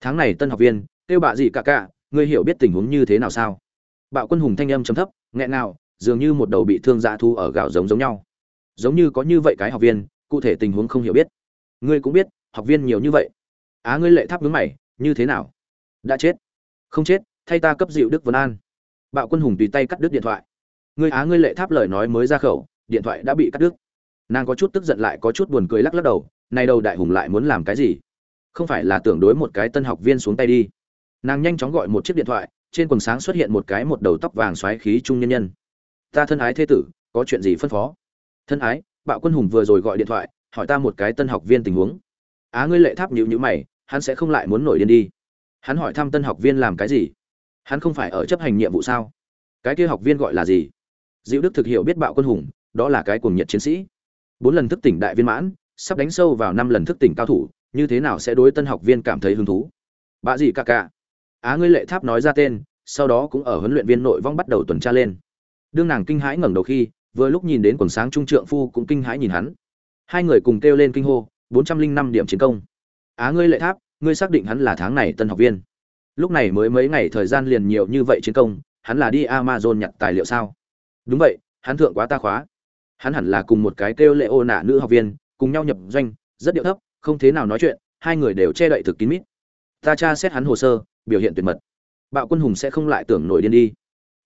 tháng này tân học viên, kêu bạ gì cả cả, ngươi hiểu biết tình huống như thế nào sao? Bạo quân hùng thanh âm chấm thấp, nghẹn nào dường như một đầu bị thương dã thu ở gạo giống giống nhau. Giống như có như vậy cái học viên, cụ thể tình huống không hiểu biết. Ngươi cũng biết, học viên nhiều như vậy. Á, ngươi lệ tháp vướng mày, như thế nào? Đã chết. Không chết, thay ta cấp dịu đức vân an. Bạo quân hùng tùy tay cắt đứt điện thoại. Ngươi á, ngươi lệ tháp lời nói mới ra khẩu, điện thoại đã bị cắt đứt. Nàng có chút tức giận lại có chút buồn cười lắc lắc đầu nay đầu đại hùng lại muốn làm cái gì? Không phải là tưởng đối một cái tân học viên xuống tay đi. Nàng nhanh chóng gọi một chiếc điện thoại, trên quần sáng xuất hiện một cái một đầu tóc vàng xoáy khí trung nhân nhân. Ta thân ái thế tử, có chuyện gì phân phó? Thân ái, bạo quân hùng vừa rồi gọi điện thoại, hỏi ta một cái tân học viên tình huống. Á, ngươi lệ tháp nhữ nhữ mày, hắn sẽ không lại muốn nổi điên đi. Hắn hỏi thăm tân học viên làm cái gì? Hắn không phải ở chấp hành nhiệm vụ sao? Cái kia học viên gọi là gì? Diệu đức thực hiểu biết bạo quân hùng, đó là cái cuồng nhiệt chiến sĩ. Bốn lần thức tỉnh đại viên mãn, sắp đánh sâu vào năm lần thức tỉnh cao thủ như thế nào sẽ đối tân học viên cảm thấy hứng thú? Bà gì ca ca á, ngươi lệ tháp nói ra tên, sau đó cũng ở huấn luyện viên nội vong bắt đầu tuần tra lên. Đương nàng kinh hãi ngẩng đầu khi, vừa lúc nhìn đến quần sáng trung trượng phu cũng kinh hãi nhìn hắn. Hai người cùng kêu lên kinh hô, bốn trăm linh năm điểm chiến công. Á, ngươi lệ tháp, ngươi xác định hắn là tháng này tân học viên. Lúc này mới mấy ngày thời gian liền nhiều như vậy chiến công, hắn là đi amazon nhặt tài liệu sao? Đúng vậy, hắn thượng quá ta khóa. Hắn hẳn là cùng một cái kêu lệ ô nạ nữ học viên, cùng nhau nhập doanh, rất điệu thấp không thế nào nói chuyện, hai người đều che đậy thực kín mít. Ta tra xét hắn hồ sơ, biểu hiện tuyệt mật. Bạo quân hùng sẽ không lại tưởng nổi điên đi.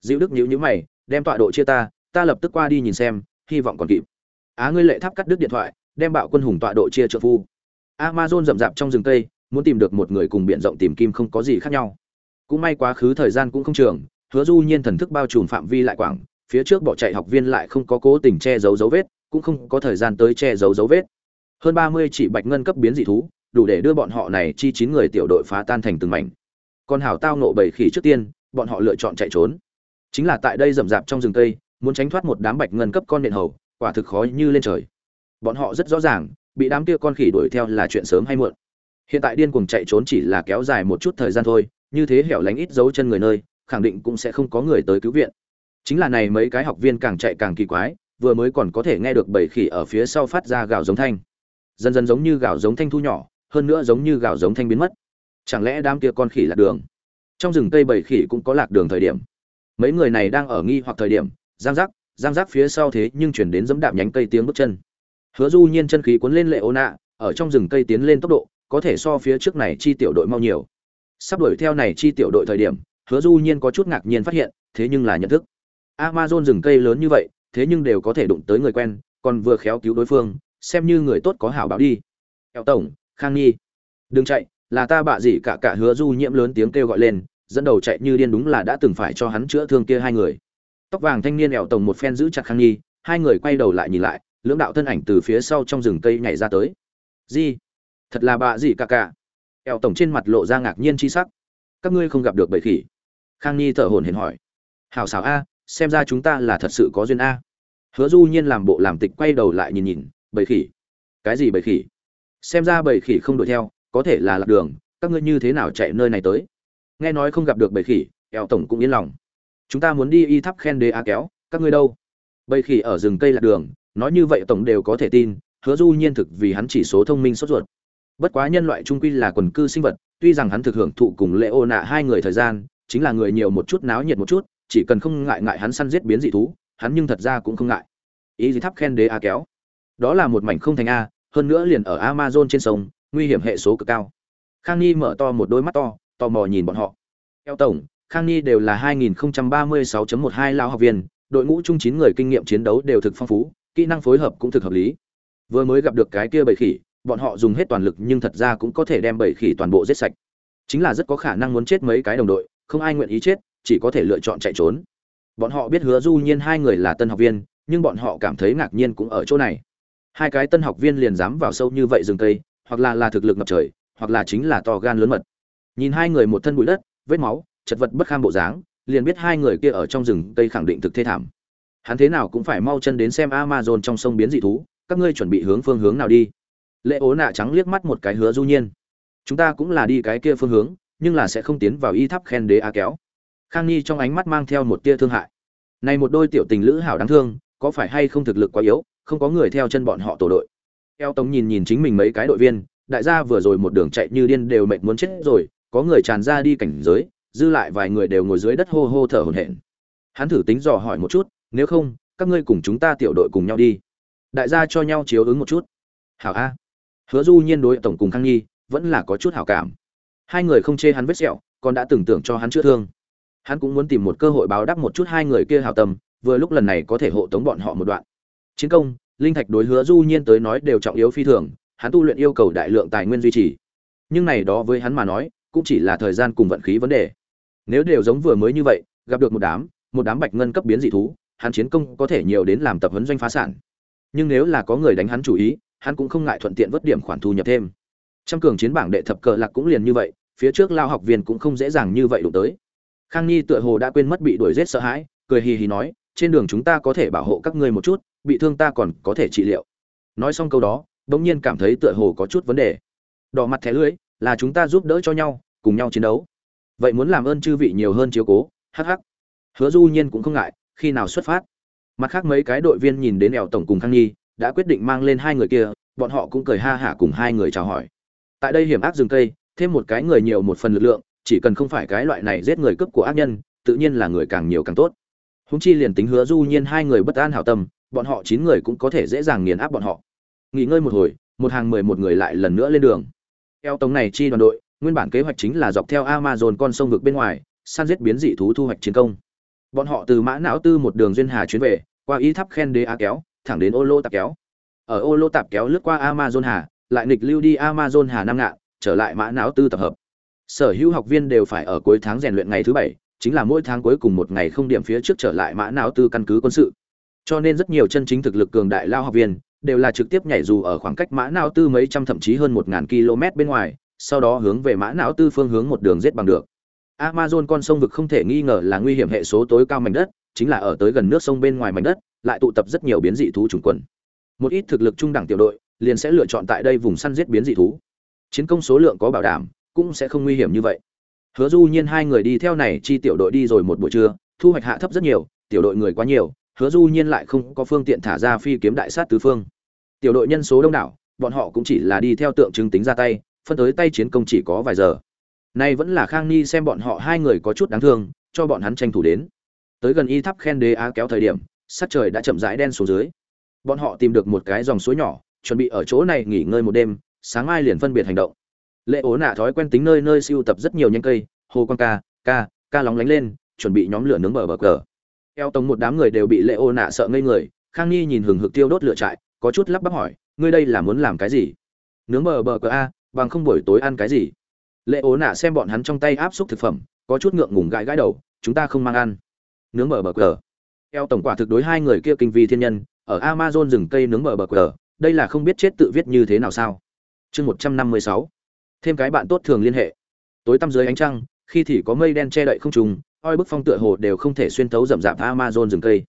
Diệu đức nhữ nhữ mày, đem tọa độ chia ta ta lập tức qua đi nhìn xem, hy vọng còn kịp. Á ngươi lệ tháp cắt đứt điện thoại, đem bạo quân hùng tọa độ chia trợ phu. Amazon rậm rạp trong rừng tây muốn tìm được một người cùng biện rộng tìm kim không có gì khác nhau. Cũng may quá khứ thời gian cũng không trường, hứa du nhiên thần thức bao trùm phạm vi lại quảng, phía trước bỏ chạy học viên lại không có cố tình che giấu dấu vết, cũng không có thời gian tới che giấu dấu vết hơn ba mươi chỉ bạch ngân cấp biến dị thú, đủ để đưa bọn họ này chi chín người tiểu đội phá tan thành từng mảnh. Còn hảo tao nộ bảy khỉ trước tiên, bọn họ lựa chọn chạy trốn. Chính là tại đây rậm rạp trong rừng tây muốn tránh thoát một đám bạch ngân cấp con nện hầu, quả thực khó như lên trời. Bọn họ rất rõ ràng, bị đám kia con khỉ đuổi theo là chuyện sớm hay muộn. Hiện tại điên cuồng chạy trốn chỉ là kéo dài một chút thời gian thôi, như thế hẻo lánh ít dấu chân người nơi, khẳng định cũng sẽ không có người tới cứu viện. Chính là này mấy cái học viên càng chạy càng kỳ quái, vừa mới còn có thể nghe được bầy khỉ ở phía sau phát ra gào giống thanh dần dần giống như gạo giống thanh thu nhỏ, hơn nữa giống như gạo giống thanh biến mất. Chẳng lẽ đám kia con khỉ lạc đường? Trong rừng cây bầy khỉ cũng có lạc đường thời điểm. Mấy người này đang ở nghi hoặc thời điểm, giang giác giang giác phía sau thế nhưng chuyển đến dẫm đạp nhánh cây tiếng bước chân. Hứa du nhiên chân khí cuốn lên lệ ô nạ, ở trong rừng cây tiến lên tốc độ, có thể so phía trước này chi tiểu đội mau nhiều. Sắp đuổi theo này chi tiểu đội thời điểm, hứa du nhiên có chút ngạc nhiên phát hiện, thế nhưng là nhận thức. Amazon rừng cây lớn như vậy, thế nhưng đều có thể đụng tới người quen, còn vừa khéo cứu đối phương xem như người tốt có hảo báo đi. Eo tổng, khang nghi đừng chạy, là ta bạ gì cả cả hứa du nhiễm lớn tiếng kêu gọi lên, dẫn đầu chạy như điên đúng là đã từng phải cho hắn chữa thương kia hai người. Tóc vàng thanh niên eo tổng một phen giữ chặt khang nghi hai người quay đầu lại nhìn lại, lưỡng đạo thân ảnh từ phía sau trong rừng cây nhảy ra tới. Gì thật là bạ gì cả cả. Eo tổng trên mặt lộ ra ngạc nhiên chi sắc. Các ngươi không gặp được bầy khỉ. Khang nghi thở hổn hển hỏi. Hảo xảo a, xem ra chúng ta là thật sự có duyên a. Hứa du nhiên làm bộ làm tịch quay đầu lại nhìn nhìn bầy khỉ. Cái gì bầy khỉ? Xem ra bầy khỉ không đuổi theo, có thể là lạc đường, các ngươi như thế nào chạy nơi này tới? Nghe nói không gặp được bầy khỉ, eo tổng cũng yên lòng. Chúng ta muốn đi y tháp khen đế a kéo, các ngươi đâu? Bầy khỉ ở rừng cây lạc đường, nói như vậy tổng đều có thể tin, hứa du nhiên thực vì hắn chỉ số thông minh sốt ruột. Bất quá nhân loại trung quy là quần cư sinh vật, tuy rằng hắn thực hưởng thụ cùng lễ ô nạ hai người thời gian, chính là người nhiều một chút náo nhiệt một chút, chỉ cần không ngại ngại hắn săn giết biến dị thú, hắn nhưng thật ra cũng không ngại. Ý gì tháp khen đế a kéo? Đó là một mảnh không thành a, hơn nữa liền ở amazon trên sông, nguy hiểm hệ số cực cao. Khang Ni mở to một đôi mắt to, tò mò nhìn bọn họ. Theo tổng, khang Ni đều là 2036.12 lao học viên, đội ngũ chung chín người kinh nghiệm chiến đấu đều thực phong phú, kỹ năng phối hợp cũng thực hợp lý. Vừa mới gặp được cái kia bầy khỉ, bọn họ dùng hết toàn lực nhưng thật ra cũng có thể đem bầy khỉ toàn bộ giết sạch. Chính là rất có khả năng muốn chết mấy cái đồng đội, không ai nguyện ý chết, chỉ có thể lựa chọn chạy trốn. Bọn họ biết hứa du nhiên hai người là tân học viên, nhưng bọn họ cảm thấy ngạc nhiên cũng ở chỗ này hai cái tân học viên liền dám vào sâu như vậy rừng cây, hoặc là là thực lực ngập trời, hoặc là chính là to gan lớn mật. Nhìn hai người một thân bụi đất, vết máu, chật vật bất kham bộ dáng, liền biết hai người kia ở trong rừng cây khẳng định thực thê thảm. Hắn thế nào cũng phải mau chân đến xem amazon trong sông biến dị thú, các ngươi chuẩn bị hướng phương hướng nào đi. Lệ ố nạ trắng liếc mắt một cái hứa du nhiên. Chúng ta cũng là đi cái kia phương hướng, nhưng là sẽ không tiến vào y tháp khen đế a kéo. Khang nhi trong ánh mắt mang theo một tia thương hại. Này một đôi tiểu tình lữ hảo đáng thương, có phải hay không thực lực quá yếu? Không có người theo chân bọn họ tổ đội. Eo tống nhìn nhìn chính mình mấy cái đội viên, đại gia vừa rồi một đường chạy như điên đều mệt muốn chết rồi, có người tràn ra đi cảnh giới, dư lại vài người đều ngồi dưới đất hô hô thở hổn hển. Hắn thử tính dò hỏi một chút, nếu không, các ngươi cùng chúng ta tiểu đội cùng nhau đi. Đại gia cho nhau chiếu ứng một chút. Hảo a. Hứa du nhiên đối tổng cùng khang nhi vẫn là có chút hảo cảm. Hai người không chê hắn vết sẹo, còn đã tưởng tượng cho hắn chữa thương. Hắn cũng muốn tìm một cơ hội báo đáp một chút hai người kia hảo tâm, vừa lúc lần này có thể hộ tống bọn họ một đoạn chiến công, linh thạch đối hứa du nhiên tới nói đều trọng yếu phi thường, hắn tu luyện yêu cầu đại lượng tài nguyên duy trì. Nhưng này đó với hắn mà nói, cũng chỉ là thời gian cùng vận khí vấn đề. Nếu đều giống vừa mới như vậy, gặp được một đám một đám bạch ngân cấp biến dị thú, hắn chiến công có thể nhiều đến làm tập huấn doanh phá sản. Nhưng nếu là có người đánh hắn chủ ý, hắn cũng không ngại thuận tiện vớt điểm khoản thu nhập thêm. Trăm cường chiến bảng đệ thập cờ lạc cũng liền như vậy, phía trước lao học viên cũng không dễ dàng như vậy đụng tới. Khang nhi tựa hồ đã quên mất bị đuổi giết sợ hãi, cười hì hì nói trên đường chúng ta có thể bảo hộ các ngươi một chút, bị thương ta còn có thể trị liệu. Nói xong câu đó bỗng nhiên cảm thấy tựa hồ có chút vấn đề. Đỏ mặt thẻ lưới, là chúng ta giúp đỡ cho nhau, cùng nhau chiến đấu. Vậy muốn làm ơn chư vị nhiều hơn chiếu cố hh hứa du nhiên cũng không ngại, khi nào xuất phát. Mặt khác mấy cái đội viên nhìn đến ẻo tổng cùng khang nhi, đã quyết định mang lên hai người kia, bọn họ cũng cười ha hả cùng hai người chào hỏi. Tại đây hiểm ác rừng cây, thêm một cái người nhiều một phần lực lượng, chỉ cần không phải cái loại này giết người cướp của ác nhân, tự nhiên là người càng nhiều càng tốt húng chi liền tính hứa du nhiên hai người bất an hảo tâm, bọn họ chín người cũng có thể dễ dàng nghiền áp bọn họ. Nghỉ ngơi một hồi, một hàng mười một người lại lần nữa lên đường. Theo tống này chi đoàn đội, nguyên bản kế hoạch chính là dọc theo amazon con sông vực bên ngoài, săn giết biến dị thú thu hoạch chiến công. Bọn họ từ mã não tư một đường duyên hà chuyến về, qua y tháp khen đế a kéo, thẳng đến ô lô tạp kéo. Ở ô lô tạp kéo lướt qua amazon hà, lại nghịch lưu đi amazon hà nam ngạn, trở lại mã não tư tập hợp. Sở hữu học viên đều phải ở cuối tháng rèn luyện ngày thứ bảy chính là mỗi tháng cuối cùng một ngày không điểm phía trước trở lại mã não tư căn cứ quân sự. Cho nên rất nhiều chân chính thực lực cường đại lao học viên đều là trực tiếp nhảy dù ở khoảng cách mã não tư mấy trăm thậm chí hơn một ngàn km bên ngoài, sau đó hướng về mã não tư phương hướng một đường giết bằng được. Amazon con sông vực không thể nghi ngờ là nguy hiểm hệ số tối cao mảnh đất, chính là ở tới gần nước sông bên ngoài mảnh đất, lại tụ tập rất nhiều biến dị thú trùng quần. Một ít thực lực trung đẳng tiểu đội liền sẽ lựa chọn tại đây vùng săn giết biến dị thú. Chiến công số lượng có bảo đảm, cũng sẽ không nguy hiểm như vậy hứa du nhiên hai người đi theo này, chi tiểu đội đi rồi một buổi trưa, thu hoạch hạ thấp rất nhiều, tiểu đội người quá nhiều, hứa du nhiên lại không có phương tiện thả ra phi kiếm đại sát tứ phương. Tiểu đội nhân số đông đảo, bọn họ cũng chỉ là đi theo tượng trưng tính ra tay, phân tới tay chiến công chỉ có vài giờ. Nay vẫn là khang ni xem bọn họ hai người có chút đáng thương, cho bọn hắn tranh thủ đến. Tới gần y tháp khen đế á kéo thời điểm, sắc trời đã chậm rãi đen xuống dưới. Bọn họ tìm được một cái dòng suối nhỏ, chuẩn bị ở chỗ này nghỉ ngơi một đêm, sáng mai liền phân biệt hành động lệ ố nạ thói quen tính nơi nơi siêu tập rất nhiều nhanh cây, hồ quan ca ca ca lóng lánh lên, chuẩn bị nhóm lửa nướng bờ bờ cờ. Eo tống một đám người đều bị lệ ô nạ sợ ngây người, khang nhi nhìn hừng hực tiêu đốt lửa trại, có chút lắp bắp hỏi, ngươi đây là muốn làm cái gì? Nướng bờ bờ cờ a, bằng không buổi tối ăn cái gì? Lệ ố nạ xem bọn hắn trong tay áp xúc thực phẩm, có chút ngượng ngùng gãi gãi đầu, chúng ta không mang ăn. Nướng bờ bờ cờ? Eo tổng quả thực đối hai người kia kinh vi thiên nhân, ở amazon rừng cây nướng bờ bờ cờ, đây là không biết chết tự viết như thế nào sao? Chương một trăm năm mươi sáu thêm cái bạn tốt thường liên hệ. Tối tăm dưới ánh trăng, khi thì có mây đen che đậy không trùng, oi bức phong tựa hồ đều không thể xuyên thấu rậm rạp amazon rừng cây.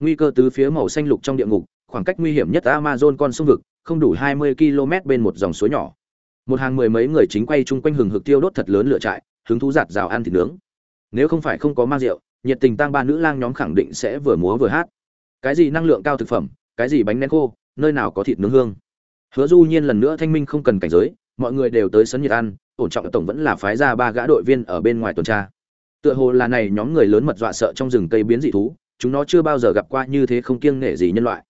Nguy cơ tứ phía màu xanh lục trong địa ngục, khoảng cách nguy hiểm nhất amazon con sông vực, không đủ hai mươi km bên một dòng suối nhỏ. Một hàng mười mấy người chính quay chung quanh hừng hực tiêu đốt thật lớn lửa trại, hứng thú giạt rào ăn thịt nướng. Nếu không phải không có mang rượu, nhiệt tình tăng ba nữ lang nhóm khẳng định sẽ vừa múa vừa hát. Cái gì năng lượng cao thực phẩm, cái gì bánh nén khô, nơi nào có thịt nướng hương. Hứa du nhiên lần nữa thanh minh không cần cảnh giới mọi người đều tới sấn nhiệt ăn, ổn trọng tổng vẫn là phái ra ba gã đội viên ở bên ngoài tuần tra. Tựa hồ là này nhóm người lớn mật dọa sợ trong rừng cây biến dị thú, chúng nó chưa bao giờ gặp qua như thế không kiêng nể gì nhân loại.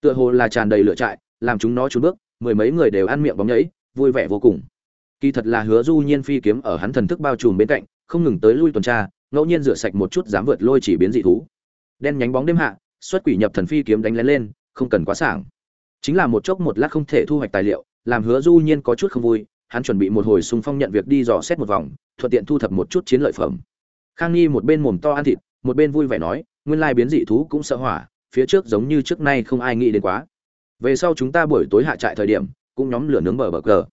Tựa hồ là tràn đầy lửa trại, làm chúng nó trốn bước, mười mấy người đều ăn miệng bóng nhẫy vui vẻ vô cùng. Kỳ thật là hứa du nhiên phi kiếm ở hắn thần thức bao trùm bên cạnh, không ngừng tới lui tuần tra, ngẫu nhiên rửa sạch một chút dám vượt lôi chỉ biến dị thú. Đen nhánh bóng đêm hạ, xuất quỷ nhập thần phi kiếm đánh lén lên, không cần quá sảng. Chính là một chốc một lát không thể thu hoạch tài liệu làm hứa du nhiên có chút không vui, hắn chuẩn bị một hồi xung phong nhận việc đi dò xét một vòng, thuận tiện thu thập một chút chiến lợi phẩm. Khang nghi một bên mồm to ăn thịt, một bên vui vẻ nói, nguyên lai biến dị thú cũng sợ hỏa, phía trước giống như trước nay không ai nghĩ đến quá. Về sau chúng ta buổi tối hạ trại thời điểm, cũng nhóm lửa nướng bờ bờ cờ.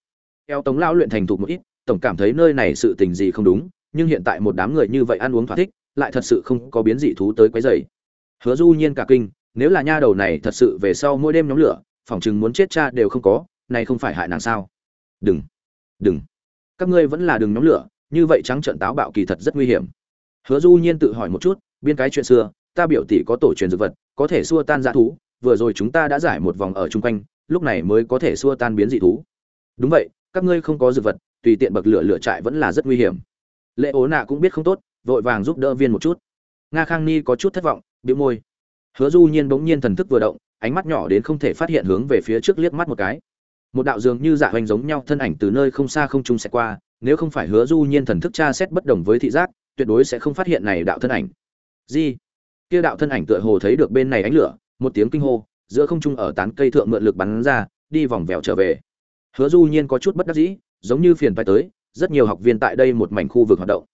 Eo tống lão luyện thành thục một ít, tổng cảm thấy nơi này sự tình gì không đúng, nhưng hiện tại một đám người như vậy ăn uống thỏa thích, lại thật sự không có biến dị thú tới quấy rầy. Hứa du nhiên cả kinh, nếu là nha đầu này thật sự về sau mỗi đêm nhóm lửa phỏng chừng muốn chết cha đều không có này không phải hại nàng sao? Đừng đừng. Các ngươi vẫn là đừng nhóm lửa, như vậy trắng trợn táo bạo kỳ thật rất nguy hiểm. Hứa du nhiên tự hỏi một chút, biên cái chuyện xưa, ta biểu tỷ có tổ truyền dược vật, có thể xua tan dã thú, vừa rồi chúng ta đã giải một vòng ở chung quanh, lúc này mới có thể xua tan biến dị thú. Đúng vậy, các ngươi không có dược vật, tùy tiện bậc lửa lửa trại vẫn là rất nguy hiểm. Lệ ố nạ cũng biết không tốt, vội vàng giúp đỡ viên một chút. Nga khang ni có chút thất vọng, bĩu môi. Hứa du nhiên bỗng nhiên thần thức vừa động, ánh mắt nhỏ đến không thể phát hiện hướng về phía trước liếc mắt một cái một đạo dường như dạ hoành giống nhau thân ảnh từ nơi không xa không trung sẽ qua, nếu không phải hứa du nhiên thần thức tra xét bất đồng với thị giác, tuyệt đối sẽ không phát hiện này đạo thân ảnh. Gì kia đạo thân ảnh tựa hồ thấy được bên này ánh lửa, một tiếng kinh hô, giữa không trung ở tán cây thượng mượn lực bắn ra, đi vòng vèo trở về. Hứa du nhiên có chút bất đắc dĩ, giống như phiền phải tới, rất nhiều học viên tại đây một mảnh khu vực hoạt động.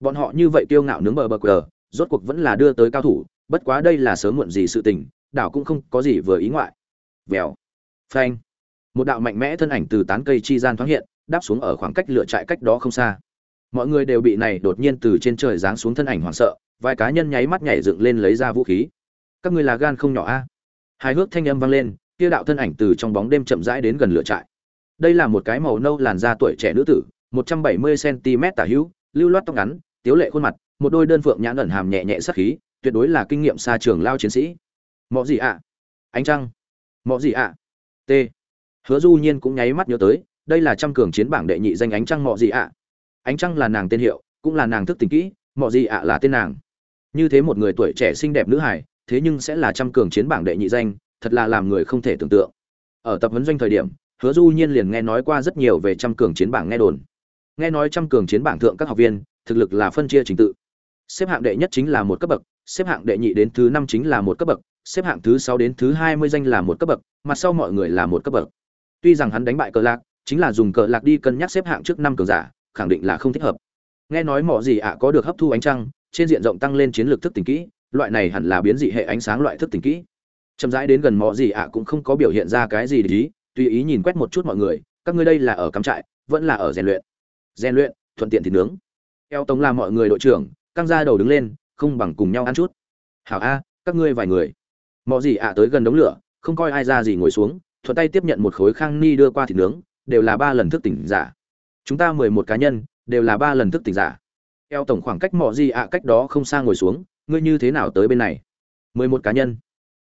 Bọn họ như vậy kiêu ngạo nướng bờ bờ cờ rốt cuộc vẫn là đưa tới cao thủ, bất quá đây là sớm muộn gì sự tình, đảo cũng không có gì vừa ý ngoại. Vèo. Phanh một đạo mạnh mẽ thân ảnh từ tán cây chi gian thoáng hiện, đáp xuống ở khoảng cách lựa trại cách đó không xa. Mọi người đều bị này đột nhiên từ trên trời giáng xuống thân ảnh hoảng sợ, vài cá nhân nháy mắt nhảy dựng lên lấy ra vũ khí. Các ngươi là gan không nhỏ a. À? hai hước thanh âm vang lên, kia đạo thân ảnh từ trong bóng đêm chậm rãi đến gần lửa trại. Đây là một cái màu nâu làn da tuổi trẻ nữ tử, một trăm bảy mươi cm tả hữu, lưu loát tóc ngắn, tiếu lệ khuôn mặt, một đôi đơn phượng nhãn ẩn hàm nhẹ nhẹ sắc khí, tuyệt đối là kinh nghiệm xa trường lao chiến sĩ. Mọ gì ạ. Ánh trăng. Mọ gì ạ. T hứa du nhiên cũng nháy mắt nhớ tới, đây là trăm cường chiến bảng đệ nhị danh ánh trăng mọ gì ạ. Ánh trăng là nàng tên hiệu, cũng là nàng thức tình kỹ, mọ gì ạ là tên nàng. Như thế một người tuổi trẻ xinh đẹp nữ hải thế nhưng sẽ là trăm cường chiến bảng đệ nhị danh, thật là làm người không thể tưởng tượng. Ở tập huấn doanh thời điểm, hứa du nhiên liền nghe nói qua rất nhiều về trăm cường chiến bảng nghe đồn. Nghe nói trăm cường chiến bảng thượng các học viên, thực lực là phân chia trình tự. Xếp hạng đệ nhất chính là một cấp bậc, xếp hạng đệ nhị đến thứ năm chính là một cấp bậc, xếp hạng thứ sáu đến thứ hai mươi danh là một cấp bậc, mặt sau mọi người là một cấp bậc tuy rằng hắn đánh bại cờ lạc, chính là dùng cờ lạc đi cân nhắc xếp hạng trước năm cường giả, khẳng định là không thích hợp. Nghe nói mỏ gì ạ, có được hấp thu ánh trăng, trên diện rộng tăng lên chiến lược thức tỉnh kỹ, loại này hẳn là biến dị hệ ánh sáng loại thức tỉnh kỹ. Chậm rãi đến gần mỏ gì ạ cũng không có biểu hiện ra cái gì để ý, tùy ý nhìn quét một chút mọi người, các ngươi đây là ở cắm trại, vẫn là ở rèn luyện. Rèn luyện, thuận tiện thì nướng. Eo tống là mọi người đội trưởng, căng ra đầu đứng lên, không bằng cùng nhau ăn chút. Hảo a, các ngươi vài người. Mọ gì ạ tới gần đống lửa, không coi ai ra gì ngồi xuống thuận tay tiếp nhận một khối khang ni đưa qua thịt nướng, đều là ba lần thức tỉnh giả. Chúng ta mười một cá nhân, đều là ba lần thức tỉnh giả. Eo tổng khoảng cách mọi gì ạ, cách đó không xa ngồi xuống, ngươi như thế nào tới bên này? Mười một cá nhân.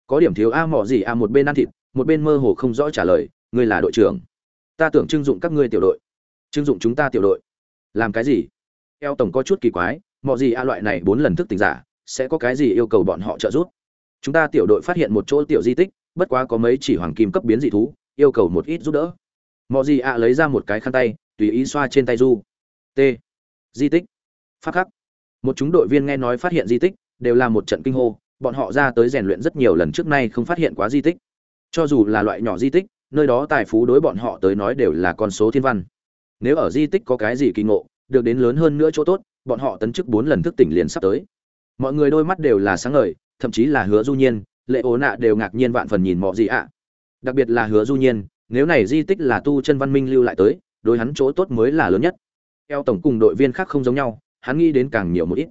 Có điểm thiếu a mỏ gì a một bên ăn thịt, một bên mơ hồ không rõ trả lời, ngươi là đội trưởng. Ta tưởng trưng dụng các ngươi tiểu đội. Trưng dụng chúng ta tiểu đội. Làm cái gì? Eo tổng có chút kỳ quái mọi gì a loại này bốn lần thức tỉnh giả, sẽ có cái gì yêu cầu bọn họ trợ giúp? Chúng ta tiểu đội phát hiện một chỗ tiểu di tích bất quá có mấy chỉ hoàng kim cấp biến dị thú, yêu cầu một ít giúp đỡ. Mọi gì ạ lấy ra một cái khăn tay, tùy ý xoa trên tay du t. Di tích. Phát khắc. Một chúng đội viên nghe nói phát hiện di tích, đều là một trận kinh hô, bọn họ ra tới rèn luyện rất nhiều lần trước nay không phát hiện quá di tích. Cho dù là loại nhỏ di tích, nơi đó tài phú đối bọn họ tới nói đều là con số thiên văn. Nếu ở di tích có cái gì kỳ ngộ, được đến lớn hơn nữa chỗ tốt, bọn họ tấn chức bốn lần thức tỉnh liền sắp tới. Mọi người đôi mắt đều là sáng ngời, thậm chí là hứa du nhiên lệ ố nạ đều ngạc nhiên vạn phần nhìn mọi gì ạ. Đặc biệt là hứa du nhiên, nếu này di tích là tu chân văn minh lưu lại tới, đối hắn chỗ tốt mới là lớn nhất. Eo tổng cùng đội viên khác không giống nhau, hắn nghĩ đến càng nhiều một ít.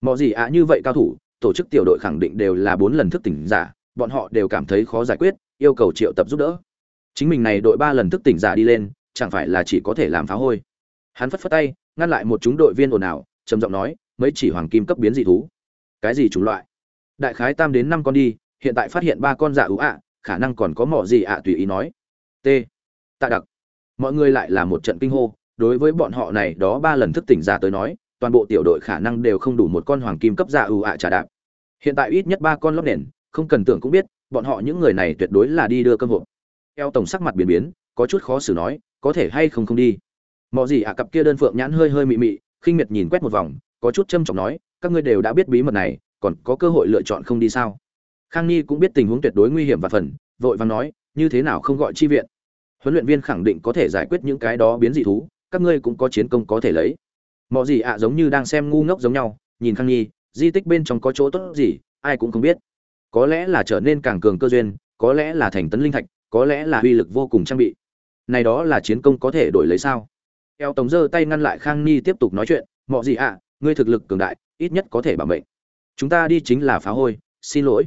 Mọi gì ạ như vậy cao thủ, tổ chức tiểu đội khẳng định đều là bốn lần thức tỉnh giả, bọn họ đều cảm thấy khó giải quyết, yêu cầu triệu tập giúp đỡ. Chính mình này đội ba lần thức tỉnh giả đi lên, chẳng phải là chỉ có thể làm phá hôi. Hắn phất phất tay, ngăn lại một chúng đội viên ồn ào, trầm giọng nói, mấy chỉ hoàng kim cấp biến dị thú. Cái gì chủng loại? Đại khái tam đến năm con đi hiện tại phát hiện ba con dạ ưu ạ, khả năng còn có mỏ gì ạ tùy ý nói. T. Tạ đặc. Mọi người lại là một trận kinh hô, đối với bọn họ này đó ba lần thức tỉnh giả tới nói, toàn bộ tiểu đội khả năng đều không đủ một con hoàng kim cấp dạ ưu ạ trả đạp. Hiện tại ít nhất ba con lót nền, không cần tưởng cũng biết, bọn họ những người này tuyệt đối là đi đưa cơm hộp. Eo tổng sắc mặt biến biến, có chút khó xử nói, có thể hay không không đi. Mọi gì ạ cặp kia đơn phượng nhãn hơi hơi mị mị, khinh miệt nhìn quét một vòng, có chút châm trọng nói, các ngươi đều đã biết bí mật này, còn có cơ hội lựa chọn không đi sao? Khang nhi cũng biết tình huống tuyệt đối nguy hiểm và phần, vội vàng nói, như thế nào không gọi chi viện? Huấn luyện viên khẳng định có thể giải quyết những cái đó biến dị thú, các ngươi cũng có chiến công có thể lấy. Mọi gì ạ giống như đang xem ngu ngốc giống nhau, nhìn khang nhi, di tích bên trong có chỗ tốt gì, ai cũng không biết. Có lẽ là trở nên càng cường cơ duyên, có lẽ là thành tấn linh thạch, có lẽ là uy lực vô cùng trang bị. Này đó là chiến công có thể đổi lấy sao? Eo tống giơ tay ngăn lại khang Nhi tiếp tục nói chuyện mọi gì ạ, ngươi thực lực cường đại, ít nhất có thể bảo mệnh. Chúng ta đi chính là phá hôi, xin lỗi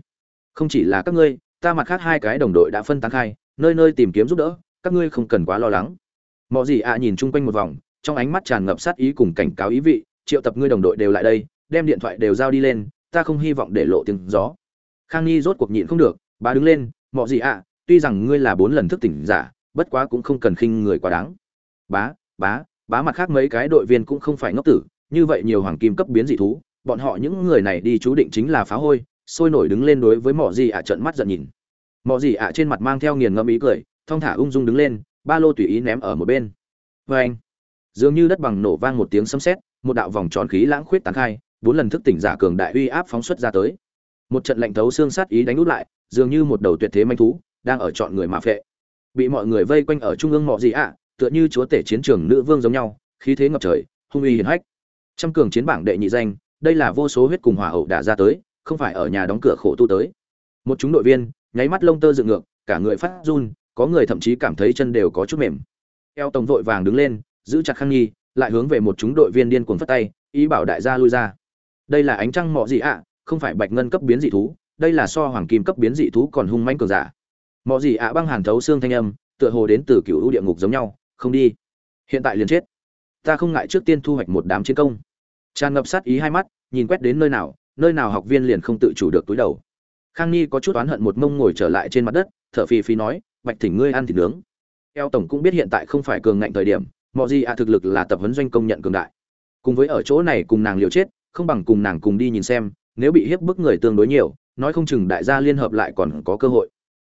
không chỉ là các ngươi, ta mặt khác hai cái đồng đội đã phân tán khai, nơi nơi tìm kiếm giúp đỡ, các ngươi không cần quá lo lắng. Mọi gì ạ nhìn chung quanh một vòng, trong ánh mắt tràn ngập sát ý cùng cảnh cáo ý vị, triệu tập ngươi đồng đội đều lại đây, đem điện thoại đều giao đi lên, ta không hy vọng để lộ tiếng gió. Khang nhi rốt cuộc nhịn không được bà đứng lên mọi gì ạ, tuy rằng ngươi là bốn lần thức tỉnh giả, bất quá cũng không cần khinh người quá đáng. Bá bá bá mặt khác mấy cái đội viên cũng không phải ngốc tử, như vậy nhiều hoàng kim cấp biến dị thú, bọn họ những người này đi chú định chính là phá hôi sôi nổi đứng lên đối với mỏ gì ạ trợn mắt giận nhìn. Mỏ gì ạ trên mặt mang theo nghiền ngẫm ý cười, thong thả ung dung đứng lên, ba lô tùy ý ném ở một bên. Vê anh. Dường như đất bằng nổ vang một tiếng sấm sét, một đạo vòng tròn khí lãng khuyết tán khai, bốn lần thức tỉnh giả cường đại uy áp phóng xuất ra tới. Một trận lạnh thấu xương sát ý đánh út lại, dường như một đầu tuyệt thế manh thú, đang ở chọn người mà phệ. Bị mọi người vây quanh ở trung ương mọ gì ạ, tựa như chúa tể chiến trường nữ vương giống nhau, khí thế ngập trời, hung uy hiển hách. Trăm cường chiến bảng đệ nhị danh, đây là vô số huyết cùng hỏa hậu đã ra tới không phải ở nhà đóng cửa khổ tu tới. Một chúng đội viên, nháy mắt lông tơ dựng ngược, cả người phát run, có người thậm chí cảm thấy chân đều có chút mềm. Eo tổng vội vàng đứng lên, giữ chặt khang nghi, lại hướng về một chúng đội viên điên cuồng phất tay, ý bảo đại gia lui ra. Đây là ánh trăng mọ gì ạ, không phải bạch ngân cấp biến dị thú, đây là so hoàng kim cấp biến dị thú còn hung manh cường giả. Mọ gì ạ băng hàn thấu xương thanh âm, tựa hồ đến từ cựu địa ngục giống nhau, không đi. Hiện tại liền chết. Ta không ngại trước tiên thu hoạch một đám chiến công. Tràn ngập sát ý hai mắt, nhìn quét đến nơi nào nơi nào học viên liền không tự chủ được túi đầu. Khang ni có chút oán hận một mông ngồi trở lại trên mặt đất, thở phì phì nói, bạch thỉnh ngươi ăn thịt nướng. Eo tổng cũng biết hiện tại không phải cường ngạnh thời điểm, mọi gì ạ thực lực là tập huấn doanh công nhận cường đại. Cùng với ở chỗ này cùng nàng liều chết, không bằng cùng nàng cùng đi nhìn xem, nếu bị hiếp bức người tương đối nhiều, nói không chừng đại gia liên hợp lại còn có cơ hội.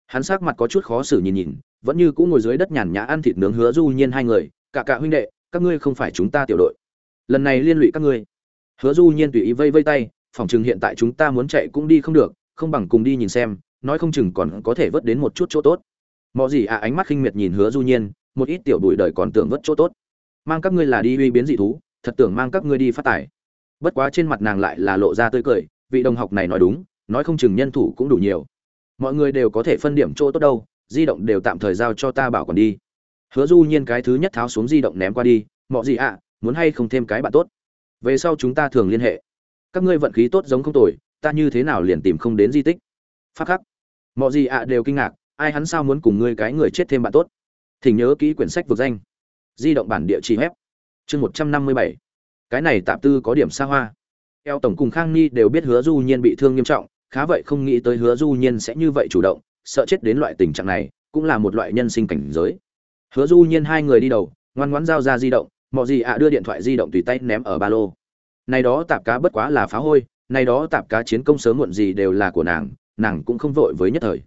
Hắn sắc mặt có chút khó xử nhìn nhìn, vẫn như cũng ngồi dưới đất nhàn nhã ăn thịt nướng hứa du nhiên hai người, cả cả huynh đệ, các ngươi không phải chúng ta tiểu đội. Lần này liên lụy các ngươi. Hứa du nhiên tùy ý vây vây tay phòng chừng hiện tại chúng ta muốn chạy cũng đi không được, không bằng cùng đi nhìn xem, nói không chừng còn có thể vớt đến một chút chỗ tốt. Mọi gì à ánh mắt khinh miệt nhìn hứa du nhiên, một ít tiểu bụi đời còn tưởng vớt chỗ tốt. Mang các ngươi là đi uy biến dị thú, thật tưởng mang các ngươi đi phát tài. Bất quá trên mặt nàng lại là lộ ra tươi cười, vị đồng học này nói đúng, nói không chừng nhân thủ cũng đủ nhiều. Mọi người đều có thể phân điểm chỗ tốt đâu, di động đều tạm thời giao cho ta bảo còn đi. Hứa du nhiên cái thứ nhất tháo xuống di động ném qua đi mọi gì ạ, muốn hay không thêm cái bạn tốt? Về sau chúng ta thường liên hệ các ngươi vận khí tốt giống không tồi, ta như thế nào liền tìm không đến di tích? Phát khắc. Mọi gì ạ đều kinh ngạc, ai hắn sao muốn cùng ngươi cái người chết thêm bạn tốt? Thỉnh nhớ kỹ quyển sách vực danh. Di động bản địa chỉ web chương một trăm năm mươi bảy. Cái này tạm tư có điểm xa hoa. Eo tổng cùng khang ni đều biết hứa du nhiên bị thương nghiêm trọng, khá vậy không nghĩ tới hứa du nhiên sẽ như vậy chủ động, sợ chết đến loại tình trạng này, cũng là một loại nhân sinh cảnh giới. Hứa du nhiên hai người đi đầu, ngoan ngoãn giao ra di động, mọi gì ạ đưa điện thoại di động tùy tay ném ở ba lô này đó tạp cá bất quá là phá hôi, này đó tạp cá chiến công sớm muộn gì đều là của nàng nàng cũng không vội với nhất thời.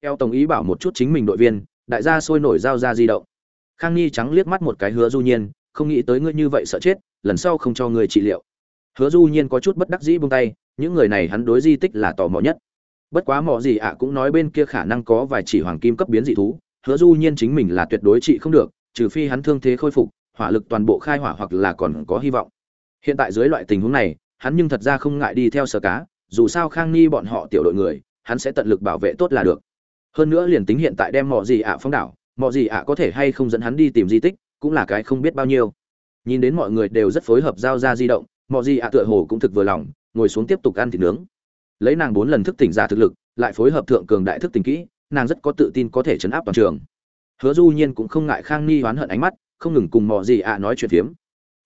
Eo tổng ý bảo một chút chính mình đội viên, đại gia sôi nổi giao ra di động. Khang nhi trắng liếc mắt một cái hứa du nhiên, không nghĩ tới ngươi như vậy sợ chết, lần sau không cho ngươi trị liệu. Hứa du nhiên có chút bất đắc dĩ buông tay, những người này hắn đối di tích là tò mò nhất. Bất quá mò gì ạ à cũng nói bên kia khả năng có vài chỉ hoàng kim cấp biến dị thú, hứa du nhiên chính mình là tuyệt đối trị không được, trừ phi hắn thương thế khôi phục, hỏa lực toàn bộ khai hỏa hoặc là còn có hy vọng hiện tại dưới loại tình huống này, hắn nhưng thật ra không ngại đi theo sở cá, dù sao khang ni bọn họ tiểu đội người, hắn sẽ tận lực bảo vệ tốt là được. Hơn nữa liền tính hiện tại đem mọ gì ạ phong đảo, mọ gì ạ có thể hay không dẫn hắn đi tìm di tích, cũng là cái không biết bao nhiêu. Nhìn đến mọi người đều rất phối hợp giao ra di động, mọ gì ạ tựa hồ cũng thực vừa lòng, ngồi xuống tiếp tục ăn thịt nướng. Lấy nàng bốn lần thức tỉnh ra thực lực, lại phối hợp thượng cường đại thức tỉnh kỹ, nàng rất có tự tin có thể chấn áp toàn trường. Hứa du nhiên cũng không ngại khang ni oán hận ánh mắt, không ngừng cùng mọ gì ạ nói chuyện phiếm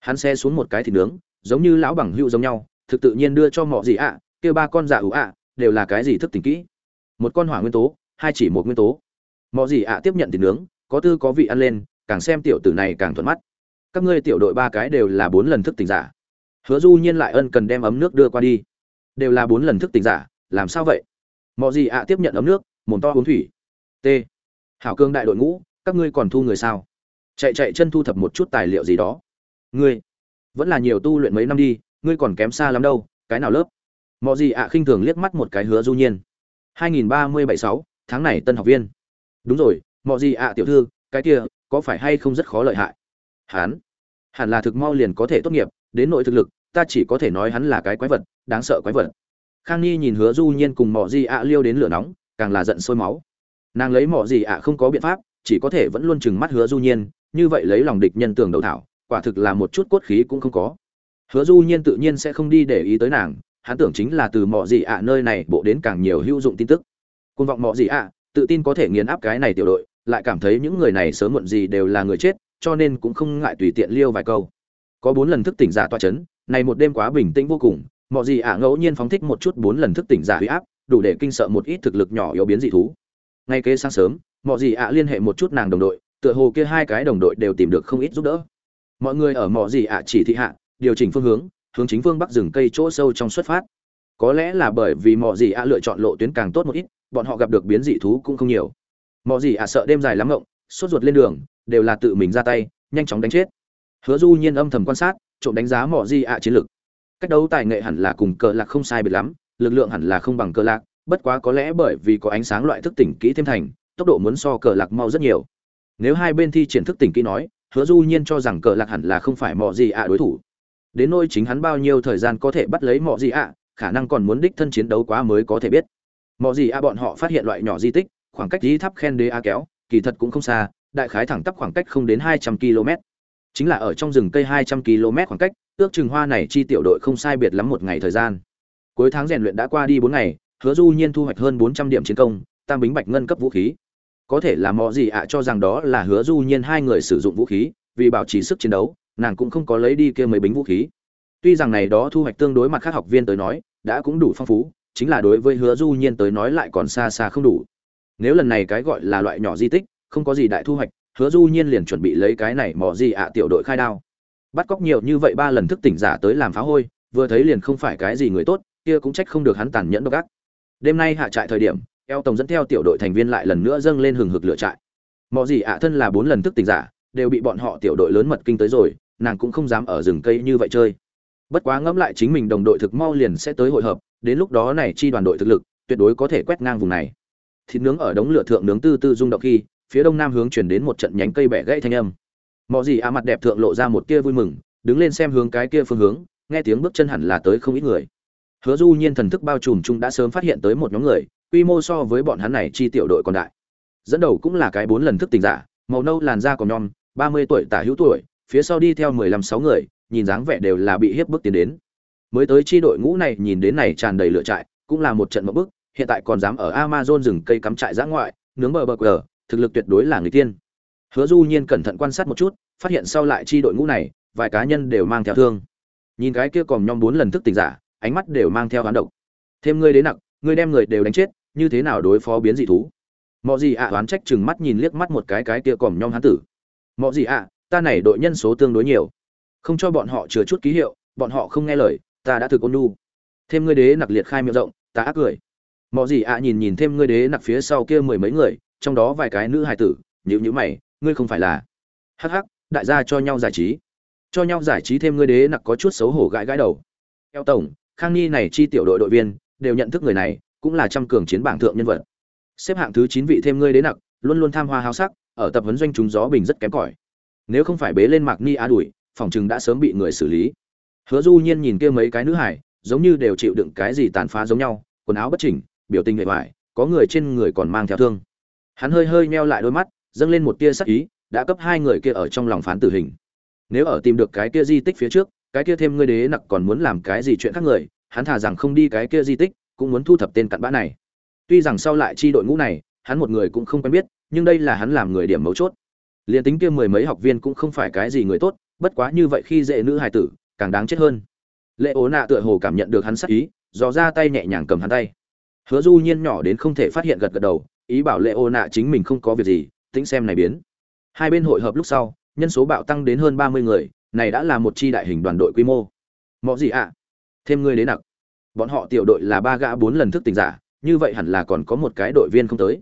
hắn xe xuống một cái thịt nướng, giống như lão bằng hữu giống nhau, thực tự nhiên đưa cho mọ gì ạ kia ba con dạ ủ ạ, đều là cái gì thức tỉnh kỹ. Một con hỏa nguyên tố, hai chỉ một nguyên tố. Mọ gì ạ tiếp nhận thịt nướng, có tư có vị ăn lên, càng xem tiểu tử này càng thuận mắt. Các ngươi tiểu đội ba cái đều là bốn lần thức tỉnh giả. Hứa du nhiên lại ân cần đem ấm nước đưa qua đi. Đều là bốn lần thức tỉnh giả, làm sao vậy? Mọ gì ạ tiếp nhận ấm nước, mồm to uống thủy. T. Hảo cương đại đội ngũ, các ngươi còn thu người sao? Chạy chạy chân thu thập một chút tài liệu gì đó ngươi vẫn là nhiều tu luyện mấy năm đi ngươi còn kém xa lắm đâu cái nào lớp? Mọi gì ạ khinh thường liếc mắt một cái hứa du nhiên. 2037-6, tháng này tân học viên. Đúng rồi mọi gì ạ tiểu thư cái kia có phải hay không rất khó lợi hại? Hắn hẳn là thực mau liền có thể tốt nghiệp đến nội thực lực ta chỉ có thể nói hắn là cái quái vật đáng sợ quái vật. Khang ni nhìn hứa du nhiên cùng mỏ gì ạ liêu đến lửa nóng càng là giận sôi máu. Nàng lấy mỏ gì ạ không có biện pháp chỉ có thể vẫn luôn chừng mắt hứa du nhiên như vậy lấy lòng địch nhân tường đầu thảo quả thực là một chút cốt khí cũng không có. Hứa du nhiên tự nhiên sẽ không đi để ý tới nàng, hắn tưởng chính là từ mọi gì ạ nơi này bộ đến càng nhiều hữu dụng tin tức. Côn vọng mọi gì ạ, tự tin có thể nghiền áp cái này tiểu đội, lại cảm thấy những người này sớm muộn gì đều là người chết, cho nên cũng không ngại tùy tiện liêu vài câu. Có bốn lần thức tỉnh giả toa chấn, này một đêm quá bình tĩnh vô cùng mọi gì ạ ngẫu nhiên phóng thích một chút bốn lần thức tỉnh giả huy áp, đủ để kinh sợ một ít thực lực nhỏ yếu biến dị thú. Ngay kế sáng sớm mọi gì ạ liên hệ một chút nàng đồng đội, tựa hồ kia hai cái đồng đội đều tìm được không ít giúp đỡ mọi người ở mỏ gì ạ chỉ thị hạ, điều chỉnh phương hướng hướng chính phương bắc rừng cây chỗ sâu trong xuất phát. Có lẽ là bởi vì mỏ gì ạ lựa chọn lộ tuyến càng tốt một ít, bọn họ gặp được biến dị thú cũng không nhiều. Mỏ gì ạ sợ đêm dài lắm ngộng, sốt ruột lên đường, đều là tự mình ra tay, nhanh chóng đánh chết. Hứa du nhiên âm thầm quan sát, trộm đánh giá mỏ gì ạ chiến lược cách đấu tài nghệ hẳn là cùng cờ lạc không sai biệt lắm, lực lượng hẳn là không bằng cờ lạc, bất quá có lẽ bởi vì có ánh sáng loại thức tỉnh kỹ thêm thành, tốc độ muốn so cờ lạc mau rất nhiều. Nếu hai bên thi triển thức tỉnh kỹ nói hứa du nhiên cho rằng cờ lạc hẳn là không phải mọ gì ạ đối thủ. Đến nôi chính hắn bao nhiêu thời gian có thể bắt lấy mọ gì ạ, khả năng còn muốn đích thân chiến đấu quá mới có thể biết. Mọ gì ạ bọn họ phát hiện loại nhỏ di tích, khoảng cách dí tháp khen đế a kéo, kỳ thật cũng không xa, đại khái thẳng tắp khoảng cách không đến hai trăm km chính là ở trong rừng cây hai trăm km khoảng cách, ước chừng hoa này chi tiểu đội không sai biệt lắm một ngày thời gian. Cuối tháng rèn luyện đã qua đi bốn ngày, hứa du nhiên thu hoạch hơn bốn trăm điểm chiến công, tam bính bạch ngân cấp vũ khí có thể là mọi gì ạ cho rằng đó là hứa du nhiên hai người sử dụng vũ khí, vì bảo trì sức chiến đấu, nàng cũng không có lấy đi kia mấy bính vũ khí. Tuy rằng này đó thu hoạch tương đối mặt khác học viên tới nói, đã cũng đủ phong phú, chính là đối với hứa du nhiên tới nói lại còn xa xa không đủ. Nếu lần này cái gọi là loại nhỏ di tích, không có gì đại thu hoạch, hứa du nhiên liền chuẩn bị lấy cái này mò gì ạ tiểu đội khai đao. Bắt cóc nhiều như vậy ba lần thức tỉnh giả tới làm phá hôi, vừa thấy liền không phải cái gì người tốt, kia cũng trách không được hắn tàn nhẫn độc ác. Đêm nay hạ trại thời điểm eo tổng dẫn theo tiểu đội thành viên lại lần nữa dâng lên hừng hực lửa trại. Mọi gì ạ thân là bốn lần thức tỉnh giả, đều bị bọn họ tiểu đội lớn mật kinh tới rồi, nàng cũng không dám ở rừng cây như vậy chơi. Bất quá ngẫm lại chính mình đồng đội thực mau liền sẽ tới hội hợp, đến lúc đó này chi đoàn đội thực lực, tuyệt đối có thể quét ngang vùng này. Thịt nướng ở đống lửa thượng nướng tư tư rung động khi, phía đông nam hướng chuyển đến một trận nhánh cây bẻ gãy thanh âm. Mọi gì ạ mặt đẹp thượng lộ ra một tia vui mừng, đứng lên xem hướng cái kia phương hướng, nghe tiếng bước chân hẳn là tới không ít người. Hứa du nhiên thần thức bao trùm chung đã sớm phát hiện tới một nhóm người quy mô so với bọn hắn này chi tiểu đội còn đại. Dẫn đầu cũng là cái bốn lần thức tỉnh giả, màu nâu làn da còn nhom, ba mươi tuổi tả hữu tuổi, phía sau đi theo mười lăm sáu người, nhìn dáng vẻ đều là bị hiếp bước tiến đến. Mới tới chi đội ngũ này, nhìn đến này tràn đầy lửa trại, cũng là một trận mộng bức, hiện tại còn dám ở amazon rừng cây cắm trại giã ngoại, nướng bờ bờ cờ thực lực tuyệt đối là người tiên. Hứa du nhiên cẩn thận quan sát một chút, phát hiện sau lại chi đội ngũ này, vài cá nhân đều mang theo thương. Nhìn cái kia còn nhom bốn lần thức tỉnh giả, ánh mắt đều mang theo hoán độc. Thêm ngươi đến nặng ngươi đem người đều đánh chết như thế nào đối phó biến dị thú? Mọi gì ạ à, oán trách chừng mắt nhìn liếc mắt một cái cái kia còm nhom hán tử. Mọi gì ạ ta này đội nhân số tương đối nhiều. Không cho bọn họ chừa chút ký hiệu bọn họ không nghe lời ta đã thực ôn nu thêm ngươi đế nặc liệt khai miệng rộng ta ác cười. Mọi gì ạ nhìn nhìn thêm ngươi đế nặc phía sau kia mười mấy người trong đó vài cái nữ hài tử nhữ nhữ mày ngươi không phải là. Hắc hắc đại gia cho nhau giải trí. Cho nhau giải trí thêm ngươi đế nặc có chút xấu hổ gãi gãi đầu. Theo tổng khang nghi này chi tiểu đội đội viên đều nhận thức người này, cũng là trăm cường chiến bảng thượng nhân vật. Xếp hạng thứ chín vị thêm ngươi đến nặc, luôn luôn tham hoa háo sắc, ở tập huấn doanh chúng gió bình rất kém cỏi. Nếu không phải bế lên mạc ni á đuổi, phòng chừng đã sớm bị người xử lý. Hứa du nhiên nhìn kia mấy cái nữ hải giống như đều chịu đựng cái gì tàn phá giống nhau, quần áo bất chỉnh, biểu tình hệ vải có người trên người còn mang theo thương. Hắn hơi hơi meo lại đôi mắt, dâng lên một tia sắc ý, đã cấp hai người kia ở trong lòng phán tử hình. Nếu ở tìm được cái kia di tích phía trước, cái kia thêm ngươi đế nặc còn muốn làm cái gì chuyện khác người hắn thả rằng không đi cái kia di tích, cũng muốn thu thập tên cặn bã này. Tuy rằng sau lại chi đội ngũ này, hắn một người cũng không quen biết, nhưng đây là hắn làm người điểm mấu chốt. Liên tính kia mười mấy học viên cũng không phải cái gì người tốt, bất quá như vậy khi dễ nữ hài tử, càng đáng chết hơn. Lệ ố nạ tựa hồ cảm nhận được hắn sắc ý, dò ra tay nhẹ nhàng cầm hắn tay. Hứa du nhiên nhỏ đến không thể phát hiện gật gật đầu, ý bảo lệ ố nạ chính mình không có việc gì, tính xem này biến. Hai bên hội hợp lúc sau, nhân số bạo tăng đến hơn ba mươi người, này đã là một chi đại hình đoàn đội quy mô. Mọ gì ạ thêm ngươi đến nặc. Bọn họ tiểu đội là ba gã bốn lần thức tỉnh giả, như vậy hẳn là còn có một cái đội viên không tới.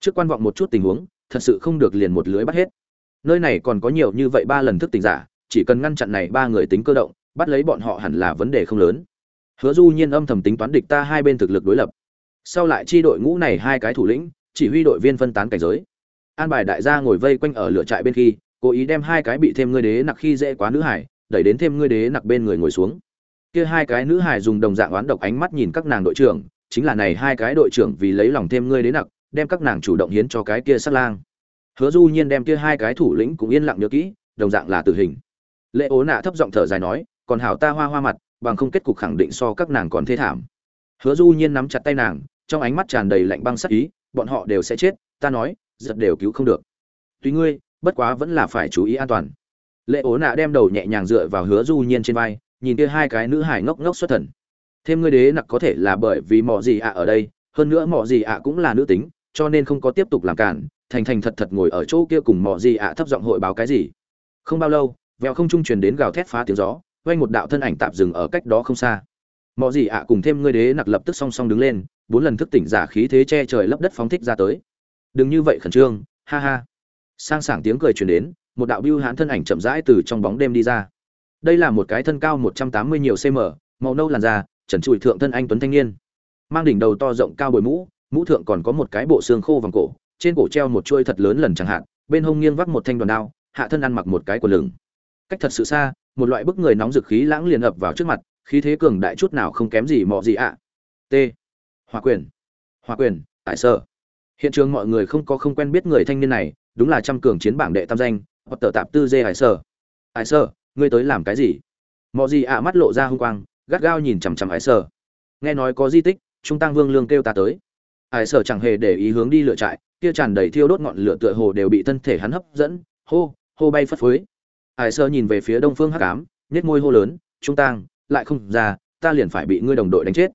Trước quan vọng một chút tình huống, thật sự không được liền một lưới bắt hết. Nơi này còn có nhiều như vậy ba lần thức tỉnh giả, chỉ cần ngăn chặn này ba người tính cơ động, bắt lấy bọn họ hẳn là vấn đề không lớn. Hứa du nhiên âm thầm tính toán địch ta hai bên thực lực đối lập. Sau lại chi đội ngũ này hai cái thủ lĩnh, chỉ huy đội viên phân tán cảnh giới. An bài đại gia ngồi vây quanh ở lửa trại bên khi, cố ý đem hai cái bị thêm ngươi đế nặc khi dễ quá nữ hải, đẩy đến thêm ngươi đế nặc bên người ngồi xuống kia hai cái nữ hải dùng đồng dạng oán độc ánh mắt nhìn các nàng đội trưởng, chính là này hai cái đội trưởng vì lấy lòng thêm ngươi đến nặc, đem các nàng chủ động hiến cho cái kia sát lang. Hứa du nhiên đem kia hai cái thủ lĩnh cũng yên lặng nhớ kỹ, đồng dạng là tử hình. Lệ ố nạ thấp giọng thở dài nói, còn hảo ta hoa hoa mặt, bằng không kết cục khẳng định so các nàng còn thế thảm. Hứa du nhiên nắm chặt tay nàng, trong ánh mắt tràn đầy lạnh băng sắc ý, bọn họ đều sẽ chết, ta nói, giật đều cứu không được. Tùy ngươi, bất quá vẫn là phải chú ý an toàn. Lệ ố nạ đem đầu nhẹ nhàng dựa vào hứa du nhiên trên vai nhìn kia hai cái nữ hải ngốc ngốc xuất thần. Thêm ngươi đế nặc có thể là bởi vì mỏ gì ạ ở đây, hơn nữa mỏ gì ạ cũng là nữ tính, cho nên không có tiếp tục làm cản, thành thành thật thật ngồi ở chỗ kia cùng mỏ gì ạ thấp giọng hội báo cái gì. Không bao lâu, vèo không trung truyền đến gào thét phá tiếng gió quanh một đạo thân ảnh tạm dừng ở cách đó không xa. Mọi gì ạ cùng thêm ngươi đế nặc lập tức song song đứng lên, bốn lần thức tỉnh giả khí thế che trời lấp đất phóng thích ra tới. Đừng như vậy khẩn trương, ha ha. Sang sảng tiếng cười truyền đến, một đạo bưu hãn thân ảnh chậm rãi từ trong bóng đêm đi ra đây là một cái thân cao một trăm tám mươi nhiều cm màu nâu làn da, trần trụi thượng thân anh tuấn thanh niên. Mang đỉnh đầu to rộng cao bồi mũ mũ thượng còn có một cái bộ xương khô vòng cổ, trên cổ treo một chuôi thật lớn lần chẳng hạn, bên hông nghiêng vắt một thanh đoàn đao, hạ thân ăn mặc một cái quần lửng. Cách thật sự xa, một loại bức người nóng dực khí lãng liền ập vào trước mặt, khí thế cường đại chút nào không kém gì mọ gì ạ. T. Hòa quyền. Hòa quyền, tại sở hiện trường mọi người không có không quen biết người thanh niên này, đúng là trăm cường chiến bảng đệ tam danh, hoặc tờ tạp tư dê hải sở hải sở ngươi tới làm cái gì? Mọ gì ạ mắt lộ ra hung quang, gắt gao nhìn chằm chằm hải sở. Nghe nói có di tích trung tăng vương lương kêu ta tới. Hải sở chẳng hề để ý hướng đi lựa trại, kia tràn đầy thiêu đốt ngọn lửa tựa hồ đều bị thân thể hắn hấp dẫn, hô hô bay phất phới. Hải sở nhìn về phía đông phương hắc ám, nhếch môi hô lớn trung tăng, lại không ra, ta liền phải bị ngươi đồng đội đánh chết.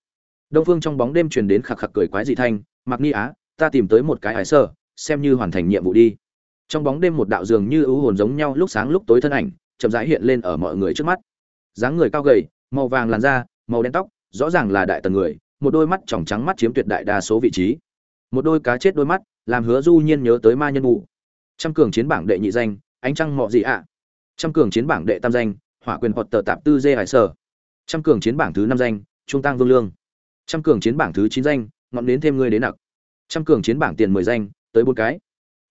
Đông phương trong bóng đêm truyền đến khạc khạc cười quái dị thanh, mặc ni á, ta tìm tới một cái hải sở, xem như hoàn thành nhiệm vụ đi. Trong bóng đêm một đạo dường như ưu hồn giống nhau lúc sáng lúc tối thân ảnh chậm rãi hiện lên ở mọi người trước mắt. Dáng người cao gầy, màu vàng làn da, màu đen tóc, rõ ràng là đại tần người, một đôi mắt tròng trắng mắt chiếm tuyệt đại đa số vị trí. Một đôi cá chết đôi mắt, làm hứa du nhiên nhớ tới ma nhân mù. Trăm cường chiến bảng đệ nhị danh, ánh trăng mọ gì ạ. Trăm cường chiến bảng đệ tam danh, hỏa quyền hoặc tờ tạp tư dê hải sở. Trăm cường chiến bảng thứ năm danh, trung tăng vương lương. Trăm cường chiến bảng thứ chín danh, ngọn đến thêm ngươi đến nặc. Trăm cường chiến bảng tiền mười danh, tới bốn cái.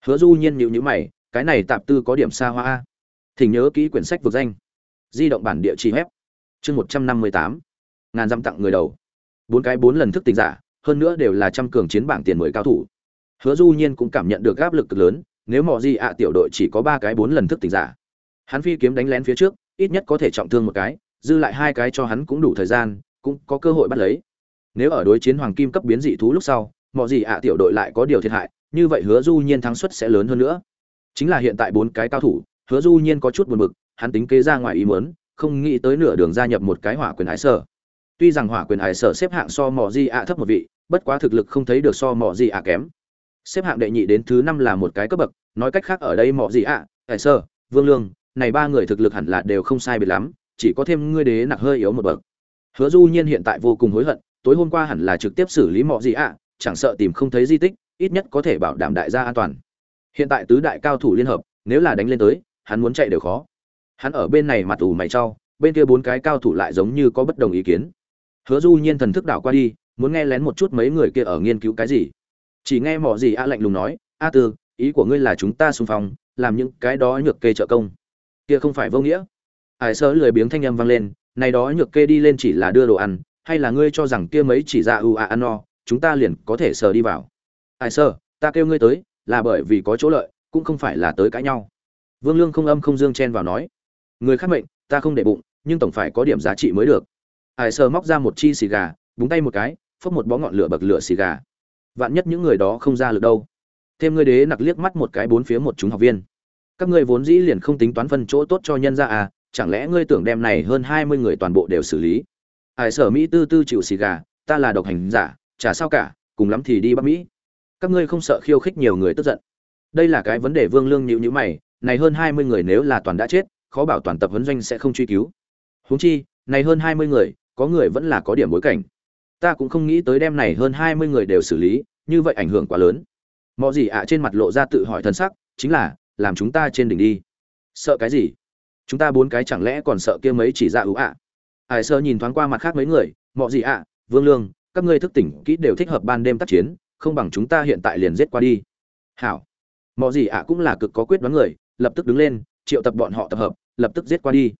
Hứa du nhiên nhịu nhữ mày, cái này tạp tư có điểm xa hoa a thỉnh nhớ kỹ quyển sách vực danh. Di động bản địa chỉ web. Chương một trăm năm mươi tám. Ngàn dăm tặng người đầu. Bốn cái bốn lần thức tỉnh giả, hơn nữa đều là trăm cường chiến bảng tiền mười cao thủ. Hứa du nhiên cũng cảm nhận được áp lực cực lớn, nếu mò gì ạ, tiểu đội chỉ có ba cái bốn lần thức tỉnh giả. Hắn phi kiếm đánh lén phía trước, ít nhất có thể trọng thương một cái, dư lại hai cái cho hắn cũng đủ thời gian, cũng có cơ hội bắt lấy. Nếu ở đối chiến hoàng kim cấp biến dị thú lúc sau, mò gì ạ, tiểu đội lại có điều thiệt hại, như vậy hứa du nhiên thắng suất sẽ lớn hơn nữa. Chính là hiện tại bốn cái cao thủ hứa du nhiên có chút buồn bực, hắn tính kế ra ngoài ý muốn, không nghĩ tới nửa đường gia nhập một cái hỏa quyền ái sở. Tuy rằng hỏa quyền ái sở xếp hạng so mò di ạ thấp một vị, bất quá thực lực không thấy được so mò di ạ kém. Xếp hạng đệ nhị đến thứ năm là một cái cấp bậc, nói cách khác ở đây mò di ạ ái sở, vương lương, này ba người thực lực hẳn là đều không sai biệt lắm, chỉ có thêm ngươi đế nặc hơi yếu một bậc. Hứa du nhiên hiện tại vô cùng hối hận, tối hôm qua hẳn là trực tiếp xử lý mò di ạ, chẳng sợ tìm không thấy di tích, ít nhất có thể bảo đảm đại gia an toàn. Hiện tại tứ đại cao thủ liên hợp, nếu là đánh lên tới hắn muốn chạy đều khó. Hắn ở bên này mặt ủ mày trao, bên kia bốn cái cao thủ lại giống như có bất đồng ý kiến. Hứa du nhiên thần thức đảo qua đi, muốn nghe lén một chút mấy người kia ở nghiên cứu cái gì. Chỉ nghe mỏ gì a lạnh lùng nói, a tư, ý của ngươi là chúng ta xung phong, làm những cái đó nhược kê trợ công. Kia không phải vô nghĩa. Ải sơ lười biếng thanh âm vang lên, này đó nhược kê đi lên chỉ là đưa đồ ăn, hay là ngươi cho rằng kia mấy chỉ ra ưu a ăn no, chúng ta liền có thể sờ đi vào? Ai sơ, ta kêu ngươi tới, là bởi vì có chỗ lợi, cũng không phải là tới cãi nhau vương lương không âm không dương chen vào nói, người khác mệnh, ta không để bụng, nhưng tổng phải có điểm giá trị mới được. Ai sơ móc ra một chi xì gà, búng tay một cái, phốc một bó ngọn lửa bậc lửa xì gà. Vạn nhất những người đó không ra lực đâu. Thêm ngươi đế nặc liếc mắt một cái bốn phía một chúng học viên. Các ngươi vốn dĩ liền không tính toán phân chỗ tốt cho nhân ra à chẳng lẽ ngươi tưởng đem này hơn hai mươi người toàn bộ đều xử lý? Ai sở mỹ tư tư chịu xì gà, ta là độc hành giả, chả sao cả, cùng lắm thì đi bắc mỹ. Các ngươi không sợ khiêu khích nhiều người tức giận. Đây là cái vấn đề vương lương nhíu nhíu mày này hơn hai mươi người nếu là toàn đã chết, khó bảo toàn tập huấn doanh sẽ không truy cứu. Huống chi, này hơn hai mươi người, có người vẫn là có điểm bối cảnh. Ta cũng không nghĩ tới đêm này hơn hai mươi người đều xử lý, như vậy ảnh hưởng quá lớn. Mọ gì ạ trên mặt lộ ra tự hỏi thân sắc, chính là, làm chúng ta trên đỉnh đi. Sợ cái gì? Chúng ta bốn cái chẳng lẽ còn sợ kia mấy chỉ dạ ra ú ạ? Ai sơ nhìn thoáng qua mặt khác mấy người, mọ gì ạ, vương lương, các ngươi thức tỉnh kỹ đều thích hợp ban đêm tác chiến, không bằng chúng ta hiện tại liền giết qua đi. Hảo. Mọ gì ạ cũng là cực có quyết đoán người lập tức đứng lên, triệu tập bọn họ tập hợp, lập tức giết qua đi.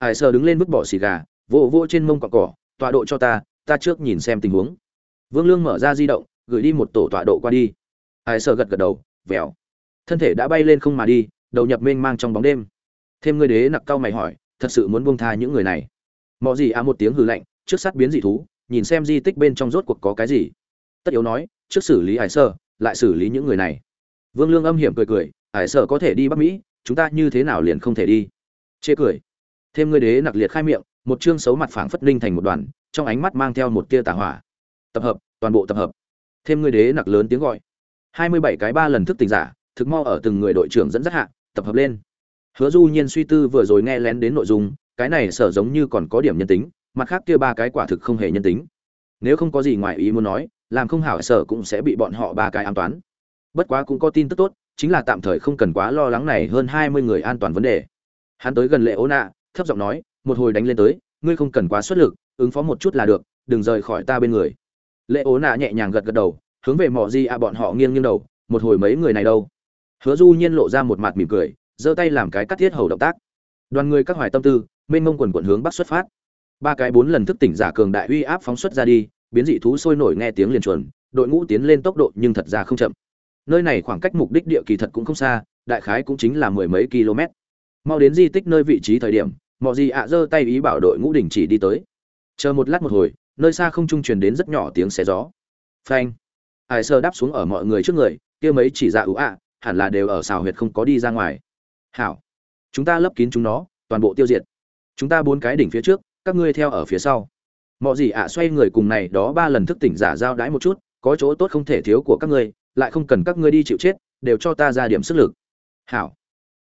Hải sơ đứng lên vứt bỏ xì gà, vỗ vỗ trên mông cọ cỏ, tọa độ cho ta ta trước nhìn xem tình huống. Vương lương mở ra di động, gửi đi một tổ tọa độ qua đi. Hải sơ gật gật đầu, vèo. Thân thể đã bay lên không mà đi, đầu nhập mênh mang trong bóng đêm. Thêm ngươi đế nặc cao mày hỏi, thật sự muốn buông tha những người này? Mọi gì à một tiếng hừ lạnh, trước sát biến dị thú, nhìn xem di tích bên trong rốt cuộc có cái gì. Tất yếu nói, trước xử lý hải sơ, lại xử lý những người này. Vương lương âm hiểm cười cười hải sở có thể đi bắc mỹ, chúng ta như thế nào liền không thể đi? Chê cười. Thêm ngươi đế nặc liệt khai miệng, một chương xấu mặt phảng phất linh thành một đoàn, trong ánh mắt mang theo một tia tà hỏa. Tập hợp, toàn bộ tập hợp. Thêm ngươi đế nặc lớn tiếng gọi. Hai mươi bảy cái ba lần thức tỉnh giả, thực mau ở từng người đội trưởng dẫn dắt hạ, tập hợp lên. Hứa du nhiên suy tư vừa rồi nghe lén đến nội dung, cái này sở giống như còn có điểm nhân tính, mặt khác kia ba cái quả thực không hề nhân tính. Nếu không có gì ngoài ý muốn nói, làm không hảo sở cũng sẽ bị bọn họ ba cái an toán. Bất quá cũng có tin tức tốt chính là tạm thời không cần quá lo lắng này hơn hai mươi người an toàn vấn đề. Hắn tới gần lệ ố nạ thấp giọng nói, một hồi đánh lên tới, ngươi không cần quá xuất lực, ứng phó một chút là được, đừng rời khỏi ta bên người. Lệ ố nạ nhẹ nhàng gật gật đầu, hướng về mỏ di a bọn họ nghiêng nghiêng đầu, một hồi mấy người này đâu? Hứa du nhiên lộ ra một mặt mỉm cười, giơ tay làm cái cắt thiết hầu động tác. Đoàn người các hoài tâm tư, mênh mông quần quần hướng bắc xuất phát. Ba cái bốn lần thức tỉnh giả cường đại uy áp phóng xuất ra đi, biến dị thú sôi nổi nghe tiếng liền chuẩn đội ngũ tiến lên tốc độ nhưng thật ra không chậm nơi này khoảng cách mục đích địa kỳ thật cũng không xa, đại khái cũng chính là mười mấy km. Mau đến di tích nơi vị trí thời điểm mọi gì ạ giơ tay ý bảo đội ngũ đình chỉ đi tới. Chờ một lát một hồi, nơi xa không trung truyền đến rất nhỏ tiếng xé gió. Phanh. Ải sơ đáp xuống ở mọi người trước người, kia mấy chỉ dạ ủ ạ, hẳn là đều ở xào huyệt không có đi ra ngoài. Hảo. Chúng ta lấp kín chúng nó, toàn bộ tiêu diệt. Chúng ta bốn cái đỉnh phía trước, các ngươi theo ở phía sau. Mọi gì ạ xoay người cùng này, đó ba lần thức tỉnh giả giao đái một chút, có chỗ tốt không thể thiếu của các ngươi lại không cần các ngươi đi chịu chết, đều cho ta ra điểm sức lực. Hảo.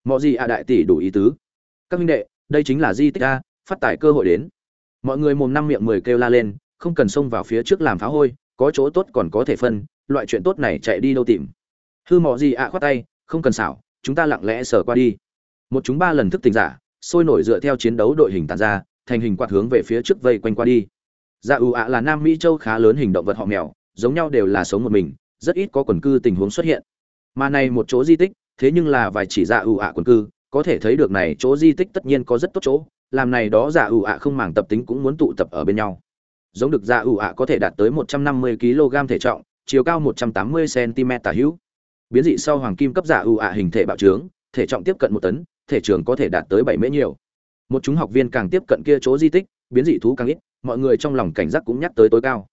Mọi gì ạ đại tỷ đủ ý tứ. Các minh đệ, đây chính là di tích a, phát tải cơ hội đến. Mọi người mồm năm miệng mười kêu la lên, không cần xông vào phía trước làm phá hôi, có chỗ tốt còn có thể phân, loại chuyện tốt này chạy đi đâu tìm. Hư mọi gì ạ khoát tay, không cần xảo, chúng ta lặng lẽ sờ qua đi. Một chúng ba lần thức tỉnh giả, sôi nổi dựa theo chiến đấu đội hình tàn ra, thành hình quạt hướng về phía trước vây quanh qua đi. Dạ ưu ạ là nam mỹ châu khá lớn hình động vật họ mèo, giống nhau đều là sống một mình rất ít có quần cư tình huống xuất hiện. Mà này một chỗ di tích, thế nhưng là vài chỉ dạ ủ ạ quần cư, có thể thấy được này chỗ di tích tất nhiên có rất tốt chỗ, làm này đó dạ ủ ạ không màng tập tính cũng muốn tụ tập ở bên nhau. Giống được dạ ủ ạ có thể đạt tới 150 kg thể trọng, chiều cao 180 cm tả hữu. Biến dị sau hoàng kim cấp dạ ủ ạ hình thể bạo trướng, thể trọng tiếp cận một tấn, thể trường có thể đạt tới bảy mễ nhiều. Một chúng học viên càng tiếp cận kia chỗ di tích, biến dị thú càng ít, mọi người trong lòng cảnh giác cũng nhắc tới tối cao.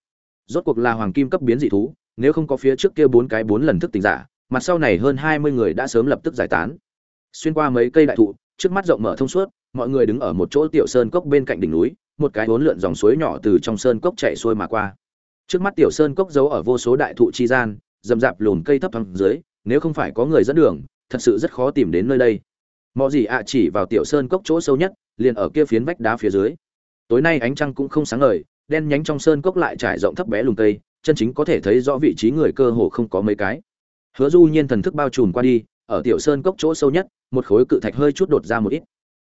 Rốt cuộc là hoàng kim cấp biến dị thú nếu không có phía trước kia bốn cái bốn lần thức tỉnh giả, mặt sau này hơn hai mươi người đã sớm lập tức giải tán. Xuyên qua mấy cây đại thụ, trước mắt rộng mở thông suốt, mọi người đứng ở một chỗ tiểu sơn cốc bên cạnh đỉnh núi, một cái hỗn lượn dòng suối nhỏ từ trong sơn cốc chạy xuôi mà qua. Trước mắt tiểu sơn cốc giấu ở vô số đại thụ chi gian, rậm rạp lùn cây thấp thẳng dưới, nếu không phải có người dẫn đường, thật sự rất khó tìm đến nơi đây. Mọi gì ạ chỉ vào tiểu sơn cốc chỗ sâu nhất, liền ở kia phiến vách đá phía dưới. Tối nay ánh trăng cũng không sáng ngời, đen nhánh trong sơn cốc lại trải rộng thấp bé lùn cây chân chính có thể thấy rõ vị trí người cơ hồ không có mấy cái. Hứa du nhiên thần thức bao trùm qua đi, ở tiểu sơn cốc chỗ sâu nhất, một khối cự thạch hơi chút đột ra một ít.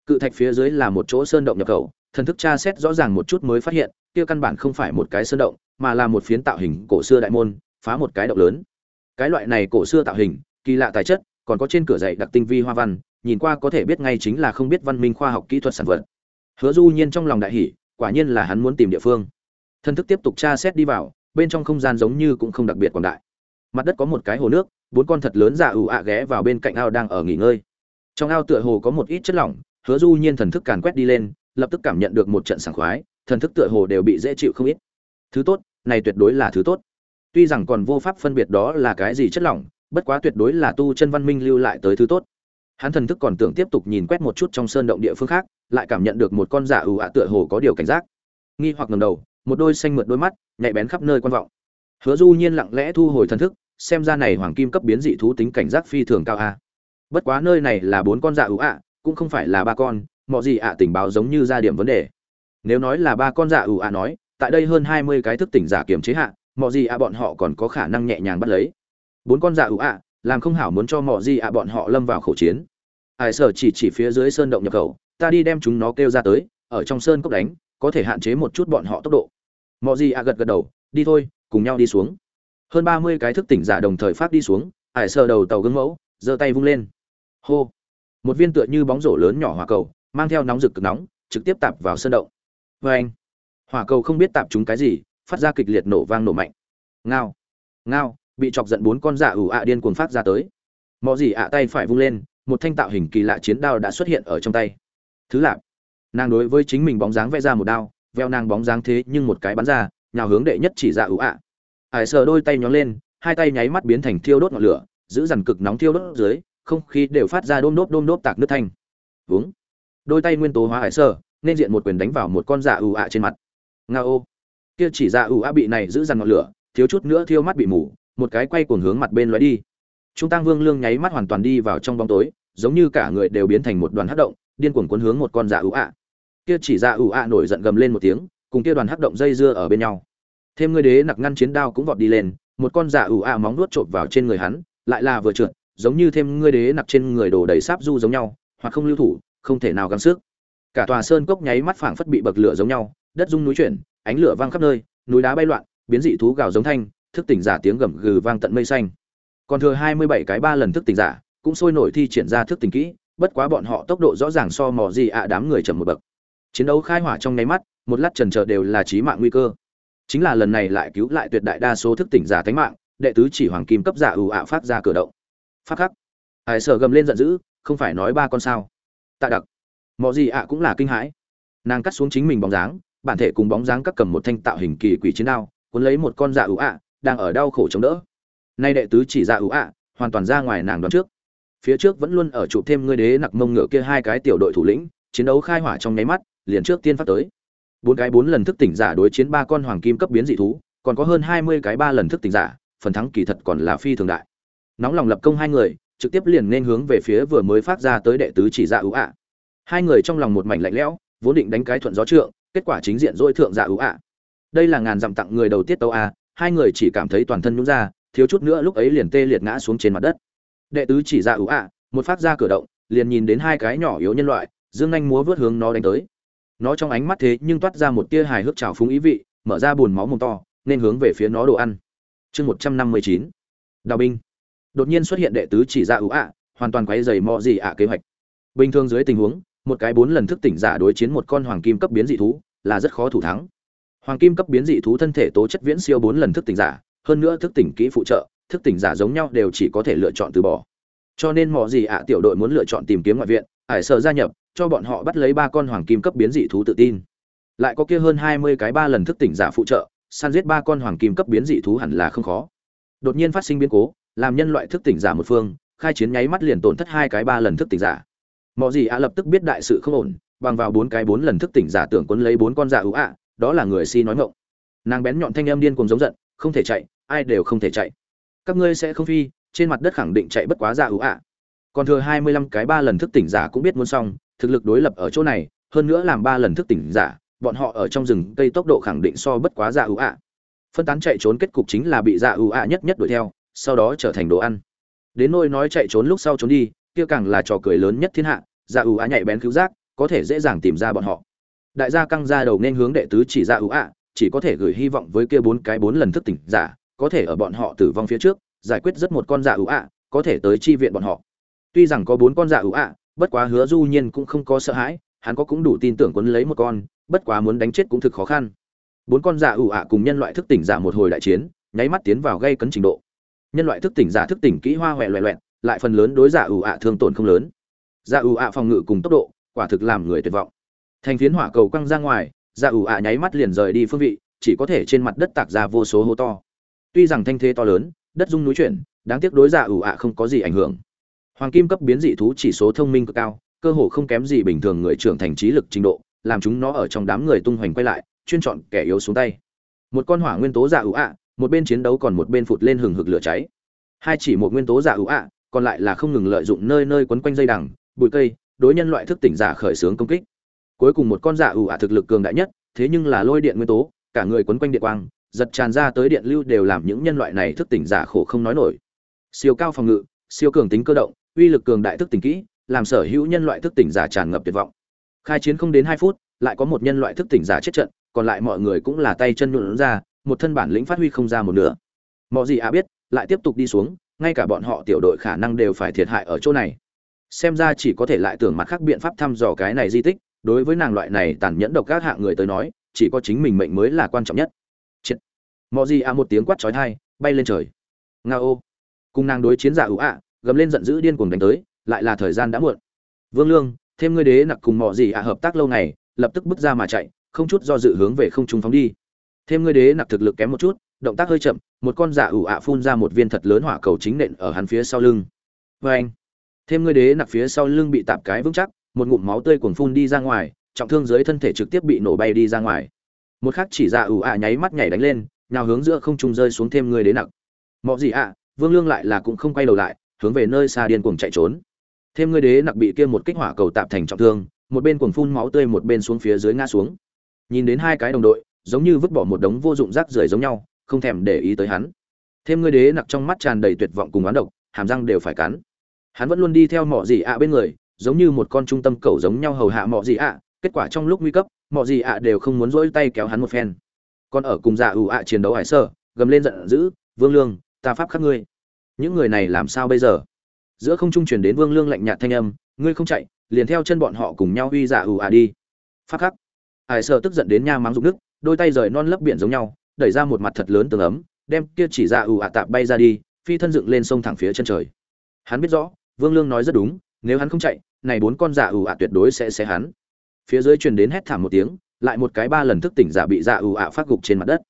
Cự thạch phía dưới là một chỗ sơn động nhập khẩu, thần thức tra xét rõ ràng một chút mới phát hiện, kia căn bản không phải một cái sơn động, mà là một phiến tạo hình cổ xưa đại môn, phá một cái động lớn. Cái loại này cổ xưa tạo hình, kỳ lạ tài chất, còn có trên cửa dạy đặc tinh vi hoa văn, nhìn qua có thể biết ngay chính là không biết văn minh khoa học kỹ thuật sản vật. Hứa du nhiên trong lòng đại hỉ, quả nhiên là hắn muốn tìm địa phương. Thần thức tiếp tục tra xét đi vào bên trong không gian giống như cũng không đặc biệt quảng đại. Mặt đất có một cái hồ nước, bốn con thật lớn dạ ủ ạ ghé vào bên cạnh ao đang ở nghỉ ngơi. Trong ao tựa hồ có một ít chất lỏng, hứa du nhiên thần thức càn quét đi lên, lập tức cảm nhận được một trận sảng khoái, thần thức tựa hồ đều bị dễ chịu không ít. Thứ tốt, này tuyệt đối là thứ tốt. Tuy rằng còn vô pháp phân biệt đó là cái gì chất lỏng, bất quá tuyệt đối là tu chân văn minh lưu lại tới thứ tốt. Hắn thần thức còn tưởng tiếp tục nhìn quét một chút trong sơn động địa phương khác, lại cảm nhận được một con giả ủ ạ tựa hồ có điều cảnh giác. Nghi hoặc ngầm đầu một đôi xanh mượt đôi mắt, nhạy bén khắp nơi quan vọng. Hứa du nhiên lặng lẽ thu hồi thần thức, xem ra này hoàng kim cấp biến dị thú tính cảnh giác phi thường cao a. Bất quá nơi này là bốn con dạ ủ ạ, cũng không phải là ba con mọi gì ạ tình báo giống như ra điểm vấn đề. Nếu nói là ba con dạ ủ ạ nói, tại đây hơn hai mươi cái thức tỉnh giả kiểm chế hạ mọi gì ạ bọn họ còn có khả năng nhẹ nhàng bắt lấy. Bốn con dạ ủ ạ, làm không hảo muốn cho mọi gì ạ bọn họ lâm vào khẩu chiến. Ai sở chỉ chỉ phía dưới sơn động nhập khẩu, ta đi đem chúng nó kêu ra tới, ở trong sơn cốc đánh có thể hạn chế một chút bọn họ tốc độ. Mọi gì ạ gật gật đầu, đi thôi, cùng nhau đi xuống. Hơn ba mươi cái thức tỉnh giả đồng thời phát đi xuống, ải sờ đầu tàu gương mẫu, giơ tay vung lên. Hô! Một viên tựa như bóng rổ lớn nhỏ hỏa cầu, mang theo nóng rực cực nóng, trực tiếp tạp vào sân động. Vê anh, hỏa cầu không biết tạp chúng cái gì, phát ra kịch liệt nổ vang nổ mạnh. Ngao! Ngao! Bị chọc giận bốn con giả ủ ạ điên cuồng phát ra tới. Mọi gì ạ tay phải vung lên, một thanh tạo hình kỳ lạ chiến đao đã xuất hiện ở trong tay. Thứ lạp! Nàng đối với chính mình bóng dáng vẽ ra một đao veo nàng bóng dáng thế nhưng một cái bắn ra nhào hướng đệ nhất chỉ dạ ủ ạ. Ải sờ đôi tay nhón lên hai tay nháy mắt biến thành thiêu đốt ngọn lửa giữ dằn cực nóng thiêu đốt dưới không khí đều phát ra đôm đốp đôm đốp tạc nước thanh. Vướng. đôi tay nguyên tố hóa ải sờ nên diện một quyền đánh vào một con dạ ủ ạ trên mặt. Nga ô. Kia chỉ dạ ủ ạ bị này giữ dằn ngọn lửa thiếu chút nữa thiêu mắt bị mù một cái quay cuồng hướng mặt bên lóe đi. Trung Tăng Vương Lương nháy mắt hoàn toàn đi vào trong bóng tối, giống như cả người đều biến thành một đoàn hất động điên cuồng cuốn hướng một con dạ ủ ạ kia chỉ ra ủ ạ nổi giận gầm lên một tiếng, cùng kia đoàn hắc động dây dưa ở bên nhau. Thêm ngươi đế nặc ngăn chiến đao cũng vọt đi lên, một con giả ủ ạ móng nuốt trộm vào trên người hắn, lại là vừa trượt, giống như thêm ngươi đế nặc trên người đổ đầy sáp du giống nhau, hoặc không lưu thủ, không thể nào gắng sức. Cả tòa sơn cốc nháy mắt phảng phất bị bậc lửa giống nhau, đất rung núi chuyển, ánh lửa vang khắp nơi, núi đá bay loạn, biến dị thú gào giống thanh, thức tỉnh giả tiếng gầm gừ vang tận mây xanh. Còn thừa hai mươi bảy cái ba lần thức tỉnh giả, cũng sôi nổi thi triển ra thức tỉnh kỹ, bất quá bọn họ tốc độ rõ ràng so mò gì ạ đám người chậm một bậc chiến đấu khai hỏa trong nháy mắt, một lát trần chờ đều là chí mạng nguy cơ. Chính là lần này lại cứu lại tuyệt đại đa số thức tỉnh giả tánh mạng, đệ tứ chỉ hoàng kim cấp giả ưu ạ phát ra cửa động. Phát khắc. Hải sở gầm lên giận dữ, không phải nói ba con sao. Tạ đặc. Mọi gì ạ cũng là kinh hãi. Nàng cắt xuống chính mình bóng dáng, bản thể cùng bóng dáng các cầm một thanh tạo hình kỳ quỷ chiến đao, cuốn lấy một con dạ ưu ạ, đang ở đau khổ chống đỡ. Nay đệ tứ chỉ dạ ưu ạ, hoàn toàn ra ngoài nàng đoán trước. Phía trước vẫn luôn ở trụ thêm ngươi đế nặc mông ngựa kia hai cái tiểu đội thủ lĩnh, chiến đấu khai hỏa trong nháy mắt liền trước tiên phát tới. Bốn cái bốn lần thức tỉnh giả đối chiến ba con hoàng kim cấp biến dị thú, còn có hơn hai mươi cái ba lần thức tỉnh giả, phần thắng kỳ thật còn là phi thường đại. Nóng lòng lập công hai người, trực tiếp liền nên hướng về phía vừa mới phát ra tới đệ tứ chỉ dạ ưu ạ. Hai người trong lòng một mảnh lạnh lẽo, vốn định đánh cái thuận gió trượng, kết quả chính diện dỗi thượng dạ ưu ạ. Đây là ngàn dặm tặng người đầu tiết tấu a, hai người chỉ cảm thấy toàn thân nhúng ra, thiếu chút nữa lúc ấy liền tê liệt ngã xuống trên mặt đất. Đệ tứ chỉ dạ ưu ạ, một phát ra cửa động, liền nhìn đến hai cái nhỏ yếu nhân loại, dương anh múa vớt hướng nó đánh tới nó trong ánh mắt thế nhưng toát ra một tia hài hước trào phúng ý vị, mở ra bùn máu mồm to, nên hướng về phía nó đồ ăn. Chương một trăm năm mươi chín. Đào binh. Đột nhiên xuất hiện đệ tứ chỉ ra ưu ạ, hoàn toàn quấy dày mò gì ạ kế hoạch. Bình thường dưới tình huống, một cái bốn lần thức tỉnh giả đối chiến một con hoàng kim cấp biến dị thú, là rất khó thủ thắng. Hoàng kim cấp biến dị thú thân thể tố chất viễn siêu bốn lần thức tỉnh giả, hơn nữa thức tỉnh kỹ phụ trợ, thức tỉnh giả giống nhau đều chỉ có thể lựa chọn từ bỏ. Cho nên mò gì ạ tiểu đội muốn lựa chọn tìm kiếm ngoại viện, ải sợ gia nhập cho bọn họ bắt lấy ba con hoàng kim cấp biến dị thú tự tin. Lại có kia hơn hai mươi cái ba lần thức tỉnh giả phụ trợ, săn giết ba con hoàng kim cấp biến dị thú hẳn là không khó. Đột nhiên phát sinh biến cố, làm nhân loại thức tỉnh giả một phương, khai chiến nháy mắt liền tổn thất hai cái ba lần thức tỉnh giả. Mọi gì ạ lập tức biết đại sự không ổn, bằng vào bốn cái bốn lần thức tỉnh giả tưởng quấn lấy bốn con giả ưu ạ, đó là người si nói ngộng nàng bén nhọn thanh âm điên cùng giống giận, không thể chạy, ai đều không thể chạy. Các ngươi sẽ không phi, trên mặt đất khẳng định chạy bất quá giả ưu ạ. Còn thừa hai mươi lăm cái ba lần thức tỉnh giả cũng biết muốn xong thực lực đối lập ở chỗ này, hơn nữa làm ba lần thức tỉnh giả, bọn họ ở trong rừng cây tốc độ khẳng định so bất quá giả ưu ạ. Phân tán chạy trốn kết cục chính là bị giả ưu ạ nhất nhất đuổi theo, sau đó trở thành đồ ăn. Đến nôi nói chạy trốn lúc sau trốn đi, kia càng là trò cười lớn nhất thiên hạ dạ ủ ạ nhạy bén cứu giác, có thể dễ dàng tìm ra bọn họ. Đại gia căng ra đầu nên hướng đệ tứ chỉ dạ ủ ạ, chỉ có thể gửi hy vọng với kia bốn cái bốn lần thức tỉnh giả, có thể ở bọn họ tử vong phía trước, giải quyết rất một con dạ ủ ạ, có thể tới chi viện bọn họ. Tuy rằng có bốn con dạ ủ ạ bất quá hứa du nhiên cũng không có sợ hãi, hắn có cũng đủ tin tưởng quấn lấy một con, bất quá muốn đánh chết cũng thực khó khăn. Bốn con giả ủ ạ cùng nhân loại thức tỉnh giả một hồi đại chiến, nháy mắt tiến vào gây cấn trình độ. Nhân loại thức tỉnh giả thức tỉnh kỹ hoa hoẹ loẹ loẹt, lại phần lớn đối giả ủ ạ thương tổn không lớn. Giả ủ ạ phòng ngự cùng tốc độ, quả thực làm người tuyệt vọng. Thành phiến hỏa cầu quăng ra ngoài, giả ủ ạ nháy mắt liền rời đi phương vị, chỉ có thể trên mặt đất tạc ra vô số hố to. Tuy rằng thanh thế to lớn, đất dung núi chuyển, đáng tiếc đối giả ủ ạ không có gì ảnh hưởng hoàng kim cấp biến dị thú chỉ số thông minh cực cao, cơ hồ không kém gì bình thường người trưởng thành trí lực trình độ, làm chúng nó ở trong đám người tung hoành quay lại, chuyên chọn kẻ yếu xuống tay. Một con hỏa nguyên tố dạ giả ủ ạ, một bên chiến đấu còn một bên phụt lên hừng hực lửa cháy. Hai chỉ một nguyên tố dạ giả ủ ạ, còn lại là không ngừng lợi dụng nơi nơi quấn quanh dây đằng, bụi cây, đối nhân loại thức tỉnh giả khởi xướng công kích. Cuối cùng một con dạ giả ủ ạ thực lực cường đại nhất, thế nhưng là lôi điện nguyên tố, cả người quấn quanh điện quang, giật tràn ra tới điện lưu đều làm những nhân loại này thức tỉnh giả khổ không nói nổi. Siêu cao phòng ngự, siêu cường tính cơ động uy lực cường đại thức tỉnh kỹ, làm sở hữu nhân loại thức tỉnh giả tràn ngập tuyệt vọng. Khai chiến không đến hai phút, lại có một nhân loại thức tỉnh giả chết trận, còn lại mọi người cũng là tay chân nhuộn ra, một thân bản lĩnh phát huy không ra một nửa. Mọi gì à biết, lại tiếp tục đi xuống, ngay cả bọn họ tiểu đội khả năng đều phải thiệt hại ở chỗ này. Xem ra chỉ có thể lại tưởng mặt khác biện pháp thăm dò cái này di tích, đối với nàng loại này tàn nhẫn độc các hạng người tới nói, chỉ có chính mình mệnh mới là quan trọng nhất. Chết. mọi gì à một tiếng quát chói tai, bay lên trời. Nga ô. Cùng nàng đối chiến giả ủ ạ gầm lên giận dữ điên cuồng đánh tới, lại là thời gian đã muộn. Vương lương, thêm ngươi đế nặc cùng mọ gì ạ hợp tác lâu ngày, lập tức bước ra mà chạy, không chút do dự hướng về không trung phóng đi. Thêm ngươi đế nặc thực lực kém một chút, động tác hơi chậm, một con giả ủ ạ phun ra một viên thật lớn hỏa cầu chính nện ở hắn phía sau lưng. Vê anh, thêm ngươi đế nặc phía sau lưng bị tạp cái vững chắc, một ngụm máu tươi cuồng phun đi ra ngoài, trọng thương dưới thân thể trực tiếp bị nổ bay đi ra ngoài. Một khắc chỉ giả ủ ạ nháy mắt nhảy đánh lên nào hướng giữa không trung rơi xuống thêm ngươi đế nặc. Mọ gì ạ, vương lương lại là cũng không quay đầu lại hướng về nơi xa điên cuồng chạy trốn. Thêm ngươi đế nặc bị kia một kích hỏa cầu tạm thành trọng thương, một bên cuồng phun máu tươi một bên xuống phía dưới ngã xuống. Nhìn đến hai cái đồng đội, giống như vứt bỏ một đống vô dụng rác rưởi giống nhau, không thèm để ý tới hắn. Thêm ngươi đế nặc trong mắt tràn đầy tuyệt vọng cùng oán độc, hàm răng đều phải cắn. Hắn vẫn luôn đi theo mọ gì ạ bên người, giống như một con trung tâm cầu giống nhau hầu hạ mọ gì ạ, kết quả trong lúc nguy cấp, mọ gì ạ đều không muốn rỗi tay kéo hắn một phen. Còn ở cùng dạ ủ ạ chiến đấu hải sơ, gầm lên giận dữ, vương lương, ta pháp khắc ngươi những người này làm sao bây giờ? Giữa không trung truyền đến vương lương lạnh nhạt thanh âm, ngươi không chạy, liền theo chân bọn họ cùng nhau uy giả ù à đi. Pháp khắc, hải sơ tức giận đến nha mắng rụng nước, đôi tay rời non lấp biển giống nhau, đẩy ra một mặt thật lớn tường ấm, đem kia chỉ ra ù ạ tạp bay ra đi, phi thân dựng lên sông thẳng phía chân trời. Hắn biết rõ, vương lương nói rất đúng, nếu hắn không chạy, này bốn con giả ù ạ tuyệt đối sẽ xé hắn. Phía dưới truyền đến hét thảm một tiếng, lại một cái ba lần thức tỉnh giả bị dạ ù ạ phát gục trên mặt đất.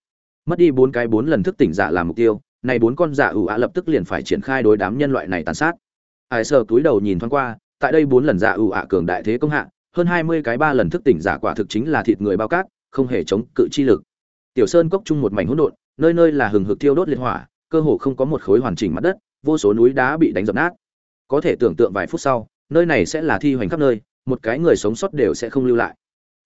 Mất đi bốn cái bốn lần thức tỉnh giả làm mục tiêu này bốn con giả ủ ạ lập tức liền phải triển khai đối đám nhân loại này tàn sát. Hải sơ túi đầu nhìn thoáng qua, tại đây bốn lần giả ủ ạ cường đại thế công hạ, hơn hai mươi cái ba lần thức tỉnh giả quả thực chính là thịt người bao cát, không hề chống cự chi lực. Tiểu sơn cốc chung một mảnh hỗn độn, nơi nơi là hừng hực thiêu đốt liệt hỏa, cơ hồ không có một khối hoàn chỉnh mặt đất, vô số núi đá bị đánh dập nát. Có thể tưởng tượng vài phút sau, nơi này sẽ là thi hoành khắp nơi, một cái người sống sót đều sẽ không lưu lại.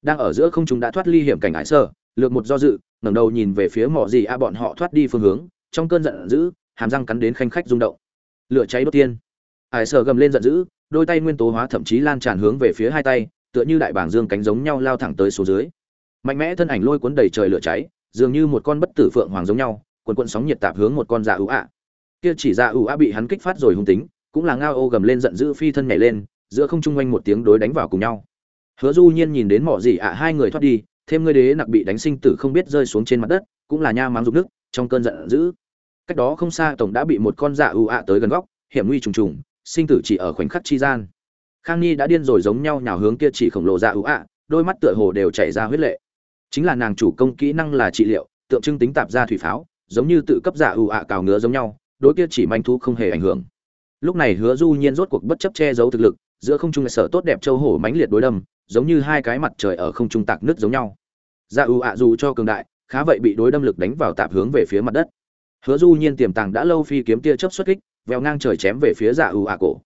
Đang ở giữa không chúng đã thoát ly hiểm cảnh ải sơ lược một do dự, ngẩng đầu nhìn về phía mỏ gì a bọn họ thoát đi phương hướng trong cơn giận dữ, hàm răng cắn đến khanh khách rung động. Lửa cháy đốt tiên. Ải sở gầm lên giận dữ, đôi tay nguyên tố hóa thậm chí lan tràn hướng về phía hai tay, tựa như đại bảng dương cánh giống nhau lao thẳng tới số dưới. Mạnh mẽ thân ảnh lôi cuốn đầy trời lửa cháy, dường như một con bất tử phượng hoàng giống nhau quần quận sóng nhiệt tạp hướng một con dạ ưu ạ. Kia chỉ dạ ưu ạ bị hắn kích phát rồi hung tính, cũng là ngao ô gầm lên giận dữ phi thân nhảy lên, giữa không trung quanh một tiếng đối đánh vào cùng nhau. Hứa du nhiên nhìn đến mỏ gì ạ, hai người thoát đi, thêm ngươi đế nặc bị đánh sinh tử không biết rơi xuống trên mặt đất, cũng là nha máng dục nước trong cơn giận dữ. Cách đó không xa, tổng đã bị một con dạ ưu ạ tới gần góc, hiểm nguy trùng trùng, sinh tử chỉ ở khoảnh khắc chi gian. Khang nhi đã điên rồi giống nhau nhào hướng kia chỉ khổng lồ dạ ưu ạ, đôi mắt tựa hồ đều chảy ra huyết lệ. Chính là nàng chủ công kỹ năng là trị liệu, tượng trưng tính tạp ra thủy pháo, giống như tự cấp dạ ưu ạ cào ngứa giống nhau, đối kia chỉ manh thu không hề ảnh hưởng. Lúc này hứa du nhiên rốt cuộc bất chấp che giấu thực lực, giữa không trung sở tốt đẹp châu hổ mãnh liệt đối đâm, giống như hai cái mặt trời ở không trung tạc nước giống nhau. Dạ ưu ạ dù cho cường đại khá vậy bị đối đâm lực đánh vào tạp hướng về phía mặt đất. Hứa du nhiên tiềm tàng đã lâu phi kiếm tia chớp xuất kích, vèo ngang trời chém về phía dạ ưu ạ cổ.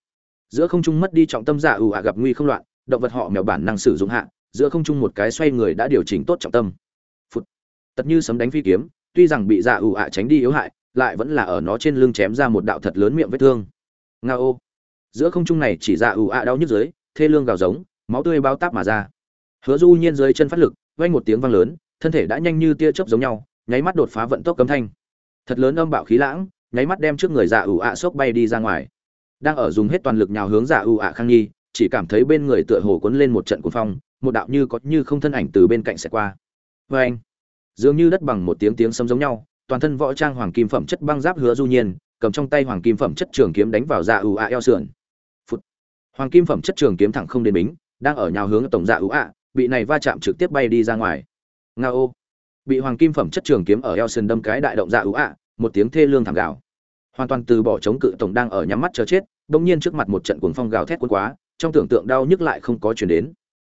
Giữa không trung mất đi trọng tâm dạ ưu ạ gặp nguy không loạn, động vật họ mèo bản năng sử dụng hạ, giữa không trung một cái xoay người đã điều chỉnh tốt trọng tâm. Phụt. tật như sấm đánh phi kiếm, tuy rằng bị dạ ưu ạ tránh đi yếu hại, lại vẫn là ở nó trên lưng chém ra một đạo thật lớn miệng vết thương. Nga ô. Giữa không trung này chỉ dạ ưu ạ đau nhức dưới, thê lương gào giống, máu tươi bao táp mà ra. Hứa du nhiên dưới chân phát lực, vang một tiếng vang lớn thân thể đã nhanh như tia chớp giống nhau, nháy mắt đột phá vận tốc cấm thanh. Thật lớn âm bạo khí lãng, nháy mắt đem trước người dạ ủ ạ sốc bay đi ra ngoài. Đang ở dùng hết toàn lực nhào hướng dạ ủ ạ khang nhi, chỉ cảm thấy bên người tựa hồ cuốn lên một trận cuồng phong, một đạo như có như không thân ảnh từ bên cạnh sẽ qua. Vê anh, dường như đất bằng một tiếng tiếng sấm giống nhau, toàn thân võ trang hoàng kim phẩm chất băng giáp hứa du nhiên, cầm trong tay hoàng kim phẩm chất trường kiếm đánh vào dạ ủ ạ eo sườn. Phụt. hoàng kim phẩm chất trường kiếm thẳng không đến bính, đang ở nhào hướng tổng dạ ủ ạ, bị này va chạm trực tiếp bay đi ra ngoài nga ô. Bị hoàng kim phẩm chất trường kiếm ở eo sườn đâm cái đại động dạ ưu ạ, một tiếng thê lương thảm gạo hoàn toàn từ bỏ chống cự tổng đang ở nhắm mắt chờ chết, bỗng nhiên trước mặt một trận cuồng phong gào thét cuốn quá, trong tưởng tượng đau nhức lại không có chuyển đến.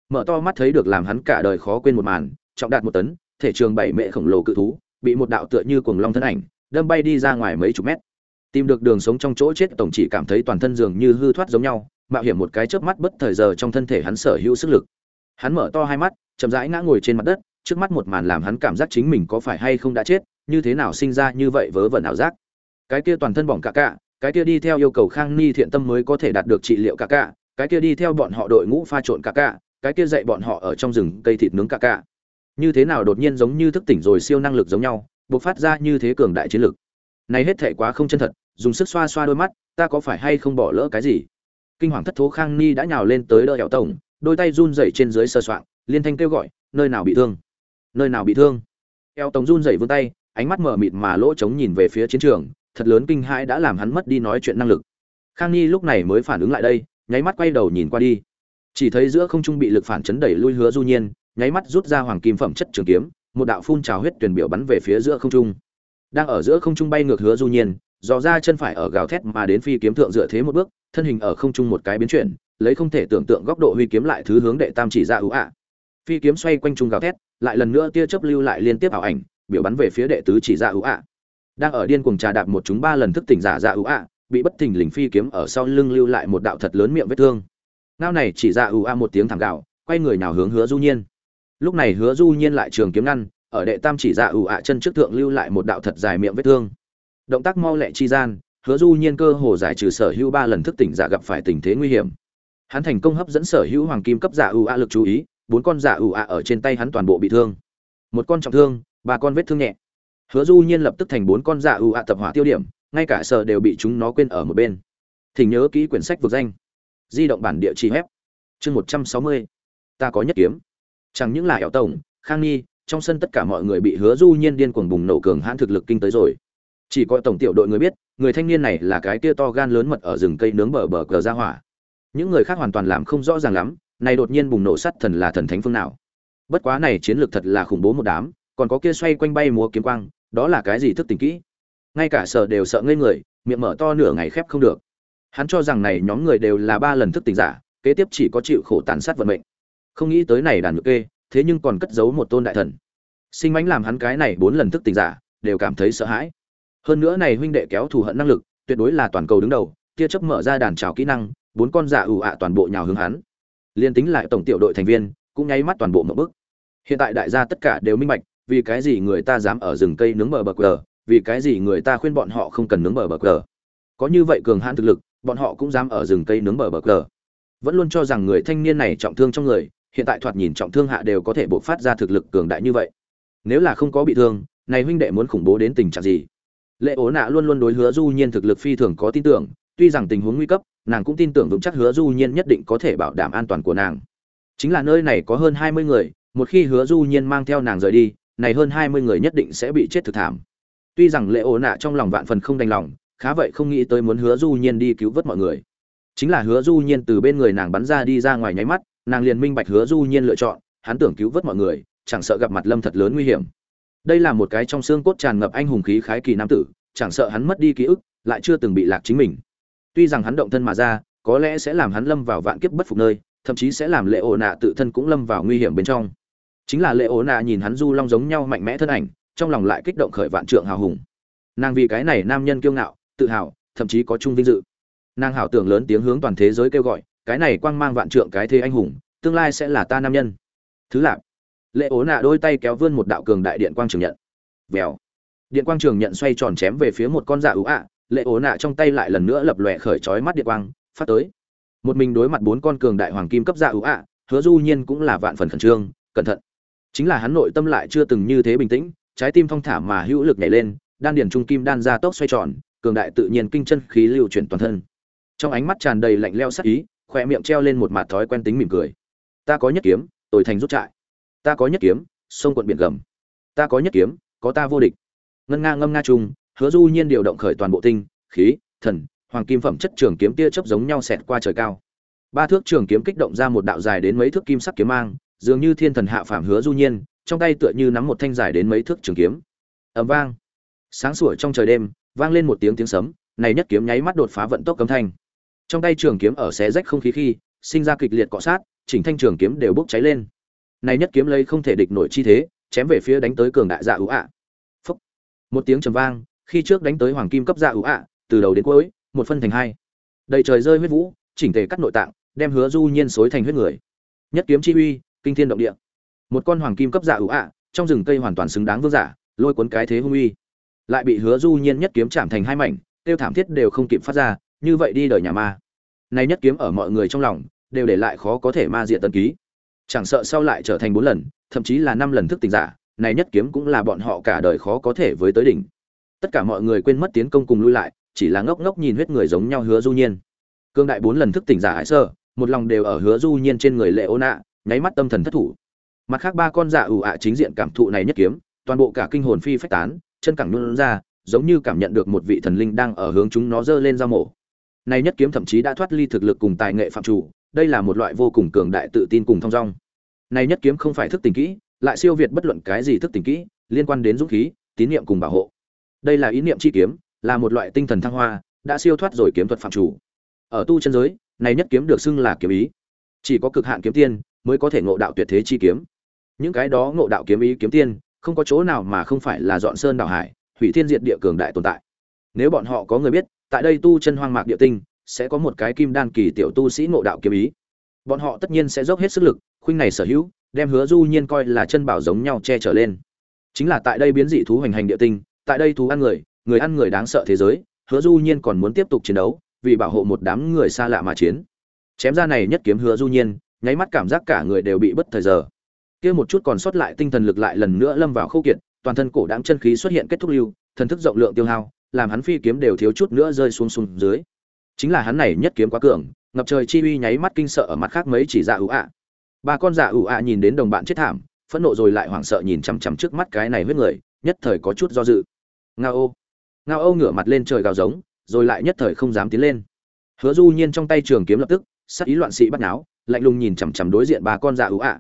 Mở to mắt thấy được làm hắn cả đời khó quên một màn, trọng đạt một tấn, thể trường bảy mệ khổng lồ cự thú, bị một đạo tựa như cuồng long thân ảnh, đâm bay đi ra ngoài mấy chục mét. Tìm được đường sống trong chỗ chết, tổng chỉ cảm thấy toàn thân dường như hư thoát giống nhau, mạo hiểm một cái chớp mắt bất thời giờ trong thân thể hắn sở hữu sức lực. Hắn mở to hai mắt, chậm rãi ngã ngồi trên mặt đất trước mắt một màn làm hắn cảm giác chính mình có phải hay không đã chết, như thế nào sinh ra như vậy vớ vẩn ảo giác. Cái kia toàn thân bỏng cả cả, cái kia đi theo yêu cầu khang ni thiện tâm mới có thể đạt được trị liệu cả cả, cái kia đi theo bọn họ đội ngũ pha trộn cả cả, cái kia dạy bọn họ ở trong rừng cây thịt nướng cả cả. Như thế nào đột nhiên giống như thức tỉnh rồi siêu năng lực giống nhau buộc phát ra như thế cường đại chiến lực. Này hết thể quá không chân thật, dùng sức xoa xoa đôi mắt, ta có phải hay không bỏ lỡ cái gì? Kinh hoàng thất thố khang ni đã nhào lên tới đỡ hẻo tổng, đôi tay run rẩy trên dưới sơ soạn liên thanh kêu gọi, nơi nào bị thương? Nơi nào bị thương. Eo Tống run dậy vươn tay, ánh mắt mở mịt mà lỗ trống nhìn về phía chiến trường, thật lớn kinh hãi đã làm hắn mất đi nói chuyện năng lực. Khang Nhi lúc này mới phản ứng lại đây, nháy mắt quay đầu nhìn qua đi. Chỉ thấy giữa không trung bị lực phản chấn đẩy lui hứa du nhiên, nháy mắt rút ra hoàng kim phẩm chất trường kiếm, một đạo phun trào huyết tuyển biểu bắn về phía giữa không trung. Đang ở giữa không trung bay ngược hứa du nhiên, dò ra chân phải ở gào thét mà đến phi kiếm thượng dựa thế một bước, thân hình ở không trung một cái biến chuyển, lấy không thể tưởng tượng góc độ huy kiếm lại thứ hướng đệ tam chỉ ra ưu ạ phi kiếm xoay quanh trung gào thét, lại lần nữa tia chớp lưu lại liên tiếp ảo ảnh, biểu bắn về phía đệ tứ chỉ ra ưu ạ. Đang ở điên cuồng trà đạp một chúng ba lần thức tỉnh giả ra ưu ạ, bị bất thình lình phi kiếm ở sau lưng lưu lại một đạo thật lớn miệng vết thương. Ngao này chỉ ra ù a một tiếng thảm gạo quay người nào hướng hứa du nhiên. Lúc này hứa du nhiên lại trường kiếm ngăn, ở đệ tam chỉ ra ưu ạ chân trước thượng lưu lại một đạo thật dài miệng vết thương. Động tác mau lẹ chi gian, hứa du nhiên cơ hồ giải trừ sở hữu ba lần thức tỉnh giả gặp phải tình thế nguy hiểm. Hắn thành công hấp dẫn sở hữu hoàng kim cấp giả ưu ạ lực chú ý bốn con giả ủ ạ ở trên tay hắn toàn bộ bị thương. Một con trọng thương, ba con vết thương nhẹ. Hứa du nhiên lập tức thành bốn con giả ủ ạ tập hỏa tiêu điểm, ngay cả sở đều bị chúng nó quên ở một bên. Thỉnh nhớ kỹ quyển sách vực danh. Di động bản địa chỉ hép chương một trăm sáu mươi. Ta có nhất kiếm. Chẳng những là hẻo tổng, khang nhi, trong sân tất cả mọi người bị hứa du nhiên điên cuồng bùng nổ cường hãn thực lực kinh tới rồi. Chỉ có tổng tiểu đội người biết, người thanh niên này là cái kia to gan lớn mật ở rừng cây nướng bờ bờ cờ ra hỏa. Những người khác hoàn toàn làm không rõ ràng lắm này đột nhiên bùng nổ sắt thần là thần thánh phương nào? Bất quá này chiến lược thật là khủng bố một đám, còn có kia xoay quanh bay múa kiếm quang, đó là cái gì thức tình kỹ? Ngay cả sở đều sợ ngây người, miệng mở to nửa ngày khép không được. Hắn cho rằng này nhóm người đều là ba lần thức tỉnh giả, kế tiếp chỉ có chịu khổ tàn sát vận mệnh. Không nghĩ tới này đàn nhược kê, thế nhưng còn cất giấu một tôn đại thần. Sinh mánh làm hắn cái này bốn lần thức tỉnh giả, đều cảm thấy sợ hãi. Hơn nữa này huynh đệ kéo thù hận năng lực, tuyệt đối là toàn cầu đứng đầu, tia chấp mở ra đàn trào kỹ năng, bốn con giả ủ ạ toàn bộ nhào hướng hắn liên tính lại tổng tiểu đội thành viên, cũng nháy mắt toàn bộ một bước. Hiện tại đại gia tất cả đều minh bạch, vì cái gì người ta dám ở rừng cây nướng bờ bờ cờ vì cái gì người ta khuyên bọn họ không cần nướng bờ bờ cờ có như vậy cường hãn thực lực, bọn họ cũng dám ở rừng cây nướng bờ bờ cờ vẫn luôn cho rằng người thanh niên này trọng thương trong người, hiện tại thoạt nhìn trọng thương hạ đều có thể bộc phát ra thực lực cường đại như vậy. Nếu là không có bị thương, này huynh đệ muốn khủng bố đến tình trạng gì? Lệ ố nạ luôn luôn đối hứa du nhiên thực lực phi thường có tin tưởng, tuy rằng tình huống nguy cấp nàng cũng tin tưởng vững chắc hứa du nhiên nhất định có thể bảo đảm an toàn của nàng. Chính là nơi này có hơn hai mươi người, một khi hứa du nhiên mang theo nàng rời đi, này hơn hai mươi người nhất định sẽ bị chết thực thảm. Tuy rằng lệ ố nạ trong lòng vạn phần không đành lòng, khá vậy không nghĩ tới muốn hứa du nhiên đi cứu vớt mọi người. Chính là hứa du nhiên từ bên người nàng bắn ra đi ra ngoài nháy mắt, nàng liền minh bạch hứa du nhiên lựa chọn, hắn tưởng cứu vớt mọi người, chẳng sợ gặp mặt lâm thật lớn nguy hiểm. Đây là một cái trong xương cốt tràn ngập anh hùng khí khái kỳ nam tử, chẳng sợ hắn mất đi ký ức, lại chưa từng bị lạc chính mình tuy rằng hắn động thân mà ra, có lẽ sẽ làm hắn lâm vào vạn kiếp bất phục nơi, thậm chí sẽ làm lệ ổ nạ tự thân cũng lâm vào nguy hiểm bên trong. Chính là lệ ổ nạ nhìn hắn du long giống nhau mạnh mẽ thân ảnh, trong lòng lại kích động khởi vạn trượng hào hùng. Nàng vì cái này nam nhân kiêu ngạo, tự hào, thậm chí có chung vinh dự. Nàng hảo tưởng lớn tiếng hướng toàn thế giới kêu gọi, cái này quang mang vạn trượng cái thế anh hùng, tương lai sẽ là ta nam nhân. Thứ lạp lệ ố nạ đôi tay kéo vươn một đạo cường đại điện quang trường nhận. Vèo. Điện quang trường nhận xoay tròn chém về phía một con dạ ưu ạ lệ ố nạ trong tay lại lần nữa lập lòe khởi trói mắt điện quang, phát tới. Một mình đối mặt bốn con cường đại hoàng kim cấp dạ ưu ạ, hứa du nhiên cũng là vạn phần khẩn trương, cẩn thận. Chính là hắn nội tâm lại chưa từng như thế bình tĩnh, trái tim phong thả mà hữu lực nhảy lên, đan điền trung kim đan ra tốc xoay tròn, cường đại tự nhiên kinh chân khí lưu chuyển toàn thân. Trong ánh mắt tràn đầy lạnh leo sắc ý khoe miệng treo lên một mặt thói quen tính mỉm cười. Ta có nhất kiếm tôi thành rút trại. Ta có nhất kiếm, sông quận biển gầm. Ta có nhất kiếm, có ta vô địch. Ngân nga ngâm nga trung hứa du nhiên điều động khởi toàn bộ tinh, khí, thần, hoàng kim phẩm chất trường kiếm tia chớp giống nhau xẹt qua trời cao. Ba thước trường kiếm kích động ra một đạo dài đến mấy thước kim sắc kiếm mang, dường như thiên thần hạ phàm hứa du nhiên, trong tay tựa như nắm một thanh dài đến mấy thước trường kiếm. Ầm vang. Sáng sủa trong trời đêm, vang lên một tiếng tiếng sấm, này nhất kiếm nháy mắt đột phá vận tốc cấm thanh. Trong tay trường kiếm ở xé rách không khí khi, sinh ra kịch liệt cọ sát, chỉnh thanh trường kiếm đều bốc cháy lên. Này nhất kiếm lấy không thể địch nổi chi thế, chém về phía đánh tới cường đại dạ ưu ạ. Phúc. một tiếng trầm vang khi trước đánh tới hoàng kim cấp dạ ưu ạ, từ đầu đến cuối, một phân thành hai. Đầy trời rơi huyết vũ, chỉnh thể cắt nội tạng, đem hứa du nhiên xối thành huyết người. Nhất kiếm chi uy, kinh thiên động địa. Một con hoàng kim cấp dạ ủ ạ, trong rừng cây hoàn toàn xứng đáng vương giả, lôi cuốn cái thế hung uy. Lại bị hứa du nhiên nhất kiếm chạm thành hai mảnh, tiêu thảm thiết đều không kịp phát ra, như vậy đi đời nhà ma. Này nhất kiếm ở mọi người trong lòng, đều để lại khó có thể ma diện tân ký. Chẳng sợ sau lại trở thành bốn lần, thậm chí là năm lần thức tỉnh giả này nhất kiếm cũng là bọn họ cả đời khó có thể với tới đỉnh tất cả mọi người quên mất tiến công cùng lui lại, chỉ là ngốc ngốc nhìn huyết người giống nhau hứa du nhiên. Cương đại bốn lần thức tỉnh giả hải sơ, một lòng đều ở hứa du nhiên trên người lệ ô nạ nháy mắt tâm thần thất thủ. Mặt khác ba con giả ủ ạ chính diện cảm thụ này nhất kiếm, toàn bộ cả kinh hồn phi phách tán, chân cẳng luôn ra, giống như cảm nhận được một vị thần linh đang ở hướng chúng nó dơ lên ra mổ. Này nhất kiếm thậm chí đã thoát ly thực lực cùng tài nghệ phạm chủ, đây là một loại vô cùng cường đại tự tin cùng thong dong. Này nhất kiếm không phải thức tỉnh kỹ, lại siêu việt bất luận cái gì thức tỉnh kỹ, liên quan đến dũng khí, tín niệm cùng bảo hộ đây là ý niệm chi kiếm, là một loại tinh thần thăng hoa, đã siêu thoát rồi kiếm thuật phạm chủ. Ở tu chân giới, này nhất kiếm được xưng là kiếm ý. Chỉ có cực hạn kiếm tiên mới có thể ngộ đạo tuyệt thế chi kiếm. Những cái đó ngộ đạo kiếm ý kiếm tiên, không có chỗ nào mà không phải là dọn sơn đảo hải, hủy thiên diệt địa cường đại tồn tại. Nếu bọn họ có người biết, tại đây tu chân hoang mạc địa tinh, sẽ có một cái kim đan kỳ tiểu tu sĩ ngộ đạo kiếm ý. Bọn họ tất nhiên sẽ dốc hết sức lực, khuynh này sở hữu, đem hứa du nhiên coi là chân bảo giống nhau che trở lên. Chính là tại đây biến dị thú hành hành địa tinh tại đây thú ăn người người ăn người đáng sợ thế giới, hứa du nhiên còn muốn tiếp tục chiến đấu, vì bảo hộ một đám người xa lạ mà chiến. Chém ra này nhất kiếm hứa du nhiên, nháy mắt cảm giác cả người đều bị bất thời giờ. Kia một chút còn sót lại tinh thần lực lại lần nữa lâm vào khâu kiệt, toàn thân cổ đáng chân khí xuất hiện kết thúc lưu, thần thức rộng lượng tiêu hao, làm hắn phi kiếm đều thiếu chút nữa rơi xuống xuống dưới. Chính là hắn này nhất kiếm quá cường, ngập trời chi uy nháy mắt kinh sợ ở mặt khác mấy chỉ dạ ủ ạ. Ba con dạ ủ ạ nhìn đến đồng bạn chết thảm, phẫn nộ rồi lại hoảng sợ nhìn chằm chằm trước mắt cái này huyết người, nhất thời có chút do dự ngao ô. Ngao ô ngửa mặt lên trời gào giống, rồi lại nhất thời không dám tiến lên. Hứa du nhiên trong tay trường kiếm lập tức, sắc ý loạn sĩ bắt náo, lạnh lùng nhìn chằm chằm đối diện bà con dạ ủ ạ.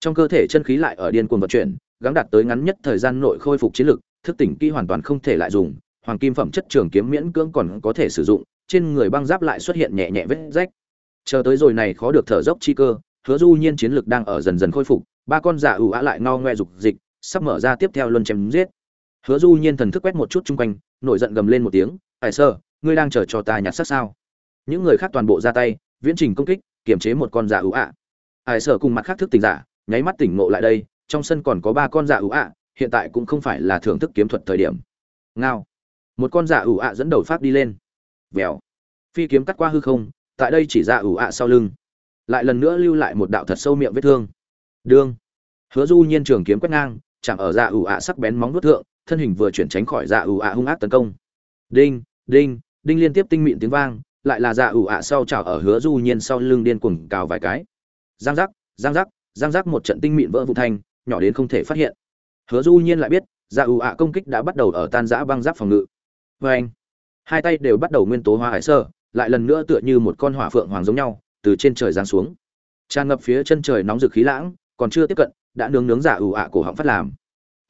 Trong cơ thể chân khí lại ở điên cuồng vận chuyển, gắng đạt tới ngắn nhất thời gian nội khôi phục chiến lực, thức tỉnh kỹ hoàn toàn không thể lại dùng, hoàng kim phẩm chất trường kiếm miễn cưỡng còn có thể sử dụng, trên người băng giáp lại xuất hiện nhẹ nhẹ vết rách. Chờ tới rồi này khó được thở dốc chi cơ, hứa du nhiên chiến lực đang ở dần dần khôi phục ba con giả ủ ạ lại ngao ngoe dục dịch, sắp mở ra tiếp theo luân chém giết hứa du nhiên thần thức quét một chút chung quanh, nổi giận gầm lên một tiếng Tại sơ, ngươi đang chờ cho ta nhặt sắc sao? Những người khác toàn bộ ra tay, viễn trình công kích, kiềm chế một con dạ giả ủ ạ. Hải sở cùng mặt khác thức tỉnh giả, nháy mắt tỉnh ngộ lại đây, trong sân còn có ba con dạ giả ủ ạ, hiện tại cũng không phải là thưởng thức kiếm thuật thời điểm. Ngao. Một con dạ giả ủ ạ dẫn đầu pháp đi lên. Vèo. Phi kiếm cắt qua hư không, tại đây chỉ ra ủ ạ sau lưng. Lại lần nữa lưu lại một đạo thật sâu miệng vết thương. Đương. Hứa du nhiên trường kiếm quét ngang, chạm ở dạ ủ ạ sắc bén móng vuốt thượng thân hình vừa chuyển tránh khỏi dạ ủ ạ hung ác tấn công. Đinh đinh đinh liên tiếp tinh mịn tiếng vang, lại là dạ ủ ạ sau chảo ở hứa du nhiên sau lưng điên cuồng cào vài cái. Giang giác giang giác giang giác một trận tinh mịn vỡ vụ thanh nhỏ đến không thể phát hiện. Hứa du nhiên lại biết dạ ủ ạ công kích đã bắt đầu ở tan giã băng giáp phòng ngự. Vê anh, hai tay đều bắt đầu nguyên tố hóa hải sơ, lại lần nữa tựa như một con hỏa phượng hoàng giống nhau, từ trên trời giáng xuống. Tràn ngập phía chân trời nóng rực khí lãng, còn chưa tiếp cận, đã nướng nướng giả ủ ạ cổ họng phát làm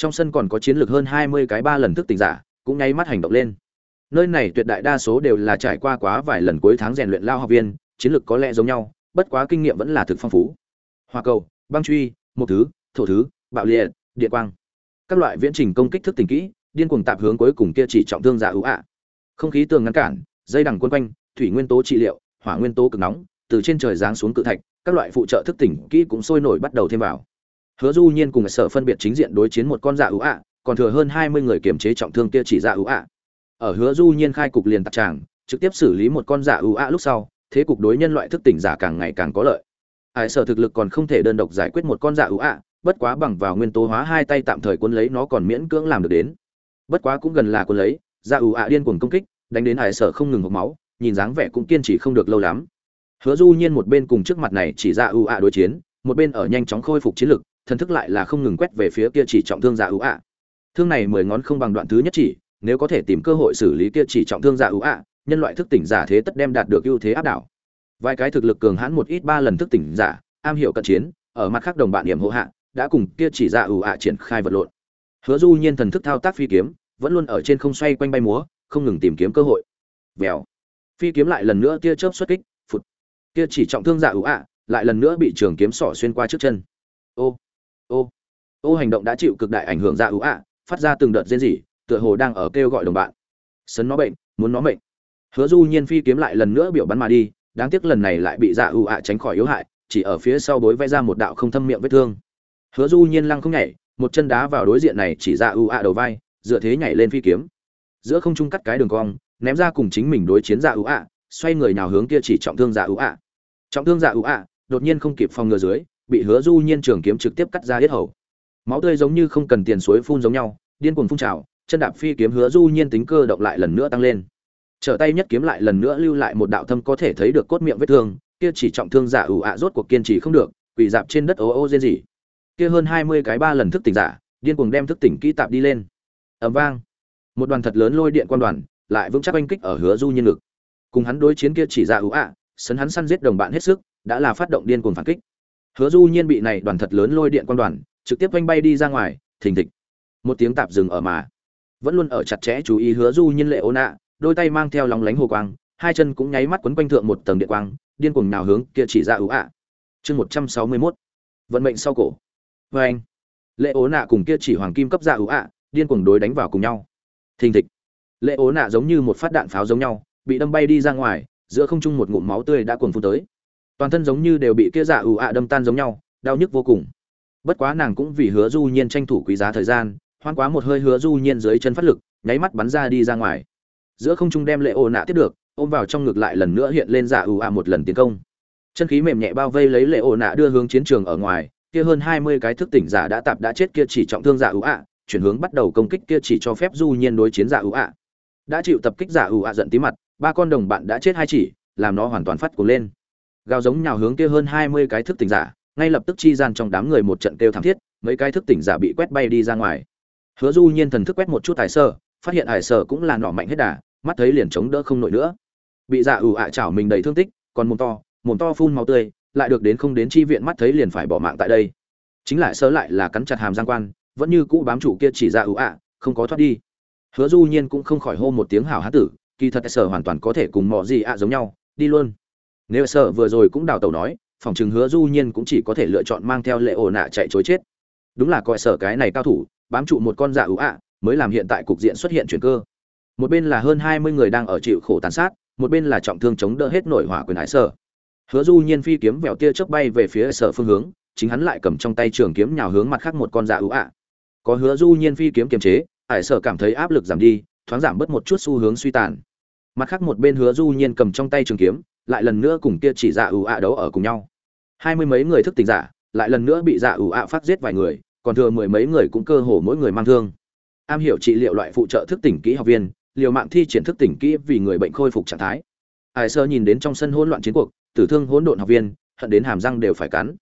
trong sân còn có chiến lược hơn hai mươi cái ba lần thức tỉnh giả, cũng nháy mắt hành động lên. Nơi này tuyệt đại đa số đều là trải qua quá vài lần cuối tháng rèn luyện lao học viên, chiến lược có lẽ giống nhau, bất quá kinh nghiệm vẫn là thực phong phú. Hoa cầu, băng truy một thứ, thổ thứ, bạo liệt, điện quang. Các loại viễn trình công kích thức tỉnh kỹ, điên cuồng tạp hướng cuối cùng kia chỉ trọng thương giả hữu ạ. Không khí tường ngăn cản, dây đằng quân quanh, thủy nguyên tố trị liệu, hỏa nguyên tố cực nóng, từ trên trời giáng xuống cự thạch, các loại phụ trợ thức tỉnh kỹ cũng sôi nổi bắt đầu thêm vào hứa du nhiên cùng sở phân biệt chính diện đối chiến một con dạ ưu ạ, còn thừa hơn hai mươi người kiểm chế trọng thương kia chỉ dạ ưu ạ. Ở hứa du nhiên khai cục liền tạc tràng, trực tiếp xử lý một con dạ ưu ạ lúc sau, thế cục đối nhân loại thức tỉnh giả càng ngày càng có lợi. Ải sở thực lực còn không thể đơn độc giải quyết một con dạ ưu ạ, bất quá bằng vào nguyên tố hóa hai tay tạm thời cuốn lấy nó còn miễn cưỡng làm được đến. Bất quá cũng gần là cuốn lấy dạ ưu ạ điên cuồng công kích, đánh đến ải sở không ngừng hộc máu, nhìn dáng vẻ cũng kiên trì không được lâu lắm. Hứa du nhiên một bên cùng trước mặt này chỉ ra ưu ạ đối chiến, một bên ở nhanh chóng khôi phục chiến lực thần thức lại là không ngừng quét về phía kia chỉ trọng thương giả ưu ạ. Thương này mười ngón không bằng đoạn thứ nhất chỉ, nếu có thể tìm cơ hội xử lý kia chỉ trọng thương giả ưu ạ, nhân loại thức tỉnh giả thế tất đem đạt được ưu thế áp đảo. Vài cái thực lực cường hãn một ít ba lần thức tỉnh giả, am hiểu cận chiến, ở mặt khác đồng bạn điểm hộ hạ, đã cùng kia chỉ giả ưu ạ triển khai vật lộn. Hứa du nhiên thần thức thao tác phi kiếm, vẫn luôn ở trên không xoay quanh bay múa, không ngừng tìm kiếm cơ hội. Vèo. Phi kiếm lại lần nữa tia chớp xuất kích, phụt. Kia chỉ trọng thương giả ủ ạ, lại lần nữa bị trường kiếm sỏ xuyên qua trước chân. Ô ô ô hành động đã chịu cực đại ảnh hưởng dạ ưu ạ, phát ra từng đợt rên rỉ, tựa hồ đang ở kêu gọi đồng bạn. Sấn nó bệnh, muốn nó bệnh hứa du nhiên phi kiếm lại lần nữa biểu bắn mà đi, đáng tiếc lần này lại bị dạ ưu ạ tránh khỏi yếu hại, chỉ ở phía sau bối vẽ ra một đạo không thâm miệng vết thương. Hứa du nhiên lăng không nhảy, một chân đá vào đối diện này chỉ dạ ưu ạ đầu vai, dựa thế nhảy lên phi kiếm. Giữa không trung cắt cái đường cong, ném ra cùng chính mình đối chiến dạ ưu ạ, xoay người nào hướng kia chỉ trọng thương dạ ưu ạ. Trọng thương dạ ưu ạ, đột nhiên không kịp phòng ngừa dưới bị hứa du nhiên trường kiếm trực tiếp cắt ra yết hầu. Máu tươi giống như không cần tiền suối phun giống nhau, điên cuồng phun trào, chân đạp phi kiếm hứa du nhiên tính cơ động lại lần nữa tăng lên. Trở tay nhất kiếm lại lần nữa lưu lại một đạo thâm có thể thấy được cốt miệng vết thương, kia chỉ trọng thương giả ủ ạ rốt cuộc kiên trì không được, quỳ dạp trên đất ố ô rên rỉ. Kia hơn hai mươi cái ba lần thức tỉnh giả, điên cuồng đem thức tỉnh kỹ tạp đi lên. Ầm vang. Một đoàn thật lớn lôi điện quan đoàn, lại vững chắc oanh kích ở hứa du nhiên ngực. Cùng hắn đối chiến kia chỉ giả ủ ạ, sấn hắn săn giết đồng bạn hết sức, đã là phát động điên cuồng phản kích hứa du nhiên bị này đoàn thật lớn lôi điện quan đoàn, trực tiếp oanh bay đi ra ngoài, thình thịch. Một tiếng tạp dừng ở mà. Vẫn luôn ở chặt chẽ chú ý hứa du nhiên lệ ôn ạ, đôi tay mang theo lòng lánh hồ quang, hai chân cũng nháy mắt quấn quanh thượng một tầng điện quang, điên cuồng nào hướng kia chỉ ra ưu ạ. Chương một trăm sáu mươi 161 vận mệnh sau cổ. Vê anh lệ ố nạ cùng kia chỉ hoàng kim cấp ra ưu ạ, điên cuồng đối đánh vào cùng nhau. Thình thịch. Lệ ố nạ giống như một phát đạn pháo giống nhau, bị đâm bay đi ra ngoài, giữa không trung một ngụm máu tươi đã cuồn phun tới toàn thân giống như đều bị kia dạ ủ ạ đâm tan giống nhau, đau nhức vô cùng. Bất quá nàng cũng vì hứa du nhiên tranh thủ quý giá thời gian, hoan quá một hơi hứa du nhiên dưới chân phát lực, nháy mắt bắn ra đi ra ngoài. Giữa không trung đem lệ ô nạ tiếp được, ôm vào trong ngực lại lần nữa hiện lên dạ ủ ạ một lần tiến công. Chân khí mềm nhẹ bao vây lấy lệ ô nạ đưa hướng chiến trường ở ngoài, kia hơn hai mươi cái thức tỉnh giả đã tạp đã chết kia chỉ trọng thương dạ ủ ạ, chuyển hướng bắt đầu công kích kia chỉ cho phép du nhiên đối chiến dạ ủ ạ. Đã chịu tập kích dạ giả ủ ạ giận tí mặt, ba con đồng bạn đã chết hai chỉ, làm nó hoàn toàn phát cuồng lên gào giống nhào hướng kia hơn hai mươi cái thức tỉnh giả, ngay lập tức chi gian trong đám người một trận kêu thảm thiết, mấy cái thức tỉnh giả bị quét bay đi ra ngoài. Hứa du nhiên thần thức quét một chút tài sơ, phát hiện hải sơ cũng là nỏ mạnh hết đà, mắt thấy liền chống đỡ không nổi nữa. Bị dạ ủ ạ chảo mình đầy thương tích, còn mồm to mồm to phun máu tươi, lại được đến không đến chi viện mắt thấy liền phải bỏ mạng tại đây. Chính lại sơ lại là cắn chặt hàm giang quan, vẫn như cũ bám chủ kia chỉ dạ ủ ạ, không có thoát đi. Hứa du nhiên cũng không khỏi hô một tiếng hảo hán tử, kỳ thật sở hoàn toàn có thể cùng mọ gì ạ giống nhau, đi luôn nếu sợ vừa rồi cũng đào tẩu nói, phòng chừng hứa du nhiên cũng chỉ có thể lựa chọn mang theo lệ ổ nạ chạy chối chết. Đúng là coi sở cái này cao thủ, bám trụ một con dạ ủ ạ, mới làm hiện tại cục diện xuất hiện chuyển cơ. Một bên là hơn hai mươi người đang ở chịu khổ tàn sát, một bên là trọng thương chống đỡ hết nổi hỏa quyền hải sở. Hứa du nhiên phi kiếm vèo tia chớp bay về phía sở phương hướng, chính hắn lại cầm trong tay trường kiếm nhào hướng mặt khác một con dạ ủ ạ. Có hứa du nhiên phi kiếm kiềm chế, hải sở cảm thấy áp lực giảm đi, thoáng giảm bớt một chút xu hướng suy tàn. Mặt khác một bên hứa du nhiên cầm trong tay trường kiếm lại lần nữa cùng kia chỉ dạ ủ ạ đấu ở cùng nhau. Hai mươi mấy người thức tỉnh giả, lại lần nữa bị dạ ủ ạ phát giết vài người, còn thừa mười mấy người cũng cơ hồ mỗi người mang thương. Am hiểu trị liệu loại phụ trợ thức tỉnh kỹ học viên, liều mạng thi triển thức tỉnh kỹ vì người bệnh khôi phục trạng thái. Hải sơ nhìn đến trong sân hỗn loạn chiến cuộc, tử thương hỗn độn học viên, hận đến hàm răng đều phải cắn.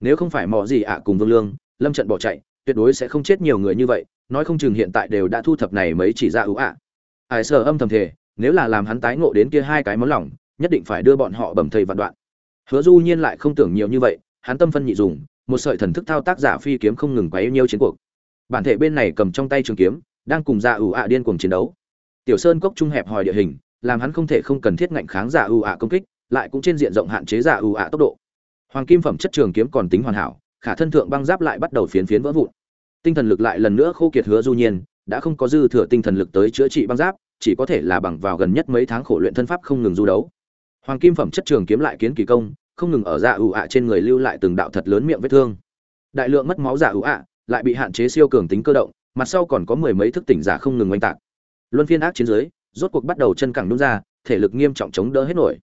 Nếu không phải mò gì ạ cùng vương lương, lâm trận bỏ chạy, tuyệt đối sẽ không chết nhiều người như vậy, nói không chừng hiện tại đều đã thu thập này mấy chỉ dạ ra ưu ạ. Hải sơ âm thầm thể nếu là làm hắn tái ngộ đến kia hai cái món lỏng nhất định phải đưa bọn họ bầm thầy vạn đoạn. Hứa du nhiên lại không tưởng nhiều như vậy, hắn tâm phân nhị dùng, một sợi thần thức thao tác giả phi kiếm không ngừng quấy nhiêu chiến cuộc. Bản thể bên này cầm trong tay trường kiếm, đang cùng dạ ủ ạ điên cuồng chiến đấu. Tiểu sơn cốc trung hẹp hòi địa hình, làm hắn không thể không cần thiết ngạnh kháng dạ ủ ạ công kích, lại cũng trên diện rộng hạn chế dạ ủ ạ tốc độ. Hoàng kim phẩm chất trường kiếm còn tính hoàn hảo, khả thân thượng băng giáp lại bắt đầu phiến phiến vỡ vụn. Tinh thần lực lại lần nữa khô kiệt hứa du nhiên, đã không có dư thừa tinh thần lực tới chữa trị băng giáp, chỉ có thể là bằng vào gần nhất mấy tháng khổ luyện thân pháp không ngừng du đấu hoàng kim phẩm chất trường kiếm lại kiến kỳ công không ngừng ở dạ ủ ạ trên người lưu lại từng đạo thật lớn miệng vết thương. Đại lượng mất máu giả ủ ạ lại bị hạn chế siêu cường tính cơ động mặt sau còn có mười mấy thức tỉnh giả không ngừng oanh tạc. Luân phiên ác chiến dưới, rốt cuộc bắt đầu chân cẳng nút ra thể lực nghiêm trọng chống đỡ hết nổi.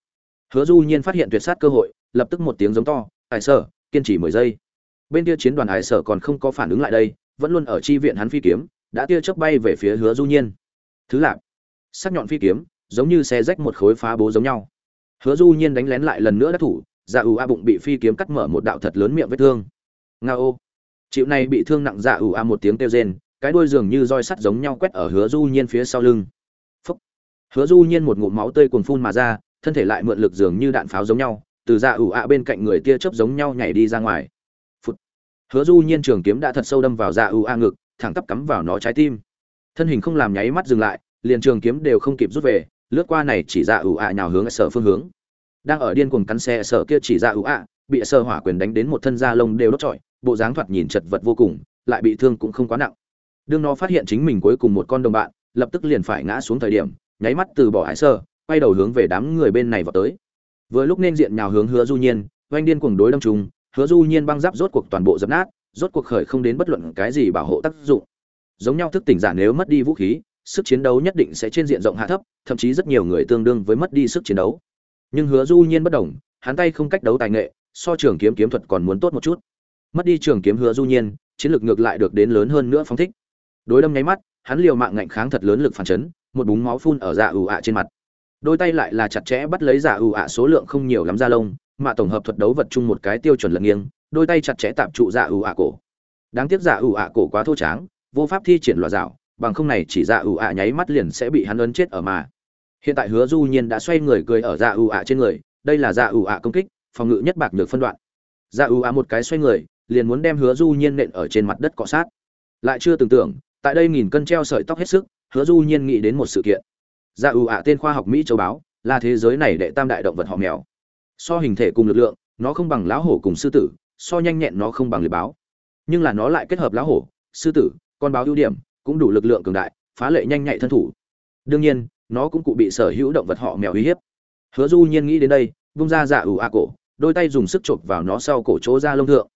Hứa du nhiên phát hiện tuyệt sát cơ hội lập tức một tiếng giống to ải sở kiên trì mười giây. Bên kia chiến đoàn ải sở còn không có phản ứng lại đây vẫn luôn ở chi viện hắn phi kiếm đã tia chớp bay về phía hứa du nhiên. Thứ lạp sắc nhọn phi kiếm giống như xe rách một khối phá bố giống nhau hứa du nhiên đánh lén lại lần nữa đắc thủ dạ ủ a bụng bị phi kiếm cắt mở một đạo thật lớn miệng vết thương. Nga ô. Chịu này bị thương nặng dạ ủ a một tiếng kêu rên, cái đuôi dường như roi sắt giống nhau quét ở hứa du nhiên phía sau lưng. Phúc. Hứa du nhiên một ngụm máu tươi cuồn phun mà ra, thân thể lại mượn lực dường như đạn pháo giống nhau, từ dạ ủ a bên cạnh người tia chớp giống nhau nhảy đi ra ngoài. Phút. Hứa du nhiên trường kiếm đã thật sâu đâm vào dạ ủ a ngực, thẳng tắp cắm vào nó trái tim. Thân hình không làm nháy mắt dừng lại, liền trường kiếm đều không kịp rút về lướt qua này chỉ dạ ủ a nhào hướng sở phương hướng. Đang ở điên cuồng cắn xe sở kia chỉ ra ủ ạ, bị sơ hỏa quyền đánh đến một thân da lông đều đốt trọi, bộ dáng thoạt nhìn chật vật vô cùng, lại bị thương cũng không quá nặng. Đương nó phát hiện chính mình cuối cùng một con đồng bạn, lập tức liền phải ngã xuống thời điểm, nháy mắt từ bỏ hải sơ, quay đầu hướng về đám người bên này vào tới. Vừa lúc nên diện nhào hướng hứa du nhiên, oanh điên cuồng đối đâm trùng hứa du nhiên băng giáp rốt cuộc toàn bộ dập nát, rốt cuộc khởi không đến bất luận cái gì bảo hộ tác dụng. Giống nhau thức tỉnh giả nếu mất đi vũ khí sức chiến đấu nhất định sẽ trên diện rộng hạ thấp, thậm chí rất nhiều người tương đương với mất đi sức chiến đấu. Nhưng hứa du nhiên bất đồng, hắn tay không cách đấu tài nghệ, so trường kiếm kiếm thuật còn muốn tốt một chút. Mất đi trường kiếm hứa du nhiên, chiến lược ngược lại được đến lớn hơn nữa phóng thích. Đối đâm nháy mắt, hắn liều mạng ngạnh kháng thật lớn lực phản chấn, một búng máu phun ở dạ ủ ạ trên mặt. Đôi tay lại là chặt chẽ bắt lấy dạ ủ ạ số lượng không nhiều lắm da lông, mà tổng hợp thuật đấu vật chung một cái tiêu chuẩn lật nghiêng, đôi tay chặt chẽ tạm trụ dạ ủ ạ cổ. Đáng tiếc dạ ủ ạ cổ quá thô tráng, vô pháp thi triển loạt dạo bằng không này chỉ dạ ủ ạ nháy mắt liền sẽ bị hắn ấn chết ở mà. Hiện tại hứa du nhiên đã xoay người cười ở dạ ủ ạ trên người, đây là dạ ủ ạ công kích, phòng ngự nhất bạc được phân đoạn. Dạ ủ ạ một cái xoay người, liền muốn đem hứa du nhiên nện ở trên mặt đất cọ sát. Lại chưa tưởng tượng tại đây nghìn cân treo sợi tóc hết sức, hứa du nhiên nghĩ đến một sự kiện. Dạ ủ ạ tên khoa học mỹ châu báo, là thế giới này đệ tam đại động vật họ mèo. So hình thể cùng lực lượng, nó không bằng lão hổ cùng sư tử, so nhanh nhẹn nó không bằng liệt báo. Nhưng là nó lại kết hợp lão hổ, sư tử, con báo ưu điểm cũng đủ lực lượng cường đại, phá lệ nhanh nhạy thân thủ. Đương nhiên, nó cũng cụ bị sở hữu động vật họ mèo uy hiếp. Hứa du nhiên nghĩ đến đây, vung ra dạ ủ ạ cổ, đôi tay dùng sức chộp vào nó sau cổ chỗ ra lông thượng.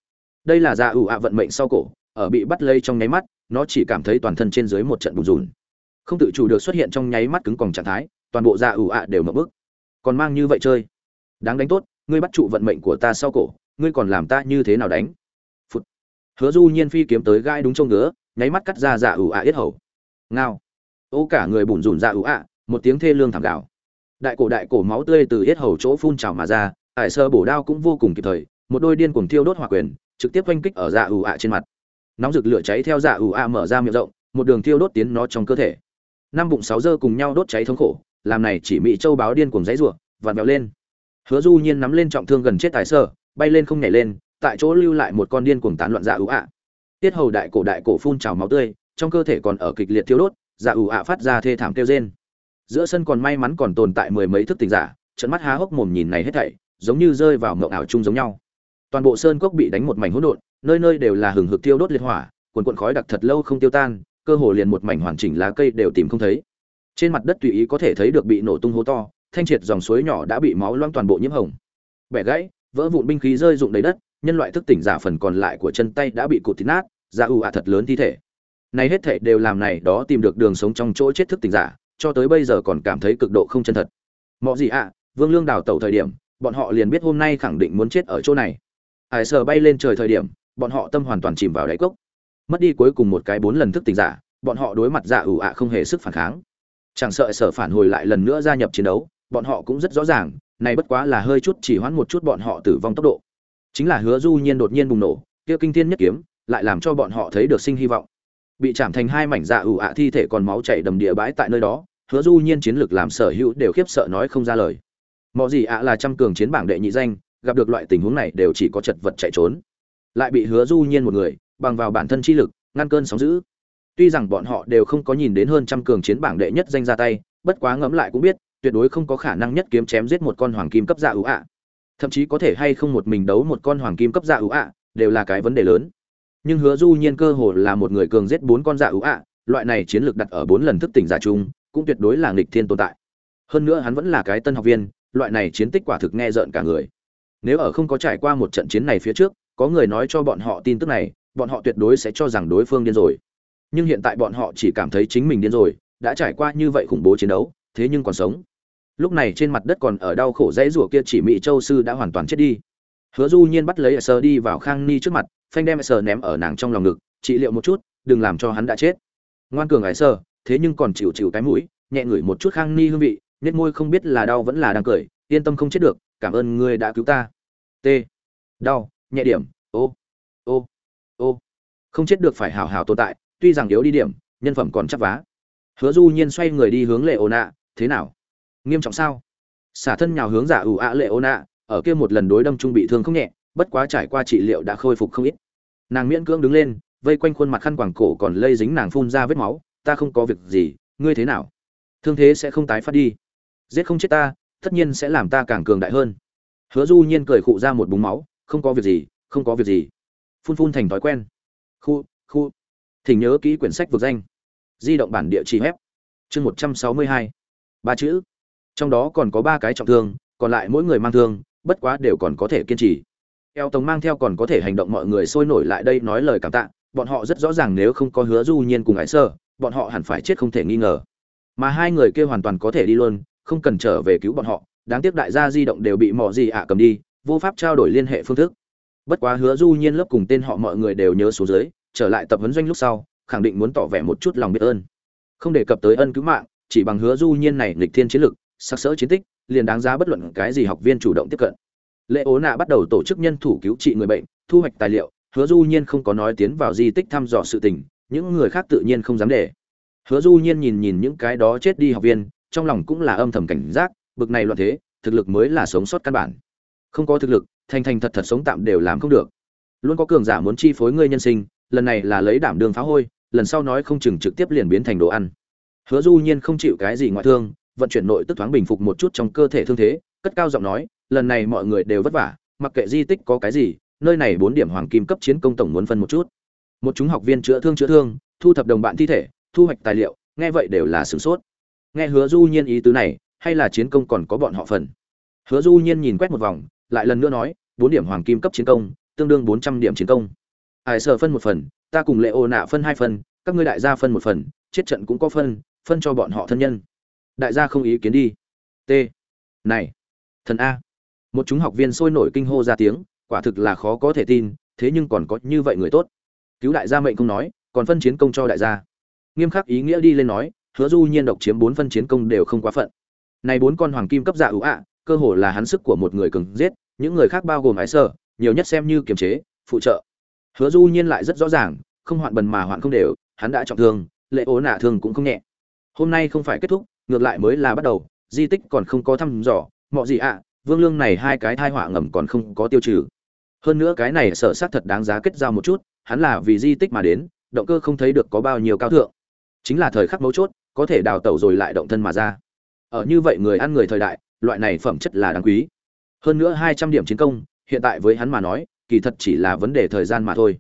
Đây là dạ ủ ạ vận mệnh sau cổ, ở bị bắt lây trong nháy mắt, nó chỉ cảm thấy toàn thân trên dưới một trận bùn rùn. Không tự chủ được xuất hiện trong nháy mắt cứng còng trạng thái, toàn bộ dạ ủ ạ đều mở bức còn mang như vậy chơi. Đáng đánh tốt, ngươi bắt trụ vận mệnh của ta sau cổ, ngươi còn làm ta như thế nào đánh? Phụt. hứa du nhiên phi kiếm tới gai đúng trông ngứa nháy mắt cắt ra dạ ủ ạ yết hầu. Ngao. Ô cả người bùn rùn dạ ủ ạ, một tiếng thê lương thảm gạo đại cổ đại cổ máu tươi từ yết hầu chỗ phun trào mà ra, ải sơ bổ đao cũng vô cùng kịp thời, một đôi điên cuồng thiêu đốt hỏa quyền, trực tiếp oanh kích ở dạ ủ ạ trên mặt. Nóng rực lửa cháy theo dạ ủ ạ mở ra miệng rộng, một đường thiêu đốt tiến nó trong cơ thể. Năm bụng sáu dơ cùng nhau đốt cháy thống khổ, làm này chỉ mỹ châu báo điên cuồng dãy rủa, vặn vẹo lên. Hứa du nhiên nắm lên trọng thương gần chết tài sơ, bay lên không nhảy lên, tại chỗ lưu lại một con điên cuồng tán loạn dạ ủ ạ tiết hầu đại cổ đại cổ phun trào máu tươi, trong cơ thể còn ở kịch liệt thiêu đốt dạ ủ ạ phát ra thê thảm kêu rên. Giữa sân còn may mắn còn tồn tại mười mấy thức tình giả trận mắt há hốc mồm nhìn này hết thảy, giống như rơi vào mộng ảo chung giống nhau. Toàn bộ sơn cốc bị đánh một mảnh hỗn độn, nơi nơi đều là hừng hực tiêu đốt liệt hỏa, cuồn cuộn khói đặc thật lâu không tiêu tan, cơ hồ liền một mảnh hoàn chỉnh lá cây đều tìm không thấy. Trên mặt đất tùy ý có thể thấy được bị nổ tung hố to, thanh triệt dòng suối nhỏ đã bị máu loang toàn bộ nhiễm hồng. Bẻ gãy, vỡ vụn binh khí rơi rụng đầy đất, nhân loại thức tỉnh giả phần còn lại của chân tay đã bị cụt thịt nát. Dạ ra ưu ạ thật lớn thi thể. Này hết thể đều làm này đó tìm được đường sống trong chỗ chết thức tình giả, cho tới bây giờ còn cảm thấy cực độ không chân thật. Mọi gì ạ, vương lương đào tẩu thời điểm, bọn họ liền biết hôm nay khẳng định muốn chết ở chỗ này. Ải sờ bay lên trời thời điểm, bọn họ tâm hoàn toàn chìm vào đáy cốc. Mất đi cuối cùng một cái bốn lần thức tình giả, bọn họ đối mặt dạ ủ ạ không hề sức phản kháng. Chẳng sợ sở phản hồi lại lần nữa gia nhập chiến đấu, bọn họ cũng rất rõ ràng, này bất quá là hơi chút chỉ hoãn một chút bọn họ tử vong tốc độ. Chính là hứa du nhiên đột nhiên bùng nổ, kia kinh thiên nhất kiếm lại làm cho bọn họ thấy được sinh hy vọng. Bị chạm thành hai mảnh dạ ủ ạ, thi thể còn máu chảy đầm địa bãi tại nơi đó, hứa du nhiên chiến lược làm sở hữu đều khiếp sợ nói không ra lời. Mọi gì ạ là trăm cường chiến bảng đệ nhị danh, gặp được loại tình huống này đều chỉ có chật vật chạy trốn. Lại bị hứa du nhiên một người, bằng vào bản thân chi lực, ngăn cơn sóng dữ. Tuy rằng bọn họ đều không có nhìn đến hơn trăm cường chiến bảng đệ nhất danh ra tay, bất quá ngẫm lại cũng biết, tuyệt đối không có khả năng nhất kiếm chém giết một con hoàng kim cấp dạ ủ ạ. Thậm chí có thể hay không một mình đấu một con hoàng kim cấp dạ ủ ạ, đều là cái vấn đề lớn nhưng hứa du nhiên cơ hồ là một người cường giết bốn con dạ ưu ạ, loại này chiến lược đặt ở bốn lần thức tỉnh giả chung, cũng tuyệt đối là nghịch thiên tồn tại. Hơn nữa hắn vẫn là cái tân học viên, loại này chiến tích quả thực nghe rợn cả người. Nếu ở không có trải qua một trận chiến này phía trước, có người nói cho bọn họ tin tức này, bọn họ tuyệt đối sẽ cho rằng đối phương điên rồi. Nhưng hiện tại bọn họ chỉ cảm thấy chính mình điên rồi, đã trải qua như vậy khủng bố chiến đấu, thế nhưng còn sống. Lúc này trên mặt đất còn ở đau khổ dãy rủa kia chỉ mỹ châu sư đã hoàn toàn chết đi. Hứa du nhiên bắt lấy sơ đi vào khang ni trước mặt phanh đem sờ ném ở nàng trong lòng ngực trị liệu một chút đừng làm cho hắn đã chết. Ngoan cường ải sờ, thế nhưng còn chịu chịu cái mũi nhẹ ngửi một chút khang ni hương vị nết môi không biết là đau vẫn là đang cười yên tâm không chết được cảm ơn ngươi đã cứu ta. T. Đau nhẹ điểm ô ô ô. Không chết được phải hào hào tồn tại tuy rằng yếu đi điểm nhân phẩm còn chắc vá. Hứa du nhiên xoay người đi hướng lệ ô nạ thế nào? Nghiêm trọng sao? Xả thân nhào hướng giả ủ ạ lệ ô nạ ở kia một lần đối đâm trung bị thương không nhẹ bất quá trải qua trị liệu đã khôi phục không ít. Nàng miễn cưỡng đứng lên, vây quanh khuôn mặt khăn quàng cổ còn lây dính nàng phun ra vết máu, ta không có việc gì, ngươi thế nào? Thương thế sẽ không tái phát đi. Giết không chết ta, tất nhiên sẽ làm ta càng cường đại hơn. Hứa du nhiên cười khụ ra một búng máu, không có việc gì, không có việc gì. Phun phun thành thói quen. Khu khu. Thỉnh nhớ kỹ quyển sách vực danh. Di động bản địa chỉ hép chương một trăm sáu mươi hai. Ba chữ. Trong đó còn có ba cái trọng thương, còn lại mỗi người mang thương, bất quá đều còn có thể kiên trì eo tống mang theo còn có thể hành động mọi người sôi nổi lại đây nói lời cảm tạ, bọn họ rất rõ ràng nếu không có hứa du nhiên cùng Ái sơ, bọn họ hẳn phải chết không thể nghi ngờ. Mà hai người kia hoàn toàn có thể đi luôn, không cần trở về cứu bọn họ, đáng tiếc đại gia di động đều bị mỏ gì ạ cầm đi, vô pháp trao đổi liên hệ phương thức. Bất quá hứa du nhiên lớp cùng tên họ mọi người đều nhớ số dưới, trở lại tập huấn doanh lúc sau, khẳng định muốn tỏ vẻ một chút lòng biết ơn. Không đề cập tới ân cứu mạng, chỉ bằng hứa du nhiên này lịch thiên chiến lực, sắc sỡ chiến tích, liền đáng giá bất luận cái gì học viên chủ động tiếp cận lễ ố nạ bắt đầu tổ chức nhân thủ cứu trị người bệnh, thu hoạch tài liệu, hứa du nhiên không có nói tiến vào di tích thăm dò sự tình, những người khác tự nhiên không dám để. Hứa du nhiên nhìn nhìn những cái đó chết đi học viên, trong lòng cũng là âm thầm cảnh giác, bực này loạn thế, thực lực mới là sống sót căn bản. Không có thực lực, thành thành thật thật sống tạm đều làm không được. Luôn có cường giả muốn chi phối ngươi nhân sinh, lần này là lấy đảm đường phá hôi, lần sau nói không chừng trực tiếp liền biến thành đồ ăn. Hứa du nhiên không chịu cái gì ngoại thương, vận chuyển nội tức thoáng bình phục một chút trong cơ thể thương thế, cất cao giọng nói lần này mọi người đều vất vả, mặc kệ di tích có cái gì, nơi này bốn điểm hoàng kim cấp chiến công tổng muốn phân một chút. Một chúng học viên chữa thương chữa thương, thu thập đồng bạn thi thể, thu hoạch tài liệu, nghe vậy đều là sửng sốt. Nghe hứa du nhiên ý tứ này, hay là chiến công còn có bọn họ phần? Hứa du nhiên nhìn quét một vòng, lại lần nữa nói, bốn điểm hoàng kim cấp chiến công, tương đương bốn trăm điểm chiến công. Ai sợ phân một phần, ta cùng lệ ô nạ phân hai phần, các ngươi đại gia phân một phần, chết trận cũng có phân phân cho bọn họ thân nhân. Đại gia không ý kiến đi. T. Này, thần a một chúng học viên sôi nổi kinh hô ra tiếng, quả thực là khó có thể tin, thế nhưng còn có như vậy người tốt. Cứu đại gia mệnh không nói, còn phân chiến công cho đại gia. Nghiêm khắc ý nghĩa đi lên nói, hứa du nhiên độc chiếm bốn phân chiến công đều không quá phận. Này bốn con hoàng kim cấp dạ ưu ạ, cơ hồ là hắn sức của một người cường giết, những người khác bao gồm ái sở, nhiều nhất xem như kiềm chế, phụ trợ. Hứa du nhiên lại rất rõ ràng, không hoạn bần mà hoạn không đều, hắn đã trọng thương, lệ ố nạ thương cũng không nhẹ. Hôm nay không phải kết thúc, ngược lại mới là bắt đầu, di tích còn không có thăm dò mọi gì ạ vương lương này hai cái thai họa ngầm còn không có tiêu trừ. Hơn nữa cái này sở sát thật đáng giá kết giao một chút, hắn là vì di tích mà đến, động cơ không thấy được có bao nhiêu cao thượng. Chính là thời khắc mấu chốt, có thể đào tẩu rồi lại động thân mà ra. Ở như vậy người ăn người thời đại, loại này phẩm chất là đáng quý. Hơn nữa hai trăm điểm chiến công, hiện tại với hắn mà nói, kỳ thật chỉ là vấn đề thời gian mà thôi.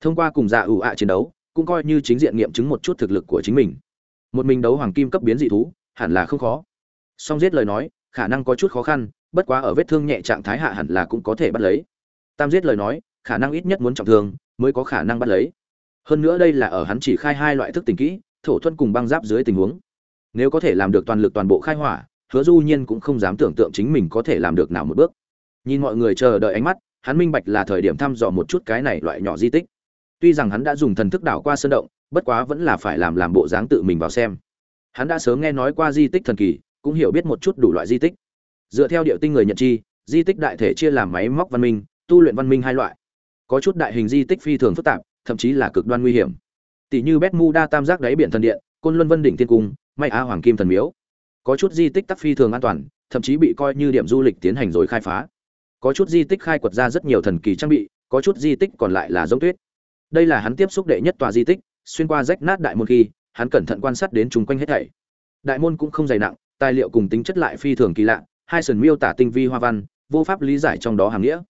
Thông qua cùng dạ ủ ạ chiến đấu, cũng coi như chính diện nghiệm chứng một chút thực lực của chính mình. Một mình đấu hoàng kim cấp biến dị thú, hẳn là không khó. Song giết lời nói, khả năng có chút khó khăn bất quá ở vết thương nhẹ trạng thái hạ hẳn là cũng có thể bắt lấy. Tam giết lời nói, khả năng ít nhất muốn trọng thương, mới có khả năng bắt lấy. Hơn nữa đây là ở hắn chỉ khai hai loại thức tình kỹ, thổ thuần cùng băng giáp dưới tình huống. Nếu có thể làm được toàn lực toàn bộ khai hỏa, hứa du nhiên cũng không dám tưởng tượng chính mình có thể làm được nào một bước. Nhìn mọi người chờ đợi ánh mắt, hắn minh bạch là thời điểm thăm dò một chút cái này loại nhỏ di tích. Tuy rằng hắn đã dùng thần thức đảo qua sơn động, bất quá vẫn là phải làm làm bộ dáng tự mình vào xem. Hắn đã sớm nghe nói qua di tích thần kỳ, cũng hiểu biết một chút đủ loại di tích dựa theo điệu tinh người nhận chi, di tích đại thể chia làm máy móc văn minh, tu luyện văn minh hai loại. Có chút đại hình di tích phi thường phức tạp, thậm chí là cực đoan nguy hiểm. Tỷ như bet mu đa tam giác đáy biển thần điện, côn luân vân đỉnh thiên cung, may á hoàng kim thần miếu. Có chút di tích tắc phi thường an toàn, thậm chí bị coi như điểm du lịch tiến hành rồi khai phá. Có chút di tích khai quật ra rất nhiều thần kỳ trang bị, có chút di tích còn lại là giống tuyết. Đây là hắn tiếp xúc đệ nhất tòa di tích, xuyên qua rách nát đại môn khi, hắn cẩn thận quan sát đến chung quanh hết thảy. Đại môn cũng không dày nặng, tài liệu cùng tính chất lại phi thường kỳ lạ hai sườn miêu tả tinh vi hoa văn, vô pháp lý giải trong đó hàm nghĩa.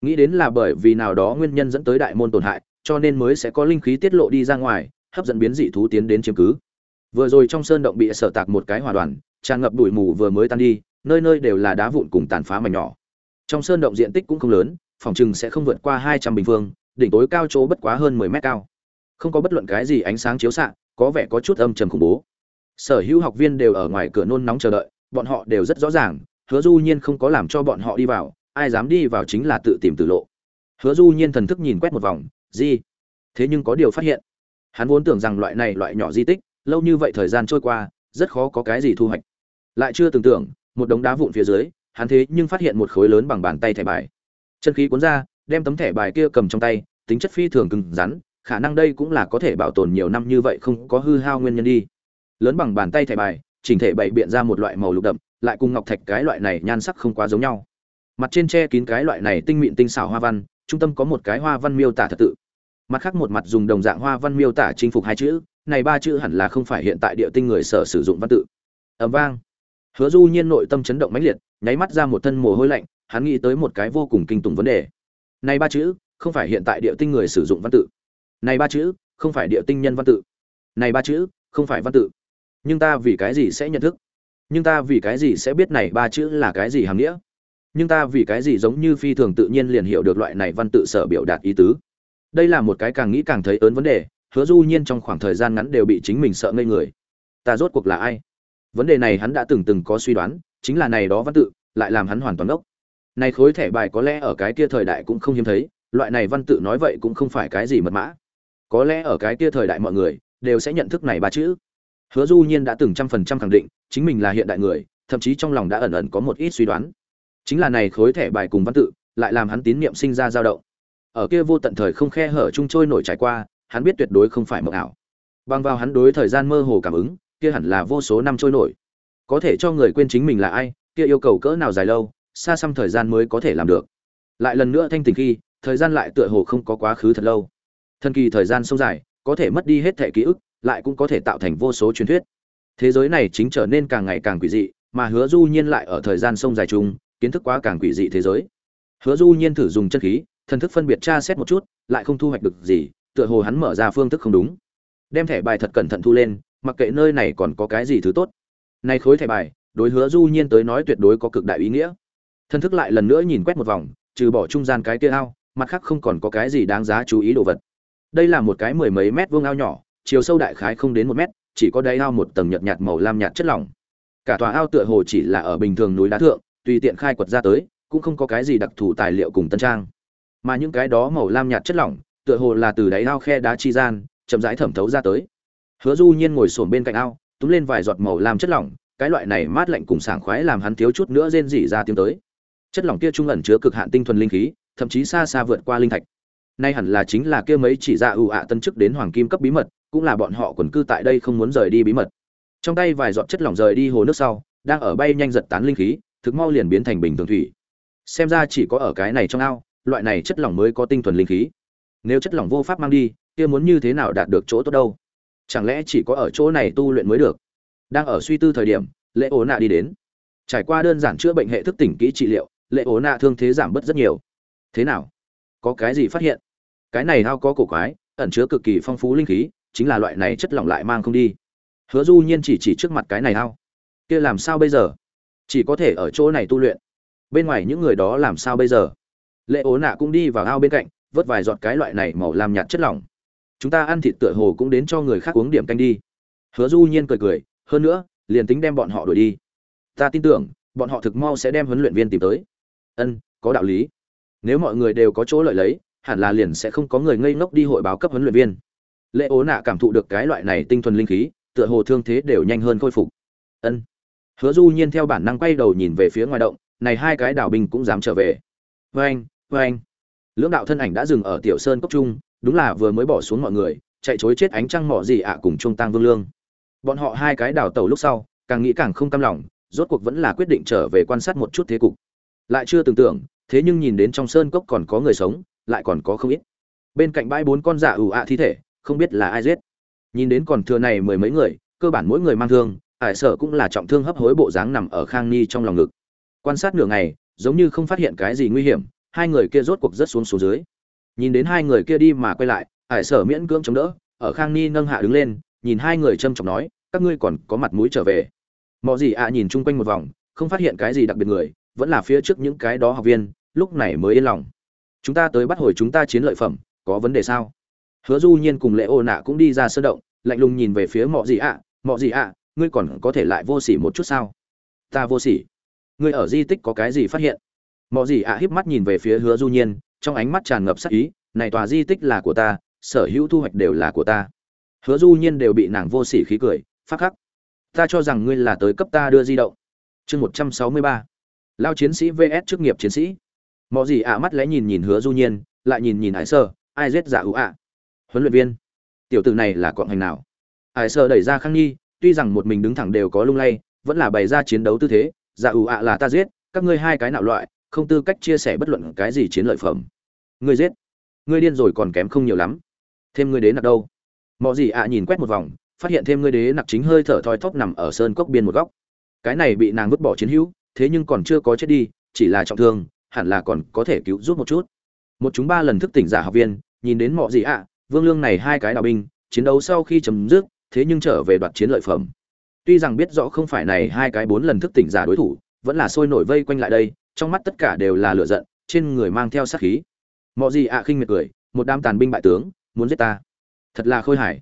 Nghĩ đến là bởi vì nào đó nguyên nhân dẫn tới đại môn tổn hại, cho nên mới sẽ có linh khí tiết lộ đi ra ngoài, hấp dẫn biến dị thú tiến đến chiếm cứ. Vừa rồi trong sơn động bị sở tạc một cái hỏa đoàn, tràn ngập bụi mù vừa mới tan đi, nơi nơi đều là đá vụn cùng tàn phá mảnh nhỏ. Trong sơn động diện tích cũng không lớn, phòng chừng sẽ không vượt qua hai trăm bình phương, đỉnh tối cao chỗ bất quá hơn mười mét cao. Không có bất luận cái gì ánh sáng chiếu xạ, có vẻ có chút âm trầm khủng bố. Sở hữu học viên đều ở ngoài cửa nôn nóng chờ đợi, bọn họ đều rất rõ ràng hứa du nhiên không có làm cho bọn họ đi vào, ai dám đi vào chính là tự tìm tự lộ. Hứa du nhiên thần thức nhìn quét một vòng gì thế nhưng có điều phát hiện. Hắn vốn tưởng rằng loại này loại nhỏ di tích, lâu như vậy thời gian trôi qua, rất khó có cái gì thu hoạch. Lại chưa tưởng tượng một đống đá vụn phía dưới, hắn thế nhưng phát hiện một khối lớn bằng bàn tay thẻ bài. Chân khí cuốn ra, đem tấm thẻ bài kia cầm trong tay, tính chất phi thường cứng rắn, khả năng đây cũng là có thể bảo tồn nhiều năm như vậy không có hư hao nguyên nhân đi. Lớn bằng bàn tay thẻ bài, chỉnh thể bày biện ra một loại màu lục đậm lại cùng ngọc thạch cái loại này nhan sắc không quá giống nhau. Mặt trên che kín cái loại này tinh mịn tinh xảo hoa văn, trung tâm có một cái hoa văn miêu tả thật tự. Mặt khác một mặt dùng đồng dạng hoa văn miêu tả chinh phục hai chữ, này ba chữ hẳn là không phải hiện tại địa tinh người sở sử dụng văn tự. Ẩm vang. Hứa du nhiên nội tâm chấn động mãnh liệt, nháy mắt ra một thân mồ hôi lạnh, hắn nghĩ tới một cái vô cùng kinh tủng vấn đề. Này ba chữ, không phải hiện tại địa tinh người sử dụng văn tự. Này ba chữ, không phải địa tinh nhân văn tự. Này ba chữ, không phải văn tự. Nhưng ta vì cái gì sẽ nhận thức? Nhưng ta vì cái gì sẽ biết này ba chữ là cái gì hàm nghĩa? Nhưng ta vì cái gì giống như phi thường tự nhiên liền hiểu được loại này văn tự sở biểu đạt ý tứ? Đây là một cái càng nghĩ càng thấy ớn vấn đề, hứa du nhiên trong khoảng thời gian ngắn đều bị chính mình sợ ngây người. Ta rốt cuộc là ai? Vấn đề này hắn đã từng từng có suy đoán, chính là này đó văn tự, lại làm hắn hoàn toàn ốc này khối thẻ bài có lẽ ở cái kia thời đại cũng không hiếm thấy, loại này văn tự nói vậy cũng không phải cái gì mật mã. Có lẽ ở cái kia thời đại mọi người đều sẽ nhận thức này ba chữ hứa du nhiên đã từng trăm phần trăm khẳng định, chính mình là hiện đại người, thậm chí trong lòng đã ẩn ẩn có một ít suy đoán. Chính là này khối thẻ bài cùng văn tự, lại làm hắn tín niệm sinh ra dao động. Ở kia vô tận thời không khe hở chung trôi nổi trải qua, hắn biết tuyệt đối không phải mộng ảo. Bằng vào hắn đối thời gian mơ hồ cảm ứng, kia hẳn là vô số năm trôi nổi. Có thể cho người quên chính mình là ai, kia yêu cầu cỡ nào dài lâu, xa xăm thời gian mới có thể làm được. Lại lần nữa thanh tình khi, thời gian lại tựa hồ không có quá khứ thật lâu. Thần kỳ thời gian sâu dài, có thể mất đi hết thể ký ức lại cũng có thể tạo thành vô số truyền thuyết thế giới này chính trở nên càng ngày càng quỷ dị mà hứa du nhiên lại ở thời gian sông dài chung kiến thức quá càng quỷ dị thế giới hứa du nhiên thử dùng chân khí thần thức phân biệt tra xét một chút lại không thu hoạch được gì tựa hồ hắn mở ra phương thức không đúng đem thẻ bài thật cẩn thận thu lên mặc kệ nơi này còn có cái gì thứ tốt Này khối thẻ bài, đối Hứa Du Nhiên tới nói tuyệt đối có cực đại ý nghĩa. thần thức lại lần nữa nhìn quét một vòng, trừ bỏ trung gian cái kia ao, mặt khác không còn có cái gì đáng giá chú ý đồ vật. Đây là một cái mười mấy mét vuông ao nhỏ, chiều sâu đại khái không đến một mét, chỉ có đáy ao một tầng nhợt nhạt màu lam nhạt chất lỏng. Cả tòa ao tựa hồ chỉ là ở bình thường núi đá thượng, tùy tiện khai quật ra tới, cũng không có cái gì đặc thù tài liệu cùng tân trang. Mà những cái đó màu lam nhạt chất lỏng, tựa hồ là từ đáy ao khe đá chi gian, chậm rãi thẩm thấu ra tới. Hứa Du Nhiên ngồi xổm bên cạnh ao, túm lên vài giọt màu lam chất lỏng, cái loại này mát lạnh cùng sảng khoái làm hắn thiếu chút nữa rên rỉ ra tiếng tới. Chất lỏng kia trung ẩn chứa cực hạn tinh thuần linh khí, thậm chí xa xa vượt qua linh thạch. Nay hẳn là chính là kia mấy chỉ ra ưu ạ tân chức đến hoàng kim cấp bí mật, cũng là bọn họ quần cư tại đây không muốn rời đi bí mật. Trong tay vài giọt chất lỏng rời đi hồ nước sau, đang ở bay nhanh giật tán linh khí, thực mau liền biến thành bình thường thủy. Xem ra chỉ có ở cái này trong ao, loại này chất lỏng mới có tinh thuần linh khí. Nếu chất lỏng vô pháp mang đi, kia muốn như thế nào đạt được chỗ tốt đâu? Chẳng lẽ chỉ có ở chỗ này tu luyện mới được? Đang ở suy tư thời điểm, Lệ Ố Nạ đi đến. Trải qua đơn giản chữa bệnh hệ thức tỉnh kỹ trị liệu, Lệ Ố Nạ thương thế giảm bớt rất nhiều. Thế nào? Có cái gì phát hiện? Cái này ao có cổ quái, ẩn chứa cực kỳ phong phú linh khí, chính là loại này chất lỏng lại mang không đi. Hứa Du Nhiên chỉ chỉ trước mặt cái này ao. Kia làm sao bây giờ? Chỉ có thể ở chỗ này tu luyện. Bên ngoài những người đó làm sao bây giờ? Lệ Ố Nạ cũng đi vào ao bên cạnh, vớt vài giọt cái loại này màu lam nhạt chất lỏng chúng ta ăn thịt tựa hồ cũng đến cho người khác uống điểm canh đi hứa du nhiên cười cười hơn nữa liền tính đem bọn họ đuổi đi ta tin tưởng bọn họ thực mau sẽ đem huấn luyện viên tìm tới ân có đạo lý nếu mọi người đều có chỗ lợi lấy hẳn là liền sẽ không có người ngây ngốc đi hội báo cấp huấn luyện viên lệ ố nạ cảm thụ được cái loại này tinh thuần linh khí, tựa hồ thương thế đều nhanh hơn khôi phục. Ân. Hứa du nhiên theo bản năng quay đầu nhìn về phía ngoài động, này hai cái đảo binh cũng dám trở về. Vê anh vê anh lưỡng đạo thân ảnh đã dừng ở tiểu sơn cốc trung, đúng là vừa mới bỏ xuống mọi người, chạy chối chết ánh trăng mỏ gì ạ cùng trung tăng vương lương. Bọn họ hai cái đảo tàu lúc sau, càng nghĩ càng không cam lòng, rốt cuộc vẫn là quyết định trở về quan sát một chút thế cục. Lại chưa tưởng tượng thế nhưng nhìn đến trong sơn cốc còn có người sống, lại còn có không ít. Bên cạnh bãi bốn con giả ủ ạ thi thể không biết là ai giết. Nhìn đến còn thừa này mười mấy người, cơ bản mỗi người mang thương, ải Sở cũng là trọng thương hấp hối bộ dáng nằm ở khang ni trong lòng ngực. Quan sát nửa ngày, giống như không phát hiện cái gì nguy hiểm, hai người kia rốt cuộc rất xuống xuống dưới. Nhìn đến hai người kia đi mà quay lại, ải sở miễn cưỡng chống đỡ, ở khang ni nâng hạ đứng lên, nhìn hai người châm trọng nói, các ngươi còn có mặt mũi trở về. Mọi gì ạ nhìn chung quanh một vòng, không phát hiện cái gì đặc biệt người, vẫn là phía trước những cái đó học viên, lúc này mới yên lòng. Chúng ta tới bắt hồi chúng ta chiến lợi phẩm, có vấn đề sao? Hứa du nhiên cùng lễ ô nạ cũng đi ra sơ động, lạnh lùng nhìn về phía mọ gì ạ. "Mọ gì ạ, ngươi còn có thể lại vô sỉ một chút sao? Ta vô sỉ. Ngươi ở di tích có cái gì phát hiện? Mọ gì ạ híp mắt nhìn về phía hứa du nhiên, trong ánh mắt tràn ngập sắc ý, này tòa di tích là của ta, sở hữu thu hoạch đều là của ta. Hứa du nhiên đều bị nàng vô sỉ khí cười, phát khắc. Ta cho rằng ngươi là tới cấp ta đưa di động. Chương một trăm sáu mươi ba. Lao chiến sĩ vs chức nghiệp chiến sĩ. Mọ gì ạ mắt lẽ nhìn nhìn hứa du nhiên, lại nhìn nhìn hải sơ, ai giết giả ưu ạ? Huấn luyện viên. Tiểu tử này là quạng hành nào? Hải sơ đẩy ra khang nhi, tuy rằng một mình đứng thẳng đều có lung lay, vẫn là bày ra chiến đấu tư thế. Giả ủ ạ là ta giết, các ngươi hai cái nào loại, không tư cách chia sẻ bất luận cái gì chiến lợi phẩm. Ngươi giết. Ngươi điên rồi còn kém không nhiều lắm. Thêm ngươi đế nặc đâu? Mọi gì ạ nhìn quét một vòng, phát hiện thêm ngươi đế nặc chính hơi thở thoi thóp nằm ở sơn cốc biên một góc. Cái này bị nàng vứt bỏ chiến hữu, thế nhưng còn chưa có chết đi, chỉ là trọng thương, hẳn là còn có thể cứu giúp một chút. Một chúng ba lần thức tỉnh giả học viên, nhìn đến mọi gì ạ vương lương này hai cái đạo binh, chiến đấu sau khi chấm dứt, thế nhưng trở về đoạt chiến lợi phẩm. Tuy rằng biết rõ không phải này hai cái bốn lần thức tỉnh giả đối thủ, vẫn là sôi nổi vây quanh lại đây, trong mắt tất cả đều là lửa giận, trên người mang theo sát khí. Mọi gì ạ khinh miệt cười, một đám tàn binh bại tướng, muốn giết ta. Thật là khôi hài.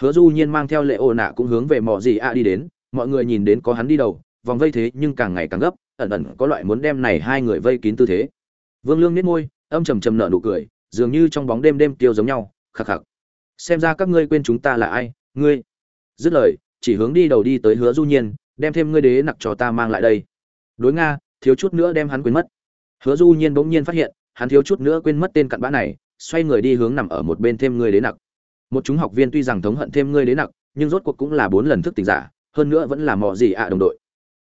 Hứa du nhiên mang theo lệ ô nạ cũng hướng về mọi gì ạ đi đến, mọi người nhìn đến có hắn đi đầu, vòng vây thế nhưng càng ngày càng gấp, ẩn ẩn có loại muốn đem này hai người vây kín tư thế. Vương lương nhếch môi, âm trầm trầm nở nụ cười, dường như trong bóng đêm đêm tiêu giống nhau khắc khắc xem ra các ngươi quên chúng ta là ai, ngươi. Dứt lời, chỉ hướng đi đầu đi tới hứa du nhiên, đem thêm ngươi đế nặc cho ta mang lại đây. Đối nga, thiếu chút nữa đem hắn quên mất. Hứa du nhiên bỗng nhiên phát hiện, hắn thiếu chút nữa quên mất tên cặn bã này, xoay người đi hướng nằm ở một bên thêm ngươi đế nặc. Một chúng học viên tuy rằng thống hận thêm ngươi đế nặc, nhưng rốt cuộc cũng là bốn lần thức tỉnh giả, hơn nữa vẫn là mò gì ạ đồng đội.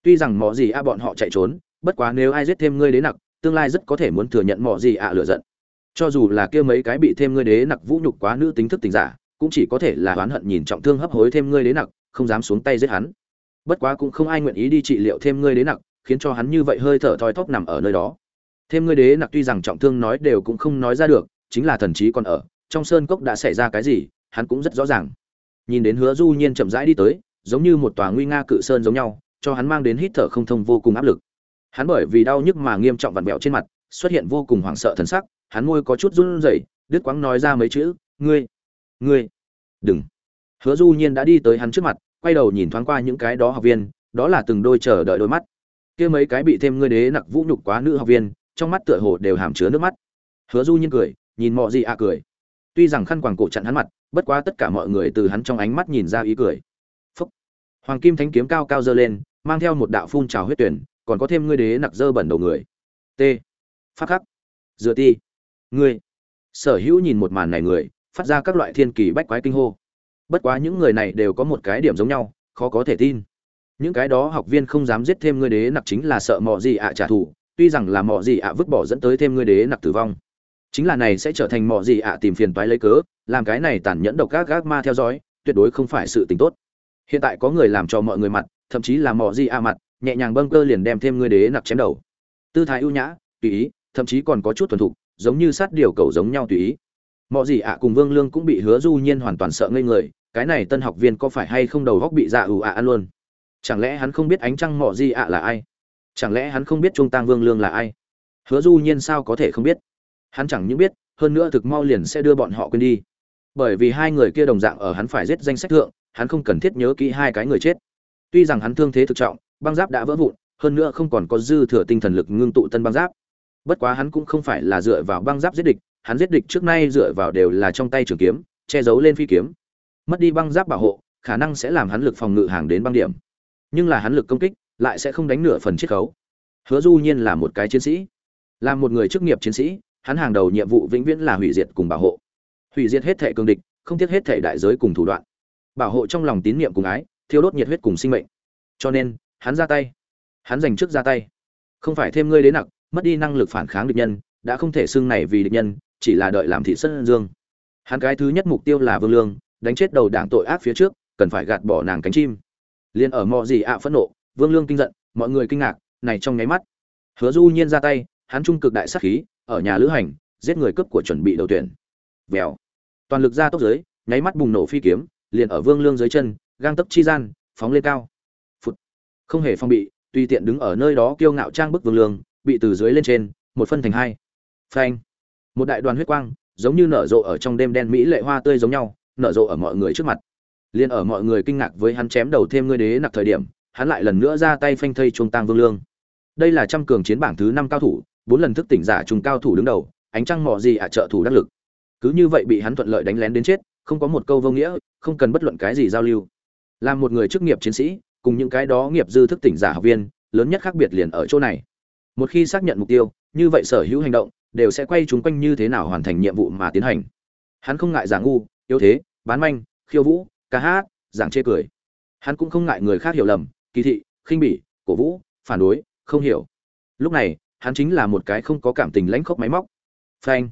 Tuy rằng mò gì ạ bọn họ chạy trốn, bất quá nếu ai giết thêm ngươi đế nặc, tương lai rất có thể muốn thừa nhận mò gì ạ lựa giận cho dù là kia mấy cái bị thêm ngươi đế nặc vũ nhục quá nữ tính thức tình giả, cũng chỉ có thể là oán hận nhìn trọng thương hấp hối thêm ngươi đế nặc, không dám xuống tay giết hắn. Bất quá cũng không ai nguyện ý đi trị liệu thêm ngươi đế nặc, khiến cho hắn như vậy hơi thở thoi thóp nằm ở nơi đó. Thêm ngươi đế nặc tuy rằng trọng thương nói đều cũng không nói ra được, chính là thần trí còn ở, trong sơn cốc đã xảy ra cái gì, hắn cũng rất rõ ràng. Nhìn đến hứa du nhiên chậm rãi đi tới, giống như một tòa nguy nga cự sơn giống nhau, cho hắn mang đến hít thở không thông vô cùng áp lực. Hắn bởi vì đau nhức mà nghiêm trọng vặn vẹo trên mặt, xuất hiện vô cùng hoảng sợ thần sắc hắn môi có chút run rẩy, đứt quãng nói ra mấy chữ, ngươi ngươi, đừng. Hứa du nhiên đã đi tới hắn trước mặt, quay đầu nhìn thoáng qua những cái đó học viên, đó là từng đôi chờ đợi đôi mắt. Kia mấy cái bị thêm ngươi đế nặc vũ nhục quá nữ học viên, trong mắt tựa hồ đều hàm chứa nước mắt. Hứa du nhiên cười, nhìn mọi gì à cười. Tuy rằng khăn quàng cổ chặn hắn mặt, bất quá tất cả mọi người từ hắn trong ánh mắt nhìn ra ý cười. Phúc. hoàng kim thánh kiếm cao cao dơ lên, mang theo một đạo phun trào huyết tuyển, còn có thêm ngươi đế nặc dơ bẩn đầu người. T. Phát khắc. Dựa ti ngươi. Sở hữu nhìn một màn này người, phát ra các loại thiên kỳ bách quái kinh hô. Bất quá những người này đều có một cái điểm giống nhau, khó có thể tin. Những cái đó học viên không dám giết thêm ngươi đế nặc chính là sợ mọ gì ạ trả thù, tuy rằng là mọ gì ạ vứt bỏ dẫn tới thêm ngươi đế nặc tử vong. Chính là này sẽ trở thành mọ gì ạ tìm phiền toái lấy cớ, làm cái này tàn nhẫn độc gác gác ma theo dõi, tuyệt đối không phải sự tình tốt. Hiện tại có người làm cho mọi người mặt, thậm chí là mọ gì ạ mặt, nhẹ nhàng bâng cơ liền đem thêm ngươi đế nặc chém đầu. Tư thái ưu nhã, tùy ý, thậm chí còn có chút thuần thục giống như sát điều cầu giống nhau tùy ý. Mọi gì ạ cùng vương lương cũng bị hứa du nhiên hoàn toàn sợ ngây người, cái này tân học viên có phải hay không đầu góc bị dạ ủ ạ ăn luôn? Chẳng lẽ hắn không biết ánh trăng Mọi gì ạ là ai? Chẳng lẽ hắn không biết trung tang vương lương là ai? Hứa du nhiên sao có thể không biết? Hắn chẳng những biết, hơn nữa thực mau liền sẽ đưa bọn họ quên đi. Bởi vì hai người kia đồng dạng ở hắn phải giết danh sách thượng, hắn không cần thiết nhớ kỹ hai cái người chết. Tuy rằng hắn thương thế thực trọng, băng giáp đã vỡ vụn, hơn nữa không còn có dư thừa tinh thần lực ngưng tụ tân băng giáp bất quá hắn cũng không phải là dựa vào băng giáp giết địch, hắn giết địch trước nay dựa vào đều là trong tay trường kiếm, che giấu lên phi kiếm. Mất đi băng giáp bảo hộ, khả năng sẽ làm hắn lực phòng ngự hàng đến băng điểm. Nhưng là hắn lực công kích, lại sẽ không đánh nửa phần chiết khấu. Hứa du nhiên là một cái chiến sĩ. Là một người chức nghiệp chiến sĩ, hắn hàng đầu nhiệm vụ vĩnh viễn là hủy diệt cùng bảo hộ. Hủy diệt hết thể cường địch, không tiếc hết thể đại giới cùng thủ đoạn. Bảo hộ trong lòng tín nhiệm cùng ái, thiêu đốt nhiệt huyết cùng sinh mệnh. Cho nên, hắn ra tay. Hắn giành trước ra tay. Không phải thêm ngươi đến nặng mất đi năng lực phản kháng địch nhân, đã không thể xưng này vì địch nhân, chỉ là đợi làm thị sân dương. Hắn cái thứ nhất mục tiêu là vương lương, đánh chết đầu đảng tội ác phía trước, cần phải gạt bỏ nàng cánh chim. Liền ở mò gì ạ phẫn nộ, vương lương kinh giận, mọi người kinh ngạc, này trong nháy mắt. Hứa du nhiên ra tay, hắn trung cực đại sát khí, ở nhà lữ hành, giết người cướp của chuẩn bị đầu tuyển. Vèo. Toàn lực ra tốc giới, nháy mắt bùng nổ phi kiếm, liền ở vương lương dưới chân, gang tấc chi gian, phóng lên cao. Phụt. không hề phòng bị, tùy tiện đứng ở nơi đó kiêu ngạo trang bức vương lương bị từ dưới lên trên, một phân thành hai. Phanh. Một đại đoàn huyết quang, giống như nở rộ ở trong đêm đen mỹ lệ hoa tươi giống nhau, nở rộ ở mọi người trước mặt. Liền ở mọi người kinh ngạc với hắn chém đầu thêm ngươi đế nặc thời điểm, hắn lại lần nữa ra tay phanh thây chuông tang vương lương. Đây là trăm cường chiến bảng thứ năm cao thủ, bốn lần thức tỉnh giả trùng cao thủ đứng đầu, ánh trăng mò gì ạ trợ thủ đắc lực. Cứ như vậy bị hắn thuận lợi đánh lén đến chết, không có một câu vô nghĩa, không cần bất luận cái gì giao lưu. Làm một người chức nghiệp chiến sĩ, cùng những cái đó nghiệp dư thức tỉnh giả học viên, lớn nhất khác biệt liền ở chỗ này một khi xác nhận mục tiêu, như vậy sở hữu hành động đều sẽ quay chúng quanh như thế nào hoàn thành nhiệm vụ mà tiến hành. Hắn không ngại giả ngu, yếu thế, bán manh, khiêu vũ, ca hát, giảng chê cười. Hắn cũng không ngại người khác hiểu lầm, kỳ thị, khinh bỉ, cổ vũ, phản đối, không hiểu. Lúc này, hắn chính là một cái không có cảm tình lãnh khốc máy móc. Phanh.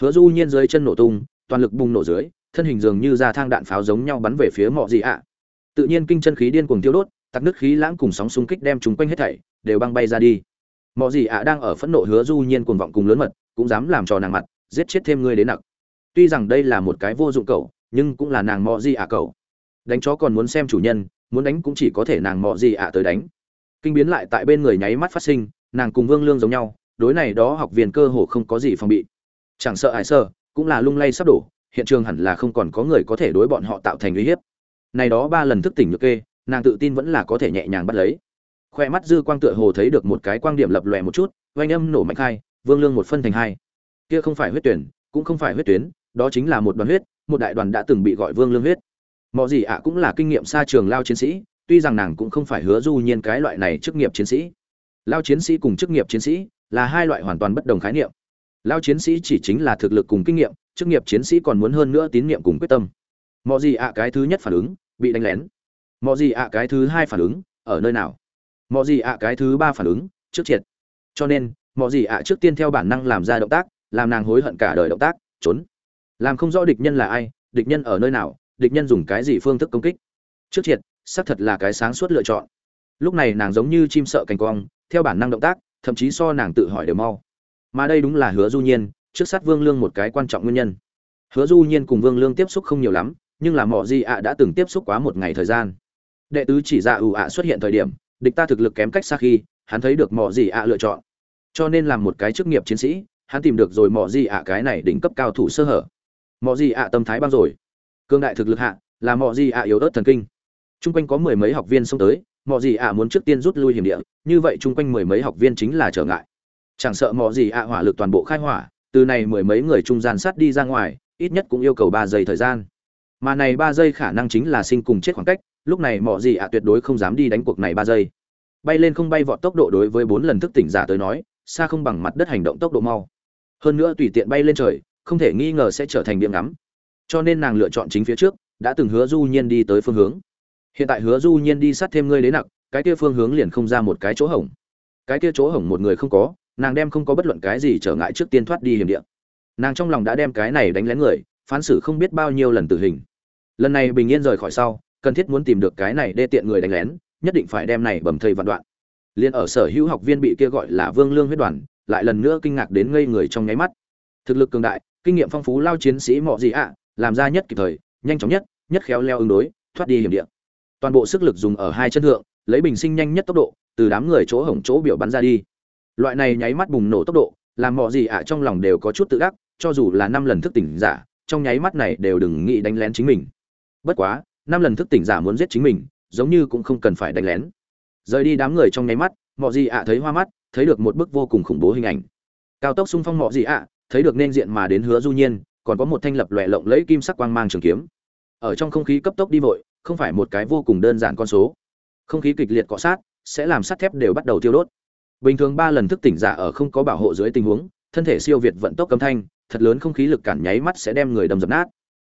Hứa du nhiên dưới chân nổ tung, toàn lực bùng nổ dưới, thân hình dường như ra thang đạn pháo giống nhau bắn về phía mọi gì ạ. Tự nhiên kinh chân khí điên cuồng tiêu đốt tặc nước khí lãng cùng sóng xung kích đem chúng quanh hết thảy đều băng bay ra đi mọi gì ạ đang ở phẫn nộ hứa du nhiên cuồng vọng cùng lớn mật, cũng dám làm trò nàng mặt, giết chết thêm ngươi đến nặng tuy rằng đây là một cái vô dụng cậu, nhưng cũng là nàng mọ gì ạ cậu. Đánh chó còn muốn xem chủ nhân, muốn đánh cũng chỉ có thể nàng mọ gì ạ tới đánh. Kinh biến lại tại bên người nháy mắt phát sinh, nàng cùng vương lương giống nhau, đối này đó học viên cơ hồ không có gì phòng bị. Chẳng sợ ai sợ cũng là lung lay sắp đổ, hiện trường hẳn là không còn có người có thể đối bọn họ tạo thành uy hiếp. Này đó ba lần thức tỉnh nhược kê, nàng tự tin vẫn là có thể nhẹ nhàng bắt lấy khoe mắt dư quang tựa hồ thấy được một cái quang điểm lập lòe một chút, oanh âm nổ mạnh khai, vương lương một phân thành hai. Kia không phải huyết tuyển, cũng không phải huyết tuyến, đó chính là một đoàn huyết, một đại đoàn đã từng bị gọi vương lương huyết. Mọi gì ạ cũng là kinh nghiệm xa trường lao chiến sĩ, tuy rằng nàng cũng không phải hứa du nhiên cái loại này chức nghiệp chiến sĩ. Lao chiến sĩ cùng chức nghiệp chiến sĩ là hai loại hoàn toàn bất đồng khái niệm. Lao chiến sĩ chỉ chính là thực lực cùng kinh nghiệm, chức nghiệp chiến sĩ còn muốn hơn nữa tín nhiệm cùng quyết tâm. Mọi gì ạ cái thứ nhất phản ứng, bị đánh lén. Mọi gì ạ cái thứ hai phản ứng, ở nơi nào? Mọi gì ạ cái thứ ba phản ứng, trước triệt. Cho nên mọi gì ạ trước tiên theo bản năng làm ra động tác, làm nàng hối hận cả đời động tác, trốn. Làm không rõ địch nhân là ai, địch nhân ở nơi nào, địch nhân dùng cái gì phương thức công kích. Trước triệt, xác thật là cái sáng suốt lựa chọn. Lúc này nàng giống như chim sợ cành cong, theo bản năng động tác, thậm chí so nàng tự hỏi đều mau. Mà đây đúng là hứa du nhiên, trước sát vương lương một cái quan trọng nguyên nhân. Hứa du nhiên cùng vương lương tiếp xúc không nhiều lắm, nhưng là mọi gì ạ đã từng tiếp xúc quá một ngày thời gian. Đệ tứ chỉ ra ủ ạ xuất hiện thời điểm địch ta thực lực kém cách xa khi, hắn thấy được mọ gì ạ lựa chọn. Cho nên làm một cái chức nghiệp chiến sĩ, hắn tìm được rồi mọ gì ạ cái này đỉnh cấp cao thủ sơ hở. Mọ gì ạ tâm thái băng rồi. Cương đại thực lực hạ, là mọ gì ạ yếu ớt thần kinh. Chung quanh có mười mấy học viên xông tới, mọ gì ạ muốn trước tiên rút lui hiểm địa, như vậy chung quanh mười mấy học viên chính là trở ngại. Chẳng sợ mọ gì ạ hỏa lực toàn bộ khai hỏa, từ này mười mấy người trung gian sát đi ra ngoài, ít nhất cũng yêu cầu ba giây thời gian. Mà này ba giây khả năng chính là sinh cùng chết khoảng cách lúc này mọ gì ạ tuyệt đối không dám đi đánh cuộc này ba giây. Bay lên không bay vọt tốc độ đối với bốn lần thức tỉnh giả tới nói, xa không bằng mặt đất hành động tốc độ mau. Hơn nữa tùy tiện bay lên trời, không thể nghi ngờ sẽ trở thành điểm ngắm. Cho nên nàng lựa chọn chính phía trước, đã từng hứa du nhiên đi tới phương hướng. Hiện tại hứa du nhiên đi sát thêm ngươi đến nặng, cái kia phương hướng liền không ra một cái chỗ hổng. Cái kia chỗ hổng một người không có, nàng đem không có bất luận cái gì trở ngại trước tiên thoát đi hiểm địa. Nàng trong lòng đã đem cái này đánh lén người, phán xử không biết bao nhiêu lần tử hình. Lần này bình yên rời khỏi sau cần thiết muốn tìm được cái này đê tiện người đánh lén, nhất định phải đem này bầm thây vạn đoạn. Liền ở sở hữu học viên bị kia gọi là vương lương huyết đoàn, lại lần nữa kinh ngạc đến ngây người trong nháy mắt. Thực lực cường đại, kinh nghiệm phong phú lao chiến sĩ mọ gì ạ, làm ra nhất kịp thời, nhanh chóng nhất nhất khéo leo ứng đối, thoát đi hiểm địa. Toàn bộ sức lực dùng ở hai chân thượng, lấy bình sinh nhanh nhất tốc độ, từ đám người chỗ hổng chỗ biểu bắn ra đi. Loại này nháy mắt bùng nổ tốc độ, làm mọ gì ạ trong lòng đều có chút tự đắc, cho dù là năm lần thức tỉnh giả, trong nháy mắt này đều đừng nghĩ đánh lén chính mình. Bất quá năm lần thức tỉnh giả muốn giết chính mình, giống như cũng không cần phải đánh lén. Rời đi đám người trong nháy mắt, mọ gì ạ thấy hoa mắt, thấy được một bức vô cùng khủng bố hình ảnh. Cao tốc xung phong mọ gì ạ, thấy được nên diện mà đến hứa du nhiên, còn có một thanh lập lòe lộng lẫy kim sắc quang mang trường kiếm. Ở trong không khí cấp tốc đi vội, không phải một cái vô cùng đơn giản con số. Không khí kịch liệt cọ sát, sẽ làm sắt thép đều bắt đầu tiêu đốt. Bình thường ba lần thức tỉnh giả ở không có bảo hộ dưới tình huống, thân thể siêu việt vận tốc cấm thanh, thật lớn không khí lực cản nháy mắt sẽ đem người đầm dập nát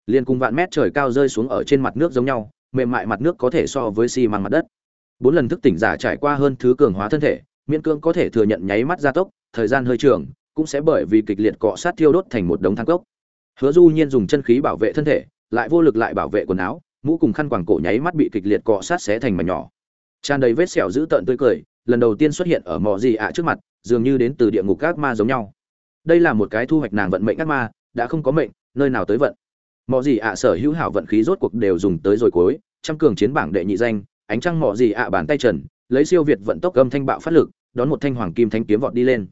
liền cùng vạn mét trời cao rơi xuống ở trên mặt nước giống nhau, mềm mại mặt nước có thể so với xi măng mặt đất. Bốn lần thức tỉnh giả trải qua hơn thứ cường hóa thân thể, miễn cưỡng có thể thừa nhận nháy mắt gia tốc, thời gian hơi trường, cũng sẽ bởi vì kịch liệt cọ sát thiêu đốt thành một đống thang cốc. Hứa du nhiên dùng chân khí bảo vệ thân thể, lại vô lực lại bảo vệ quần áo, mũ cùng khăn quàng cổ nháy mắt bị kịch liệt cọ sát xé thành mảnh nhỏ. Tràn đầy vết sẹo dữ tợn tươi cười, lần đầu tiên xuất hiện ở mò gì ạ trước mặt, dường như đến từ địa ngục các ma giống nhau. Đây là một cái thu hoạch nàng vận mệnh các ma, đã không có mệnh, nơi nào tới vận. Mọi gì ạ sở hữu hảo vận khí rốt cuộc đều dùng tới rồi cuối, trăm cường chiến bảng đệ nhị danh, ánh trăng mọi gì ạ bàn tay trần, lấy siêu việt vận tốc âm thanh bạo phát lực, đón một thanh hoàng kim thanh kiếm vọt đi lên.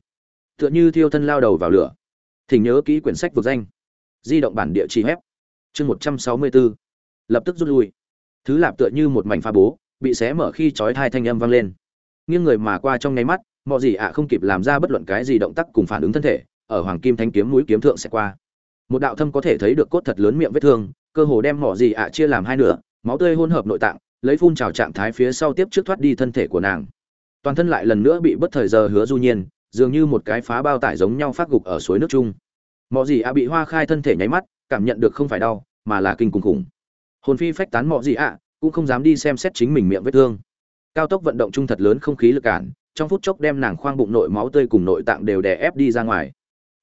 Tựa như thiêu thân lao đầu vào lửa. Thỉnh nhớ kỹ quyển sách vực danh. Di động bản địa chỉ hép. Chương một trăm sáu mươi bốn lập tức rút lui. Thứ lạp tựa như một mảnh pha bố, bị xé mở khi chói thai thanh âm vang lên. Nghiêng người mà qua trong nháy mắt mọi gì ạ không kịp làm ra bất luận cái gì động tác cùng phản ứng thân thể, ở hoàng kim thanh kiếm mũi kiếm thượng sẽ qua một đạo thâm có thể thấy được cốt thật lớn miệng vết thương, cơ hồ đem mỏ gì ạ à chia làm hai nửa, máu tươi hỗn hợp nội tạng, lấy phun trào trạng thái phía sau tiếp trước thoát đi thân thể của nàng. Toàn thân lại lần nữa bị bất thời giờ hứa du nhiên, dường như một cái phá bao tải giống nhau phát gục ở suối nước chung. Mỏ gì ạ à bị hoa khai thân thể nháy mắt, cảm nhận được không phải đau, mà là kinh khủng khủng. Hồn phi phách tán mỏ gì ạ, cũng không dám đi xem xét chính mình miệng vết thương. Cao tốc vận động trung thật lớn không khí lực cản, trong phút chốc đem nàng khoang bụng nội máu tươi cùng nội tạng đều đè ép đi ra ngoài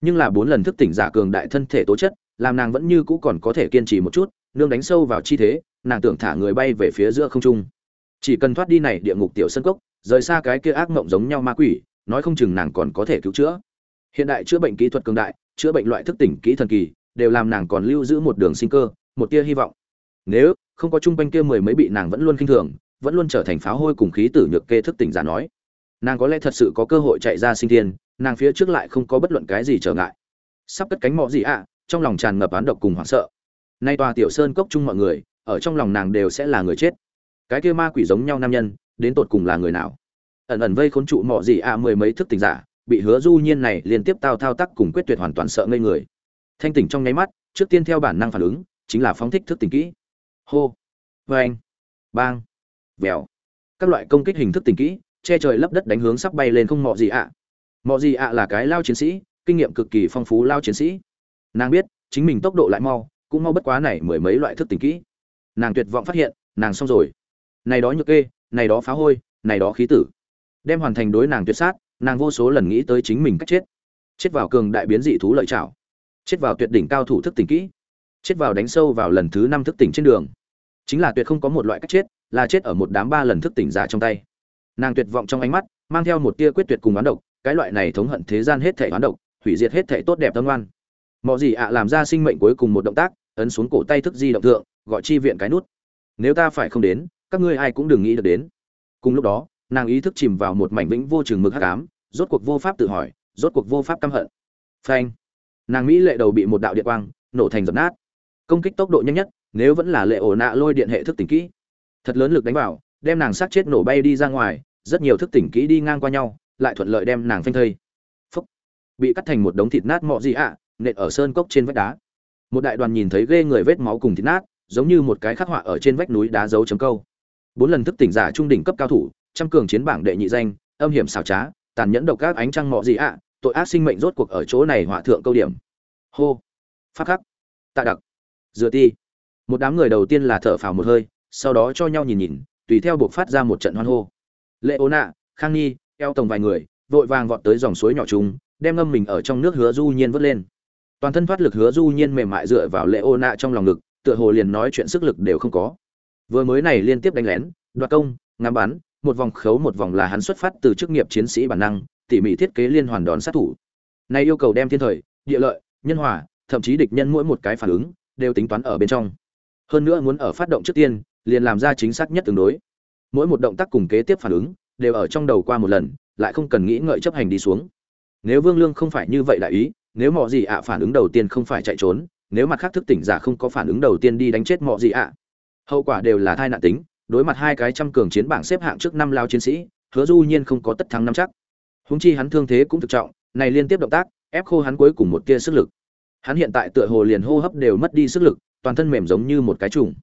nhưng là bốn lần thức tỉnh giả cường đại thân thể tố chất, làm nàng vẫn như cũ còn có thể kiên trì một chút, nương đánh sâu vào chi thế, nàng tưởng thả người bay về phía giữa không trung. Chỉ cần thoát đi này địa ngục tiểu sân cốc, rời xa cái kia ác mộng giống nhau ma quỷ, nói không chừng nàng còn có thể cứu chữa. Hiện đại chữa bệnh kỹ thuật cường đại, chữa bệnh loại thức tỉnh kỹ thần kỳ, đều làm nàng còn lưu giữ một đường sinh cơ, một tia hy vọng. Nếu không có chung quanh kia mười mấy bị nàng vẫn luôn khinh thường, vẫn luôn trở thành pháo hôi cùng khí tử nhược kê thức tỉnh giả nói, nàng có lẽ thật sự có cơ hội chạy ra sinh thiên nàng phía trước lại không có bất luận cái gì trở ngại. Sắp cất cánh mọ gì ạ, trong lòng tràn ngập án độc cùng hoảng sợ. Nay tòa tiểu sơn cốc chung mọi người, ở trong lòng nàng đều sẽ là người chết. Cái kia ma quỷ giống nhau nam nhân, đến tột cùng là người nào? Ẩn ẩn vây khốn trụ mọ gì ạ, mười mấy thức tình giả, bị hứa du nhiên này liên tiếp tao thao tác cùng quyết tuyệt hoàn toàn sợ ngây người. Thanh tỉnh trong nháy mắt, trước tiên theo bản năng phản ứng, chính là phóng thích thức tình kỹ. Hô vê anh bang, vèo. Các loại công kích hình thức tình kỹ, che trời lấp đất đánh hướng sắp bay lên không mọ gì ạ. à. Mọi gì ạ là cái lao chiến sĩ, kinh nghiệm cực kỳ phong phú lao chiến sĩ. Nàng biết, chính mình tốc độ lại mau, cũng mau bất quá này mười mấy loại thức tỉnh kỹ. Nàng tuyệt vọng phát hiện, nàng xong rồi. Này đó nhược kê, này đó phá hôi, này đó khí tử. Đem hoàn thành đối nàng tuyệt sát, nàng vô số lần nghĩ tới chính mình cách chết. Chết vào cường đại biến dị thú lợi chảo chết vào tuyệt đỉnh cao thủ thức tỉnh kỹ. Chết vào đánh sâu vào lần thứ năm thức tỉnh trên đường. Chính là tuyệt không có một loại cách chết, là chết ở một đám ba lần thức tỉnh giả trong tay. Nàng tuyệt vọng trong ánh mắt, mang theo một tia quyết tuyệt cùng bán độc cái loại này thống hận thế gian hết thể hoán độc, hủy diệt hết thể tốt đẹp tâm ngoan. Mọi gì ạ làm ra sinh mệnh cuối cùng một động tác, ấn xuống cổ tay thức di động thượng, gọi chi viện cái nút. Nếu ta phải không đến, các ngươi ai cũng đừng nghĩ được đến. Cùng lúc đó, nàng ý thức chìm vào một mảnh vĩnh vô chừng mực hắc ám, rốt cuộc vô pháp tự hỏi, rốt cuộc vô pháp căm hận. Phanh. Nàng mỹ lệ đầu bị một đạo điện quang nổ thành dập nát. Công kích tốc độ nhanh nhất, nếu vẫn là lệ ổ nạ lôi điện hệ thức tỉnh kỹ. Thật lớn lực đánh vào, đem nàng sát chết nổ bay đi ra ngoài, rất nhiều thức tỉnh kỹ đi ngang qua nhau lại thuận lợi đem nàng phanh thây. Phúc. Bị cắt thành một đống thịt nát mọ gì ạ, nện ở sơn cốc trên vách đá. Một đại đoàn nhìn thấy ghê người vết máu cùng thịt nát, giống như một cái khắc họa ở trên vách núi đá dấu chấm câu. Bốn lần thức tỉnh giả trung đỉnh cấp cao thủ, trăm cường chiến bảng đệ nhị danh, âm hiểm xảo trá, tàn nhẫn độc các ánh trăng mọ gì ạ, tội ác sinh mệnh rốt cuộc ở chỗ này họa thượng câu điểm. Hô. Phát khắc. Tạ đặc. Dựa ti. Một đám người đầu tiên là thở phào một hơi, sau đó cho nhau nhìn nhìn, tùy theo buộc phát ra một trận hoan hô. Lệ ố nạ, khang nhi eo tổng vài người, vội vàng vọt tới dòng suối nhỏ chúng đem ngâm mình ở trong nước hứa du nhiên vớt lên. Toàn thân thoát lực hứa du nhiên mềm mại dựa vào lệ ô nạ trong lòng ngực, tựa hồ liền nói chuyện sức lực đều không có. Vừa mới này liên tiếp đánh lén, đoạt công, ngắm bắn, một vòng khấu một vòng là hắn xuất phát từ chức nghiệp chiến sĩ bản năng, tỉ mỉ thiết kế liên hoàn đón sát thủ. Nay yêu cầu đem thiên thời, địa lợi, nhân hòa, thậm chí địch nhân mỗi một cái phản ứng, đều tính toán ở bên trong. Hơn nữa muốn ở phát động trước tiên, liền làm ra chính xác nhất tương đối. Mỗi một động tác cùng kế tiếp phản ứng đều ở trong đầu qua một lần, lại không cần nghĩ ngợi chấp hành đi xuống. Nếu vương lương không phải như vậy đại ý, nếu mọi gì ạ phản ứng đầu tiên không phải chạy trốn, nếu mặt khác thức tỉnh giả không có phản ứng đầu tiên đi đánh chết mọi gì ạ, hậu quả đều là thai nạn tính, đối mặt hai cái trăm cường chiến bảng xếp hạng trước năm lao chiến sĩ, hứa du nhiên không có tất thắng năm chắc. Húng chi hắn thương thế cũng thực trọng, này liên tiếp động tác, ép khô hắn cuối cùng một tia sức lực. Hắn hiện tại tựa hồ liền hô hấp đều mất đi sức lực, toàn thân mềm giống như một cái trùng.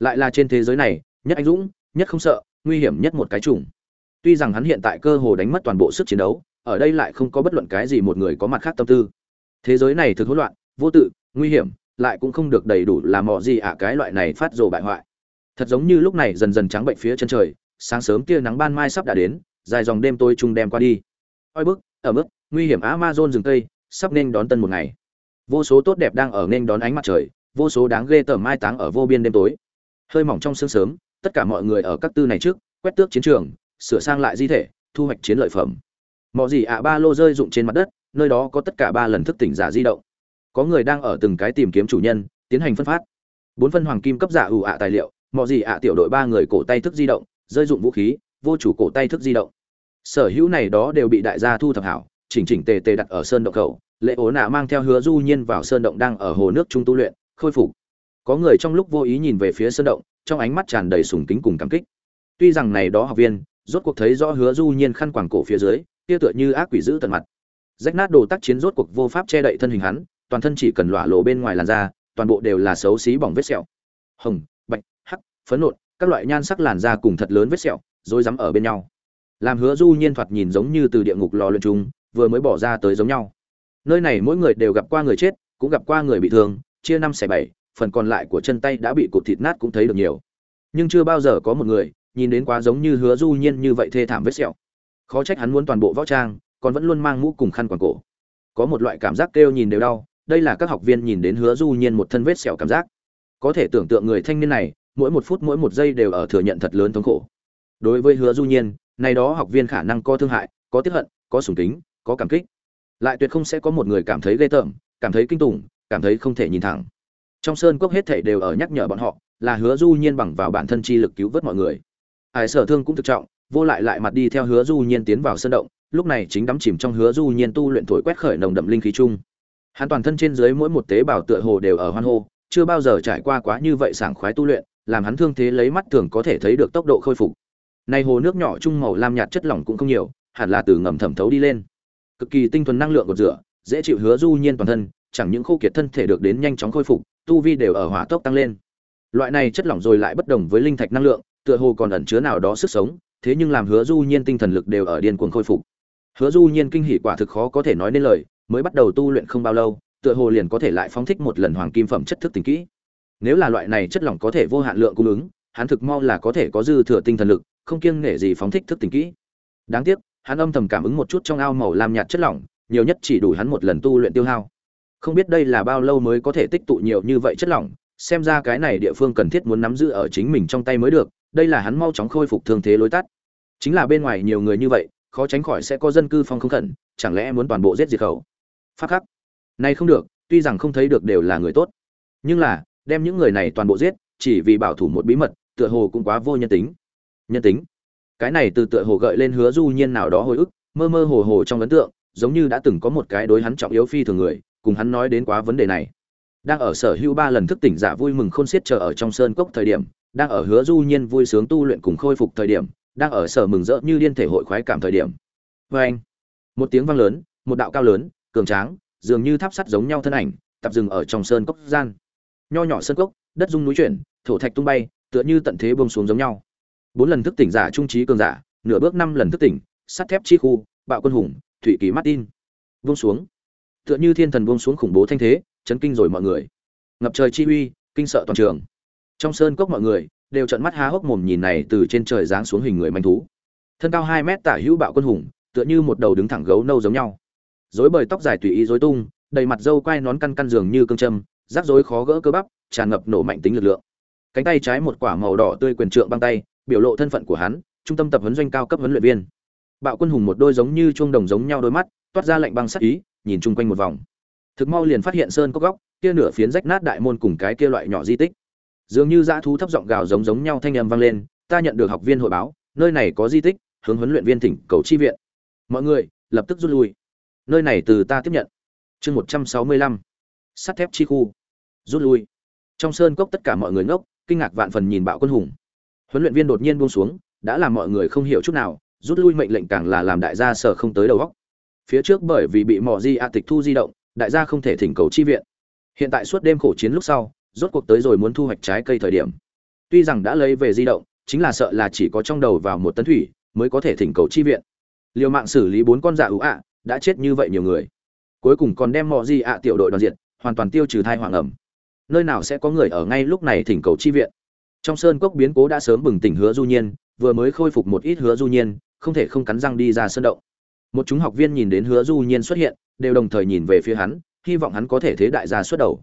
Lại là trên thế giới này, nhất anh dũng, nhất không sợ, nguy hiểm nhất một cái trùng tuy rằng hắn hiện tại cơ hồ đánh mất toàn bộ sức chiến đấu ở đây lại không có bất luận cái gì một người có mặt khác tâm tư. Thế giới này thực hỗn loạn vô tự nguy hiểm lại cũng không được đầy đủ làm mò gì ạ cái loại này phát rồ bại hoại. Thật giống như lúc này dần dần trắng bệnh phía chân trời sáng sớm tia nắng ban mai sắp đã đến dài dòng đêm tôi chung đem qua đi. Oi bức ở bức, nguy hiểm amazon rừng tây, sắp nên đón tân một ngày. Vô số tốt đẹp đang ở nên đón ánh mặt trời vô số đáng ghê tởm mai táng ở vô biên đêm tối. Hơi mỏng trong sương sớm tất cả mọi người ở các tư này trước quét tước chiến trường sửa sang lại di thể, thu hoạch chiến lợi phẩm. Mọi gì ạ ba lô rơi rụng trên mặt đất, nơi đó có tất cả ba lần thức tỉnh giả di động. Có người đang ở từng cái tìm kiếm chủ nhân, tiến hành phân phát. Bốn phân hoàng kim cấp giả ủ ạ tài liệu mọi gì ạ tiểu đội ba người cổ tay thức di động, rơi dụng vũ khí, vô chủ cổ tay thức di động. Sở hữu này đó đều bị đại gia thu thập hảo, chỉnh chỉnh tề tề đặt ở sơn động khẩu lệ ố nạ mang theo hứa du nhiên vào sơn động đang ở hồ nước trung tu luyện, khôi phục. Có người trong lúc vô ý nhìn về phía sơn động, trong ánh mắt tràn đầy sùng kính cùng cảm kích. Tuy rằng này đó học viên rốt cuộc thấy rõ hứa du nhiên khăn quàng cổ phía dưới, kia tựa như ác quỷ giữ tận mặt. Rách nát đồ tác chiến rốt cuộc vô pháp che đậy thân hình hắn, toàn thân chỉ cần lỏa lộ bên ngoài làn da, toàn bộ đều là xấu xí bỏng vết sẹo. Hồng, bạch, hắc, phấn nộn, các loại nhan sắc làn da cùng thật lớn vết sẹo rồi dám ở bên nhau. Làm hứa du nhiên thoạt nhìn giống như từ địa ngục lò luyện trùng, vừa mới bỏ ra tới giống nhau. Nơi này mỗi người đều gặp qua người chết, cũng gặp qua người bị thương, chia năm xẻ bảy, phần còn lại của chân tay đã bị cụt thịt nát cũng thấy được nhiều. Nhưng chưa bao giờ có một người nhìn đến quá giống như hứa du nhiên như vậy thê thảm vết sẹo. Khó trách hắn muốn toàn bộ võ trang, còn vẫn luôn mang mũ cùng khăn quàng cổ. Có một loại cảm giác kêu nhìn đều đau, đây là các học viên nhìn đến hứa du nhiên một thân vết sẹo cảm giác. Có thể tưởng tượng người thanh niên này, mỗi một phút mỗi một giây đều ở thừa nhận thật lớn thống khổ. Đối với hứa du nhiên, này đó học viên khả năng có thương hại, có tiếc hận, có sùng kính, có cảm kích. Lại tuyệt không sẽ có một người cảm thấy ghê tởm, cảm thấy kinh tủng, cảm thấy không thể nhìn thẳng. Trong sơn cốc hết thảy đều ở nhắc nhở bọn họ, là hứa du nhiên bằng vào bản thân chi lực cứu vớt mọi người ai sở thương cũng thực trọng, vô lại lại mặt đi theo hứa du nhiên tiến vào sân động, lúc này chính đắm chìm trong hứa du nhiên tu luyện thổi quét khởi nồng đậm linh khí chung. Hắn toàn thân trên dưới mỗi một tế bào tựa hồ đều ở hoan hô, chưa bao giờ trải qua quá như vậy sảng khoái tu luyện, làm hắn thương thế lấy mắt thường có thể thấy được tốc độ khôi phục. Nay hồ nước nhỏ trung màu lam nhạt chất lỏng cũng không nhiều, hẳn là từ ngầm thẩm thấu đi lên. Cực kỳ tinh thuần năng lượng của rửa, dễ chịu hứa du nhiên toàn thân, chẳng những khô kiệt thân thể được đến nhanh chóng khôi phục, tu vi đều ở hỏa tốc tăng lên. Loại này chất lỏng rồi lại bất đồng với linh thạch năng lượng tựa hồ còn ẩn chứa nào đó sức sống, thế nhưng làm hứa du nhiên tinh thần lực đều ở điên cuồng khôi phục. Hứa du nhiên kinh hỉ quả thực khó có thể nói nên lời, mới bắt đầu tu luyện không bao lâu, tựa hồ liền có thể lại phóng thích một lần hoàng kim phẩm chất thức tình kỹ. Nếu là loại này chất lỏng có thể vô hạn lượng cung ứng, hắn thực mau là có thể có dư thừa tinh thần lực, không kiêng nể gì phóng thích thức tình kỹ. Đáng tiếc, hắn âm thầm cảm ứng một chút trong ao màu lam nhạt chất lỏng, nhiều nhất chỉ đủ hắn một lần tu luyện tiêu hao. Không biết đây là bao lâu mới có thể tích tụ nhiều như vậy chất lỏng, xem ra cái này địa phương cần thiết muốn nắm giữ ở chính mình trong tay mới được đây là hắn mau chóng khôi phục thương thế lối tắt. Chính là bên ngoài nhiều người như vậy, khó tránh khỏi sẽ có dân cư phong không khẩn, chẳng lẽ muốn toàn bộ giết diệt khẩu? Pháp khắc. Này không được, tuy rằng không thấy được đều là người tốt. Nhưng là, đem những người này toàn bộ giết, chỉ vì bảo thủ một bí mật, tựa hồ cũng quá vô nhân tính. Nhân tính? Cái này từ tựa hồ gợi lên hứa du nhiên nào đó hồi ức, mơ mơ hồ hồ trong ấn tượng, giống như đã từng có một cái đối hắn trọng yếu phi thường người, cùng hắn nói đến quá vấn đề này. Đang ở sở hữu ba lần thức tỉnh giả vui mừng khôn xiết chờ ở trong sơn cốc thời điểm đang ở hứa du nhiên vui sướng tu luyện cùng khôi phục thời điểm, đang ở sở mừng rỡ như điên thể hội khoái cảm thời điểm. Vê anh, một tiếng vang lớn, một đạo cao lớn, cường tráng, dường như tháp sắt giống nhau thân ảnh, tập dừng ở trong sơn cốc gian. Nho nhỏ sơn cốc, đất rung núi chuyển, thổ thạch tung bay, tựa như tận thế buông xuống giống nhau. Bốn lần thức tỉnh giả trung trí cường giả, nửa bước năm lần thức tỉnh, sắt thép chi khu, bạo quân hùng, thủy kỳ martin. Buông xuống. Tựa như thiên thần buông xuống khủng bố thanh thế, chấn kinh rồi mọi người. Ngập trời chi uy, kinh sợ toàn trường trong sơn cốc mọi người đều trợn mắt há hốc mồm nhìn này từ trên trời giáng xuống hình người manh thú. Thân cao hai mét tả hữu bạo quân hùng, tựa như một đầu đứng thẳng gấu nâu giống nhau. Rối bời tóc dài tùy ý rối tung, đầy mặt dâu quai nón căn căn giường như cương châm, rắc rối khó gỡ cơ bắp, tràn ngập nổ mạnh tính lực lượng. Cánh tay trái một quả màu đỏ tươi quyền trượng băng tay, biểu lộ thân phận của hắn, trung tâm tập huấn doanh cao cấp huấn luyện viên. Bạo quân hùng một đôi giống như chuông đồng giống nhau đôi mắt, toát ra lạnh băng sắc ý, nhìn chung quanh một vòng. Thực mau liền phát hiện sơn cốc góc, kia nửa phiến rách nát đại môn cùng cái kia loại nhỏ di tích dường như dã thú thấp giọng gào giống giống nhau thanh âm vang lên, ta nhận được học viên hội báo, nơi này có di tích, hướng huấn luyện viên thỉnh cầu chi viện. Mọi người, lập tức rút lui. Nơi này từ ta tiếp nhận. Chương một trăm sáu mươi lăm. Sắt thép chi khu. Rút lui. Trong sơn cốc tất cả mọi người ngốc, kinh ngạc vạn phần nhìn bạo quân hùng. Huấn luyện viên đột nhiên buông xuống, đã làm mọi người không hiểu chút nào, rút lui mệnh lệnh càng là làm đại gia sở không tới đầu góc phía trước bởi vì bị mỏ di a tịch thu di động, đại gia không thể thỉnh cầu chi viện. Hiện tại suốt đêm khổ chiến lúc sau rốt cuộc tới rồi muốn thu hoạch trái cây thời điểm. Tuy rằng đã lấy về di động, chính là sợ là chỉ có trong đầu vào một tấn thủy mới có thể thỉnh cầu chi viện. Liều mạng xử lý bốn con dạ ủ ạ, đã chết như vậy nhiều người. Cuối cùng còn đem mò gì ạ tiểu đội đoàn diện hoàn toàn tiêu trừ thai hoàng ẩm. Nơi nào sẽ có người ở ngay lúc này thỉnh cầu chi viện? Trong sơn cốc biến cố đã sớm bừng tỉnh hứa du nhiên, vừa mới khôi phục một ít hứa du nhiên, không thể không cắn răng đi ra sơn động. Một chúng học viên nhìn đến hứa du nhiên xuất hiện, đều đồng thời nhìn về phía hắn, hy vọng hắn có thể thế đại gia xuất đầu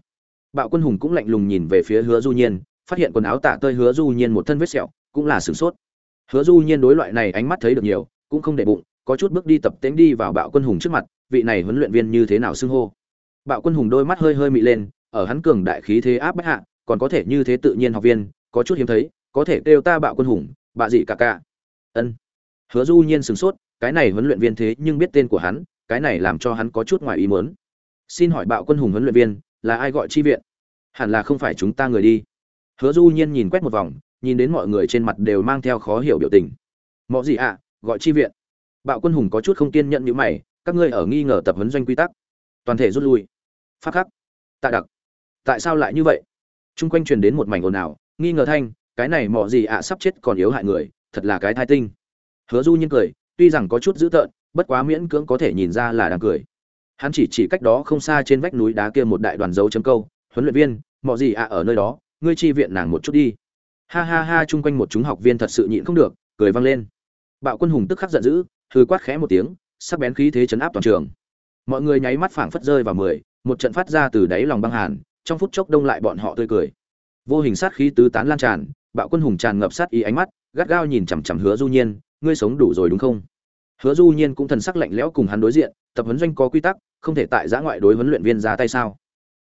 bạo quân hùng cũng lạnh lùng nhìn về phía hứa du nhiên, phát hiện quần áo tả tơi hứa du nhiên một thân vết sẹo, cũng là sửng sốt. Hứa du nhiên đối loại này ánh mắt thấy được nhiều, cũng không để bụng, có chút bước đi tập tễnh đi vào bạo quân hùng trước mặt, vị này huấn luyện viên như thế nào xưng hô. Bạo quân hùng đôi mắt hơi hơi mị lên, ở hắn cường đại khí thế áp bách hạ, còn có thể như thế tự nhiên học viên, có chút hiếm thấy, có thể kêu ta bạo quân hùng bạ dị cả cả. Ân. Hứa du nhiên sửng sốt, cái này huấn luyện viên thế nhưng biết tên của hắn, cái này làm cho hắn có chút ngoài ý muốn. Xin hỏi bạo quân hùng huấn luyện viên, là ai gọi chi viện? Hẳn là không phải chúng ta người đi. Hứa du nhiên nhìn quét một vòng, nhìn đến mọi người trên mặt đều mang theo khó hiểu biểu tình. Mọi gì ạ, gọi chi viện. Bạo quân hùng có chút không kiên nhận như mày, các ngươi ở nghi ngờ tập huấn doanh quy tắc. Toàn thể rút lui. Phát khắc. Tạ đặc. Tại sao lại như vậy? Chung quanh truyền đến một mảnh ồn ào, nghi ngờ thanh, cái này mọ gì ạ sắp chết còn yếu hại người, thật là cái thai tinh. Hứa du nhiên cười, tuy rằng có chút dữ tợn, bất quá miễn cưỡng có thể nhìn ra là đang cười. Hắn chỉ chỉ cách đó không xa trên vách núi đá kia một đại đoàn dấu chấm câu, huấn luyện viên mọi gì ạ ở nơi đó, ngươi chi viện nàng một chút đi. Ha ha ha, chung quanh một chúng học viên thật sự nhịn không được, cười vang lên. Bạo quân hùng tức khắc giận dữ hư quát khẽ một tiếng, sắc bén khí thế chấn áp toàn trường. Mọi người nháy mắt phảng phất rơi vào mười, một trận phát ra từ đáy lòng băng hàn, trong phút chốc đông lại bọn họ tươi cười. Vô hình sát khí tứ tán lan tràn, bạo quân hùng tràn ngập sát ý ánh mắt, gắt gao nhìn chằm chằm hứa du nhiên, ngươi sống đủ rồi đúng không? Hứa du nhiên cũng thần sắc lạnh lẽo cùng hắn đối diện, tập huấn doanh có quy tắc, không thể tại giã ngoại đối huấn luyện viên ra tay sao?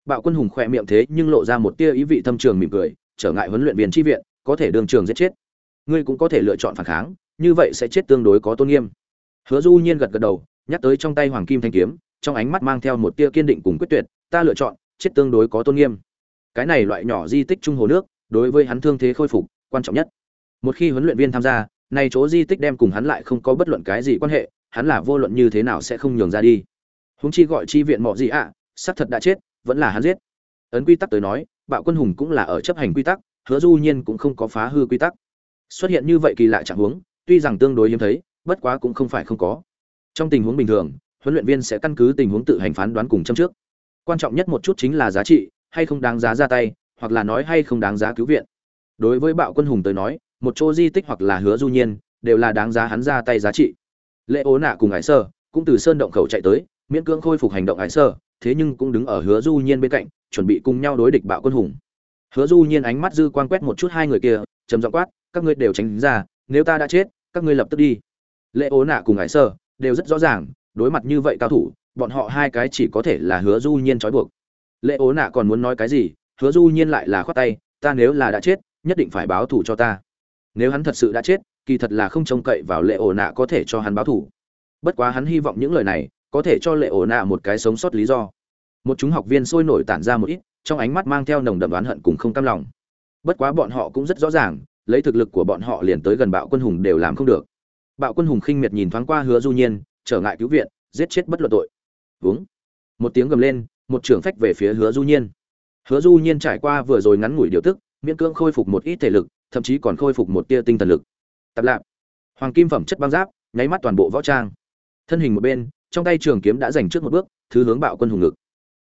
Bạo quân hùng khỏe miệng thế nhưng lộ ra một tia ý vị thâm trường mỉm cười trở ngại huấn luyện viên tri viện có thể đường trường giết chết. Ngươi cũng có thể lựa chọn phản kháng như vậy sẽ chết tương đối có tôn nghiêm. Hứa du nhiên gật gật đầu nhắc tới trong tay hoàng kim thanh kiếm trong ánh mắt mang theo một tia kiên định cùng quyết tuyệt ta lựa chọn chết tương đối có tôn nghiêm. Cái này loại nhỏ di tích trung hồ nước đối với hắn thương thế khôi phục quan trọng nhất. Một khi huấn luyện viên tham gia nay chỗ di tích đem cùng hắn lại không có bất luận cái gì quan hệ hắn là vô luận như thế nào sẽ không nhường ra đi. Huống chi gọi chi viện mọ gì ạ à, xác thật đã chết vẫn là hắn giết. Ấn quy tắc tới nói, bạo quân hùng cũng là ở chấp hành quy tắc, hứa du nhiên cũng không có phá hư quy tắc. Xuất hiện như vậy kỳ lạ trạng huống, tuy rằng tương đối hiếm thấy, bất quá cũng không phải không có. Trong tình huống bình thường, huấn luyện viên sẽ căn cứ tình huống tự hành phán đoán cùng châm trước. Quan trọng nhất một chút chính là giá trị, hay không đáng giá ra tay, hoặc là nói hay không đáng giá cứu viện. Đối với bạo quân hùng tới nói, một chỗ di tích hoặc là hứa du nhiên, đều là đáng giá hắn ra tay giá trị. Lệ ố nạ cùng ái sơ cũng từ sơn động khẩu chạy tới, miễn cưỡng khôi phục hành động ái sơ thế nhưng cũng đứng ở hứa du nhiên bên cạnh, chuẩn bị cùng nhau đối địch bạo quân hùng. Hứa du nhiên ánh mắt dư quang quét một chút hai người kia, trầm giọng quát, các ngươi đều tránh ra, nếu ta đã chết, các ngươi lập tức đi. Lệ ố nạ cùng Hải sơ đều rất rõ ràng, đối mặt như vậy cao thủ, bọn họ hai cái chỉ có thể là hứa du nhiên trói buộc. Lệ ố nạ còn muốn nói cái gì, hứa du nhiên lại là khoát tay, ta nếu là đã chết, nhất định phải báo thù cho ta. Nếu hắn thật sự đã chết, kỳ thật là không trông cậy vào lệ Ôn nạ có thể cho hắn báo thủ bất quá hắn hy vọng những lời này có thể cho lệ ổ nạ một cái sống sót lý do. Một chúng học viên sôi nổi tản ra một ít, trong ánh mắt mang theo nồng đậm oán hận cùng không cam lòng. Bất quá bọn họ cũng rất rõ ràng, lấy thực lực của bọn họ liền tới gần bạo quân hùng đều làm không được. Bạo quân hùng khinh miệt nhìn thoáng qua hứa du nhiên, trở ngại cứu viện, giết chết bất luận tội. Uống một tiếng gầm lên, một trưởng phách về phía hứa du nhiên. Hứa du nhiên trải qua vừa rồi ngắn ngủi điều tức, miễn cưỡng khôi phục một ít thể lực, thậm chí còn khôi phục một tia tinh thần lực. Tập lạp. Hoàng kim phẩm chất băng giáp, nháy mắt toàn bộ võ trang. Thân hình một bên trong tay trường kiếm đã giành trước một bước, thứ hướng bạo quân hùng lực.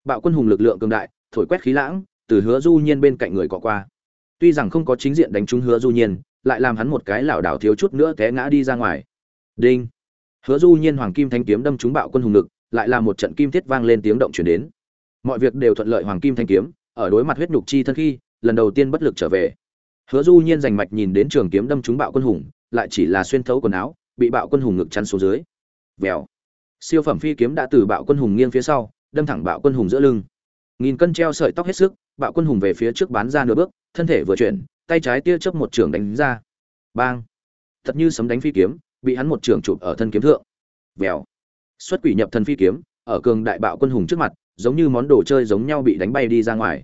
Bạo quân hùng lực lượng cường đại, thổi quét khí lãng, từ hứa du nhiên bên cạnh người cọ qua. Tuy rằng không có chính diện đánh trúng hứa du nhiên, lại làm hắn một cái lảo đảo thiếu chút nữa té ngã đi ra ngoài. Đinh. Hứa du nhiên hoàng kim thanh kiếm đâm trúng bạo quân hùng lực, lại là một trận kim thiết vang lên tiếng động chuyển đến. Mọi việc đều thuận lợi hoàng kim thanh kiếm, ở đối mặt huyết nhục chi thân khi, lần đầu tiên bất lực trở về. Hứa du nhiên giành mạch nhìn đến trường kiếm đâm trúng bạo quân hùng, lại chỉ là xuyên thấu quần áo, bị bạo quân hùng ngực chắn xuống dưới. Vèo siêu phẩm phi kiếm đã từ bạo quân hùng nghiêng phía sau, đâm thẳng bạo quân hùng giữa lưng. Nghìn cân treo sợi tóc hết sức, bạo quân hùng về phía trước bán ra nửa bước, thân thể vừa chuyển, tay trái tia chớp một trường đánh ra. Bang! Thật như sấm đánh phi kiếm, bị hắn một trường chụp ở thân kiếm thượng. Vèo! Xuất quỷ nhập thần phi kiếm, ở cường đại bạo quân hùng trước mặt, giống như món đồ chơi giống nhau bị đánh bay đi ra ngoài.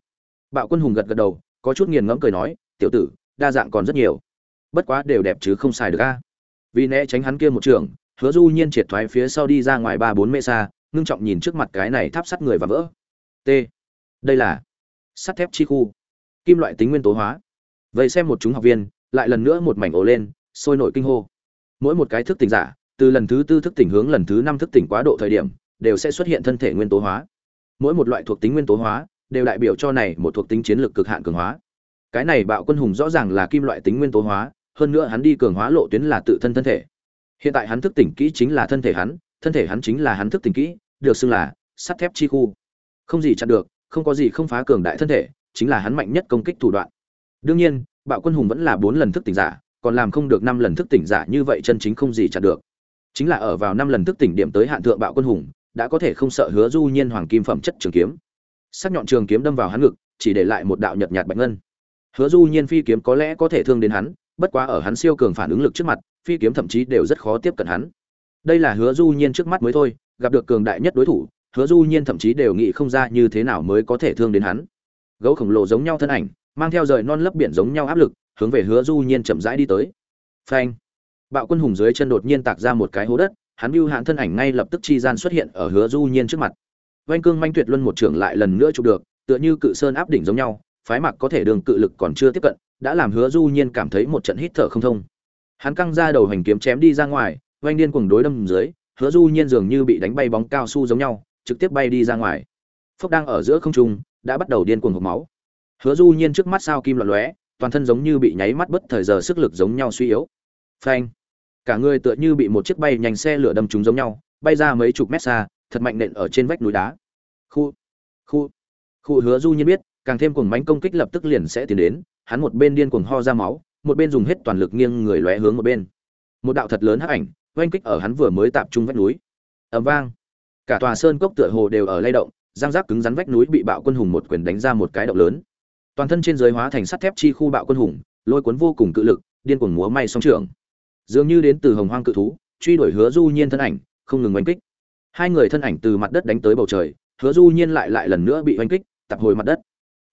Bạo quân hùng gật gật đầu, có chút nghiền ngẫm cười nói, tiểu tử, đa dạng còn rất nhiều. Bất quá đều đẹp chứ không xài được a. Vì né tránh hắn kia một trường hứa du nhiên triệt thoái phía sau đi ra ngoài ba bốn mê xa, ngưng trọng nhìn trước mặt cái này tháp sắt người và vỡ. T. Đây là sắt thép chi khu. Kim loại tính nguyên tố hóa. Vậy xem một chúng học viên, lại lần nữa một mảnh ồ lên, sôi nổi kinh hô. Mỗi một cái thức tỉnh giả, từ lần thứ tư thức tỉnh hướng lần thứ năm thức tỉnh quá độ thời điểm, đều sẽ xuất hiện thân thể nguyên tố hóa. Mỗi một loại thuộc tính nguyên tố hóa, đều đại biểu cho này một thuộc tính chiến lược cực hạn cường hóa. Cái này bạo quân hùng rõ ràng là kim loại tính nguyên tố hóa, hơn nữa hắn đi cường hóa lộ tuyến là tự thân thân thể hiện tại hắn thức tỉnh kỹ chính là thân thể hắn, thân thể hắn chính là hắn thức tỉnh kỹ, được xưng là sắt thép chi khu. Không gì chặn được, không có gì không phá cường đại thân thể, chính là hắn mạnh nhất công kích thủ đoạn. Đương nhiên, bạo quân hùng vẫn là bốn lần thức tỉnh giả, còn làm không được năm lần thức tỉnh giả như vậy chân chính không gì chặn được. Chính là ở vào năm lần thức tỉnh điểm tới hạn thượng bạo quân hùng, đã có thể không sợ hứa du nhiên hoàng kim phẩm chất trường kiếm. Sắc nhọn trường kiếm đâm vào hắn ngực, chỉ để lại một đạo nhợt nhạt bạch ngân. Hứa du nhiên phi kiếm có lẽ có thể thương đến hắn bất quá ở hắn siêu cường phản ứng lực trước mặt, phi kiếm thậm chí đều rất khó tiếp cận hắn. Đây là hứa du nhiên trước mắt mới thôi, gặp được cường đại nhất đối thủ, hứa du nhiên thậm chí đều nghĩ không ra như thế nào mới có thể thương đến hắn. Gấu khổng lồ giống nhau thân ảnh, mang theo rời non lấp biển giống nhau áp lực, hướng về hứa du nhiên chậm rãi đi tới. Phanh! Bạo quân hùng dưới chân đột nhiên tạc ra một cái hố đất, hắn bưu hạn thân ảnh ngay lập tức chi gian xuất hiện ở hứa du nhiên trước mặt. Vành cương manh tuyệt luân một trưởng lại lần nữa chụp được, tựa như cự sơn áp đỉnh giống nhau, phái mặc có thể đường cự lực còn chưa tiếp cận đã làm hứa du nhiên cảm thấy một trận hít thở không thông. Hắn căng ra đầu hành kiếm chém đi ra ngoài, oanh điên cuồng đối đâm dưới, hứa du nhiên dường như bị đánh bay bóng cao su giống nhau, trực tiếp bay đi ra ngoài. Phốc đang ở giữa không trung, đã bắt đầu điên cuồng hộc máu. Hứa du nhiên trước mắt sao kim loạn lóe, toàn thân giống như bị nháy mắt bất thời giờ sức lực giống nhau suy yếu. Phanh! Cả người tựa như bị một chiếc bay nhanh xe lửa đâm trúng giống nhau, bay ra mấy chục mét xa, thật mạnh nện ở trên vách núi đá. Khu! Khu! Khu! Hứa du nhiên biết, càng thêm cuồng mánh công kích lập tức liền sẽ tiến đến hắn một bên điên cuồng ho ra máu, một bên dùng hết toàn lực nghiêng người lóe hướng một bên. Một đạo thật lớn hắc ảnh, oanh kích ở hắn vừa mới tạm trung vách núi. Ầm vang. Cả tòa sơn cốc tựa hồ đều ở lay động giang giác cứng rắn vách núi bị bạo quân hùng một quyền đánh ra một cái động lớn. Toàn thân trên dưới hóa thành sắt thép chi khu bạo quân hùng, lôi cuốn vô cùng cự lực, điên cuồng múa may song trưởng. dường như đến từ hồng hoang cự thú, truy đuổi hứa du nhiên thân ảnh, không ngừng oanh kích. Hai người thân ảnh từ mặt đất đánh tới bầu trời, hứa du nhiên lại lại lần nữa bị oanh kích, tập hồi mặt đất.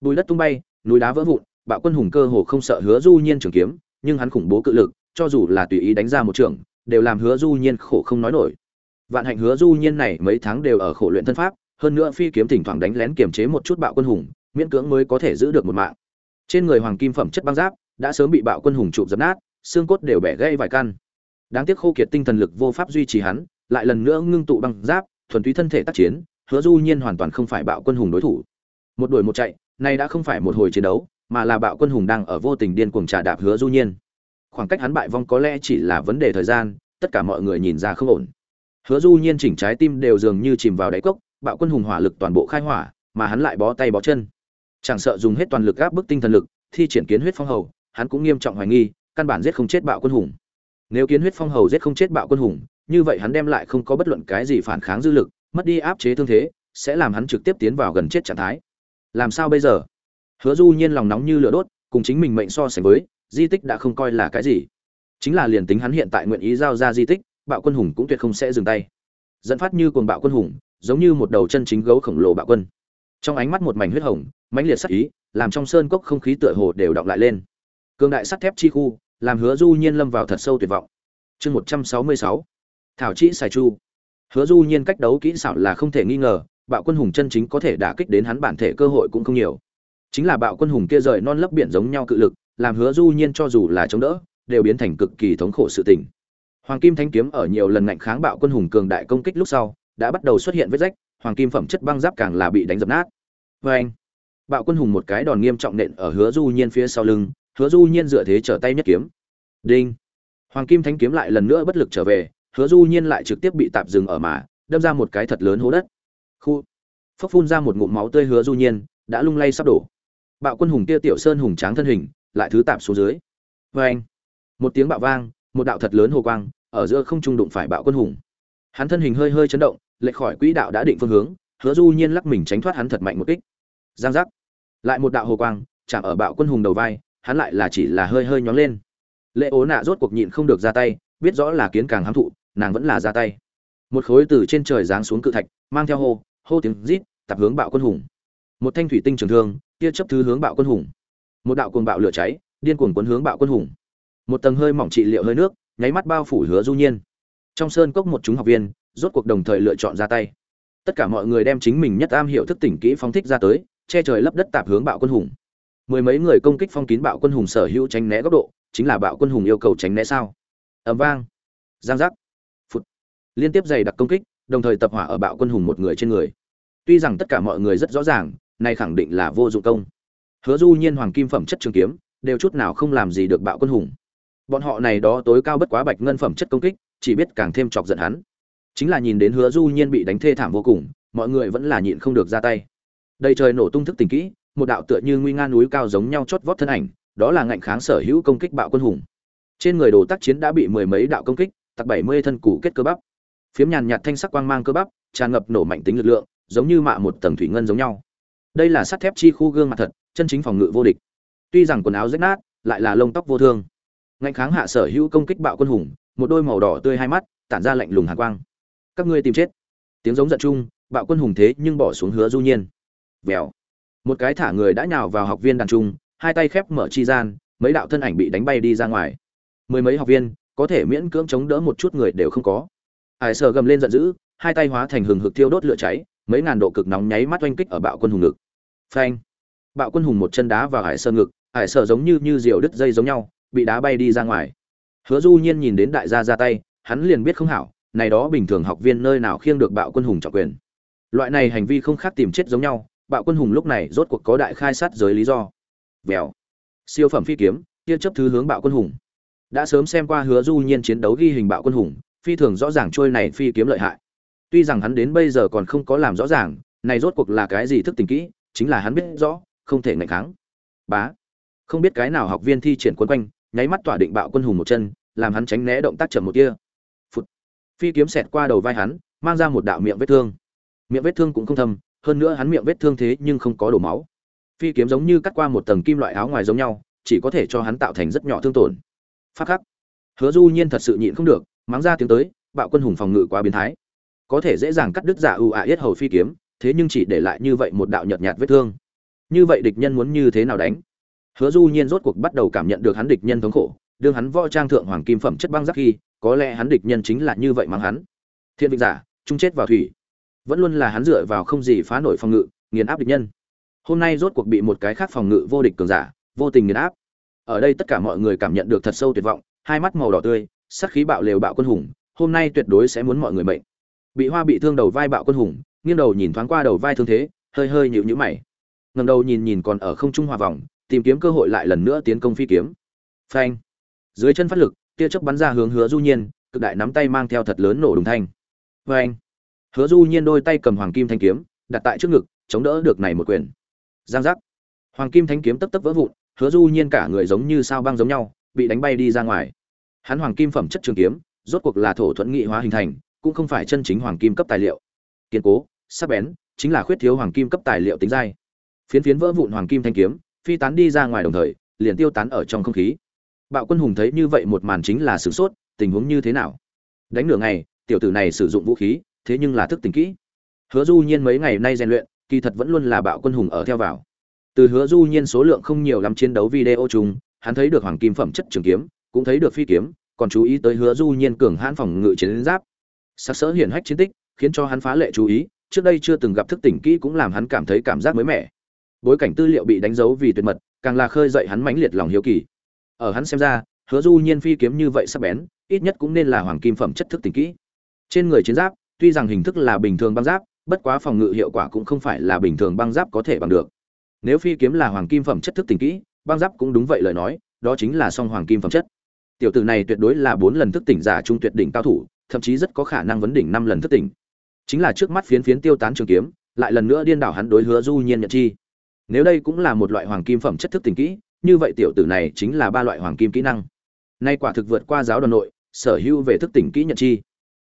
Bùi đất tung bay, núi đá vỡ vụn bạo quân hùng cơ hồ không sợ hứa du nhiên trường kiếm, nhưng hắn khủng bố cự lực, cho dù là tùy ý đánh ra một trường, đều làm hứa du nhiên khổ không nói nổi. Vạn hạnh hứa du nhiên này mấy tháng đều ở khổ luyện thân pháp, hơn nữa phi kiếm thỉnh thoảng đánh lén kiềm chế một chút bạo quân hùng, miễn cưỡng mới có thể giữ được một mạng. Trên người hoàng kim phẩm chất băng giáp, đã sớm bị bạo quân hùng chụp dập nát, xương cốt đều bẻ gãy vài căn. Đáng tiếc khô kiệt tinh thần lực vô pháp duy trì hắn, lại lần nữa ngưng tụ băng giáp, thuần túy thân thể tác chiến, hứa du nhiên hoàn toàn không phải bạo quân hùng đối thủ. Một đuổi một chạy, nay đã không phải một hồi chiến đấu mà là bạo quân hùng đang ở vô tình điên cuồng trà đạp hứa du nhiên. Khoảng cách hắn bại vong có lẽ chỉ là vấn đề thời gian, tất cả mọi người nhìn ra không ổn. Hứa du nhiên chỉnh trái tim đều dường như chìm vào đáy cốc, bạo quân hùng hỏa lực toàn bộ khai hỏa, mà hắn lại bó tay bó chân. Chẳng sợ dùng hết toàn lực áp bức tinh thần lực, thi triển kiến huyết phong hầu, hắn cũng nghiêm trọng hoài nghi, căn bản giết không chết bạo quân hùng. Nếu kiến huyết phong hầu giết không chết bạo quân hùng, như vậy hắn đem lại không có bất luận cái gì phản kháng dư lực, mất đi áp chế thương thế, sẽ làm hắn trực tiếp tiến vào gần chết trạng thái. Làm sao bây giờ? Hứa du nhiên lòng nóng như lửa đốt, cùng chính mình mệnh so sánh với, di tích đã không coi là cái gì. Chính là liền tính hắn hiện tại nguyện ý giao ra di tích, bạo quân hùng cũng tuyệt không sẽ dừng tay. Dẫn phát như cuồng bạo quân hùng, giống như một đầu chân chính gấu khổng lồ bạo quân. Trong ánh mắt một mảnh huyết hồng, mãnh liệt sắc ý, làm trong sơn cốc không khí tựa hồ đều động lại lên. Cương đại sắt thép chi khu, làm hứa du nhiên lâm vào thật sâu tuyệt vọng. Chương một trăm sáu mươi sáu, thảo chỉ xài chu. Hứa du nhiên cách đấu kỹ xảo là không thể nghi ngờ, bạo quân hùng chân chính có thể đả kích đến hắn bản thể cơ hội cũng không nhiều chính là bạo quân hùng kia rời non lấp biển giống nhau cự lực, làm hứa du nhiên cho dù là chống đỡ, đều biến thành cực kỳ thống khổ sự tình. Hoàng kim thanh kiếm ở nhiều lần ngạnh kháng bạo quân hùng cường đại công kích lúc sau, đã bắt đầu xuất hiện vết rách, hoàng kim phẩm chất băng giáp càng là bị đánh dập nát. Vê anh bạo quân hùng một cái đòn nghiêm trọng nện ở hứa du nhiên phía sau lưng, hứa du nhiên dựa thế trở tay nhất kiếm. Đinh! Hoàng kim thanh kiếm lại lần nữa bất lực trở về, hứa du nhiên lại trực tiếp bị tạm dừng ở mà, đâm ra một cái thật lớn hố đất. Khu! Phốc phun ra một ngụm máu tươi hứa du nhiên, đã lung lay sắp đổ bạo quân hùng kia tiểu sơn hùng tráng thân hình, lại thứ tạm xuống dưới. Vê anh, một tiếng bạo vang, một đạo thật lớn hồ quang, ở giữa không trung đụng phải bạo quân hùng. Hắn thân hình hơi hơi chấn động, lệch khỏi quỹ đạo đã định phương hướng, hứa du nhiên lắc mình tránh thoát hắn thật mạnh một kích. Giang giác. Lại một đạo hồ quang, chạm ở bạo quân hùng đầu vai, hắn lại là chỉ là hơi hơi nhón lên. Lệ ố nạ rốt cuộc nhịn không được ra tay, biết rõ là kiến càng hám thụ, nàng vẫn là ra tay. Một khối từ trên trời giáng xuống cự thạch, mang theo hô hô tiếng rít, tập hướng bạo quân hùng. Một thanh thủy tinh trường thương tia chấp thứ hướng bạo quân hùng. Một đạo cuồng bạo lửa cháy, điên cuồng cuốn hướng bạo quân hùng. Một tầng hơi mỏng trị liệu hơi nước, nháy mắt bao phủ hứa du nhiên. Trong sơn cốc một chúng học viên, rốt cuộc đồng thời lựa chọn ra tay. Tất cả mọi người đem chính mình nhất am hiểu thức tỉnh kỹ phóng thích ra tới, che trời lấp đất tạp hướng bạo quân hùng. Mười mấy người công kích phong kín bạo quân hùng sở hữu tránh né góc độ, chính là bạo quân hùng yêu cầu tránh né sao? Ầm vang. Giang giác. Phụt. Liên tiếp dày đặc công kích, đồng thời tập hỏa ở bạo quân hùng một người trên người tuy rằng tất cả mọi người rất rõ ràng này khẳng định là vô dụng công. Hứa du nhiên hoàng kim phẩm chất trường kiếm, đều chút nào không làm gì được bạo quân hùng. Bọn họ này đó tối cao bất quá bạch ngân phẩm chất công kích, chỉ biết càng thêm chọc giận hắn. Chính là nhìn đến hứa du nhiên bị đánh thê thảm vô cùng, mọi người vẫn là nhịn không được ra tay. Đây trời nổ tung thức tình kỹ, một đạo tựa như nguy nga núi cao giống nhau chót vót thân ảnh, đó là ngạnh kháng sở hữu công kích bạo quân hùng. Trên người đồ tác chiến đã bị mười mấy đạo công kích, tặc bảy mươi thân củ kết cơ bắp. Phiếm nhàn nhạt thanh sắc quang mang cơ bắp, tràn ngập nổ mạnh tính lực lượng giống như mạ một tầng thủy ngân giống nhau. Đây là sắt thép chi khu gương mặt thật, chân chính phòng ngự vô địch. Tuy rằng quần áo rách nát, lại là lông tóc vô thương. Ngạnh kháng hạ sở hữu công kích bạo quân hùng, một đôi màu đỏ tươi hai mắt, tản ra lạnh lùng hàn quang. Các ngươi tìm chết. Tiếng giống giận chung, bạo quân hùng thế nhưng bỏ xuống hứa du nhiên. Vèo. Một cái thả người đã nhào vào học viên đàn trung, hai tay khép mở chi gian, mấy đạo thân ảnh bị đánh bay đi ra ngoài. Mười mấy học viên, có thể miễn cưỡng chống đỡ một chút người đều không có. Hải sở gầm lên giận dữ, hai tay hóa thành hừng hực thiêu đốt lửa cháy mấy ngàn độ cực nóng nháy mắt oanh kích ở bạo quân hùng ngực. Phanh. Bạo quân hùng một chân đá vào hải sơ ngực, hải sơ giống như như diều đứt dây giống nhau, bị đá bay đi ra ngoài. Hứa du nhiên nhìn đến đại gia ra tay, hắn liền biết không hảo, này đó bình thường học viên nơi nào khiêng được bạo quân hùng trọng quyền. Loại này hành vi không khác tìm chết giống nhau, bạo quân hùng lúc này rốt cuộc có đại khai sát giới lý do. Vèo. Siêu phẩm phi kiếm kia chấp thứ hướng bạo quân hùng. Đã sớm xem qua hứa du nhiên chiến đấu ghi hình bạo quân hùng, phi thường rõ ràng trôi này phi kiếm lợi hại tuy rằng hắn đến bây giờ còn không có làm rõ ràng này rốt cuộc là cái gì thức tình kỹ chính là hắn biết rõ không thể ngạch kháng. Bá. Không biết cái nào học viên thi triển quân quanh nháy mắt tỏa định bạo quân hùng một chân làm hắn tránh né động tác chậm một kia Phút, phi kiếm xẹt qua đầu vai hắn mang ra một đạo miệng vết thương. Miệng vết thương cũng không thâm hơn nữa hắn miệng vết thương thế nhưng không có đổ máu. Phi kiếm giống như cắt qua một tầng kim loại áo ngoài giống nhau chỉ có thể cho hắn tạo thành rất nhỏ thương tổn. Phát khắc. Hứa du nhiên thật sự nhịn không được mắng ra tiếng tới bạo quân hùng phòng ngự quá biến thái có thể dễ dàng cắt đứt giả ưu ạ yết hầu phi kiếm, thế nhưng chỉ để lại như vậy một đạo nhợt nhạt vết thương. Như vậy địch nhân muốn như thế nào đánh? Hứa du nhiên rốt cuộc bắt đầu cảm nhận được hắn địch nhân thống khổ, đương hắn võ trang thượng hoàng kim phẩm chất băng giáp khi, có lẽ hắn địch nhân chính là như vậy mang hắn. Thiên vịnh giả trung chết vào thủy. Vẫn luôn là hắn dựa vào không gì phá nổi phòng ngự, nghiền áp địch nhân. Hôm nay rốt cuộc bị một cái khác phòng ngự vô địch cường giả, vô tình nghiền áp. Ở đây tất cả mọi người cảm nhận được thật sâu tuyệt vọng, hai mắt màu đỏ tươi sắc khí bạo lều bạo quân hùng, hôm nay tuyệt đối sẽ muốn mọi người mệnh bị hoa bị thương đầu vai bạo quân hùng, nghiêng đầu nhìn thoáng qua đầu vai thương thế, hơi hơi nhịu nhữ mày. Ngầm đầu nhìn nhìn còn ở không trung hòa vòng, tìm kiếm cơ hội lại lần nữa tiến công phi kiếm. Phanh. Dưới chân phát lực, tia chớp bắn ra hướng hứa du nhiên, cực đại nắm tay mang theo thật lớn nổ đùng thanh. Phanh. Hứa du nhiên đôi tay cầm hoàng kim thanh kiếm, đặt tại trước ngực, chống đỡ được này một quyền. Giang giác. Hoàng kim thanh kiếm tấp tấp vỡ vụn, hứa du nhiên cả người giống như sao băng giống nhau, bị đánh bay đi ra ngoài. Hắn hoàng kim phẩm chất trường kiếm, rốt cuộc là thổ thuận nghị hóa hình thành cũng không phải chân chính hoàng kim cấp tài liệu. Kiên cố, sắc bén, chính là khuyết thiếu hoàng kim cấp tài liệu tính dai phiến phiến vỡ vụn hoàng kim thanh kiếm, phi tán đi ra ngoài đồng thời, liền tiêu tán ở trong không khí. Bạo quân hùng thấy như vậy một màn chính là sửng sốt, tình huống như thế nào? Đánh nửa ngày, tiểu tử này sử dụng vũ khí, thế nhưng là thức tỉnh kỹ. Hứa du nhiên mấy ngày nay rèn luyện, kỳ thật vẫn luôn là bạo quân hùng ở theo vào. Từ hứa du nhiên số lượng không nhiều lắm chiến đấu video chung, hắn thấy được hoàng kim phẩm chất trường kiếm, cũng thấy được phi kiếm, còn chú ý tới hứa du nhiên cường hãn phòng ngự chiến giáp sắc sỡ hiển hách chiến tích, khiến cho hắn phá lệ chú ý, trước đây chưa từng gặp thức tỉnh kỹ cũng làm hắn cảm thấy cảm giác mới mẻ. Bối cảnh tư liệu bị đánh dấu vì tuyệt mật, càng là khơi dậy hắn mãnh liệt lòng hiếu kỳ. Ở hắn xem ra, hứa du nhiên phi kiếm như vậy sắc bén, ít nhất cũng nên là hoàng kim phẩm chất thức tỉnh kỹ. Trên người chiến giáp, tuy rằng hình thức là bình thường băng giáp, bất quá phòng ngự hiệu quả cũng không phải là bình thường băng giáp có thể bằng được. Nếu phi kiếm là hoàng kim phẩm chất thức tỉnh kỹ, băng giáp cũng đúng vậy lời nói, đó chính là song hoàng kim phẩm chất. Tiểu tử này tuyệt đối là bốn lần thức tỉnh giả trung tuyệt đỉnh cao thủ thậm chí rất có khả năng vấn đỉnh năm lần thức tỉnh. Chính là trước mắt phiến phiến tiêu tán trường kiếm, lại lần nữa điên đảo hắn đối hứa du nhiên nhận chi. Nếu đây cũng là một loại hoàng kim phẩm chất thức tỉnh kỹ, như vậy tiểu tử này chính là ba loại hoàng kim kỹ năng. Nay quả thực vượt qua giáo đoàn nội, sở hữu về thức tỉnh kỹ nhận chi.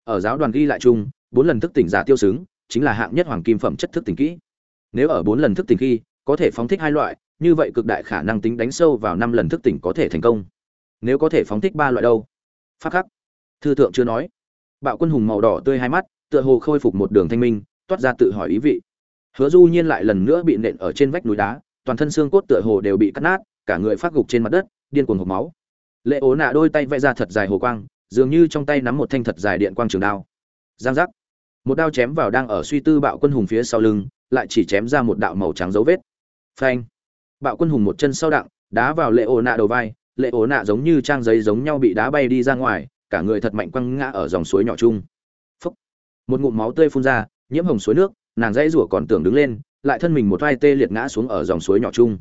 Ở giáo đoàn ghi lại chung, bốn lần thức tỉnh giả tiêu xứng, chính là hạng nhất hoàng kim phẩm chất thức tỉnh kỹ. Nếu ở bốn lần thức tỉnh khi, có thể phóng thích hai loại, như vậy cực đại khả năng tính đánh sâu vào năm lần thức tỉnh có thể thành công. Nếu có thể phóng thích ba loại đâu? Pháp khắc. Thư thượng chưa nói bạo quân hùng màu đỏ tươi hai mắt, tựa hồ khôi phục một đường thanh minh, toát ra tự hỏi ý vị. Hứa du nhiên lại lần nữa bị nện ở trên vách núi đá, toàn thân xương cốt tựa hồ đều bị cắt nát, cả người phát gục trên mặt đất, điên cuồng hộp máu. Lệ ố nạ đôi tay vẽ ra thật dài hồ quang, dường như trong tay nắm một thanh thật dài điện quang trường đao. Giang giác. Một đao chém vào đang ở suy tư bạo quân hùng phía sau lưng, lại chỉ chém ra một đạo màu trắng dấu vết. Phanh. Bạo quân hùng một chân sau đặng, đá vào lệ ố nạ đầu vai, lệ ố nạ giống như trang giấy giống nhau bị đá bay đi ra ngoài cả người thật mạnh quăng ngã ở dòng suối nhỏ chung. Phúc. một ngụm máu tươi phun ra, nhiễm hồng suối nước, nàng dãy rủa còn tưởng đứng lên, lại thân mình một vai tê liệt ngã xuống ở dòng suối nhỏ chung.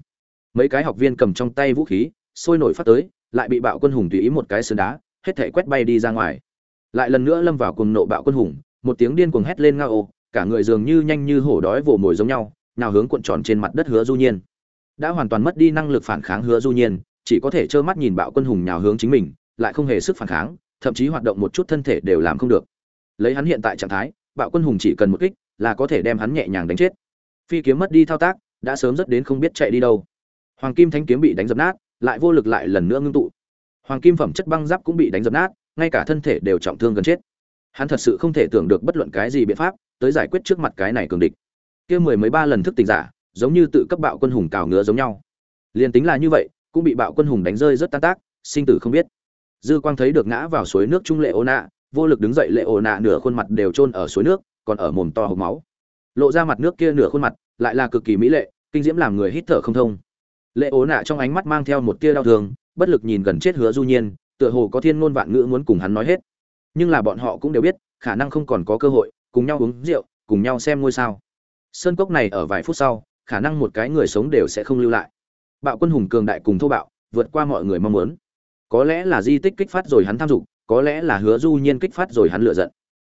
Mấy cái học viên cầm trong tay vũ khí, sôi nổi phát tới, lại bị bạo quân hùng tùy ý một cái sườn đá, hết thể quét bay đi ra ngoài. Lại lần nữa lâm vào cùng nộ bạo quân hùng, một tiếng điên cuồng hét lên ngao ô cả người dường như nhanh như hổ đói vồ mồi giống nhau, nào hướng cuộn tròn trên mặt đất hứa du nhiên. Đã hoàn toàn mất đi năng lực phản kháng hứa du nhiên, chỉ có thể trơ mắt nhìn bạo quân hùng nhào hướng chính mình, lại không hề sức phản kháng thậm chí hoạt động một chút thân thể đều làm không được. Lấy hắn hiện tại trạng thái, bạo quân hùng chỉ cần một kích là có thể đem hắn nhẹ nhàng đánh chết. Phi kiếm mất đi thao tác, đã sớm rất đến không biết chạy đi đâu. Hoàng kim thanh kiếm bị đánh dập nát, lại vô lực lại lần nữa ngưng tụ. Hoàng kim phẩm chất băng giáp cũng bị đánh dập nát, ngay cả thân thể đều trọng thương gần chết. Hắn thật sự không thể tưởng được bất luận cái gì biện pháp tới giải quyết trước mặt cái này cường địch. Kia mười mấy ba lần thức tỉnh giả, giống như tự cấp bạo quân hùng cào ngứa giống nhau. Liền tính là như vậy, cũng bị bạo quân hùng đánh rơi rất tan tác, sinh tử không biết dư quang thấy được ngã vào suối nước trung lệ ô nạ vô lực đứng dậy lệ ô nạ nửa khuôn mặt đều chôn ở suối nước, còn ở mồm to hộc máu. Lộ ra mặt nước kia nửa khuôn mặt, lại là cực kỳ mỹ lệ, kinh diễm làm người hít thở không thông. Lệ ố nạ trong ánh mắt mang theo một tia đau thương, bất lực nhìn gần chết hứa du nhiên, tựa hồ có thiên ngôn vạn ngữ muốn cùng hắn nói hết. Nhưng là bọn họ cũng đều biết, khả năng không còn có cơ hội, cùng nhau uống rượu, cùng nhau xem ngôi sao. Sơn cốc này ở vài phút sau, khả năng một cái người sống đều sẽ không lưu lại. Bạo quân hùng cường đại cùng thô bạo, vượt qua mọi người mong muốn có lẽ là di tích kích phát rồi hắn tham dục, có lẽ là hứa du nhiên kích phát rồi hắn lựa giận.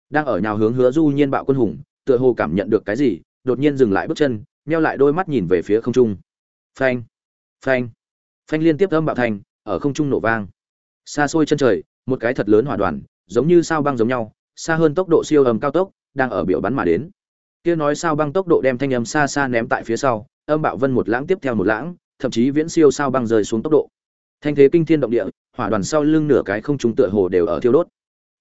Đang ở nhào hướng hứa du nhiên bạo quân hùng, tựa hồ cảm nhận được cái gì, đột nhiên dừng lại bước chân, nheo lại đôi mắt nhìn về phía không trung. Phanh phanh phanh liên tiếp âm bạo thành, ở không trung nổ vang. Xa xôi chân trời, một cái thật lớn hỏa đoàn, giống như sao băng giống nhau, xa hơn tốc độ siêu âm cao tốc, đang ở biểu bắn mà đến. Kia nói sao băng tốc độ đem thanh âm xa xa ném tại phía sau, âm bạo vân một lãng tiếp theo một lãng, thậm chí viễn siêu sao băng rơi xuống tốc độ thanh thế kinh thiên động địa, hỏa đoàn sau lưng nửa cái không trung tựa hồ đều ở thiêu đốt.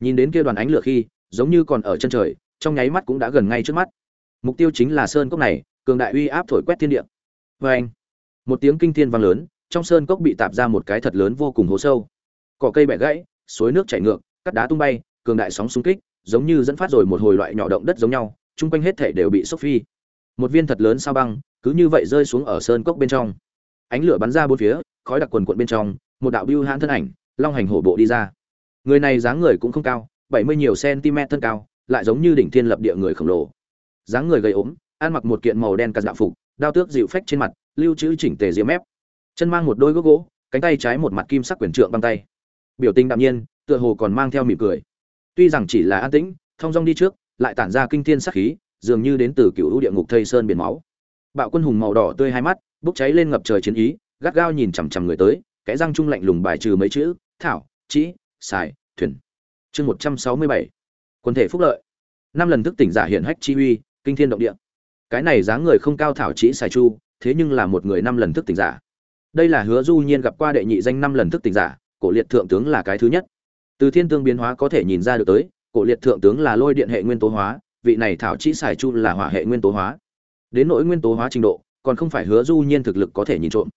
Nhìn đến kia đoàn ánh lửa khi, giống như còn ở chân trời, trong nháy mắt cũng đã gần ngay trước mắt. Mục tiêu chính là sơn cốc này, cường đại uy áp thổi quét thiên địa. Vê anh, một tiếng kinh thiên vang lớn, trong sơn cốc bị tạp ra một cái thật lớn vô cùng hố sâu. Cỏ cây bẻ gãy, suối nước chảy ngược cắt đá tung bay, cường đại sóng xung kích, giống như dẫn phát rồi một hồi loại nhỏ động đất giống nhau, chung quanh hết thể đều bị sốc phi. Một viên thật lớn sao băng, cứ như vậy rơi xuống ở sơn cốc bên trong. Ánh lửa bắn ra bốn phía khói đặc quần quận bên trong, một đạo bưu hãn thân ảnh, long hành hổ bộ đi ra. Người này dáng người cũng không cao, bảy mươi nhiều cm thân cao, lại giống như đỉnh thiên lập địa người khổng lồ. Dáng người gầy ốm, ăn mặc một kiện màu đen cà đạo phục, đao tước dịu phách trên mặt, lưu trữ chỉnh tề diễm mép. Chân mang một đôi gốc gỗ, cánh tay trái một mặt kim sắc quyển trượng băng tay. Biểu tình đạm nhiên, tựa hồ còn mang theo mỉm cười. Tuy rằng chỉ là an tĩnh, thong dong đi trước, lại tản ra kinh thiên sắc khí, dường như đến từ cựu địa ngục thây sơn biển máu. Bạo quân hùng màu đỏ tươi hai mắt, bốc cháy lên ngập trời chiến ý gắt gao nhìn chằm chằm người tới cái răng trung lạnh lùng bài trừ mấy chữ, thảo chỉ xài thuyền. Chương một trăm sáu mươi bảy. Quân thể phúc lợi. Năm lần thức tỉnh giả hiện hách chi uy, kinh thiên động địa. Cái này dáng người không cao thảo chỉ xài chu, thế nhưng là một người năm lần thức tỉnh giả. Đây là hứa du nhiên gặp qua đệ nhị danh năm lần thức tỉnh giả, cổ liệt thượng tướng là cái thứ nhất. Từ thiên tương biến hóa có thể nhìn ra được tới, cổ liệt thượng tướng là lôi điện hệ nguyên tố hóa, vị này thảo chỉ xài chu là hỏa hệ nguyên tố hóa. Đến nỗi nguyên tố hóa trình độ, còn không phải hứa du nhiên thực lực có thể nhìn trộm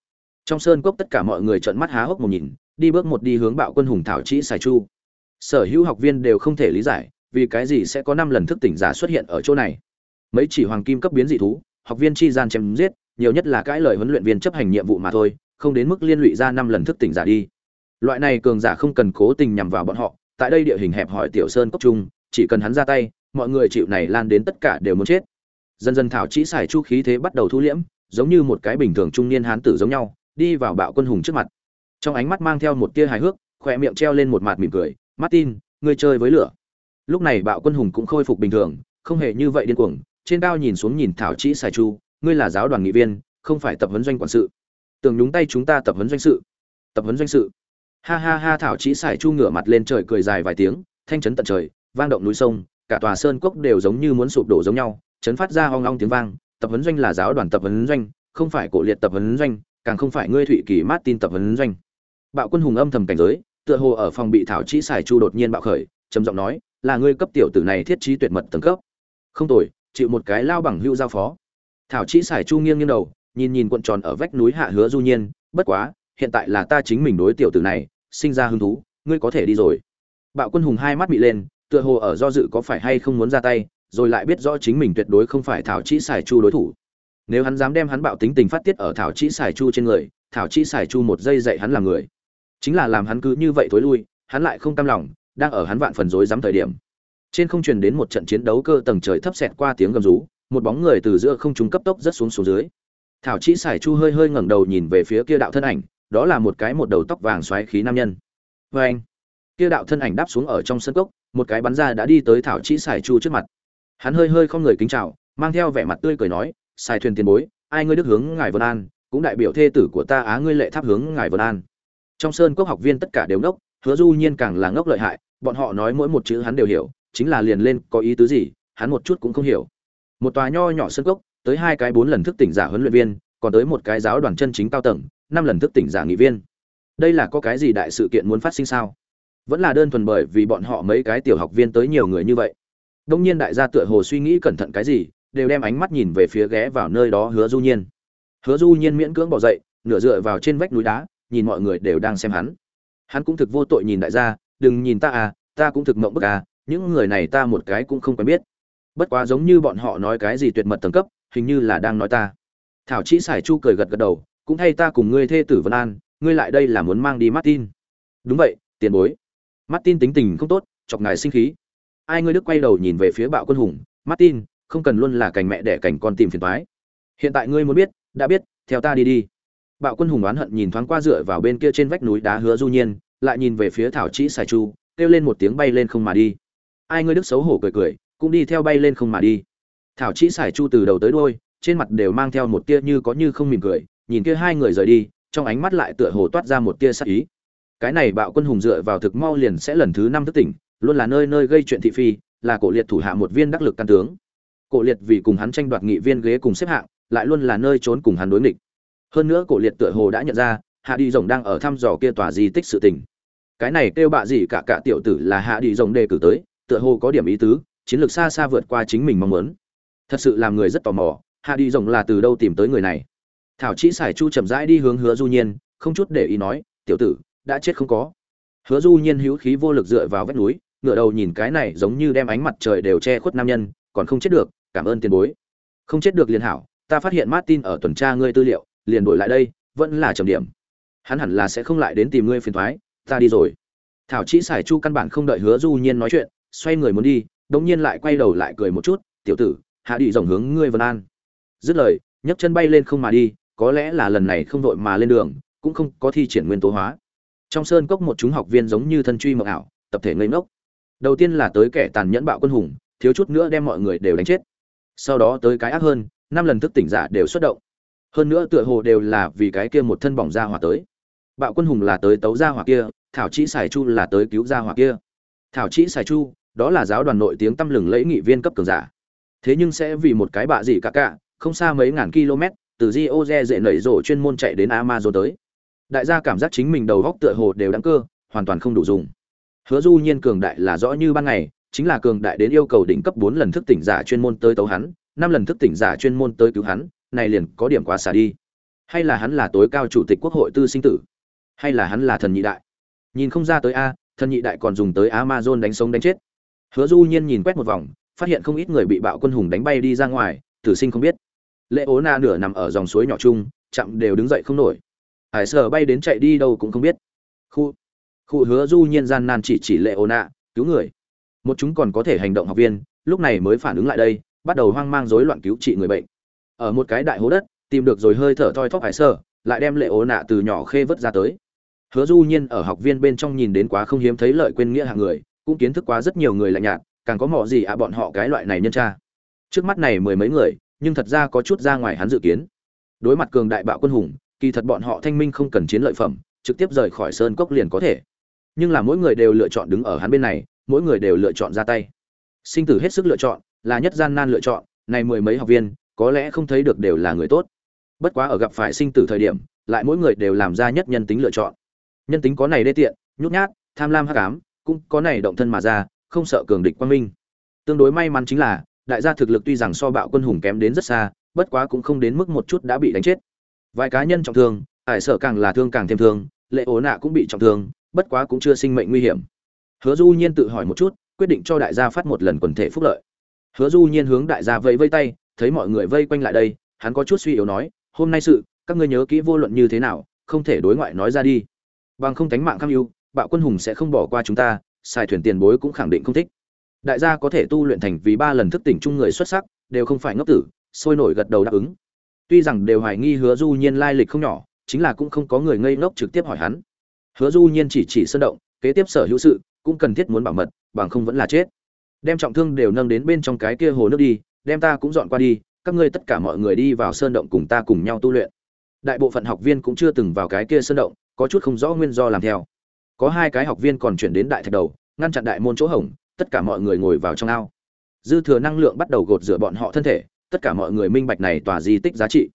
trong sơn cốc tất cả mọi người trợn mắt há hốc một nhìn, đi bước một đi hướng bạo quân hùng thảo trĩ xài chu. Sở hữu học viên đều không thể lý giải, vì cái gì sẽ có năm lần thức tỉnh giả xuất hiện ở chỗ này. Mấy chỉ hoàng kim cấp biến dị thú, học viên chi gian chém giết, nhiều nhất là cãi lời huấn luyện viên chấp hành nhiệm vụ mà thôi, không đến mức liên lụy ra năm lần thức tỉnh giả đi. Loại này cường giả không cần cố tình nhằm vào bọn họ, tại đây địa hình hẹp hỏi tiểu sơn cốc trung chỉ cần hắn ra tay, mọi người chịu này lan đến tất cả đều muốn chết. Dần dần thảo chỉ xài chu khí thế bắt đầu thu liễm, giống như một cái bình thường trung niên hán tử giống nhau đi vào bạo quân hùng trước mặt. Trong ánh mắt mang theo một tia hài hước khỏe miệng treo lên một mặt mỉm cười, martin, ngươi chơi với lửa. Lúc này bạo quân hùng cũng khôi phục bình thường, không hề như vậy điên cuồng, trên cao nhìn xuống nhìn thảo chỉ xài chu, ngươi là giáo đoàn nghị viên, không phải tập huấn doanh quản sự. Tưởng nhúng tay chúng ta tập huấn doanh sự. Tập huấn doanh sự. Ha ha ha, thảo chỉ xài chu ngửa mặt lên trời cười dài vài tiếng, thanh chấn tận trời, vang động núi sông, cả tòa sơn cốc đều giống như muốn sụp đổ giống nhau, chấn phát ra hoang long tiếng vang, tập huấn doanh là giáo đoàn tập huấn doanh, không phải cổ liệt tập huấn doanh càng không phải ngươi thụy kỳ martin tập vấn doanh. Bạo quân hùng âm thầm cảnh giới, tựa hồ ở phòng bị thảo chỉ xài chu đột nhiên bạo khởi, trầm giọng nói, là ngươi cấp tiểu tử này thiết trí tuyệt mật tầng cấp. Không tồi, chịu một cái lao bằng hưu giao phó. Thảo chỉ xài chu nghiêng nghiêng đầu, nhìn nhìn cuộn tròn ở vách núi hạ hứa du nhiên, bất quá, hiện tại là ta chính mình đối tiểu tử này sinh ra hứng thú, ngươi có thể đi rồi. Bạo quân hùng hai mắt bị lên, tựa hồ ở do dự có phải hay không muốn ra tay, rồi lại biết rõ chính mình tuyệt đối không phải thảo chỉ xài chu đối thủ nếu hắn dám đem hắn bạo tính tình phát tiết ở thảo chỉ xài chu trên người, thảo chỉ xài chu một giây dạy hắn làm người. Chính là làm hắn cứ như vậy thối lui, hắn lại không cam lòng, đang ở hắn vạn phần rối dám thời điểm. Trên không truyền đến một trận chiến đấu cơ tầng trời thấp xẹt qua tiếng gầm rú, một bóng người từ giữa không trung cấp tốc rất xuống xuống dưới. Thảo chỉ xài chu hơi hơi ngẩng đầu nhìn về phía kia đạo thân ảnh, đó là một cái một đầu tóc vàng xoáy khí nam nhân. Vê anh, kia đạo thân ảnh đáp xuống ở trong sân cốc, một cái bắn ra đã đi tới thảo chỉ xài chu trước mặt. Hắn hơi hơi không người kính chào, mang theo vẻ mặt tươi cười nói xài thuyền tiền bối, ai ngươi đức hướng ngài vân an, cũng đại biểu thê tử của ta á ngươi lệ tháp hướng ngài vân an. Trong sơn cốc học viên tất cả đều ngốc, hứa du nhiên càng là ngốc lợi hại, bọn họ nói mỗi một chữ hắn đều hiểu, chính là liền lên có ý tứ gì, hắn một chút cũng không hiểu. Một tòa nho nhỏ sơn cốc tới hai cái bốn lần thức tỉnh giả huấn luyện viên, còn tới một cái giáo đoàn chân chính cao tầng, năm lần thức tỉnh giả nghị viên. Đây là có cái gì đại sự kiện muốn phát sinh sao? Vẫn là đơn thuần bởi vì bọn họ mấy cái tiểu học viên tới nhiều người như vậy. Đông nhiên đại gia tựa hồ suy nghĩ cẩn thận cái gì đều đem ánh mắt nhìn về phía ghé vào nơi đó hứa du nhiên. Hứa du nhiên miễn cưỡng bỏ dậy, nửa dựa vào trên vách núi đá, nhìn mọi người đều đang xem hắn. Hắn cũng thực vô tội nhìn đại gia, đừng nhìn ta à ta cũng thực mộng bức à những người này ta một cái cũng không quen biết. Bất quá giống như bọn họ nói cái gì tuyệt mật tầng cấp, hình như là đang nói ta. Thảo chỉ sải chu cười gật gật đầu, cũng thay ta cùng ngươi thê tử vân an, ngươi lại đây là muốn mang đi martin. Đúng vậy, tiền bối. Martin tính tình không tốt, chọc ngài sinh khí. Ai ngươi đức quay đầu nhìn về phía bạo quân hùng, martin không cần luôn là cảnh mẹ để cảnh con tìm phiền toái. Hiện tại ngươi muốn biết, đã biết, theo ta đi đi. Bạo quân hùng oán hận nhìn thoáng qua dựa vào bên kia trên vách núi đá hứa du nhiên, lại nhìn về phía thảo chỉ sài chu, kêu lên một tiếng bay lên không mà đi. Ai ngươi đức xấu hổ cười cười, cũng đi theo bay lên không mà đi. Thảo chỉ sài chu từ đầu tới đuôi, trên mặt đều mang theo một tia như có như không mỉm cười, nhìn kia hai người rời đi, trong ánh mắt lại tựa hồ toát ra một tia sắc ý. Cái này bạo quân hùng dựa vào thực mau liền sẽ lần thứ năm thức tỉnh, luôn là nơi nơi gây chuyện thị phi, là cổ liệt thủ hạ một viên đắc lực căn tướng cổ liệt vì cùng hắn tranh đoạt nghị viên ghế cùng xếp hạng, lại luôn là nơi trốn cùng hắn đối nghịch. Hơn nữa cổ liệt tựa hồ đã nhận ra, hạ đi rồng đang ở thăm dò kia tòa di tích sự tình. Cái này kêu bạ gì cả cả tiểu tử là hạ đi rồng đề cử tới, tựa hồ có điểm ý tứ, chiến lược xa xa vượt qua chính mình mong muốn. Thật sự làm người rất tò mò, hạ đi rồng là từ đâu tìm tới người này? Thảo chỉ xài chu chậm rãi đi hướng hứa du nhiên, không chút để ý nói, tiểu tử, đã chết không có. Hứa du nhiên hữu khí vô lực dựa vào vách núi ngựa đầu nhìn cái này giống như đem ánh mặt trời đều che khuất nam nhân, còn không chết được cảm ơn tiền bối. Không chết được liền hảo, ta phát hiện martin ở tuần tra ngươi tư liệu, liền đổi lại đây, vẫn là trầm điểm. Hắn hẳn là sẽ không lại đến tìm ngươi phiền thoái ta đi rồi. Thảo chỉ xài chu căn bản không đợi hứa du nhiên nói chuyện, xoay người muốn đi, đống nhiên lại quay đầu lại cười một chút, tiểu tử, hạ đi rồng hướng ngươi vân an. Dứt lời, nhấc chân bay lên không mà đi, có lẽ là lần này không vội mà lên đường, cũng không có thi triển nguyên tố hóa. Trong sơn cốc một chúng học viên giống như thân truy mộng ảo, tập thể ngây ngốc. Đầu tiên là tới kẻ tàn nhẫn bạo quân hùng, thiếu chút nữa đem mọi người đều đánh chết sau đó tới cái ác hơn, năm lần thức tỉnh giả đều xuất động. Hơn nữa tựa hồ đều là vì cái kia một thân bỏng ra hỏa tới. Bạo quân hùng là tới tấu ra hỏa kia, thảo chỉ xài chu là tới cứu ra hỏa kia. Thảo chỉ xài chu, đó là giáo đoàn nội tiếng tăm lừng lẫy nghị viên cấp cường giả. Thế nhưng sẽ vì một cái bạ gì cả cả, không xa mấy ngàn km, từ di ô dễ nảy rổ chuyên môn chạy đến amazon tới. Đại gia cảm giác chính mình đầu góc tựa hồ đều đáng cơ, hoàn toàn không đủ dùng. Hứa du nhiên cường đại là rõ như ban ngày chính là cường đại đến yêu cầu đỉnh cấp bốn lần thức tỉnh giả chuyên môn tới tấu hắn, năm lần thức tỉnh giả chuyên môn tới cứu hắn, này liền có điểm quá xả đi. Hay là hắn là tối cao chủ tịch quốc hội tư sinh tử? Hay là hắn là thần nhị đại? Nhìn không ra tới a, thần nhị đại còn dùng tới amazon đánh sống đánh chết. Hứa du nhiên nhìn quét một vòng, phát hiện không ít người bị bạo quân hùng đánh bay đi ra ngoài, tử sinh không biết. Lệ ố na nửa nằm ở dòng suối nhỏ chung, chậm đều đứng dậy không nổi. Hải sở bay đến chạy đi đâu cũng không biết. Khu khu hứa du nhiên gian nan chỉ chỉ lệ ố na, cứu người một chúng còn có thể hành động học viên, lúc này mới phản ứng lại đây, bắt đầu hoang mang rối loạn cứu trị người bệnh. Ở một cái đại hố đất, tìm được rồi hơi thở thoi thóp hải sơ, lại đem lệ ố nạ từ nhỏ khê vớt ra tới. Hứa du nhiên ở học viên bên trong nhìn đến quá không hiếm thấy lợi quên nghĩa hạng người, cũng kiến thức quá rất nhiều người lạnh nhạt, càng có mỏ gì à bọn họ cái loại này nhân tra. Trước mắt này mười mấy người, nhưng thật ra có chút ra ngoài hắn dự kiến. Đối mặt cường đại bạo quân hùng, kỳ thật bọn họ thanh minh không cần chiến lợi phẩm, trực tiếp rời khỏi sơn cốc liền có thể. Nhưng là mỗi người đều lựa chọn đứng ở hắn bên này mỗi người đều lựa chọn ra tay. Sinh tử hết sức lựa chọn, là nhất gian nan lựa chọn, này mười mấy học viên, có lẽ không thấy được đều là người tốt. Bất quá ở gặp phải sinh tử thời điểm, lại mỗi người đều làm ra nhất nhân tính lựa chọn. Nhân tính có này đê tiện, nhút nhát, tham lam hắc ám, cũng có này động thân mà ra, không sợ cường địch quan minh. Tương đối may mắn chính là, đại gia thực lực tuy rằng so bạo quân hùng kém đến rất xa, bất quá cũng không đến mức một chút đã bị đánh chết. Vài cá nhân trọng thương, ải sợ càng là thương càng thêm thương, lệ ố nạ cũng bị trọng thương, bất quá cũng chưa sinh mệnh nguy hiểm hứa du nhiên tự hỏi một chút, quyết định cho đại gia phát một lần quần thể phúc lợi. Hứa du nhiên hướng đại gia vẫy vây tay, thấy mọi người vây quanh lại đây, hắn có chút suy yếu nói, hôm nay sự, các ngươi nhớ kỹ vô luận như thế nào, không thể đối ngoại nói ra đi. Bằng không tánh mạng kham ưu bạo quân hùng sẽ không bỏ qua chúng ta, xài thuyền tiền bối cũng khẳng định không thích. Đại gia có thể tu luyện thành vì ba lần thức tỉnh chung người xuất sắc, đều không phải ngốc tử, sôi nổi gật đầu đáp ứng. Tuy rằng đều hoài nghi hứa du nhiên lai lịch không nhỏ, chính là cũng không có người ngây ngốc trực tiếp hỏi hắn. Hứa du nhiên chỉ chỉ sơn động, kế tiếp sở hữu sự cũng cần thiết muốn bảo mật, bằng không vẫn là chết. Đem trọng thương đều nâng đến bên trong cái kia hồ nước đi, đem ta cũng dọn qua đi, các ngươi tất cả mọi người đi vào sơn động cùng ta cùng nhau tu luyện. Đại bộ phận học viên cũng chưa từng vào cái kia sơn động, có chút không rõ nguyên do làm theo. Có hai cái học viên còn chuyển đến đại thạch đầu, ngăn chặn đại môn chỗ hổng, tất cả mọi người ngồi vào trong ao. Dư thừa năng lượng bắt đầu gột rửa bọn họ thân thể, tất cả mọi người minh bạch này tỏa di tích giá trị.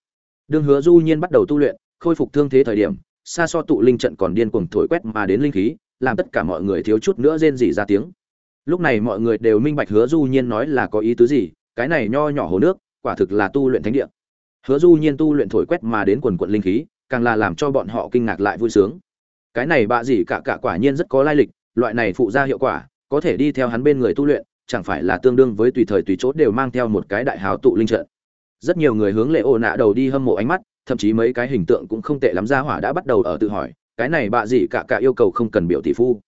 Đương hứa du nhiên bắt đầu tu luyện, khôi phục thương thế thời điểm, xa so tụ linh trận còn điên cuồng thổi quét mà đến linh khí làm tất cả mọi người thiếu chút nữa rên rỉ ra tiếng. Lúc này mọi người đều minh bạch hứa du nhiên nói là có ý tứ gì, cái này nho nhỏ hồ nước, quả thực là tu luyện thánh địa. Hứa du nhiên tu luyện thổi quét mà đến quần quận linh khí, càng là làm cho bọn họ kinh ngạc lại vui sướng. Cái này bạ gì cả cả quả nhiên rất có lai lịch, loại này phụ ra hiệu quả, có thể đi theo hắn bên người tu luyện, chẳng phải là tương đương với tùy thời tùy chốt đều mang theo một cái đại hào tụ linh trận. Rất nhiều người hướng lệ ô nạ đầu đi hâm mộ ánh mắt, thậm chí mấy cái hình tượng cũng không tệ lắm ra hỏa đã bắt đầu ở tự hỏi cái này bạ gì cả cả yêu cầu không cần biểu tỷ phu.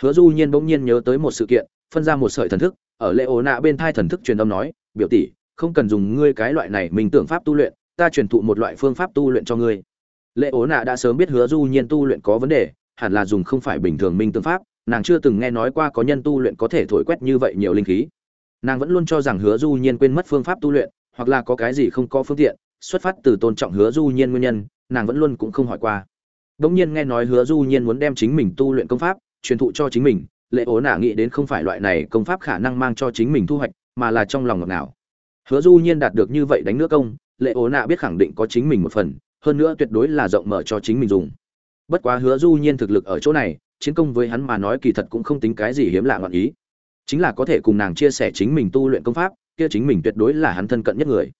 Hứa du nhiên bỗng nhiên nhớ tới một sự kiện, phân ra một sợi thần thức, ở lệ ồ nạ bên thai thần thức truyền âm nói, biểu tỷ, không cần dùng ngươi cái loại này mình tưởng pháp tu luyện, ta truyền thụ một loại phương pháp tu luyện cho ngươi. Lệ ố nạ đã sớm biết hứa du nhiên tu luyện có vấn đề, hẳn là dùng không phải bình thường minh tương pháp, nàng chưa từng nghe nói qua có nhân tu luyện có thể thổi quét như vậy nhiều linh khí. Nàng vẫn luôn cho rằng hứa du nhiên quên mất phương pháp tu luyện, hoặc là có cái gì không có phương tiện, xuất phát từ tôn trọng hứa du nhiên nguyên nhân, nàng vẫn luôn cũng không hỏi qua bỗng nhiên nghe nói hứa du nhiên muốn đem chính mình tu luyện công pháp, truyền thụ cho chính mình. Lệ ố nạ nghĩ đến không phải loại này công pháp khả năng mang cho chính mình thu hoạch, mà là trong lòng ngọt nào hứa du nhiên đạt được như vậy đánh nước công, lệ ố nạ biết khẳng định có chính mình một phần, hơn nữa tuyệt đối là rộng mở cho chính mình dùng. Bất quá hứa du nhiên thực lực ở chỗ này, chiến công với hắn mà nói kỳ thật cũng không tính cái gì hiếm lạ ngọn ý. Chính là có thể cùng nàng chia sẻ chính mình tu luyện công pháp, kia chính mình tuyệt đối là hắn thân cận nhất người.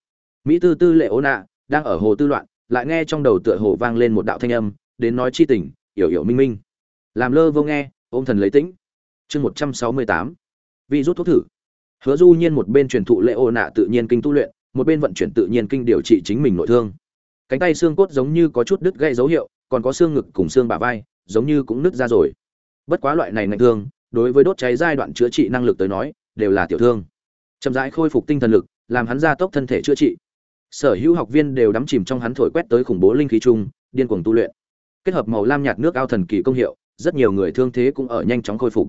Mỹ tư tư lệ ố nạ đang ở hồ tư loạn, lại nghe trong đầu tựa hồ vang lên một đạo thanh âm đến nói chi tình yểu yểu minh minh. Làm lơ vô nghe, ôm thần lấy tĩnh. Chương một trăm sáu mươi tám. Vi rút thuốc thử. Hứa du nhiên một bên truyền thụ lệ ô nạ tự nhiên kinh tu luyện, một bên vận chuyển tự nhiên kinh điều trị chính mình nội thương. Cánh tay xương cốt giống như có chút đứt gãy dấu hiệu, còn có xương ngực cùng xương bả vai, giống như cũng nứt ra rồi. Bất quá loại này ngạnh thương, đối với đốt cháy giai đoạn chữa trị năng lực tới nói, đều là tiểu thương. Chậm rãi khôi phục tinh thần lực, làm hắn gia tốc thân thể chữa trị. Sở hữu học viên đều đắm chìm trong hắn thổi quét tới khủng bố linh khí chung, điên cuồng tu luyện kết hợp màu lam nhạt nước ao thần kỳ công hiệu, rất nhiều người thương thế cũng ở nhanh chóng khôi phục.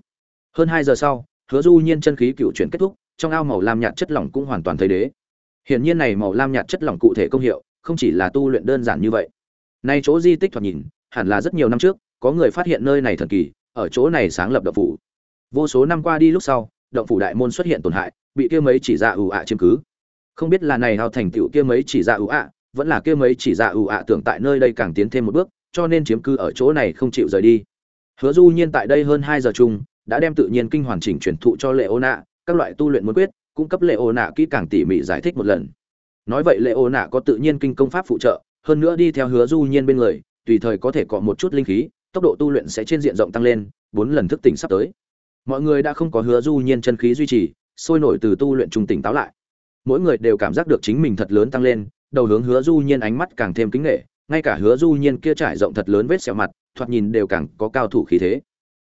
Hơn hai giờ sau, hứa du nhiên chân khí cựu chuyển kết thúc, trong ao màu lam nhạt chất lỏng cũng hoàn toàn thấy đế. Hiển nhiên này màu lam nhạt chất lỏng cụ thể công hiệu, không chỉ là tu luyện đơn giản như vậy. Nay chỗ di tích thoạt nhìn, hẳn là rất nhiều năm trước, có người phát hiện nơi này thần kỳ, ở chỗ này sáng lập động phủ. Vô số năm qua đi lúc sau, động phủ đại môn xuất hiện tổn hại, bị kia mấy chỉ dạ ủ ạ chiếm cứ. Không biết là này hao thành tựu kia mấy chỉ dạ ủ ạ, vẫn là kia mấy chỉ dạ ủ ạ tưởng tại nơi đây càng tiến thêm một bước cho nên chiếm cư ở chỗ này không chịu rời đi. Hứa du nhiên tại đây hơn hai giờ chung, đã đem tự nhiên kinh hoàn chỉnh truyền thụ cho lệ ô nạ các loại tu luyện muốn quyết cung cấp lệ ô nạ kỹ càng tỉ mỉ giải thích một lần. Nói vậy lệ ô nạ có tự nhiên kinh công pháp phụ trợ, hơn nữa đi theo hứa du nhiên bên người, tùy thời có thể có một chút linh khí, tốc độ tu luyện sẽ trên diện rộng tăng lên, bốn lần thức tỉnh sắp tới. Mọi người đã không có hứa du nhiên chân khí duy trì, sôi nổi từ tu luyện trung tỉnh táo lại. Mỗi người đều cảm giác được chính mình thật lớn tăng lên, đầu hướng hứa du nhiên ánh mắt càng thêm kính nể ngay cả hứa du nhiên kia trải rộng thật lớn vết sẹo mặt, thoạt nhìn đều càng có cao thủ khí thế.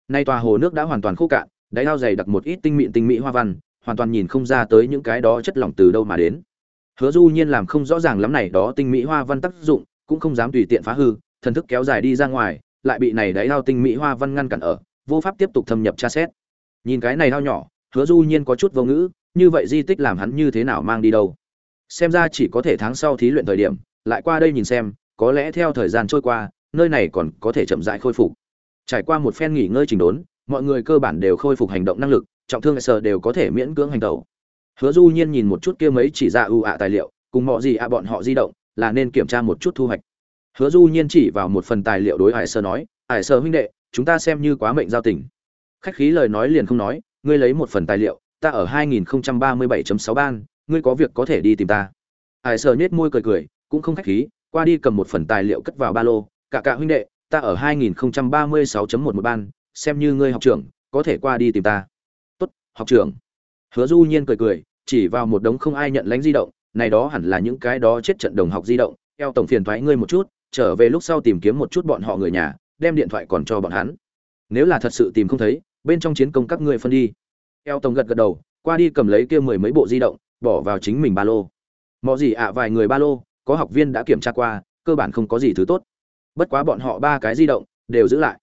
Nay tòa hồ nước đã hoàn toàn khô cạn, đáy ao dày đặc một ít tinh mịn tinh mỹ hoa văn, hoàn toàn nhìn không ra tới những cái đó chất lỏng từ đâu mà đến. Hứa du nhiên làm không rõ ràng lắm này đó tinh mỹ hoa văn tác dụng, cũng không dám tùy tiện phá hư, thần thức kéo dài đi ra ngoài, lại bị này đáy ao tinh mỹ hoa văn ngăn cản ở, vô pháp tiếp tục thâm nhập tra xét. Nhìn cái này ao nhỏ, hứa du nhiên có chút vô ngữ, như vậy di tích làm hắn như thế nào mang đi đâu? Xem ra chỉ có thể tháng sau thí luyện thời điểm, lại qua đây nhìn xem có lẽ theo thời gian trôi qua, nơi này còn có thể chậm rãi khôi phục. Trải qua một phen nghỉ ngơi trình đốn, mọi người cơ bản đều khôi phục hành động năng lực, trọng thương sờ đều có thể miễn cưỡng hành động hứa du nhiên nhìn một chút kia mấy chỉ ra ưu ạ tài liệu, cùng mọi gì ạ bọn họ di động, là nên kiểm tra một chút thu hoạch. Hứa du nhiên chỉ vào một phần tài liệu đối hải sơ nói, hải sơ huynh đệ, chúng ta xem như quá mệnh giao tình. Khách khí lời nói liền không nói, ngươi lấy một phần tài liệu, ta ở 2037.6 ban, ngươi có việc có thể đi tìm ta. Hải sơ nhếch môi cười cười, cũng không khách khí qua đi cầm một phần tài liệu cất vào ba lô, cả cả huynh đệ, ta ở 2036.1 một ban, xem như ngươi học trưởng, có thể qua đi tìm ta. Tốt, học trưởng. Hứa du nhiên cười cười, chỉ vào một đống không ai nhận lánh di động, này đó hẳn là những cái đó chết trận đồng học di động, eo tổng phiền thoái ngươi một chút, trở về lúc sau tìm kiếm một chút bọn họ người nhà, đem điện thoại còn cho bọn hắn. Nếu là thật sự tìm không thấy, bên trong chiến công các ngươi phân đi. Eo tổng gật gật đầu, qua đi cầm lấy kia mười mấy bộ di động, bỏ vào chính mình ba lô. Mọi gì ạ, vài người ba lô có học viên đã kiểm tra qua, cơ bản không có gì thứ tốt. Bất quá bọn họ ba cái di động đều giữ lại.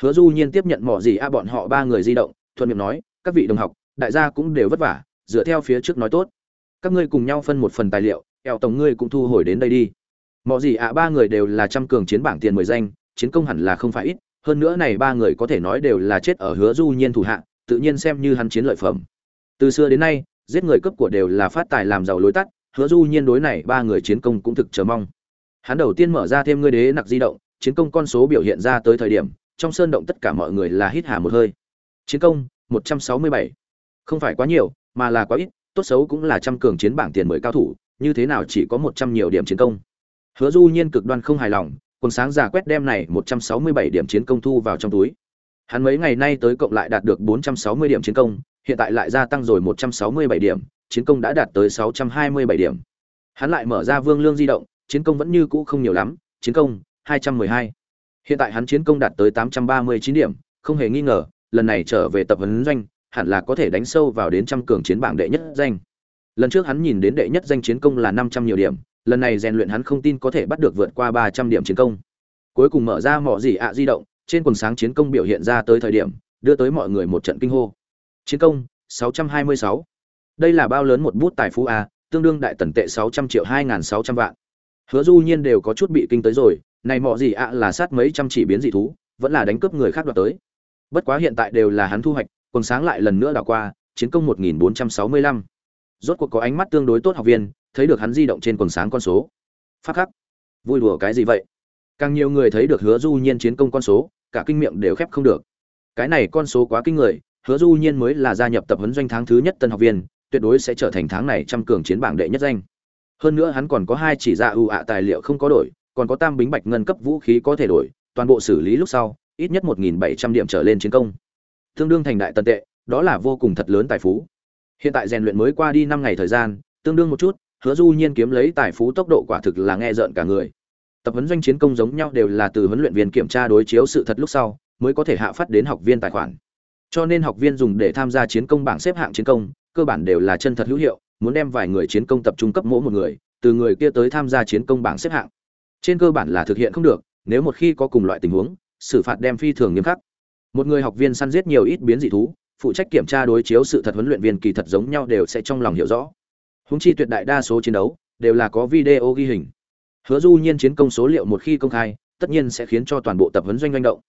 Hứa du nhiên tiếp nhận mỏ gì a, bọn họ ba người di động, thuận miệng nói, các vị đồng học, đại gia cũng đều vất vả, dựa theo phía trước nói tốt. Các ngươi cùng nhau phân một phần tài liệu, eo tổng ngươi cũng thu hồi đến đây đi. Mọi gì ạ ba người đều là trăm cường chiến bảng tiền mười danh, chiến công hẳn là không phải ít, hơn nữa này ba người có thể nói đều là chết ở hứa du nhiên thủ hạ, tự nhiên xem như hắn chiến lợi phẩm. Từ xưa đến nay, giết người cấp của đều là phát tài làm giàu lối tắt hứa du nhiên đối này ba người chiến công cũng thực chờ mong. Hắn đầu tiên mở ra thêm ngươi đế nặc di động, chiến công con số biểu hiện ra tới thời điểm, trong sơn động tất cả mọi người là hít hà một hơi. Chiến công 167. không phải quá nhiều, mà là quá ít, tốt xấu cũng là trăm cường chiến bảng tiền mười cao thủ, như thế nào chỉ có một trăm nhiều điểm chiến công. Hứa du nhiên cực đoan không hài lòng quần sáng giả quét đem này 167 điểm chiến công thu vào trong túi. Hắn mấy ngày nay tới cộng lại đạt được 460 điểm chiến công, hiện tại lại gia tăng rồi 167 điểm chiến công đã đạt tới 627 điểm hắn lại mở ra vương lương di động, chiến công vẫn như cũ không nhiều lắm, chiến công 212. hiện tại hắn chiến công đạt tới 839 điểm, không hề nghi ngờ, lần này trở về tập huấn doanh, hẳn là có thể đánh sâu vào đến trăm cường chiến bảng đệ nhất danh lần trước hắn nhìn đến đệ nhất danh chiến công là 500 nhiều điểm, lần này rèn luyện hắn không tin có thể bắt được vượt qua 300 điểm chiến công cuối cùng mở ra mỏ gì ạ di động, trên quần sáng chiến công biểu hiện ra tới thời điểm, đưa tới mọi người một trận kinh hô chiến công 626 đây là bao lớn một bút tài phú a, tương đương đại tần tệ 600 triệu 2.600 vạn. Hứa du nhiên đều có chút bị kinh tới rồi, này mọ gì ạ là sát mấy trăm chỉ biến dị thú, vẫn là đánh cướp người khác đoạt tới. Bất quá hiện tại đều là hắn thu hoạch quần sáng lại lần nữa đảo qua, chiến công 1465. rốt cuộc có ánh mắt tương đối tốt học viên, thấy được hắn di động trên quần sáng con số. Phát khắc. Vui đùa cái gì vậy? Càng nhiều người thấy được hứa du nhiên chiến công con số, cả kinh miệng đều khép không được. Cái này con số quá kinh người, hứa du nhiên mới là gia nhập tập huấn doanh tháng thứ nhất tân học viên tuyệt đối sẽ trở thành tháng này trăm cường chiến bảng đệ nhất danh. Hơn nữa hắn còn có hai chỉ ra ưu ạ tài liệu không có đổi, còn có tam bính bạch ngân cấp vũ khí có thể đổi, toàn bộ xử lý lúc sau, ít nhất một nghìn bảy trăm điểm trở lên chiến công. Tương đương thành đại tần tệ, đó là vô cùng thật lớn tài phú. Hiện tại rèn luyện mới qua đi năm ngày thời gian, tương đương một chút, hứa du nhiên kiếm lấy tài phú tốc độ quả thực là nghe rợn cả người. Tập huấn doanh chiến công giống nhau đều là từ huấn luyện viên kiểm tra đối chiếu sự thật lúc sau, mới có thể hạ phát đến học viên tài khoản. Cho nên học viên dùng để tham gia chiến công bảng xếp hạng chiến công cơ bản đều là chân thật hữu hiệu, muốn đem vài người chiến công tập trung cấp mỗi một người, từ người kia tới tham gia chiến công bảng xếp hạng. Trên cơ bản là thực hiện không được, nếu một khi có cùng loại tình huống, xử phạt đem phi thường nghiêm khắc. Một người học viên săn giết nhiều ít biến dị thú, phụ trách kiểm tra đối chiếu sự thật huấn luyện viên kỳ thật giống nhau đều sẽ trong lòng hiểu rõ. Húng chi tuyệt đại đa số chiến đấu, đều là có video ghi hình. Hứa du nhiên chiến công số liệu một khi công khai, tất nhiên sẽ khiến cho toàn bộ tập huấn doanh doanh động.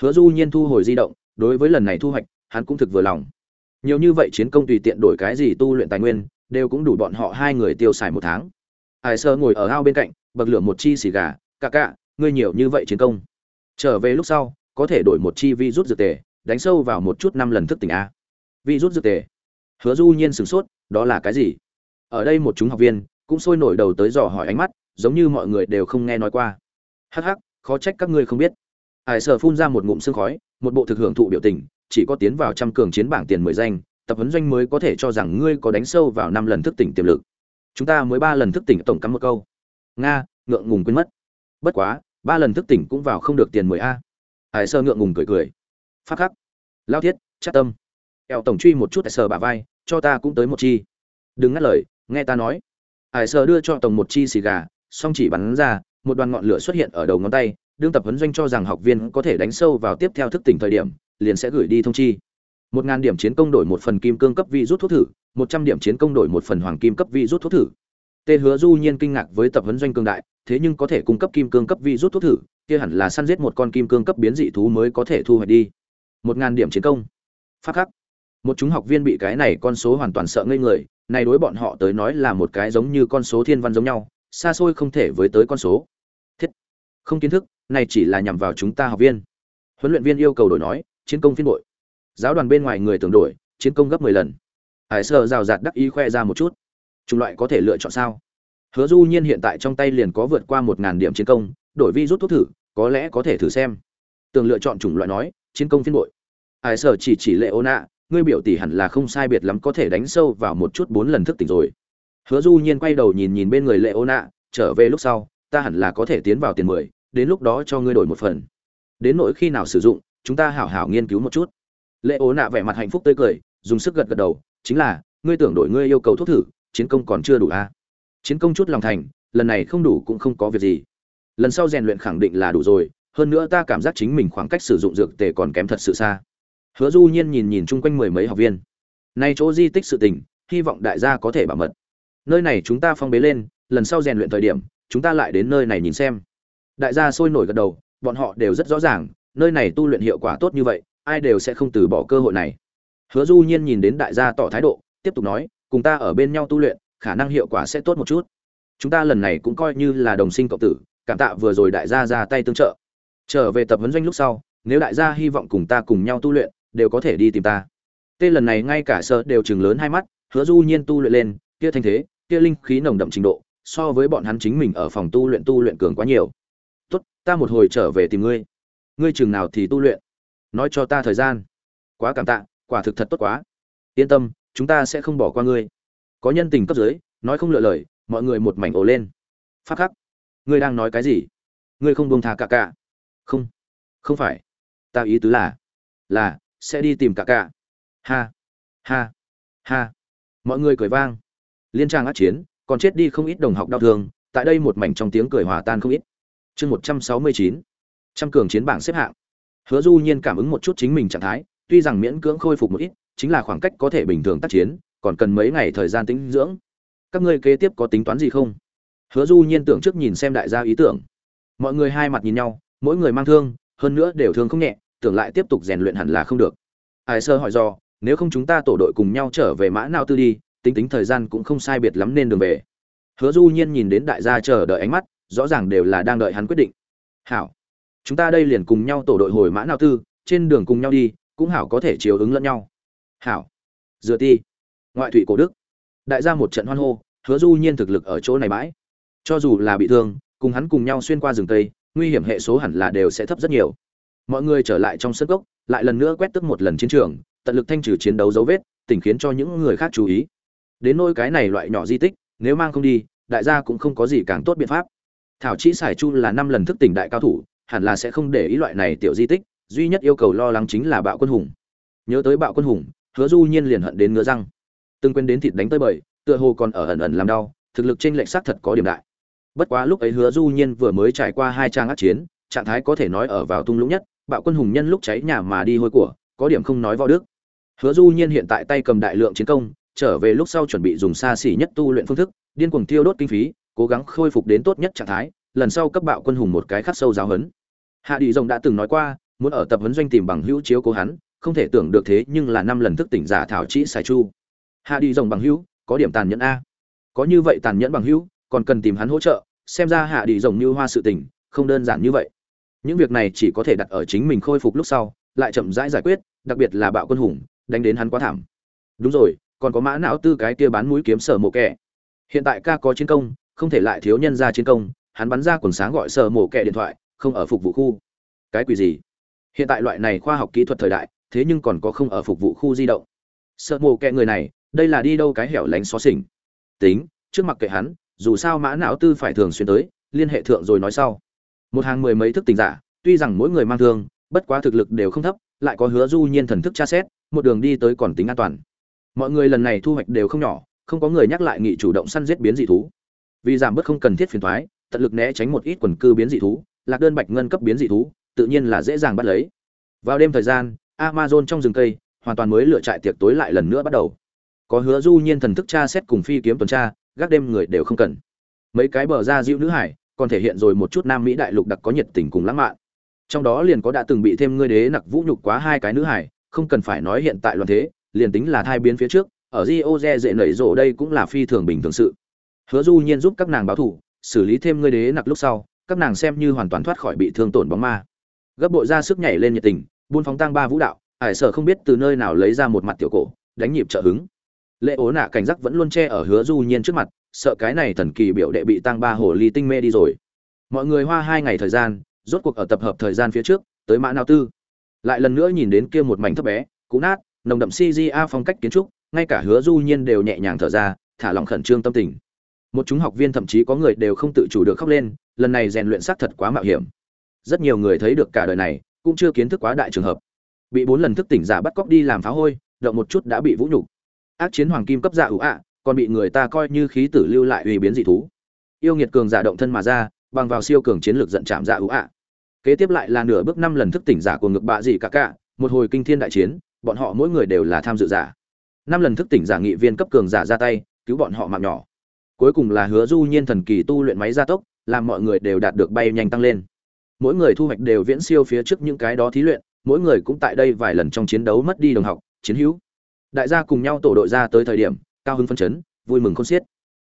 Hứa du nhiên thu hồi di động, đối với lần này thu hoạch, hắn cũng thực vừa lòng nhiều như vậy chiến công tùy tiện đổi cái gì tu luyện tài nguyên, đều cũng đủ bọn họ hai người tiêu xài một tháng. Hải sơ ngồi ở ao bên cạnh, bậc lửa một chi xì gà cà cà ngươi nhiều như vậy chiến công. Trở về lúc sau, có thể đổi một chi vi rút dược tề, đánh sâu vào một chút năm lần thức tỉnh a. Vi rút dược tề. Hứa du nhiên sửng sốt, đó là cái gì? Ở đây một chúng học viên, cũng sôi nổi đầu tới dò hỏi ánh mắt, giống như mọi người đều không nghe nói qua. Hắc hắc, khó trách các ngươi không biết. Hải sở phun ra một ngụm sương khói, một bộ thực hưởng thụ biểu tình chỉ có tiến vào trăm cường chiến bảng tiền mười danh, tập huấn doanh mới có thể cho rằng ngươi có đánh sâu vào năm lần thức tỉnh tiềm lực. Chúng ta mới ba lần thức tỉnh tổng cắm một câu. Nga, ngượng ngùng quên mất. Bất quá, ba lần thức tỉnh cũng vào không được tiền mười a. Hải sơ ngượng ngùng cười cười. Phát khắc. Lao thiết, chắc tâm. Eo tổng truy một chút hải sơ bả vai, cho ta cũng tới một chi. Đừng ngắt lời, nghe ta nói. Hải sơ đưa cho tổng một chi xì gà song chỉ bắn ra, một đoàn ngọn lửa xuất hiện ở đầu ngón tay, đương tập huấn doanh cho rằng học viên có thể đánh sâu vào tiếp theo thức tỉnh thời điểm liền sẽ gửi đi thông chi. Một ngàn điểm chiến công đổi một phần kim cương cấp vi rút thuốc thử, một trăm điểm chiến công đổi một phần hoàng kim cấp vi rút thuốc thử. Tê hứa du nhiên kinh ngạc với tập huấn doanh cương đại, thế nhưng có thể cung cấp kim cương cấp vi rút thuốc thử, kia hẳn là săn giết một con kim cương cấp biến dị thú mới có thể thu hoạch đi. Một ngàn điểm chiến công. Phát khắc. Một chúng học viên bị cái này con số hoàn toàn sợ ngây người, này đối bọn họ tới nói là một cái giống như con số thiên văn giống nhau, xa xôi không thể với tới con số. Thiết. Không kiến thức, này chỉ là nhằm vào chúng ta học viên. Huấn luyện viên yêu cầu đổi nói chiến công phiên bội. Giáo đoàn bên ngoài người tưởng đổi, chiến công gấp mười lần. Hải sơ rào rạt đắc ý khoe ra một chút. Chủng loại có thể lựa chọn sao? Hứa du nhiên hiện tại trong tay liền có vượt qua một ngàn điểm chiến công, đổi vi rút thuốc thử, có lẽ có thể thử xem. Tường lựa chọn chủng loại nói, chiến công phiên bội. Hải sơ chỉ chỉ lệ ô nạ ngươi biểu tỷ hẳn là không sai biệt lắm có thể đánh sâu vào một chút bốn lần thức tỉnh rồi. Hứa du nhiên quay đầu nhìn nhìn bên người lệ ô nạ trở về lúc sau, ta hẳn là có thể tiến vào tiền mười, đến lúc đó cho ngươi đổi một phần. Đến nỗi khi nào sử dụng chúng ta hảo hảo nghiên cứu một chút. Lệ ố nạ vẻ mặt hạnh phúc tươi cười, dùng sức gật gật đầu, chính là, ngươi tưởng đổi ngươi yêu cầu thuốc thử, chiến công còn chưa đủ a à? chiến công chút lòng thành, lần này không đủ cũng không có việc gì. Lần sau rèn luyện khẳng định là đủ rồi, hơn nữa ta cảm giác chính mình khoảng cách sử dụng dược tề còn kém thật sự xa. Hứa du nhiên nhìn nhìn chung quanh mười mấy học viên. Nay chỗ di tích sự tình, hy vọng đại gia có thể bảo mật. Nơi này chúng ta phong bế lên, lần sau rèn luyện thời điểm, chúng ta lại đến nơi này nhìn xem. Đại gia sôi nổi gật đầu, bọn họ đều rất rõ ràng nơi này tu luyện hiệu quả tốt như vậy, ai đều sẽ không từ bỏ cơ hội này. Hứa du nhiên nhìn đến đại gia tỏ thái độ, tiếp tục nói, cùng ta ở bên nhau tu luyện, khả năng hiệu quả sẽ tốt một chút. Chúng ta lần này cũng coi như là đồng sinh cộng tử, cảm tạ vừa rồi đại gia ra tay tương trợ. Trở về tập huấn doanh lúc sau, nếu đại gia hy vọng cùng ta cùng nhau tu luyện, đều có thể đi tìm ta. Tê lần này ngay cả sợ đều chừng lớn hai mắt, hứa du nhiên tu luyện lên, kia thanh thế, kia linh khí nồng đậm trình độ, so với bọn hắn chính mình ở phòng tu luyện tu luyện cường quá nhiều. Tốt, ta một hồi trở về tìm ngươi ngươi chừng nào thì tu luyện. Nói cho ta thời gian. Quá cảm tạ, quả thực thật tốt quá. Yên tâm, chúng ta sẽ không bỏ qua ngươi. Có nhân tình cấp dưới, nói không lựa lời, mọi người một mảnh ồ lên. Phát khắc. Ngươi đang nói cái gì? Ngươi không buông thà cả cả. Không. Không phải. Ta ý tứ là là, sẽ đi tìm cả cả. Ha. Ha. Ha. Mọi người cười vang. Liên trang át chiến, còn chết đi không ít đồng học đau thương, tại đây một mảnh trong tiếng cười hòa tan không ít. Chương một trăm sáu mươi chín trăm cường chiến bảng xếp hạng. Hứa du nhiên cảm ứng một chút chính mình trạng thái, tuy rằng miễn cưỡng khôi phục một ít, chính là khoảng cách có thể bình thường tác chiến, còn cần mấy ngày thời gian tĩnh dưỡng. Các ngươi kế tiếp có tính toán gì không? Hứa du nhiên tưởng trước nhìn xem đại gia ý tưởng. Mọi người hai mặt nhìn nhau, mỗi người mang thương, hơn nữa đều thương không nhẹ, tưởng lại tiếp tục rèn luyện hẳn là không được. Ai sơ hỏi do, nếu không chúng ta tổ đội cùng nhau trở về mã nào tư đi, tính tính thời gian cũng không sai biệt lắm nên đường về. Hứa du nhiên nhìn đến đại gia chờ đợi ánh mắt, rõ ràng đều là đang đợi hắn quyết định. Hảo chúng ta đây liền cùng nhau tổ đội hồi mã nào tư, trên đường cùng nhau đi, cũng hảo có thể chiều ứng lẫn nhau. Hảo. Dựa ti. Ngoại thủy cổ đức. Đại gia một trận hoan hô, hứa du nhiên thực lực ở chỗ này bãi cho dù là bị thương, cùng hắn cùng nhau xuyên qua rừng tây, nguy hiểm hệ số hẳn là đều sẽ thấp rất nhiều. Mọi người trở lại trong sân gốc lại lần nữa quét tức một lần chiến trường, tận lực thanh trừ chiến đấu dấu vết tỉnh khiến cho những người khác chú ý. Đến nôi cái này loại nhỏ di tích, nếu mang không đi, đại gia cũng không có gì càng tốt biện pháp. Thảo chỉ xài chu là năm lần thức tỉnh đại cao thủ hẳn là sẽ không để ý loại này tiểu di tích, duy nhất yêu cầu lo lắng chính là bạo quân hùng. Nhớ tới bạo quân hùng, hứa du nhiên liền hận đến ngứa răng. Từng quên đến thịt đánh tới bời, tựa hồ còn ở ẩn ẩn làm đau, thực lực trên lệnh xác thật có điểm đại. Bất quá lúc ấy hứa du nhiên vừa mới trải qua hai trang ác chiến, trạng thái có thể nói ở vào tung lũng nhất, bạo quân hùng nhân lúc cháy nhà mà đi hôi của, có điểm không nói võ đức. Hứa du nhiên hiện tại tay cầm đại lượng chiến công, trở về lúc sau chuẩn bị dùng xa xỉ nhất tu luyện phương thức, điên cuồng tiêu đốt kinh phí, cố gắng khôi phục đến tốt nhất trạng thái lần sau cấp bạo quân hùng một cái khắc sâu giáo hấn hạ đi rồng đã từng nói qua, muốn ở tập huấn doanh tìm bằng hữu chiếu cố hắn, không thể tưởng được thế nhưng là năm lần thức tỉnh giả thảo chỉ xài chu. Hạ đi rồng bằng hữu, có điểm tàn nhẫn a. Có như vậy tàn nhẫn bằng hữu, còn cần tìm hắn hỗ trợ, xem ra hạ đi rồng như hoa sự tình, không đơn giản như vậy. Những việc này chỉ có thể đặt ở chính mình khôi phục lúc sau, lại chậm rãi giải quyết, đặc biệt là bạo quân hùng, đánh đến hắn quá thảm. Đúng rồi, còn có mã não tư cái kia bán mũi kiếm sở mộ kẻ. Hiện tại ca có chiến công, không thể lại thiếu nhân ra chiến công hắn bắn ra quần sáng gọi sở mổ kẹ điện thoại, không ở phục vụ khu. Cái quỷ gì? Hiện tại loại này khoa học kỹ thuật thời đại, thế nhưng còn có không ở phục vụ khu di động. Sợ mồ kẹ người này, đây là đi đâu cái hẻo lánh xó xỉnh. Tính, trước mặt kệ hắn, dù sao mã não tư phải thường xuyên tới, liên hệ thượng rồi nói sau. Một hàng mười mấy thức tình giả, tuy rằng mỗi người mang thương, bất quá thực lực đều không thấp, lại có hứa du nhiên thần thức tra xét, một đường đi tới còn tính an toàn. Mọi người lần này thu hoạch đều không nhỏ, không có người nhắc lại nghị chủ động săn giết biến dị thú. Vì giảm bớt không cần thiết phiền thoái tận lực né tránh một ít quần cư biến dị thú, lạc đơn bạch ngân cấp biến dị thú, tự nhiên là dễ dàng bắt lấy. Vào đêm thời gian, amazon trong rừng cây hoàn toàn mới lựa trại tiệc tối lại lần nữa bắt đầu. Có hứa du nhiên thần thức tra xét cùng phi kiếm tuần tra, gác đêm người đều không cần. Mấy cái bờ ra dịu nữ hải, còn thể hiện rồi một chút nam mỹ đại lục đặc có nhiệt tình cùng lãng mạn. Trong đó liền có đã từng bị thêm ngươi đế nặc vũ nhục quá hai cái nữ hải, không cần phải nói hiện tại loạn thế, liền tính là thai biến phía trước, ở rio de dễ nảy rộ đây cũng là phi thường bình thường sự. Hứa du nhiên giúp các nàng báo thủ xử lý thêm ngươi đế nặc lúc sau, các nàng xem như hoàn toàn thoát khỏi bị thương tổn bóng ma. Gấp bội ra sức nhảy lên nhiệt tình, buôn phóng tăng ba vũ đạo, ải sở không biết từ nơi nào lấy ra một mặt tiểu cổ, đánh nhịp trợ hứng. Lệ ố nạ cảnh giác vẫn luôn che ở hứa du nhiên trước mặt, sợ cái này thần kỳ biểu đệ bị tăng ba hồ ly tinh mê đi rồi. Mọi người hoa hai ngày thời gian, rốt cuộc ở tập hợp thời gian phía trước, tới mã nào tư. Lại lần nữa nhìn đến kia một mảnh thấp bé, cũ nát, nồng đậm CGA phong cách kiến trúc, ngay cả hứa du nhiên đều nhẹ nhàng thở ra, thả lòng khẩn trương tâm tình một chúng học viên thậm chí có người đều không tự chủ được khóc lên, lần này rèn luyện xác thật quá mạo hiểm. Rất nhiều người thấy được cả đời này, cũng chưa kiến thức quá đại trường hợp. Bị bốn lần thức tỉnh giả bắt cóc đi làm phá hôi, động một chút đã bị vũ nhục. Ác chiến hoàng kim cấp giả ủ ạ, còn bị người ta coi như khí tử lưu lại uy biến dị thú. Yêu nghiệt cường giả động thân mà ra, bằng vào siêu cường chiến lược giận chạm giả ủ ạ. Kế tiếp lại là nửa bước năm lần thức tỉnh giả của ngực bạ dị cả cả, một hồi kinh thiên đại chiến, bọn họ mỗi người đều là tham dự giả. Năm lần thức tỉnh giả nghị viên cấp cường giả ra tay, cứu bọn họ mạng nhỏ cuối cùng là hứa du nhiên thần kỳ tu luyện máy gia tốc, làm mọi người đều đạt được bay nhanh tăng lên. Mỗi người thu hoạch đều viễn siêu phía trước những cái đó thí luyện, mỗi người cũng tại đây vài lần trong chiến đấu mất đi đồng học, chiến hữu. Đại gia cùng nhau tổ đội ra tới thời điểm, cao hứng phân chấn, vui mừng khôn xiết.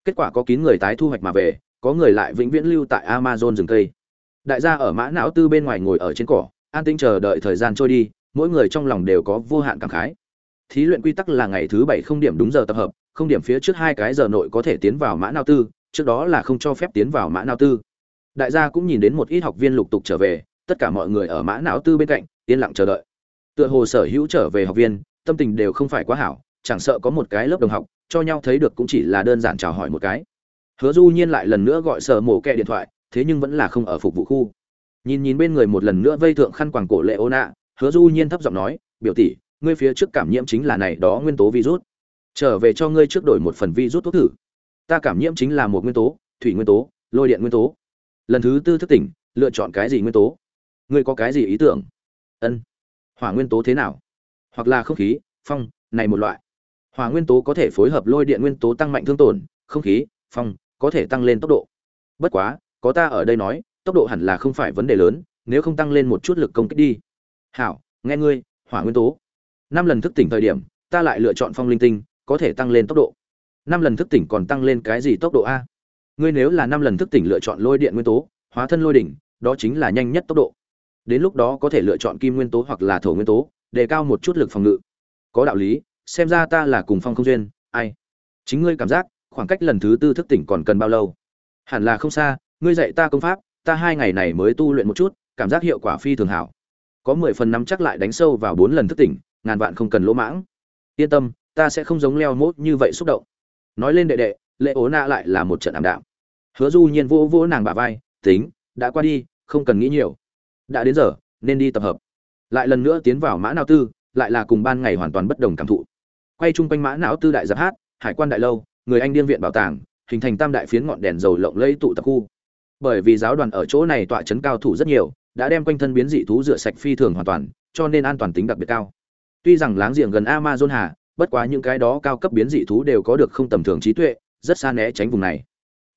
Kết quả có kín người tái thu hoạch mà về, có người lại vĩnh viễn lưu tại amazon rừng cây. Đại gia ở mã não tư bên ngoài ngồi ở trên cỏ, an tinh chờ đợi thời gian trôi đi, mỗi người trong lòng đều có vô hạn cảm khái thí luyện quy tắc là ngày thứ bảy không điểm đúng giờ tập hợp, không điểm phía trước hai cái giờ nội có thể tiến vào mã não tư, trước đó là không cho phép tiến vào mã não tư. Đại gia cũng nhìn đến một ít học viên lục tục trở về, tất cả mọi người ở mã não tư bên cạnh, yên lặng chờ đợi. Tựa hồ sở hữu trở về học viên, tâm tình đều không phải quá hảo, chẳng sợ có một cái lớp đồng học, cho nhau thấy được cũng chỉ là đơn giản chào hỏi một cái. Hứa du nhiên lại lần nữa gọi sở mổ kẹ điện thoại, thế nhưng vẫn là không ở phục vụ khu. Nhìn nhìn bên người một lần nữa vây thượng khăn quàng cổ lệ ô nạ hứa du nhiên thấp giọng nói, biểu tỷ ngươi phía trước cảm nhiễm chính là này đó nguyên tố virus. Trở về cho ngươi trước đổi một phần virus thuốc thử. Ta cảm nhiễm chính là một nguyên tố, thủy nguyên tố, lôi điện nguyên tố. Lần thứ tư thức tỉnh, lựa chọn cái gì nguyên tố? Ngươi có cái gì ý tưởng? Ân. Hỏa nguyên tố thế nào? Hoặc là không khí, phong, này một loại. Hỏa nguyên tố có thể phối hợp lôi điện nguyên tố tăng mạnh thương tổn, không khí, phong, có thể tăng lên tốc độ. Bất quá, có ta ở đây nói, tốc độ hẳn là không phải vấn đề lớn, nếu không tăng lên một chút lực công kích đi. Hảo, nghe ngươi, hỏa nguyên tố năm lần thức tỉnh thời điểm, ta lại lựa chọn phong linh tinh, có thể tăng lên tốc độ. Năm lần thức tỉnh còn tăng lên cái gì tốc độ a? Ngươi nếu là năm lần thức tỉnh lựa chọn lôi điện nguyên tố, hóa thân lôi đỉnh, đó chính là nhanh nhất tốc độ. Đến lúc đó có thể lựa chọn kim nguyên tố hoặc là thổ nguyên tố, đề cao một chút lực phòng ngự. Có đạo lý, xem ra ta là cùng phong không duyên, ai? Chính ngươi cảm giác, khoảng cách lần thứ tư thức tỉnh còn cần bao lâu? Hẳn là không xa, ngươi dạy ta công pháp, ta hai ngày này mới tu luyện một chút, cảm giác hiệu quả phi thường hảo. Có mười phần năm chắc lại đánh sâu vào bốn lần thức tỉnh ngàn vạn không cần lỗ mãng. Yên tâm, ta sẽ không giống leo mốt như vậy xúc động. Nói lên đệ đệ, lệ ố nạ lại là một trận ảm đạm. Hứa du nhiên vô vô nàng bà vai, tính, đã qua đi, không cần nghĩ nhiều. Đã đến giờ, nên đi tập hợp. Lại lần nữa tiến vào mã não tư, lại là cùng ban ngày hoàn toàn bất đồng cảm thụ. Quay chung quanh mã não tư đại giáp hát, hải quan đại lâu, người anh điên viện bảo tàng, hình thành tam đại phiến ngọn đèn dầu lộng lẫy tụ tập khu. Bởi vì giáo đoàn ở chỗ này tọa chấn cao thủ rất nhiều, đã đem quanh thân biến dị thú rửa sạch phi thường hoàn toàn, cho nên an toàn tính đặc biệt cao tuy rằng láng giềng gần amazon hà, bất quá những cái đó cao cấp biến dị thú đều có được không tầm thường trí tuệ, rất xa né tránh vùng này.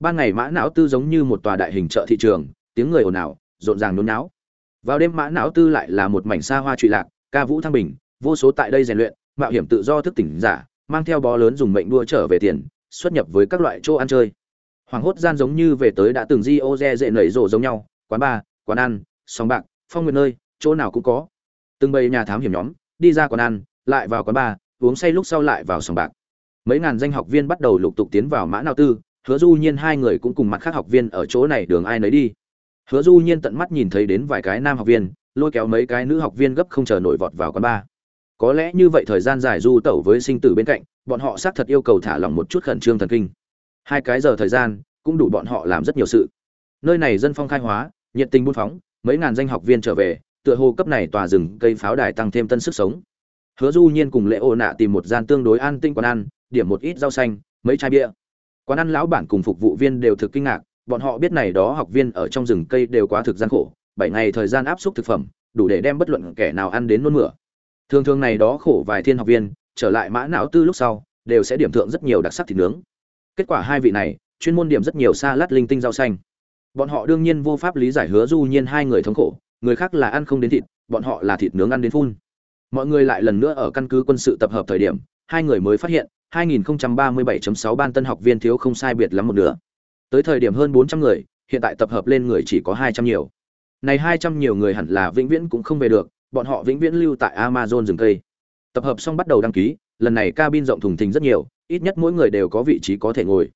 Ban ngày mã não tư giống như một tòa đại hình chợ thị trường, tiếng người ồn ào, rộn ràng nôn náo. Vào đêm mã não tư lại là một mảnh xa hoa trụy lạc, ca vũ thăng bình, vô số tại đây rèn luyện, mạo hiểm tự do thức tỉnh giả, mang theo bó lớn dùng mệnh đua trở về tiền, xuất nhập với các loại chỗ ăn chơi. Hoàng hốt gian giống như về tới đã từng di ô re dễ nảy rộ giống nhau, quán bar, quán ăn, sòng bạc, phong nguyện nơi, chỗ nào cũng có. Từng bầy nhà thám hiểm nhóm đi ra quán ăn, lại vào quán bar, uống say lúc sau lại vào sòng bạc. Mấy ngàn danh học viên bắt đầu lục tục tiến vào mã nào tư, hứa du nhiên hai người cũng cùng mặt khác học viên ở chỗ này đường ai nấy đi. Hứa du nhiên tận mắt nhìn thấy đến vài cái nam học viên, lôi kéo mấy cái nữ học viên gấp không chờ nổi vọt vào quán bar. Có lẽ như vậy thời gian dài du tẩu với sinh tử bên cạnh, bọn họ xác thật yêu cầu thả lỏng một chút khẩn trương thần kinh. Hai cái giờ thời gian, cũng đủ bọn họ làm rất nhiều sự. Nơi này dân phong khai hóa, nhiệt tình buôn phóng, mấy ngàn danh học viên trở về tựa hồ cấp này tòa rừng cây pháo đài tăng thêm tân sức sống. Hứa du nhiên cùng lễ ô nạ tìm một gian tương đối an tinh quán ăn, điểm một ít rau xanh, mấy chai bia. Quán ăn lão bản cùng phục vụ viên đều thực kinh ngạc, bọn họ biết này đó học viên ở trong rừng cây đều quá thực gian khổ, bảy ngày thời gian áp suất thực phẩm, đủ để đem bất luận kẻ nào ăn đến nôn mửa. Thường thường này đó khổ vài thiên học viên, trở lại mã não tư lúc sau, đều sẽ điểm thượng rất nhiều đặc sắc thịt nướng. Kết quả hai vị này, chuyên môn điểm rất nhiều xa lát linh tinh rau xanh. Bọn họ đương nhiên vô pháp lý giải hứa du nhiên hai người thống khổ người khác là ăn không đến thịt, bọn họ là thịt nướng ăn đến phun. Mọi người lại lần nữa ở căn cứ quân sự tập hợp thời điểm, hai người mới phát hiện 2037.6 ban tân học viên thiếu không sai biệt lắm một nửa. Tới thời điểm hơn 400 người, hiện tại tập hợp lên người chỉ có 200 nhiều. Này 200 nhiều người hẳn là vĩnh viễn cũng không về được, bọn họ vĩnh viễn lưu tại amazon rừng cây. Tập hợp xong bắt đầu đăng ký, lần này cabin rộng thùng thình rất nhiều, ít nhất mỗi người đều có vị trí có thể ngồi.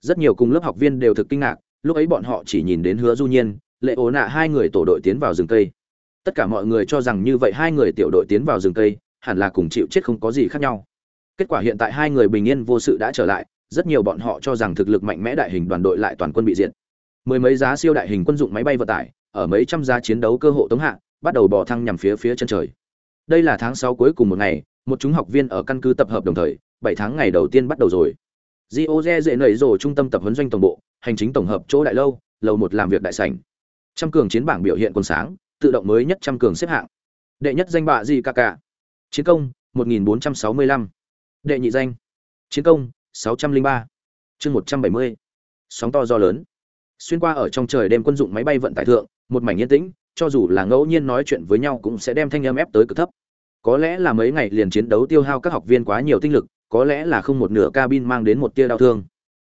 Rất nhiều cùng lớp học viên đều thực kinh ngạc, lúc ấy bọn họ chỉ nhìn đến hứa du nhiên lệ ố nạ hai người tổ đội tiến vào rừng cây. Tất cả mọi người cho rằng như vậy hai người tiểu đội tiến vào rừng cây hẳn là cùng chịu chết không có gì khác nhau. Kết quả hiện tại hai người bình yên vô sự đã trở lại rất nhiều bọn họ cho rằng thực lực mạnh mẽ đại hình đoàn đội lại toàn quân bị diệt. Mười mấy giá siêu đại hình quân dụng máy bay vận tải ở mấy trăm giá chiến đấu cơ hộ tống hạ bắt đầu bò thăng nhằm phía phía chân trời. Đây là tháng sáu cuối cùng một ngày một chúng học viên ở căn cứ tập hợp đồng thời bảy tháng ngày đầu tiên bắt đầu rồi. Gioze dễ nảy rồ trung tâm tập huấn doanh tổng bộ, hành chính tổng hợp chỗ đại lâu, lầu một làm việc đại sảnh. Trăm cường chiến bảng biểu hiện còn sáng, tự động mới nhất trăm cường xếp hạng. Đệ nhất danh bạ gì cả cả. Chiến công 1465. Đệ nhị danh. Chiến công 603. Chương 170. Sóng to do lớn. Xuyên qua ở trong trời đêm quân dụng máy bay vận tải thượng, một mảnh yên tĩnh, cho dù là ngẫu nhiên nói chuyện với nhau cũng sẽ đem thanh âm ép tới cực thấp. Có lẽ là mấy ngày liền chiến đấu tiêu hao các học viên quá nhiều tinh lực, có lẽ là không một nửa cabin mang đến một tia đau thương.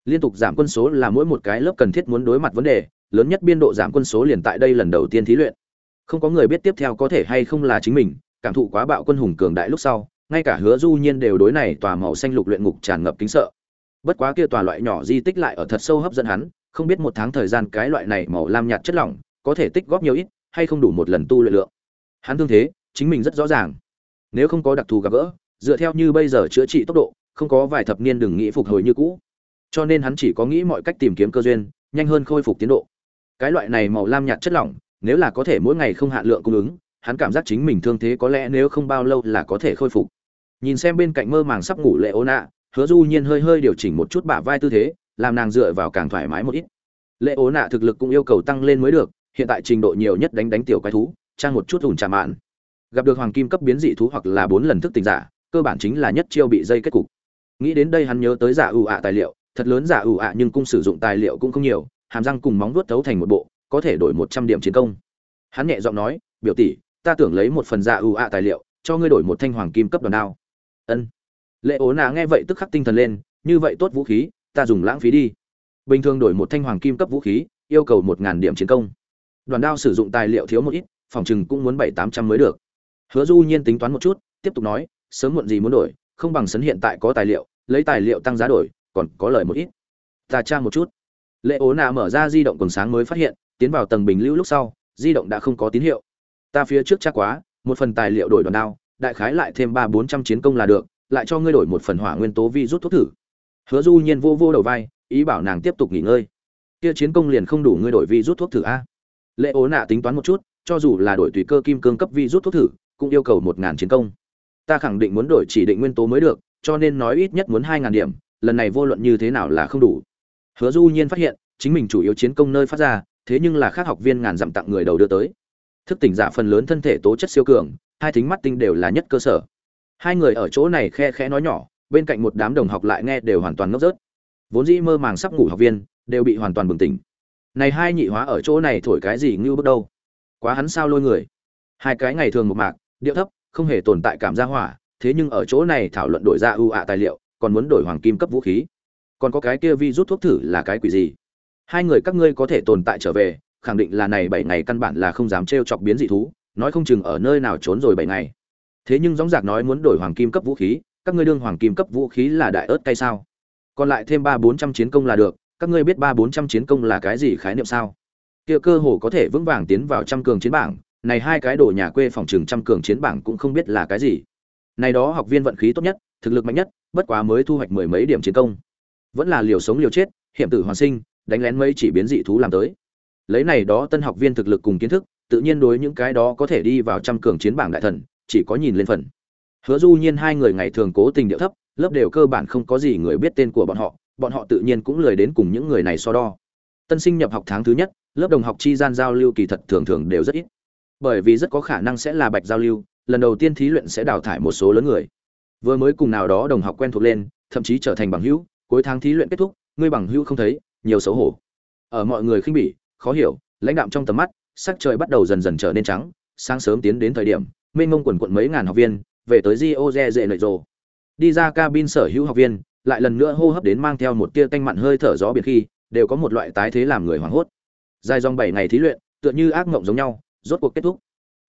Liên tục giảm quân số là mỗi một cái lớp cần thiết muốn đối mặt vấn đề, lớn nhất biên độ giảm quân số liền tại đây lần đầu tiên thí luyện. Không có người biết tiếp theo có thể hay không là chính mình, cảm thụ quá bạo quân hùng cường đại lúc sau, ngay cả Hứa Du Nhiên đều đối này tòa màu xanh lục luyện ngục tràn ngập kính sợ. Bất quá kia tòa loại nhỏ di tích lại ở thật sâu hấp dẫn hắn, không biết một tháng thời gian cái loại này màu lam nhạt chất lỏng, có thể tích góp nhiều ít, hay không đủ một lần tu luyện lượng. Hắn thương thế, chính mình rất rõ ràng. Nếu không có đặc thù gặp gỡ, dựa theo như bây giờ chữa trị tốc độ, không có vài thập niên đừng nghĩ phục hồi như cũ cho nên hắn chỉ có nghĩ mọi cách tìm kiếm cơ duyên, nhanh hơn khôi phục tiến độ. Cái loại này màu lam nhạt chất lỏng, nếu là có thể mỗi ngày không hạn lượng cung ứng, hắn cảm giác chính mình thương thế có lẽ nếu không bao lâu là có thể khôi phục. Nhìn xem bên cạnh mơ màng sắp ngủ lệ ô nạ hứa du nhiên hơi hơi điều chỉnh một chút bả vai tư thế, làm nàng dựa vào càng thoải mái một ít. Lệ ố nạ thực lực cũng yêu cầu tăng lên mới được, hiện tại trình độ nhiều nhất đánh đánh tiểu quái thú, trang một chút ủn trà mạn. Gặp được hoàng kim cấp biến dị thú hoặc là bốn lần thức tỉnh giả, cơ bản chính là nhất chiêu bị dây kết cục. Nghĩ đến đây hắn nhớ tới giả ưu ạ tài liệu thật lớn giả ủ ạ, nhưng cung sử dụng tài liệu cũng không nhiều, hàm răng cùng móng vuốt thấu thành một bộ, có thể đổi một trăm điểm chiến công. Hắn nhẹ giọng nói, biểu tỷ, ta tưởng lấy một phần giả ủ ạ tài liệu, cho ngươi đổi một thanh hoàng kim cấp đòn đao. Ân. Lệ ố nà nghe vậy tức khắc tinh thần lên, như vậy tốt vũ khí, ta dùng lãng phí đi. Bình thường đổi một thanh hoàng kim cấp vũ khí, yêu cầu một ngàn điểm chiến công. Đoàn đao sử dụng tài liệu thiếu một ít, phòng chừng cũng muốn bảy tám trăm mới được. Hứa du nhiên tính toán một chút, tiếp tục nói, sớm muộn gì muốn đổi, không bằng sấn hiện tại có tài liệu, lấy tài liệu tăng giá đổi còn có lời một ít. Ta tra một chút. Lệ ố nạ mở ra di động còn sáng mới phát hiện, tiến vào tầng bình lưu lúc sau, di động đã không có tín hiệu. Ta phía trước chắc quá, một phần tài liệu đổi đòn đao, đại khái lại thêm ba bốn trăm chiến công là được, lại cho ngươi đổi một phần hỏa nguyên tố vi rút thuốc thử. Hứa du nhiên vô vô đầu vai, ý bảo nàng tiếp tục nghỉ ngơi. Kia chiến công liền không đủ ngươi đổi vi rút thuốc thử a. Lệ ố nạ tính toán một chút, cho dù là đổi tùy cơ kim cương cấp vi rút thuốc thử, cũng yêu cầu một ngàn chiến công. Ta khẳng định muốn đổi chỉ định nguyên tố mới được, cho nên nói ít nhất muốn hai ngàn điểm lần này vô luận như thế nào là không đủ. Hứa du nhiên phát hiện, chính mình chủ yếu chiến công nơi phát ra, thế nhưng là khác học viên ngàn dặm tặng người đầu đưa tới. Thức tỉnh giả phần lớn thân thể tố chất siêu cường, hai thính mắt tinh đều là nhất cơ sở. Hai người ở chỗ này khe khẽ nói nhỏ, bên cạnh một đám đồng học lại nghe đều hoàn toàn ngốc rớt. Vốn dĩ mơ màng sắp ngủ học viên, đều bị hoàn toàn bừng tỉnh. Này hai nhị hóa ở chỗ này thổi cái gì ngưu bước đâu? Quá hắn sao lôi người? Hai cái ngày thường một mạc, điệu thấp, không hề tồn tại cảm gia hỏa, thế nhưng ở chỗ này thảo luận đổi ra ưu ạ tài liệu còn muốn đổi hoàng kim cấp vũ khí. Còn có cái kia vi rút thuốc thử là cái quỷ gì? Hai người các ngươi có thể tồn tại trở về, khẳng định là này bảy ngày căn bản là không dám trêu chọc biến dị thú, nói không chừng ở nơi nào trốn rồi bảy ngày. Thế nhưng dõng dạc nói muốn đổi hoàng kim cấp vũ khí, các ngươi đương hoàng kim cấp vũ khí là đại ớt cây sao? Còn lại thêm ba bốn trăm chiến công là được, các ngươi biết ba bốn trăm chiến công là cái gì khái niệm sao? Kia cơ hồ có thể vững vàng tiến vào trăm cường chiến bảng, này hai cái đồ nhà quê phòng trường trăm cường chiến bảng cũng không biết là cái gì. Này đó học viên vận khí tốt nhất thực lực mạnh nhất, bất quá mới thu hoạch mười mấy điểm chiến công. Vẫn là liều sống liều chết, hiểm tử hoàn sinh, đánh lén mấy chỉ biến dị thú làm tới. Lấy này đó tân học viên thực lực cùng kiến thức, tự nhiên đối những cái đó có thể đi vào trăm cường chiến bảng đại thần, chỉ có nhìn lên phần. Hứa du nhiên hai người ngày thường cố tình điệu thấp, lớp đều cơ bản không có gì người biết tên của bọn họ bọn họ tự nhiên cũng lười đến cùng những người này so đo. Tân sinh nhập học tháng thứ nhất, lớp đồng học chi gian giao lưu kỳ thật thường thường đều rất ít. Bởi vì rất có khả năng sẽ là bạch giao lưu, lần đầu tiên thí luyện sẽ đào thải một số lớn người vừa mới cùng nào đó đồng học quen thuộc lên, thậm chí trở thành bằng hữu, cuối tháng thí luyện kết thúc, ngươi bằng hữu không thấy, nhiều xấu hổ. Ở mọi người khinh bỉ, khó hiểu, lãnh đạm trong tầm mắt, sắc trời bắt đầu dần dần trở nên trắng, sáng sớm tiến đến thời điểm, mênh mông quần quận mấy ngàn học viên, về tới rio de dệ nội rồ. Đi ra cabin sở hữu học viên, lại lần nữa hô hấp đến mang theo một tia canh mặn hơi thở gió biển khi, đều có một loại tái thế làm người hoảng hốt. Dài dòng bảy ngày thí luyện, tựa như ác mộng giống nhau, rốt cuộc kết thúc.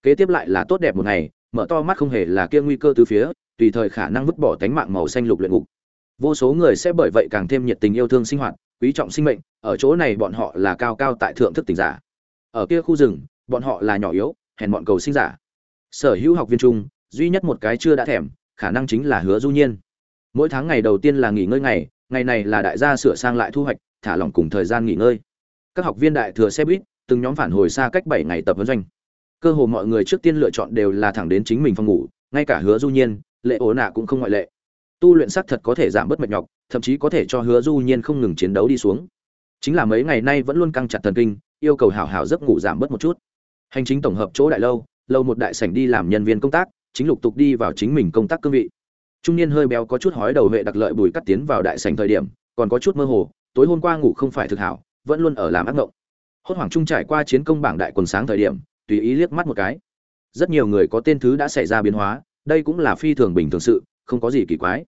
Kế tiếp lại là tốt đẹp một ngày, mở to mắt không hề là kia nguy cơ từ phía tùy thời khả năng vứt bỏ tánh mạng màu xanh lục luyện ngục. Vô số người sẽ bởi vậy càng thêm nhiệt tình yêu thương sinh hoạt, quý trọng sinh mệnh, ở chỗ này bọn họ là cao cao tại thượng thức tỉnh giả. Ở kia khu rừng, bọn họ là nhỏ yếu, hèn bọn cầu sinh giả. Sở hữu học viên chung, duy nhất một cái chưa đã thèm, khả năng chính là hứa du nhiên. Mỗi tháng ngày đầu tiên là nghỉ ngơi ngày ngày này là đại gia sửa sang lại thu hoạch, thả lỏng cùng thời gian nghỉ ngơi. Các học viên đại thừa xe buýt từng nhóm phản hồi xa cách bảy ngày tập huấn doanh. Cơ hồ mọi người trước tiên lựa chọn đều là thẳng đến chính mình phòng ngủ, ngay cả hứa du nhiên lệ ố nạ cũng không ngoại lệ. Tu luyện xác thật có thể giảm bớt mệt nhọc, thậm chí có thể cho hứa du nhiên không ngừng chiến đấu đi xuống. Chính là mấy ngày nay vẫn luôn căng chặt thần kinh, yêu cầu hảo hảo giấc ngủ giảm bớt một chút. Hành chính tổng hợp chỗ đại lâu lâu một đại sảnh đi làm nhân viên công tác, chính lục tục đi vào chính mình công tác cương vị. Trung niên hơi béo có chút hói đầu vệ đặc lợi bùi cắt tiến vào đại sảnh thời điểm, còn có chút mơ hồ, tối hôm qua ngủ không phải thực hảo, vẫn luôn ở làm ác ngộng. Hốt hoảng trung trải qua chiến công bảng đại quần sáng thời điểm, tùy ý liếc mắt một cái. Rất nhiều người có tên thứ đã xảy ra biến hóa đây cũng là phi thường bình thường sự, không có gì kỳ quái.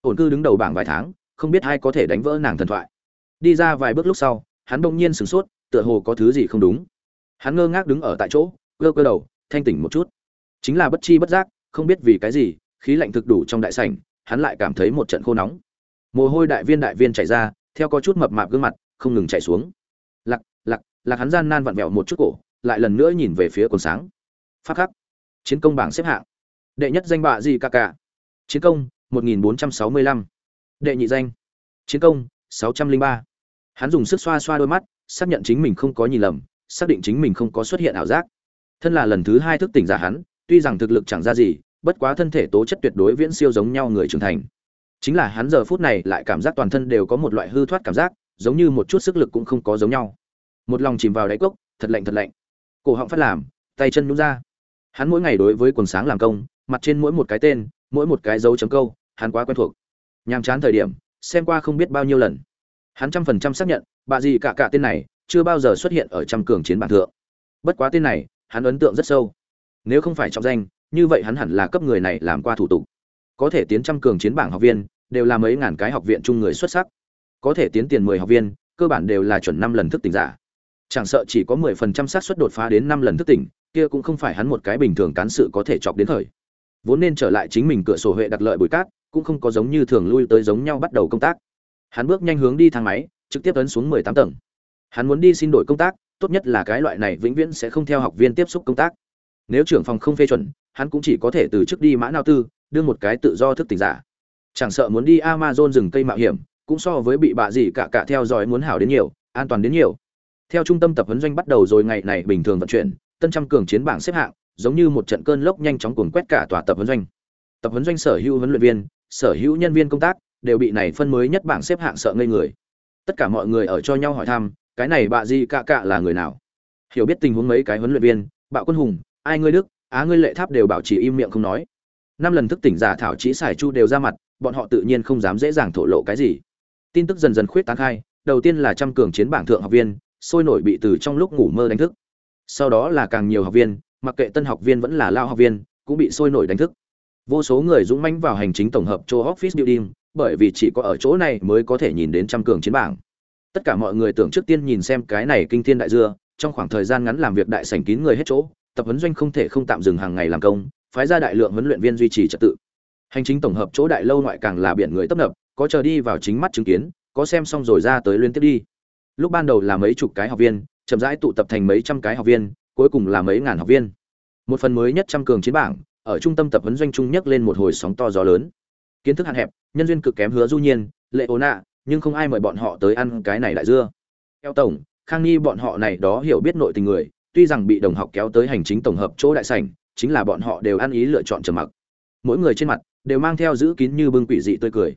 Ổn cư đứng đầu bảng vài tháng, không biết ai có thể đánh vỡ nàng thần thoại. Đi ra vài bước lúc sau, hắn bỗng nhiên sửng sốt, tựa hồ có thứ gì không đúng. Hắn ngơ ngác đứng ở tại chỗ cơ cơ đầu, thanh tỉnh một chút. Chính là bất chi bất giác, không biết vì cái gì, khí lạnh thực đủ trong đại sảnh, hắn lại cảm thấy một trận khô nóng. Mồ hôi đại viên đại viên chảy ra, theo có chút mập mạp gương mặt, không ngừng chảy xuống. Lặc lặc lặc hắn gian nan vặn vẹo một chút cổ, lại lần nữa nhìn về phía quần sáng. Phát khắc. Chiến công bảng xếp hạng đệ nhất danh bạ gì ca cả? Chiến công 1465. đệ nhị danh. Chiến công 603. hắn dùng sức xoa xoa đôi mắt, xác nhận chính mình không có nhìn lầm, xác định chính mình không có xuất hiện ảo giác. Thân là lần thứ hai thức tỉnh giả hắn, tuy rằng thực lực chẳng ra gì, bất quá thân thể tố chất tuyệt đối viễn siêu giống nhau người trưởng thành. Chính là hắn giờ phút này lại cảm giác toàn thân đều có một loại hư thoát cảm giác, giống như một chút sức lực cũng không có giống nhau. Một lòng chìm vào đáy cốc, thật lạnh thật lạnh. Cổ họng phát làm, tay chân nhún ra. Hắn mỗi ngày đối với quần sáng làm công mặt trên mỗi một cái tên, mỗi một cái dấu chấm câu, hắn quá quen thuộc. Nhàm chán thời điểm, xem qua không biết bao nhiêu lần. Hắn trăm phần trăm xác nhận, bà gì cả cả tên này chưa bao giờ xuất hiện ở trăm cường chiến bản thượng. Bất quá tên này, hắn ấn tượng rất sâu. Nếu không phải trọng danh, như vậy hắn hẳn là cấp người này làm qua thủ tục. Có thể tiến trăm cường chiến bảng học viên, đều là mấy ngàn cái học viện chung người xuất sắc. Có thể tiến tiền mười học viên, cơ bản đều là chuẩn năm lần thức tỉnh giả. Chẳng sợ chỉ có mười phần trăm xác suất đột phá đến năm lần thức tỉnh, kia cũng không phải hắn một cái bình thường cán sự có thể chọc đến thời vốn nên trở lại chính mình cửa sổ huệ đặt lợi bụi cát, cũng không có giống như thường lui tới giống nhau bắt đầu công tác. Hắn bước nhanh hướng đi thang máy, trực tiếp ấn xuống mười tám tầng. Hắn muốn đi xin đổi công tác, tốt nhất là cái loại này vĩnh viễn sẽ không theo học viên tiếp xúc công tác. Nếu trưởng phòng không phê chuẩn, hắn cũng chỉ có thể từ chức đi mã nao tư, đưa một cái tự do thức tỉnh giả. Chẳng sợ muốn đi amazon rừng cây mạo hiểm, cũng so với bị bạ gì cả cả theo dõi muốn hảo đến nhiều, an toàn đến nhiều. Theo trung tâm tập huấn doanh bắt đầu rồi ngày này bình thường vận chuyển, tân trăm cường chiến bảng xếp hạng giống như một trận cơn lốc nhanh chóng cuốn quét cả tòa tập huấn doanh. Tập huấn doanh sở hữu huấn luyện viên, sở hữu nhân viên công tác đều bị này phân mới nhất bảng xếp hạng sợ ngây người. Tất cả mọi người ở cho nhau hỏi thăm, cái này bạ gì cạ cạ là người nào? Hiểu biết tình huống mấy cái huấn luyện viên bạo quân hùng, ai ngươi đức, á ngươi lệ tháp đều bảo trì im miệng không nói. Năm lần thức tỉnh giả thảo chỉ xài chu đều ra mặt, bọn họ tự nhiên không dám dễ dàng thổ lộ cái gì. Tin tức dần dần khuyết tán khai, đầu tiên là trăm cường chiến bảng thượng học viên, sôi nổi bị từ trong lúc ngủ mơ đánh thức. Sau đó là càng nhiều học viên mặc kệ tân học viên vẫn là lao học viên, cũng bị sôi nổi đánh thức. Vô số người dũng mãnh vào hành chính tổng hợp chỗ office building, bởi vì chỉ có ở chỗ này mới có thể nhìn đến trăm cường chiến bảng. Tất cả mọi người tưởng trước tiên nhìn xem cái này kinh thiên đại dưa, trong khoảng thời gian ngắn làm việc đại sảnh kín người hết chỗ, tập huấn doanh không thể không tạm dừng hàng ngày làm công, phái ra đại lượng huấn luyện viên duy trì trật tự. Hành chính tổng hợp chỗ đại lâu ngoại càng là biển người tấp nập, có chờ đi vào chính mắt chứng kiến, có xem xong rồi ra tới liên tiếp đi. Lúc ban đầu là mấy chục cái học viên, chậm rãi tụ tập thành mấy trăm cái học viên cuối cùng là mấy ngàn học viên. Một phần mới nhất trăm cường chiến bảng, ở trung tâm tập huấn doanh trung nhất lên một hồi sóng to gió lớn. Kiến thức hạn hẹp, nhân duyên cực kém hứa du nhiên, lệ ố nạ, nhưng không ai mời bọn họ tới ăn cái này đại dưa. Theo tổng, khang nghi bọn họ này đó hiểu biết nội tình người, tuy rằng bị đồng học kéo tới hành chính tổng hợp chỗ đại sảnh, chính là bọn họ đều ăn ý lựa chọn trầm mặc. Mỗi người trên mặt đều mang theo giữ kín như bưng quỷ dị tươi cười.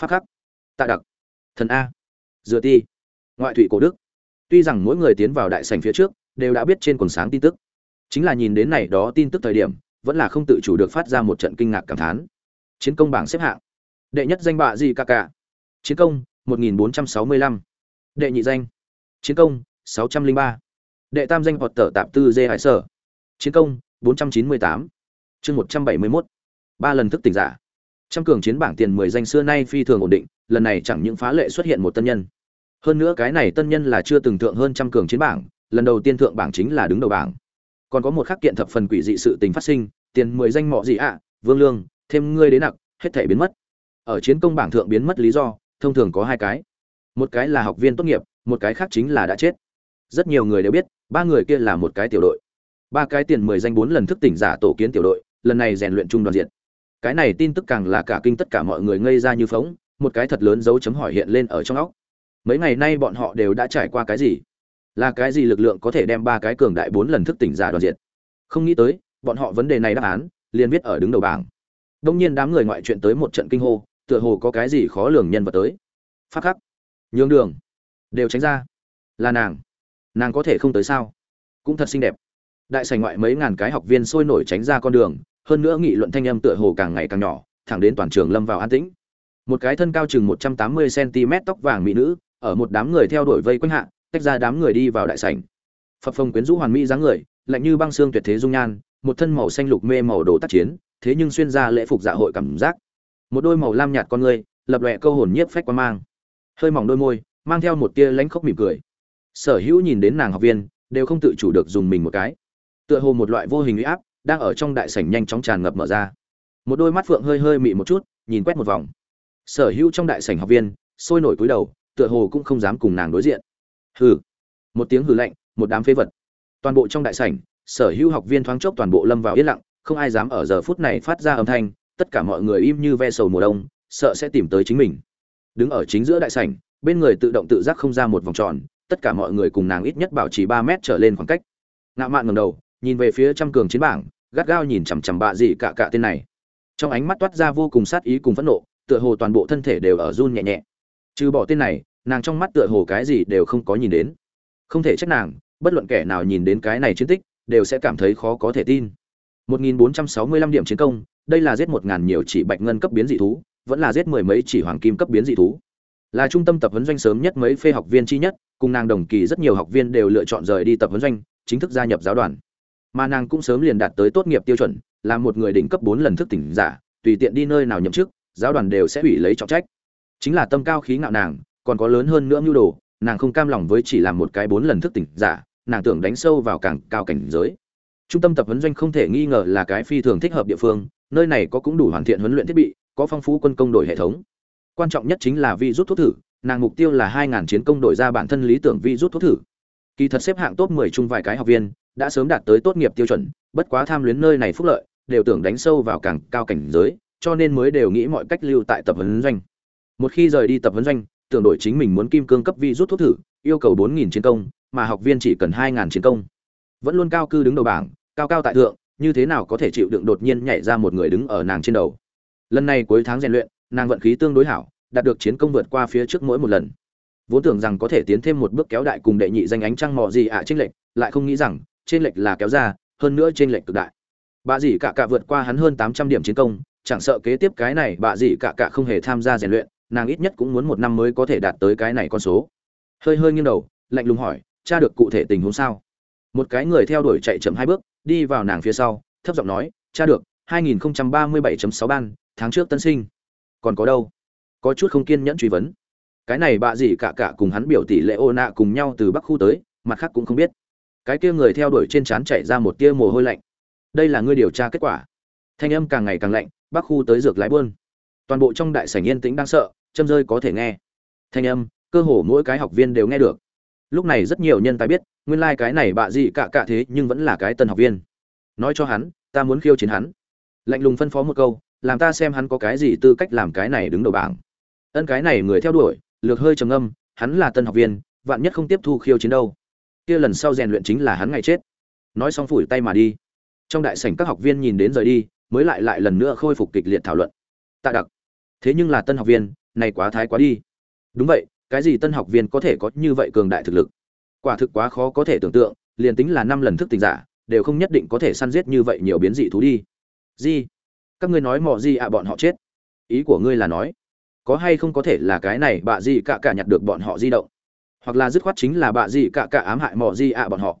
Phát khắc. Tạ đặc. Thần a. Dựa ti. Ngoại thủy cổ đức. Tuy rằng mỗi người tiến vào đại sảnh phía trước đều đã biết trên quần sáng tin tức chính là nhìn đến này đó tin tức thời điểm, vẫn là không tự chủ được phát ra một trận kinh ngạc cảm thán chiến công bảng xếp hạng đệ nhất danh bạ gì ca ca chiến công 1465. đệ nhị danh chiến công 603. đệ tam danh hoặc tờ tạp tư dê hải sở chiến công 498. chương 171. ba lần thức tỉnh giả trăm cường chiến bảng tiền 10 danh xưa nay phi thường ổn định, lần này chẳng những phá lệ xuất hiện một tân nhân hơn nữa cái này tân nhân là chưa từng thượng hơn trăm cường chiến bảng lần đầu tiên thượng bảng chính là đứng đầu bảng. Còn có một khắc kiện thập phần quỷ dị sự tình phát sinh, tiền mười danh mọ gì ạ, vương lương, thêm ngươi đến nặc, hết thể biến mất. Ở chiến công bảng thượng biến mất lý do, thông thường có hai cái. Một cái là học viên tốt nghiệp, một cái khác chính là đã chết. Rất nhiều người đều biết, ba người kia là một cái tiểu đội. Ba cái tiền mười danh bốn lần thức tỉnh giả tổ kiến tiểu đội, lần này rèn luyện chung đoàn diện. Cái này tin tức càng là cả kinh tất cả mọi người ngây ra như phóng, một cái thật lớn dấu chấm hỏi hiện lên ở trong óc. Mấy ngày nay bọn họ đều đã trải qua cái gì? Là cái gì lực lượng có thể đem ba cái cường đại bốn lần thức tỉnh giả đoàn diện không nghĩ tới, bọn họ vấn đề này đáp án, liền viết ở đứng đầu bảng. Đông nhiên đám người ngoại chuyện tới một trận kinh hô, tựa hồ có cái gì khó lường nhân vật tới. Phát khắc. Nhường đường. Đều tránh ra. Là nàng. Nàng có thể không tới sao? Cũng thật xinh đẹp. Đại sành ngoại mấy ngàn cái học viên sôi nổi tránh ra con đường, hơn nữa nghị luận thanh âm tựa hồ càng ngày càng nhỏ, thẳng đến toàn trường lâm vào an tĩnh. Một cái thân cao chừng một trăm tám mươi cm tóc vàng mỹ nữ, ở một đám người theo đuổi vây quanh hạ tách ra đám người đi vào đại sảnh. Phập phồng quyến rũ hoàn mỹ dáng người, lạnh như băng xương tuyệt thế dung nhan, một thân màu xanh lục mê màu đồ tác chiến, thế nhưng xuyên ra lễ phục dạ hội cảm giác. Một đôi màu lam nhạt con người, lập lòe câu hồn nhiếp phách qua mang. Hơi mỏng đôi môi, mang theo một tia lãnh khốc mỉm cười. Sở hữu nhìn đến nàng học viên, đều không tự chủ được dùng mình một cái. Tựa hồ một loại vô hình uy áp, đang ở trong đại sảnh nhanh chóng tràn ngập mở ra. Một đôi mắt phượng hơi hơi mị một chút, nhìn quét một vòng. Sở hữu trong đại sảnh học viên, sôi nổi cúi đầu, tựa hồ cũng không dám cùng nàng đối diện hừ. Một tiếng hừ lạnh, một đám phế vật. Toàn bộ trong đại sảnh, sở hữu học viên thoáng chốc toàn bộ lâm vào yên lặng, không ai dám ở giờ phút này phát ra âm thanh, tất cả mọi người im như ve sầu mùa đông, sợ sẽ tìm tới chính mình. Đứng ở chính giữa đại sảnh, bên người tự động tự giác không ra một vòng tròn, tất cả mọi người cùng nàng ít nhất bảo trì ba mét trở lên khoảng cách. Ngạo mạn ngầm đầu, nhìn về phía trăm cường chiến bảng, gắt gao nhìn chằm chằm bạ gì cả cả tên này. Trong ánh mắt toát ra vô cùng sát ý cùng phẫn nộ, tựa hồ toàn bộ thân thể đều ở run nhẹ nhẹ. Trừ bỏ tên này nàng trong mắt tựa hồ cái gì đều không có nhìn đến. Không thể trách nàng, bất luận kẻ nào nhìn đến cái này chiến tích, đều sẽ cảm thấy khó có thể tin. 1465 điểm chiến công, đây là giết một ngàn nhiều chỉ bạch ngân cấp biến dị thú, vẫn là giết mười mấy chỉ hoàng kim cấp biến dị thú. Là trung tâm tập huấn doanh sớm nhất mấy phê học viên chi nhất, cùng nàng đồng kỳ rất nhiều học viên đều lựa chọn rời đi tập huấn doanh, chính thức gia nhập giáo đoàn. Mà nàng cũng sớm liền đạt tới tốt nghiệp tiêu chuẩn, là một người đỉnh cấp bốn lần thức tỉnh giả, tùy tiện đi nơi nào nhậm chức, giáo đoàn đều sẽ ủy lấy trọng trách. Chính là tâm cao khí ngạo nàng còn có lớn hơn nữa mưu đồ, nàng không cam lòng với chỉ làm một cái bốn lần thức tỉnh giả, nàng tưởng đánh sâu vào càng cao cảnh giới. Trung tâm tập huấn doanh không thể nghi ngờ là cái phi thường thích hợp địa phương, nơi này có cũng đủ hoàn thiện huấn luyện thiết bị, có phong phú quân công đổi hệ thống. Quan trọng nhất chính là vi rút thuốc thử, nàng mục tiêu là hai ngàn chiến công đổi ra bản thân lý tưởng vi rút thuốc thử. Kỳ thật xếp hạng top mười chung vài cái học viên, đã sớm đạt tới tốt nghiệp tiêu chuẩn, bất quá tham luyến nơi này phúc lợi, đều tưởng đánh sâu vào càng cao cảnh giới, cho nên mới đều nghĩ mọi cách lưu tại tập huấn doanh. Một khi rời đi tập huấn doanh tưởng đổi chính mình muốn kim cương cấp vi rút thuốc thử, yêu cầu bốn nghìn chiến công, mà học viên chỉ cần hai ngàn chiến công. Vẫn luôn cao cư đứng đầu bảng, cao cao tại thượng, như thế nào có thể chịu đựng đột nhiên nhảy ra một người đứng ở nàng trên đầu. Lần này cuối tháng rèn luyện, nàng vận khí tương đối hảo, đạt được chiến công vượt qua phía trước mỗi một lần. Vốn tưởng rằng có thể tiến thêm một bước kéo đại cùng đệ nhị danh ánh trăng mò gì ạ à trên lệch, lại không nghĩ rằng trên lệch là kéo ra, hơn nữa trên lệch cực đại. Bà dì cả cả vượt qua hắn hơn tám trăm điểm chiến công, chẳng sợ kế tiếp cái này bà dì cả cả không hề tham gia rèn luyện nàng ít nhất cũng muốn một năm mới có thể đạt tới cái này con số. Hơi hơi nghiêng đầu, lạnh lùng hỏi, cha được cụ thể tình huống sao? Một cái người theo đuổi chạy chậm hai bước, đi vào nàng phía sau, thấp giọng nói, cha được 2037.6 ban, tháng trước tân sinh. Còn có đâu? Có chút không kiên nhẫn truy vấn. Cái này bạ gì cả cả cùng hắn biểu tỷ lệ ô nạ cùng nhau từ bắc khu tới, mặt khác cũng không biết. Cái kia người theo đuổi trên trán chạy ra một tia mồ hôi lạnh. Đây là ngươi điều tra kết quả. Thanh âm càng ngày càng lạnh, bắc khu tới dược lái buôn. Toàn bộ trong đại sảnh yên tĩnh đang sợ châm rơi có thể nghe. Thanh âm, cơ hồ mỗi cái học viên đều nghe được. Lúc này rất nhiều nhân tài biết, nguyên lai cái này bạ gì cả cả thế nhưng vẫn là cái tân học viên. Nói cho hắn, ta muốn khiêu chiến hắn. Lạnh lùng phân phó một câu, làm ta xem hắn có cái gì tư cách làm cái này đứng đầu bảng. Ân cái này người theo đuổi, lược hơi trầm âm hắn là tân học viên, vạn nhất không tiếp thu khiêu chiến đâu. Kia lần sau rèn luyện chính là hắn ngày chết. Nói xong phủi tay mà đi. Trong đại sảnh các học viên nhìn đến rời đi, mới lại lại lần nữa khôi phục kịch liệt thảo luận. Tạ đặc, thế nhưng là tân học viên này quá thái quá đi. Đúng vậy, cái gì tân học viên có thể có như vậy cường đại thực lực? Quả thực quá khó có thể tưởng tượng, liền tính là năm lần thức tỉnh giả, đều không nhất định có thể săn giết như vậy nhiều biến dị thú đi. Gì các ngươi nói mò gì ạ bọn họ chết. Ý của ngươi là nói, có hay không có thể là cái này bạ gì cả cả nhặt được bọn họ di động? Hoặc là dứt khoát chính là bạ gì cả cả ám hại mò gì ạ bọn họ?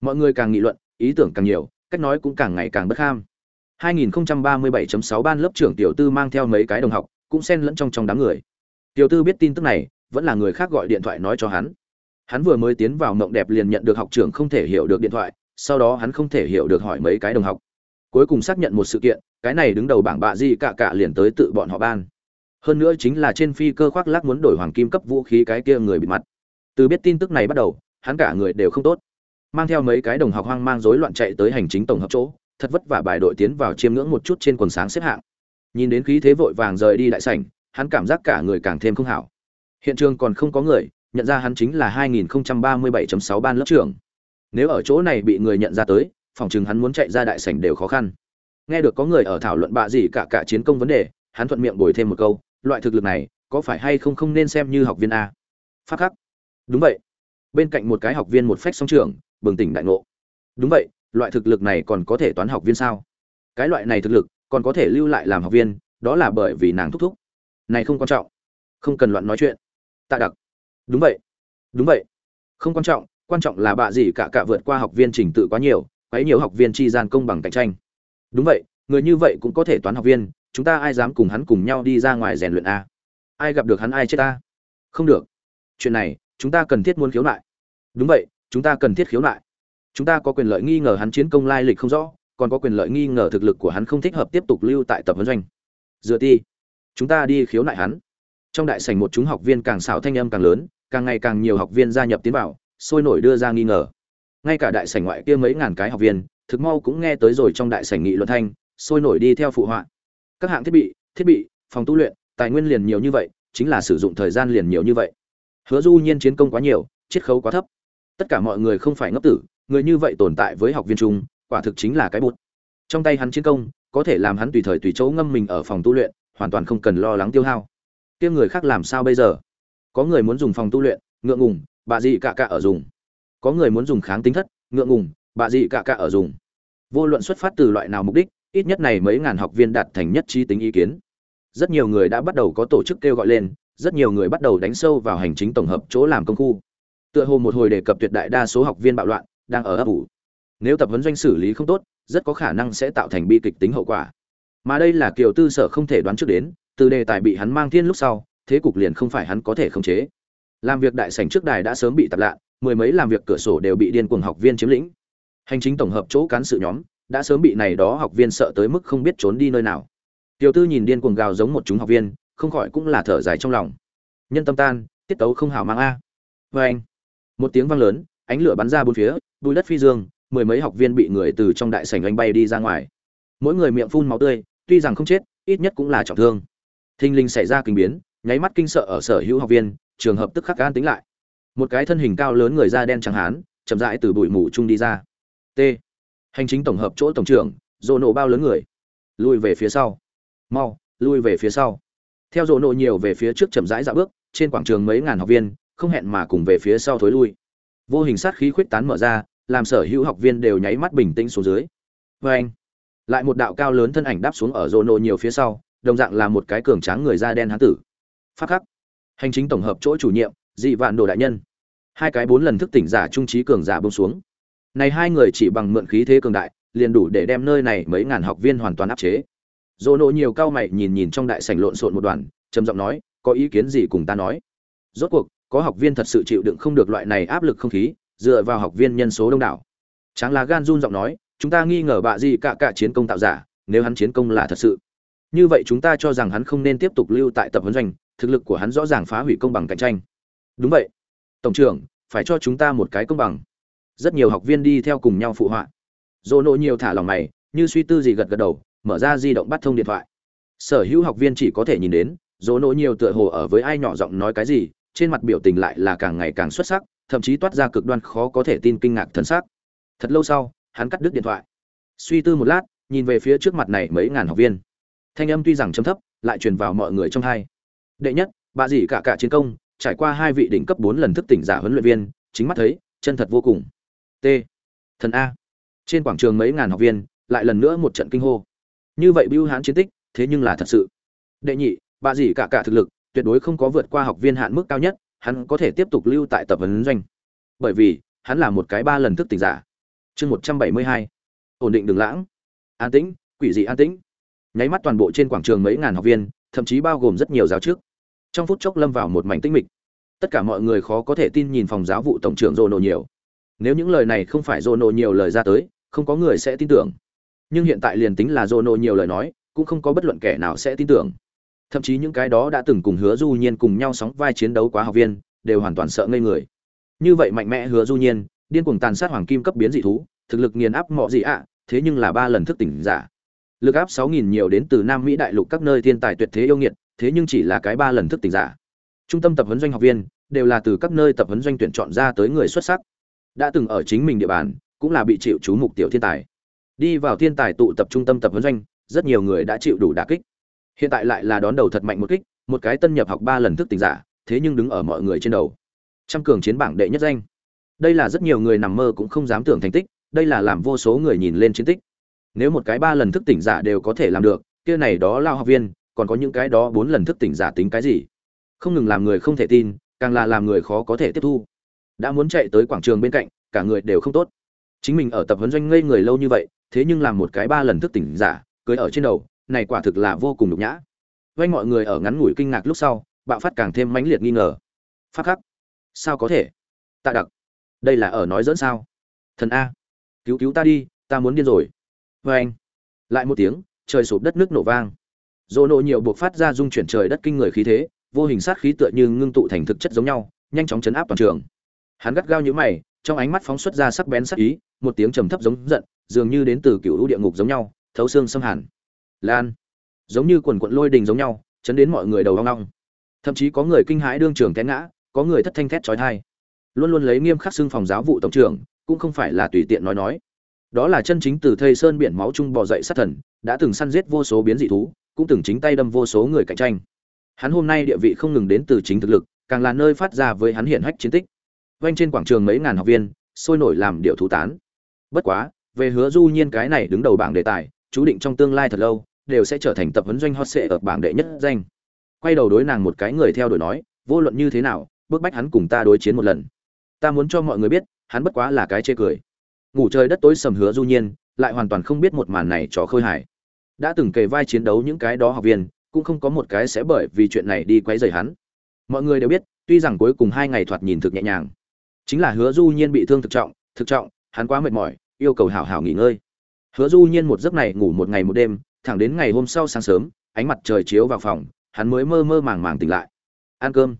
Mọi người càng nghị luận, ý tưởng càng nhiều, cách nói cũng càng ngày càng bất ham. 2037.6 ban lớp trưởng tiểu tư mang theo mấy cái đồng học cũng xen lẫn trong trong đám người. Tiểu tư biết tin tức này, vẫn là người khác gọi điện thoại nói cho hắn. Hắn vừa mới tiến vào mộng đẹp liền nhận được học trưởng không thể hiểu được điện thoại, sau đó hắn không thể hiểu được hỏi mấy cái đồng học. Cuối cùng xác nhận một sự kiện, cái này đứng đầu bảng bạ gì cả cả liền tới tự bọn họ ban. Hơn nữa chính là trên phi cơ khoác lác muốn đổi hoàng kim cấp vũ khí cái kia người bị mặt. Từ biết tin tức này bắt đầu, hắn cả người đều không tốt. Mang theo mấy cái đồng học hoang mang rối loạn chạy tới hành chính tổng hợp chỗ, thật vất vả bài đội tiến vào chiêm ngưỡng một chút trên quần sáng xếp hạng nhìn đến khí thế vội vàng rời đi đại sảnh, hắn cảm giác cả người càng thêm không hảo. Hiện trường còn không có người, nhận ra hắn chính là 2037.6 ban lớp trưởng. Nếu ở chỗ này bị người nhận ra tới, phòng chừng hắn muốn chạy ra đại sảnh đều khó khăn. Nghe được có người ở thảo luận bạ gì cả cả chiến công vấn đề, hắn thuận miệng bồi thêm một câu, loại thực lực này, có phải hay không không nên xem như học viên a? Phát khắc. Đúng vậy. Bên cạnh một cái học viên một phách song trưởng, bừng tỉnh đại ngộ. Đúng vậy, loại thực lực này còn có thể toán học viên sao? Cái loại này thực lực còn có thể lưu lại làm học viên, đó là bởi vì nàng thúc thúc. Này không quan trọng. Không cần loạn nói chuyện. Tạ đặc. Đúng vậy. Đúng vậy. Không quan trọng quan trọng là bạ gì cả cả vượt qua học viên trình tự quá nhiều, quấy nhiều học viên chi gian công bằng cạnh tranh. Đúng vậy, người như vậy cũng có thể toán học viên, chúng ta ai dám cùng hắn cùng nhau đi ra ngoài rèn luyện a? Ai gặp được hắn ai chết ta không được. Chuyện này, chúng ta cần thiết muốn khiếu nại. Đúng vậy, chúng ta cần thiết khiếu nại. Chúng ta có quyền lợi nghi ngờ hắn chiến công lai lịch không rõ còn có quyền lợi nghi ngờ thực lực của hắn không thích hợp tiếp tục lưu tại tập huấn doanh. Dựa ti, chúng ta đi khiếu nại hắn. Trong đại sảnh một chúng học viên càng xảo thanh âm càng lớn, càng ngày càng nhiều học viên gia nhập tiến vào, sôi nổi đưa ra nghi ngờ. Ngay cả đại sảnh ngoại kia mấy ngàn cái học viên, thực mau cũng nghe tới rồi trong đại sảnh nghị luận thanh, sôi nổi đi theo phụ họa. Các hạng thiết bị thiết bị, phòng tu luyện, tài nguyên liền nhiều như vậy, chính là sử dụng thời gian liền nhiều như vậy. Hứa du nhiên chiến công quá nhiều, chiết khấu quá thấp. Tất cả mọi người không phải ngốc tử, người như vậy tồn tại với học viên trung quả thực chính là cái bút trong tay hắn chiến công, có thể làm hắn tùy thời tùy chỗ ngâm mình ở phòng tu luyện, hoàn toàn không cần lo lắng tiêu hao. Kia người khác làm sao bây giờ? Có người muốn dùng phòng tu luyện, ngượng ngùng, bà dị cả cả ở dùng. Có người muốn dùng kháng tính thất, ngượng ngùng, bà dị cả cả ở dùng. Vô luận xuất phát từ loại nào mục đích, ít nhất này mấy ngàn học viên đạt thành nhất trí tính ý kiến. Rất nhiều người đã bắt đầu có tổ chức kêu gọi lên, rất nhiều người bắt đầu đánh sâu vào hành chính tổng hợp chỗ làm công khu. Tựa hồ một hồi đề cập tuyệt đại đa số học viên bạo loạn, đang ở ấp ủ nếu tập huấn doanh xử lý không tốt, rất có khả năng sẽ tạo thành bi kịch tính hậu quả. Mà đây là kiều tư sở không thể đoán trước đến, từ đề tài bị hắn mang thiên lúc sau, thế cục liền không phải hắn có thể khống chế. Làm việc đại sảnh trước đài đã sớm bị tập lạ, mười mấy làm việc cửa sổ đều bị điên cuồng học viên chiếm lĩnh. Hành chính tổng hợp chỗ cán sự nhóm, đã sớm bị này đó học viên sợ tới mức không biết trốn đi nơi nào. Tiểu tư nhìn điên cuồng gào giống một chúng học viên, không khỏi cũng là thở dài trong lòng. Nhân tâm tan, tiết tấu không hảo mang a. Vê anh một tiếng vang lớn, ánh lửa bắn ra bốn phía, bùi đất phi dương mười mấy học viên bị người từ trong đại sảnh anh bay đi ra ngoài. Mỗi người miệng phun máu tươi, tuy rằng không chết, ít nhất cũng là trọng thương. Thinh linh xảy ra kinh biến, nháy mắt kinh sợ ở sở hữu học viên, trường hợp tức khắc an tính lại. Một cái thân hình cao lớn người da đen trắng hán, chậm rãi từ bụi mù chung đi ra. T. Hành chính tổng hợp chỗ tổng trưởng dồ nổ bao lớn người. Lui về phía sau. Mau, lui về phía sau. Theo dồ nổ nhiều về phía trước chậm rãi dạo bước, trên quảng trường mấy ngàn học viên, không hẹn mà cùng về phía sau thối lui. Vô hình sát khí khuyết tán mở ra làm sở hữu học viên đều nháy mắt bình tĩnh xuống dưới. Vê anh, lại một đạo cao lớn thân ảnh đáp xuống ở rô nô nhiều phía sau, đồng dạng là một cái cường tráng người da đen hán tử. Phát khắc, hành chính tổng hợp chỗ chủ nhiệm, dị vạn đồ đại nhân. Hai cái bốn lần thức tỉnh giả trung trí cường giả bông xuống. Này hai người chỉ bằng mượn khí thế cường đại, liền đủ để đem nơi này mấy ngàn học viên hoàn toàn áp chế. Dỗ nộ nhiều cao mày nhìn nhìn trong đại sảnh lộn xộn một đoàn, trầm giọng nói, có ý kiến gì cùng ta nói? Rốt cuộc, có học viên thật sự chịu đựng không được loại này áp lực không khí dựa vào học viên nhân số đông đảo. Tráng lá gan run giọng nói, chúng ta nghi ngờ bạ gì cả cả chiến công tạo giả, nếu hắn chiến công là thật sự. Như vậy chúng ta cho rằng hắn không nên tiếp tục lưu tại tập huấn doanh, thực lực của hắn rõ ràng phá hủy công bằng cạnh tranh. Đúng vậy. Tổng trưởng, phải cho chúng ta một cái công bằng. Rất nhiều học viên đi theo cùng nhau phụ họa. Dỗ nộ nhiều thả lòng mày, như suy tư gì gật gật đầu, mở ra di động bắt thông điện thoại. Sở hữu học viên chỉ có thể nhìn đến, dỗ nộ nhiều tựa hồ ở với ai nhỏ giọng nói cái gì, trên mặt biểu tình lại là càng ngày càng xuất sắc thậm chí toát ra cực đoan khó có thể tin kinh ngạc thân xác thật lâu sau, hắn cắt đứt điện thoại. Suy tư một lát, nhìn về phía trước mặt này mấy ngàn học viên. Thanh âm tuy rằng chấm thấp, lại truyền vào mọi người trong hai. Đệ nhất, bà dì cả cả chiến công, trải qua hai vị đỉnh cấp bốn lần thức tỉnh giả huấn luyện viên, chính mắt thấy, chân thật vô cùng. T. Thần a. Trên quảng trường mấy ngàn học viên, lại lần nữa một trận kinh hô. Như vậy bưu hán chiến tích, thế nhưng là thật sự. Đệ nhị, bà dì cả cả thực lực, tuyệt đối không có vượt qua học viên hạn mức cao nhất hắn có thể tiếp tục lưu tại tập vấn doanh. Bởi vì, hắn là một cái ba lần thức tỉnh giả. Chương một trăm bảy mươi hai. Ổn định đường lãng. An tĩnh, quỷ dị an tĩnh. Nháy mắt toàn bộ trên quảng trường mấy ngàn học viên, thậm chí bao gồm rất nhiều giáo trước trong phút chốc lâm vào một mảnh tĩnh mịch. Tất cả mọi người khó có thể tin nhìn phòng giáo vụ tổng trưởng rô nộ nhiều. Nếu những lời này không phải rô nộ nhiều lời ra tới, không có người sẽ tin tưởng. Nhưng hiện tại liền tính là rô nộ nhiều lời nói, cũng không có bất luận kẻ nào sẽ tin tưởng thậm chí những cái đó đã từng cùng hứa du nhiên cùng nhau sóng vai chiến đấu quá học viên, đều hoàn toàn sợ ngây người. Như vậy mạnh mẽ hứa du nhiên, điên cuồng tàn sát hoàng kim cấp biến dị thú, thực lực nghiền áp mọi gì ạ, thế nhưng là ba lần thức tỉnh giả. Lực áp sáu nghìn nhiều đến từ nam mỹ đại lục các nơi thiên tài tuyệt thế yêu nghiệt, thế nhưng chỉ là cái ba lần thức tỉnh giả. Trung tâm tập huấn doanh học viên, đều là từ các nơi tập huấn doanh tuyển chọn ra tới người xuất sắc. Đã từng ở chính mình địa bàn, cũng là bị chịu chú mục tiểu thiên tài. Đi vào thiên tài tụ tập trung tâm tập huấn doanh, rất nhiều người đã chịu đủ đả kích hiện tại lại là đón đầu thật mạnh một kích, một cái tân nhập học ba lần thức tỉnh giả, thế nhưng đứng ở mọi người trên đầu. Trăm cường chiến bảng đệ nhất danh. Đây là rất nhiều người nằm mơ cũng không dám tưởng thành tích, đây là làm vô số người nhìn lên chiến tích. Nếu một cái ba lần thức tỉnh giả đều có thể làm được, kia này đó lao học viên, còn có những cái đó bốn lần thức tỉnh giả tính cái gì? Không ngừng làm người không thể tin, càng là làm người khó có thể tiếp thu. Đã muốn chạy tới quảng trường bên cạnh, cả người đều không tốt. Chính mình ở tập huấn doanh ngây người lâu như vậy, thế nhưng làm một cái ba lần thức tỉnh giả, cưới ở trên đầu này quả thực là vô cùng nhục nhã. Doanh mọi người ở ngắn ngủi kinh ngạc lúc sau, bạo phát càng thêm mãnh liệt nghi ngờ. Phát khắc. Sao có thể? Tạ đặc. Đây là ở nói dẫn sao? Thần a. Cứu cứu ta đi, ta muốn điên rồi. Vê anh. Lại một tiếng, trời sụp đất nước nổ vang. Dỗ nộ nhiều buộc phát ra dung chuyển trời đất kinh người khí thế, vô hình sát khí tựa như ngưng tụ thành thực chất giống nhau, nhanh chóng chấn áp toàn trường. Hắn gắt gao như mày, trong ánh mắt phóng xuất ra sắc bén sắc ý, một tiếng trầm thấp giống giận, dường như đến từ cựu lũ địa ngục giống nhau, thấu xương xâm hàn lan. Giống như quần quận lôi đình giống nhau, chấn đến mọi người đầu hoang long thậm chí có người kinh hãi đương trường té ngã, có người thất thanh thét trói thai luôn luôn lấy nghiêm khắc xưng phòng giáo vụ tổng trưởng, cũng không phải là tùy tiện nói nói. Đó là chân chính từ thây sơn biển máu chung bò dậy sát thần, đã từng săn giết vô số biến dị thú, cũng từng chính tay đâm vô số người cạnh tranh. Hắn hôm nay địa vị không ngừng đến từ chính thực lực, càng là nơi phát ra với hắn hiện hách chiến tích. Quanh trên quảng trường mấy ngàn học viên, sôi nổi làm điệu thú tán. Bất quá, về hứa du nhiên cái này đứng đầu bảng đề tài, chú định trong tương lai thật lâu đều sẽ trở thành tập huấn doanh hot sệ ở bảng đệ nhất danh. Quay đầu đối nàng một cái người theo đuổi nói, vô luận như thế nào bước bách hắn cùng ta đối chiến một lần. Ta muốn cho mọi người biết, hắn bất quá là cái chê cười. Ngủ trời đất tối sầm hứa du nhiên, lại hoàn toàn không biết một màn này trò khơi hải. đã từng kề vai chiến đấu những cái đó học viên, cũng không có một cái sẽ bởi vì chuyện này đi quấy rầy hắn. Mọi người đều biết, tuy rằng cuối cùng hai ngày thoạt nhìn thực nhẹ nhàng, chính là hứa du nhiên bị thương thực trọng thực trọng, hắn quá mệt mỏi, yêu cầu hảo hảo nghỉ ngơi. Hứa du nhiên một giấc này ngủ một ngày một đêm thẳng đến ngày hôm sau sáng sớm, ánh mặt trời chiếu vào phòng, hắn mới mơ mơ màng màng tỉnh lại. Ăn cơm.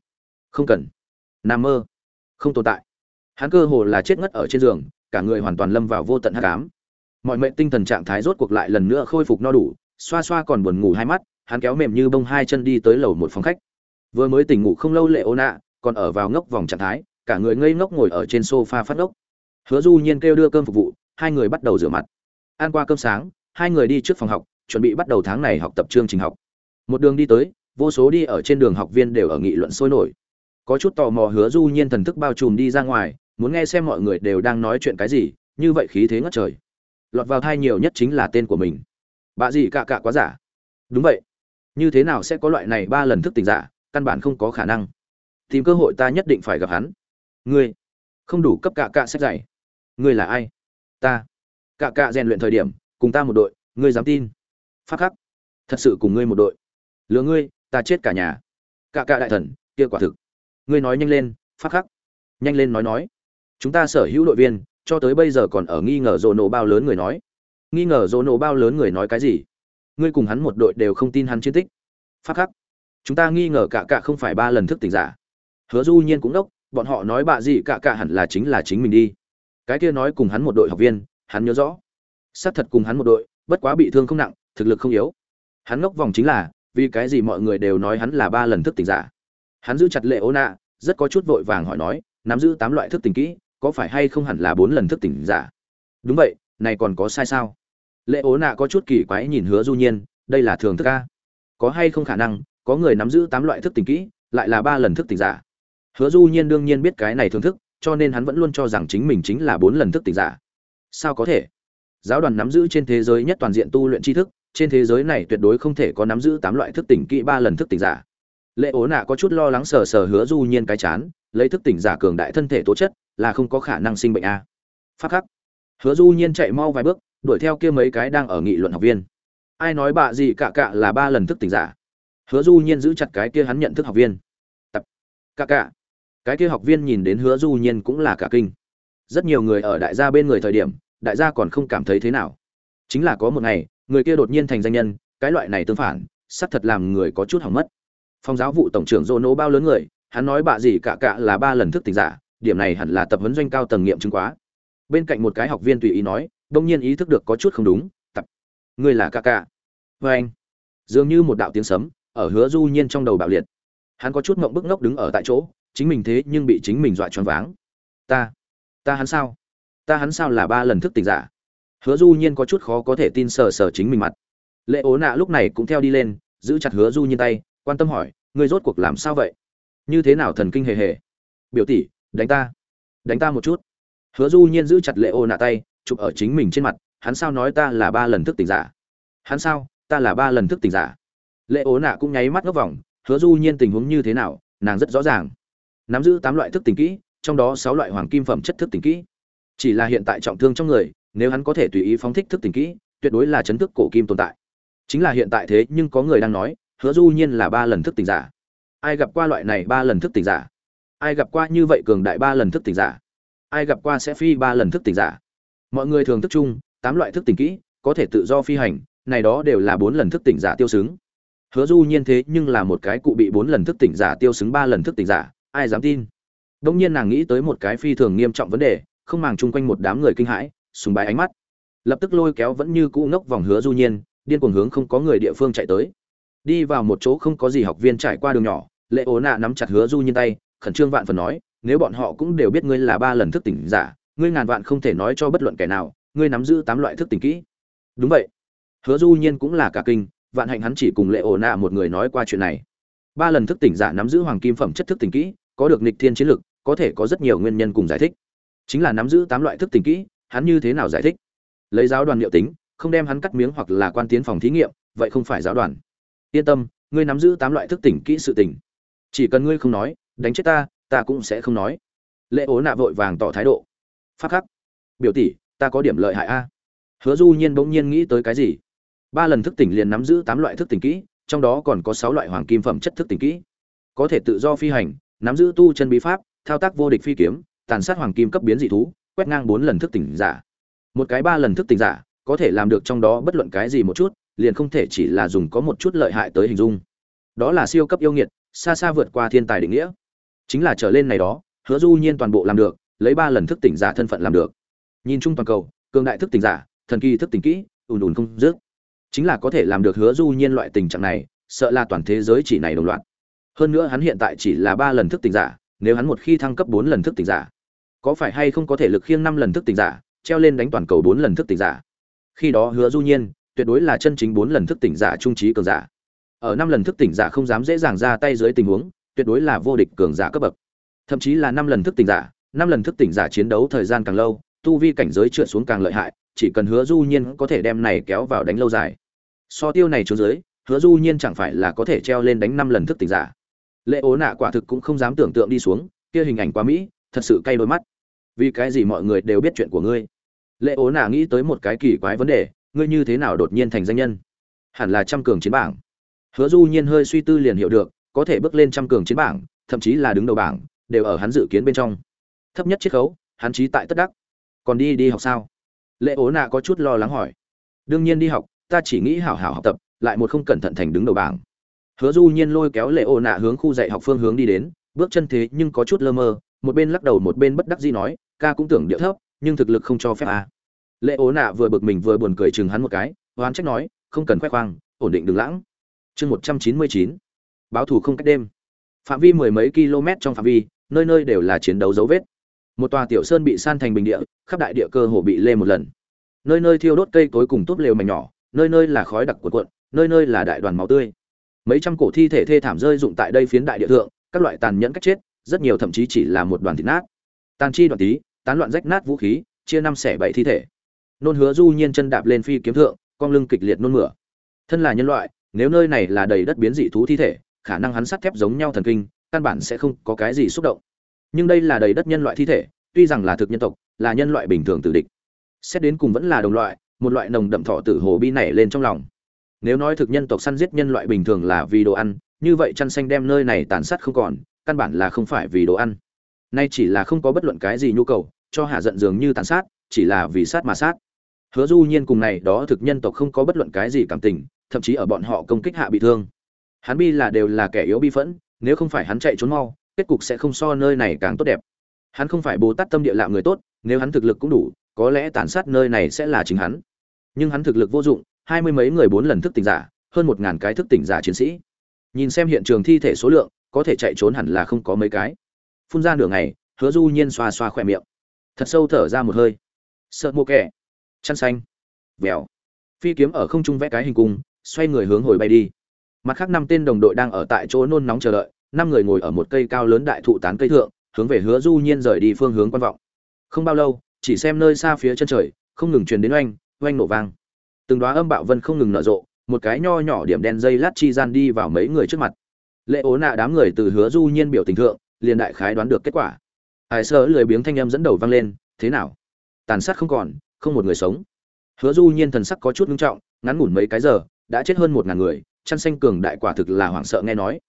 Không cần. Nằm mơ. Không tồn tại. Hắn cơ hồ là chết ngất ở trên giường, cả người hoàn toàn lâm vào vô tận hắc ám. Mọi mệnh tinh thần trạng thái rốt cuộc lại lần nữa khôi phục no đủ, xoa xoa còn buồn ngủ hai mắt, hắn kéo mềm như bông hai chân đi tới lầu một phòng khách. Vừa mới tỉnh ngủ không lâu lệ ô nạ, còn ở vào ngốc vòng trạng thái, cả người ngây ngốc ngồi ở trên sofa phát ngốc. Hứa du nhiên kêu đưa cơm phục vụ, hai người bắt đầu rửa mặt. Ăn qua cơm sáng, hai người đi trước phòng học chuẩn bị bắt đầu tháng này học tập chương trình học. Một đường đi tới, vô số đi ở trên đường học viên đều ở nghị luận sôi nổi. Có chút tò mò hứa du nhiên thần thức bao trùm đi ra ngoài, muốn nghe xem mọi người đều đang nói chuyện cái gì, như vậy khí thế ngất trời. Lọt vào thai nhiều nhất chính là tên của mình. Bà gì cạ cạ quá giả. Đúng vậy. Như thế nào sẽ có loại này ba lần thức tỉnh giả, căn bản không có khả năng. Tìm cơ hội ta nhất định phải gặp hắn. Ngươi. Không đủ cấp cạ cạ sách dạy. Ngươi là ai? Ta. Cạ cạ rèn luyện thời điểm, cùng ta một đội, ngươi dám tin? Phát khắc. Thật sự cùng ngươi một đội. Lừa ngươi, ta chết cả nhà. Cả cả đại thần, kia quả thực. Ngươi nói nhanh lên phát khắc. Nhanh lên nói nói. Chúng ta sở hữu đội viên, cho tới bây giờ còn ở nghi ngờ dồ nổ bao lớn người nói. Nghi ngờ dồ nổ bao lớn người nói cái gì? Ngươi cùng hắn một đội đều không tin hắn chiến tích. Phát khắc. Chúng ta nghi ngờ cả cả không phải ba lần thức tỉnh giả. Hứa du nhiên cũng đốc, bọn họ nói bạ gì cả cả hẳn là chính là chính mình đi. Cái kia nói cùng hắn một đội học viên, hắn nhớ rõ. Sát thật cùng hắn một đội, bất quá bị thương không nặng thực lực không yếu. Hắn ngốc vòng chính là, vì cái gì mọi người đều nói hắn là ba lần thức tỉnh giả. Hắn giữ chặt lệ ô nạ, rất có chút vội vàng hỏi nói, nắm giữ tám loại thức tỉnh kỹ, có phải hay không hẳn là bốn lần thức tỉnh giả? Đúng vậy, này còn có sai sao? Lệ ố nạ có chút kỳ quái nhìn hứa du nhiên, đây là thường thức a? Có hay không khả năng, có người nắm giữ tám loại thức tỉnh kỹ, lại là ba lần thức tỉnh giả? Hứa du nhiên đương nhiên biết cái này thường thức, cho nên hắn vẫn luôn cho rằng chính mình chính là bốn lần thức tỉnh giả. Sao có thể? Giáo đoàn nắm giữ trên thế giới nhất toàn diện tu luyện tri thức trên thế giới này tuyệt đối không thể có nắm giữ tám loại thức tỉnh kỹ ba lần thức tỉnh giả. Lệ ố nạ có chút lo lắng sờ sờ hứa du nhiên cái chán, lấy thức tỉnh giả cường đại thân thể tố chất là không có khả năng sinh bệnh a. Phát khắc. Hứa du nhiên chạy mau vài bước, đuổi theo kia mấy cái đang ở nghị luận học viên. Ai nói bạ gì cả cạ là ba lần thức tỉnh giả? Hứa du nhiên giữ chặt cái kia hắn nhận thức học viên. Tập. Cả cạ. Cái kia học viên nhìn đến hứa du nhiên cũng là cả kinh. Rất nhiều người ở đại gia bên người thời điểm, đại gia còn không cảm thấy thế nào chính là có một ngày, người kia đột nhiên thành danh nhân, cái loại này tương phản sắp thật làm người có chút hỏng mất. Phòng giáo vụ tổng trưởng dô nỗ bao lớn người, hắn nói bạ gì cả cả là ba lần thức tỉnh giả, điểm này hẳn là tập huấn doanh cao tầng nghiệm chứng quá. Bên cạnh một cái học viên tùy ý nói, đông nhiên ý thức được có chút không đúng, tập. Người là cả cả. Vê anh, dường như một đạo tiếng sấm, ở hứa du nhiên trong đầu bạo liệt. Hắn có chút mộng bức ngốc đứng ở tại chỗ, chính mình thế nhưng bị chính mình dọa choáng váng. Ta ta hắn sao? Ta hắn sao là ba lần thức tỉnh giả? Hứa du nhiên có chút khó có thể tin sờ sờ chính mình mặt. Lệ ố nạ lúc này cũng theo đi lên, giữ chặt hứa du nhiên tay, quan tâm hỏi, ngươi rốt cuộc làm sao vậy? Như thế nào thần kinh hề hề? Biểu tỷ, đánh ta đánh ta một chút. Hứa du nhiên giữ chặt lệ ố nạ tay, chụp ở chính mình trên mặt, hắn sao nói ta là ba lần thức tỉnh giả? Hắn sao, ta là ba lần thức tỉnh giả? Lệ ố nạ cũng nháy mắt ngốc vòng, hứa du nhiên tình huống như thế nào? Nàng rất rõ ràng. Nắm giữ tám loại thức tỉnh kỹ, trong đó sáu loại hoàng kim phẩm chất thức tỉnh kỹ. Chỉ là hiện tại trọng thương trong người nếu hắn có thể tùy ý phóng thích thức tỉnh kỹ, tuyệt đối là chấn thức cổ kim tồn tại. Chính là hiện tại thế nhưng có người đang nói, hứa du nhiên là ba lần thức tỉnh giả. Ai gặp qua loại này ba lần thức tỉnh giả? Ai gặp qua như vậy cường đại ba lần thức tỉnh giả? Ai gặp qua sẽ phi ba lần thức tỉnh giả? Mọi người thường thức chung, tám loại thức tỉnh kỹ, có thể tự do phi hành, này đó đều là bốn lần thức tỉnh giả tiêu xứng. Hứa du nhiên thế nhưng là một cái cụ bị bốn lần thức tỉnh giả tiêu xứng ba lần thức tỉnh giả, ai dám tin? Đông nhiên nàng nghĩ tới một cái phi thường nghiêm trọng vấn đề, không màng chung quanh một đám người kinh hãi sùng bái ánh mắt. Lập tức lôi kéo vẫn như cũ ngốc vòng hứa du nhiên, điên cuồng hướng không có người địa phương chạy tới. Đi vào một chỗ không có gì học viên trải qua đường nhỏ, lệ ố nạ nắm chặt hứa du nhiên tay, khẩn trương vạn phần nói, nếu bọn họ cũng đều biết ngươi là ba lần thức tỉnh giả, ngươi ngàn vạn không thể nói cho bất luận kẻ nào, ngươi nắm giữ tám loại thức tỉnh kỹ. Đúng vậy. Hứa du nhiên cũng là cả kinh, vạn hạnh hắn chỉ cùng lệ ổ nạ một người nói qua chuyện này. Ba lần thức tỉnh giả nắm giữ hoàng kim phẩm chất thức tỉnh kỹ, có được nịch thiên chiến lực, có thể có rất nhiều nguyên nhân cùng giải thích. Chính là nắm giữ tám loại thức tỉnh kỹ hắn như thế nào giải thích? Lấy giáo đoàn liệu tính, không đem hắn cắt miếng hoặc là quan tiến phòng thí nghiệm, vậy không phải giáo đoàn. Yên tâm, ngươi nắm giữ tám loại thức tỉnh kỹ sự tỉnh. Chỉ cần ngươi không nói, đánh chết ta ta cũng sẽ không nói. Lệ ố nạ vội vàng tỏ thái độ. Phát khắc. Biểu tỷ, ta có điểm lợi hại a. Hứa du nhiên bỗng nhiên nghĩ tới cái gì? Ba lần thức tỉnh liền nắm giữ tám loại thức tỉnh kỹ, trong đó còn có sáu loại hoàng kim phẩm chất thức tỉnh kỹ. Có thể tự do phi hành, nắm giữ tu chân bí pháp, thao tác vô địch phi kiếm, tàn sát hoàng kim cấp biến dị thú quét ngang bốn lần thức tỉnh giả. Một cái ba lần thức tỉnh giả, có thể làm được trong đó bất luận cái gì một chút, liền không thể chỉ là dùng có một chút lợi hại tới hình dung. Đó là siêu cấp yêu nghiệt, xa xa vượt qua thiên tài định nghĩa. Chính là trở lên này đó, hứa du nhiên toàn bộ làm được, lấy ba lần thức tỉnh giả thân phận làm được. Nhìn chung toàn cầu, cường đại thức tỉnh giả, thần kỳ thức tỉnh kỹ, ùn ùn không dứt. Chính là có thể làm được hứa du nhiên loại tình trạng này, sợ là toàn thế giới chỉ này đồng loạt. Hơn nữa hắn hiện tại chỉ là ba lần thức tỉnh giả, nếu hắn một khi thăng cấp bốn lần thức tỉnh giả có phải hay không có thể lực khiêng năm lần thức tỉnh giả, treo lên đánh toàn cầu bốn lần thức tỉnh giả? Khi đó hứa du nhiên, tuyệt đối là chân chính bốn lần thức tỉnh giả trung trí cường giả. Ở năm lần thức tỉnh giả không dám dễ dàng ra tay dưới tình huống, tuyệt đối là vô địch cường giả cấp bậc. Thậm chí là năm lần thức tỉnh giả, năm lần thức tỉnh giả chiến đấu thời gian càng lâu, tu vi cảnh giới trượt xuống càng lợi hại, chỉ cần hứa du nhiên có thể đem này kéo vào đánh lâu dài. So tiêu này xuống dưới, hứa du nhiên chẳng phải là có thể treo lên đánh năm lần thức tỉnh giả. Lệ ố nạ quả thực cũng không dám tưởng tượng đi xuống, kia hình ảnh quá mỹ thật sự cay đôi mắt. Vì cái gì mọi người đều biết chuyện của ngươi? Lệ ố nà nghĩ tới một cái kỳ quái vấn đề, ngươi như thế nào đột nhiên thành danh nhân? Hẳn là trăm cường chiến bảng. Hứa du nhiên hơi suy tư liền hiểu được, có thể bước lên trăm cường chiến bảng, thậm chí là đứng đầu bảng, đều ở hắn dự kiến bên trong. Thấp nhất chiết khấu, hắn chí tại tất đắc. Còn đi đi học sao? Lệ ố nà có chút lo lắng hỏi. Đương nhiên đi học, ta chỉ nghĩ hảo hảo học tập, lại một không cẩn thận thành đứng đầu bảng. Hứa du nhiên lôi kéo lệ ố nà hướng khu dạy học phương hướng đi đến, bước chân thế nhưng có chút lơ mơ một bên lắc đầu một bên bất đắc dĩ nói, ca cũng tưởng địa thấp, nhưng thực lực không cho phép à. lệ ố nạ vừa bực mình vừa buồn cười chừng hắn một cái, oán trách nói, không cần khoe khoang, ổn định đừng lãng. Chương một trăm chín mươi chín. Báo thù không cách đêm. Phạm vi mười mấy km trong phạm vi, nơi nơi đều là chiến đấu dấu vết. Một tòa tiểu sơn bị san thành bình địa, khắp đại địa cơ hồ bị lê một lần. Nơi nơi thiêu đốt cây cối cùng tốt lều mảnh nhỏ, nơi nơi là khói đặc cuộn cuộn, nơi nơi là đại đoàn máu tươi. Mấy trăm cổ thi thể thê thảm rơi dụng tại đây phiến đại địa thượng, các loại tàn nhẫn cách chết rất nhiều thậm chí chỉ là một đoàn thịt nát. Tàn chi đoạn tí, tán loạn rách nát vũ khí, chia năm xẻ bảy thi thể. Nôn hứa du nhiên chân đạp lên phi kiếm thượng con lưng kịch liệt nôn mửa. Thân là nhân loại, nếu nơi này là đầy đất biến dị thú thi thể, khả năng hắn sắt thép giống nhau thần kinh, căn bản sẽ không có cái gì xúc động. Nhưng đây là đầy đất nhân loại thi thể, tuy rằng là thực nhân tộc, là nhân loại bình thường tử địch. Xét đến cùng vẫn là đồng loại, một loại nồng đậm thọ tử hồ bi nảy lên trong lòng. Nếu nói thực nhân tộc săn giết nhân loại bình thường là vì đồ ăn, như vậy chăn xanh đem nơi này tàn sát không còn căn bản là không phải vì đồ ăn. Nay chỉ là không có bất luận cái gì nhu cầu, cho hạ giận dường như tàn sát, chỉ là vì sát mà sát. Hứa du nhiên cùng này đó thực nhân tộc không có bất luận cái gì cảm tình, thậm chí ở bọn họ công kích hạ bị thương. Hắn bi là đều là kẻ yếu bi phẫn, nếu không phải hắn chạy trốn mau, kết cục sẽ không so nơi này càng tốt đẹp. Hắn không phải bồ tát tâm địa lạ người tốt, nếu hắn thực lực cũng đủ, có lẽ tàn sát nơi này sẽ là chính hắn. Nhưng hắn thực lực vô dụng, hai mươi mấy người bốn lần thức tỉnh giả, hơn một ngàn cái thức tỉnh giả chiến sĩ. Nhìn xem hiện trường thi thể số lượng có thể chạy trốn hẳn là không có mấy cái. Phun ra nửa ngày, hứa du nhiên xoa xoa khỏe miệng. Thật sâu thở ra một hơi. Sợ mô kẻ. Chăn xanh. Vèo phi kiếm ở không trung vẽ cái hình cung, xoay người hướng hồi bay đi. Mặt khác năm tên đồng đội đang ở tại chỗ nôn nóng chờ đợi, năm người ngồi ở một cây cao lớn đại thụ tán cây thượng, hướng về hứa du nhiên rời đi phương hướng quan vọng. Không bao lâu, chỉ xem nơi xa phía chân trời, không ngừng truyền đến oanh oanh nổ vang. Từng đóa âm bạo vân không ngừng nở rộ, một cái nho nhỏ điểm đen dây lát chi gian đi vào mấy người trước mặt lệ ố nạ đám người từ hứa du nhiên biểu tình thượng, liền đại khái đoán được kết quả. Hải sơ lười biếng thanh âm dẫn đầu vang lên, thế nào? Tàn sát không còn, không một người sống. Hứa du nhiên thần sắc có chút nghiêm trọng, ngắn ngủn mấy cái giờ, đã chết hơn một ngàn người, chăn xanh cường đại quả thực là hoảng sợ nghe nói.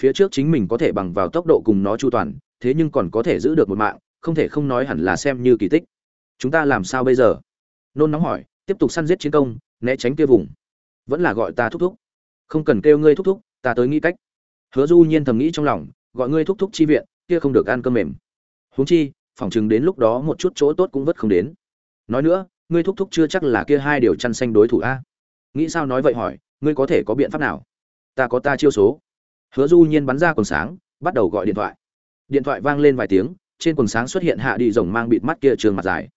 Phía trước chính mình có thể bằng vào tốc độ cùng nó chu toàn, thế nhưng còn có thể giữ được một mạng, không thể không nói hẳn là xem như kỳ tích. Chúng ta làm sao bây giờ? Nôn nóng hỏi, tiếp tục săn giết chiến công, né tránh kia vùng. Vẫn là gọi ta thúc thúc. Không cần kêu ngươi thúc thúc, ta tới nghĩ cách hứa du nhiên thầm nghĩ trong lòng, gọi ngươi thúc thúc chi viện, kia không được ăn cơm mềm. Huống chi phỏng chừng đến lúc đó một chút chỗ tốt cũng vất không đến. Nói nữa, ngươi thúc thúc chưa chắc là kia hai điều chăn xanh đối thủ a. Nghĩ sao nói vậy hỏi, ngươi có thể có biện pháp nào? Ta có ta chiêu số. Hứa du nhiên bắn ra quần sáng, bắt đầu gọi điện thoại. Điện thoại vang lên vài tiếng, trên quần sáng xuất hiện hạ đi rồng mang bịt mắt kia trường mặt dài.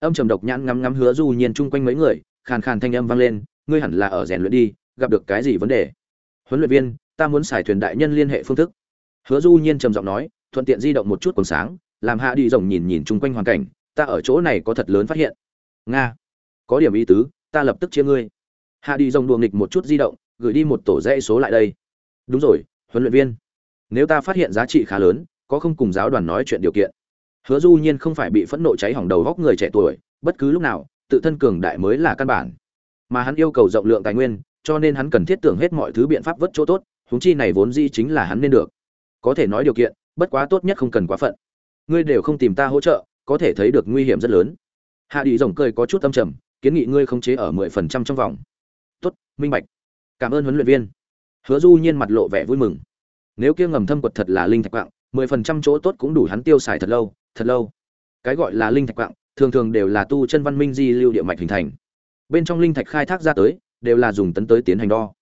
Âm trầm độc nhãn ngắm ngắm hứa du nhiên chung quanh mấy người, khàn khàn thanh âm vang lên, ngươi hẳn là ở rèn luyện đi, gặp được cái gì vấn đề? Huấn luyện viên ta muốn xài thuyền đại nhân liên hệ phương thức. Hứa du nhiên trầm giọng nói, thuận tiện di động một chút còn sáng, làm hạ đi rồng nhìn nhìn chung quanh hoàn cảnh, ta ở chỗ này có thật lớn phát hiện. Nga, có điểm ý tứ, ta lập tức chia ngươi. Hạ đi rồng đùa nghịch một chút di động, gửi đi một tổ dãy số lại đây. Đúng rồi, huấn luyện viên. Nếu ta phát hiện giá trị khá lớn, có không cùng giáo đoàn nói chuyện điều kiện. Hứa du nhiên không phải bị phẫn nộ cháy hỏng đầu góc người trẻ tuổi, bất cứ lúc nào, tự thân cường đại mới là căn bản. Mà hắn yêu cầu rộng lượng tài nguyên, cho nên hắn cần thiết tưởng hết mọi thứ biện pháp vớt chỗ tốt huống chi này vốn dĩ chính là hắn nên được. Có thể nói điều kiện bất quá tốt nhất không cần quá phận. Ngươi đều không tìm ta hỗ trợ có thể thấy được nguy hiểm rất lớn. Hạ đi rồng cười có chút âm trầm kiến nghị ngươi không chế ở mười phần trăm trong vòng. Tốt minh bạch. Cảm ơn huấn luyện viên. Hứa du nhiên mặt lộ vẻ vui mừng. Nếu kia ngầm thâm quật thật là linh thạch quặng, mười phần trăm chỗ tốt cũng đủ hắn tiêu xài thật lâu thật lâu. Cái gọi là linh thạch quặng, thường thường đều là tu chân văn minh di lưu địa mạch hình thành. Bên trong linh thạch khai thác ra tới đều là dùng tấn tới tiến hành đo.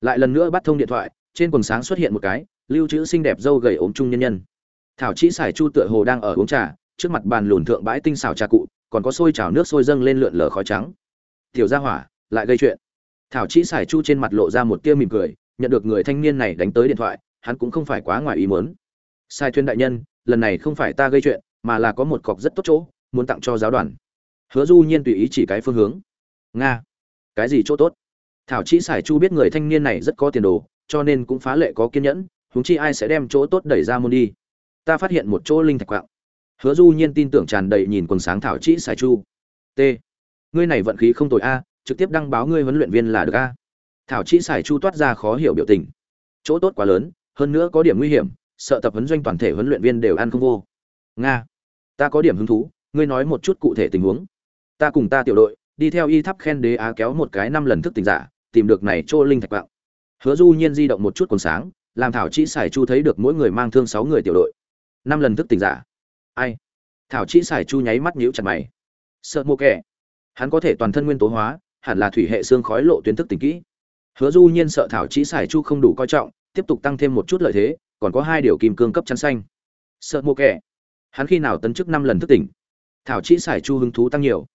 Lại lần nữa bắt thông điện thoại trên quần sáng xuất hiện một cái, lưu trữ xinh đẹp dâu gầy ốm trung nhân nhân. Thảo chỉ xài chu tựa hồ đang ở uống trà, trước mặt bàn lùn thượng bãi tinh xào trà cụ, còn có xôi trào nước sôi dâng lên lượn lờ khói trắng. Tiểu gia hỏa, lại gây chuyện. Thảo chỉ xài chu trên mặt lộ ra một tia mỉm cười, nhận được người thanh niên này đánh tới điện thoại, hắn cũng không phải quá ngoài ý muốn. Sai thuyền đại nhân, lần này không phải ta gây chuyện, mà là có một cọc rất tốt chỗ, muốn tặng cho giáo đoàn. Hứa du nhiên tùy ý chỉ cái phương hướng. Nga. Cái gì chỗ tốt? Thảo chỉ xài chu biết người thanh niên này rất có tiền đồ cho nên cũng phá lệ có kiên nhẫn, huống chi ai sẽ đem chỗ tốt đẩy ra môn đi. Ta phát hiện một chỗ linh thạch quạng. Hứa du nhiên tin tưởng tràn đầy nhìn quần sáng thảo chỉ xài chu. T. Ngươi này vận khí không tồi a, trực tiếp đăng báo ngươi huấn luyện viên là được a. Thảo chỉ xài chu toát ra khó hiểu biểu tình. Chỗ tốt quá lớn, hơn nữa có điểm nguy hiểm, sợ tập huấn doanh toàn thể huấn luyện viên đều ăn không vô. Nga. Ta có điểm hứng thú, ngươi nói một chút cụ thể tình huống. Ta cùng ta tiểu đội, đi theo y tháp khen đế á kéo một cái năm lần thức tỉnh giả, tìm được này chỗ linh thạch quạng hứa du nhiên di động một chút còn sáng, làm thảo chỉ Sải chu thấy được mỗi người mang thương sáu người tiểu đội. Năm lần thức tỉnh giả. Ai? Thảo chỉ Sải chu nháy mắt nhíu chặt mày. Sợ mô kẻ. Hắn có thể toàn thân nguyên tố hóa, hẳn là thủy hệ xương khói lộ tuyến thức tỉnh kỹ. Hứa du nhiên sợ thảo chỉ Sải chu không đủ coi trọng, tiếp tục tăng thêm một chút lợi thế, còn có hai điều kim cương cấp chắn xanh. Sợ mô kẻ. Hắn khi nào tấn chức năm lần thức tỉnh? Thảo chỉ Sải chu hứng thú tăng nhiều.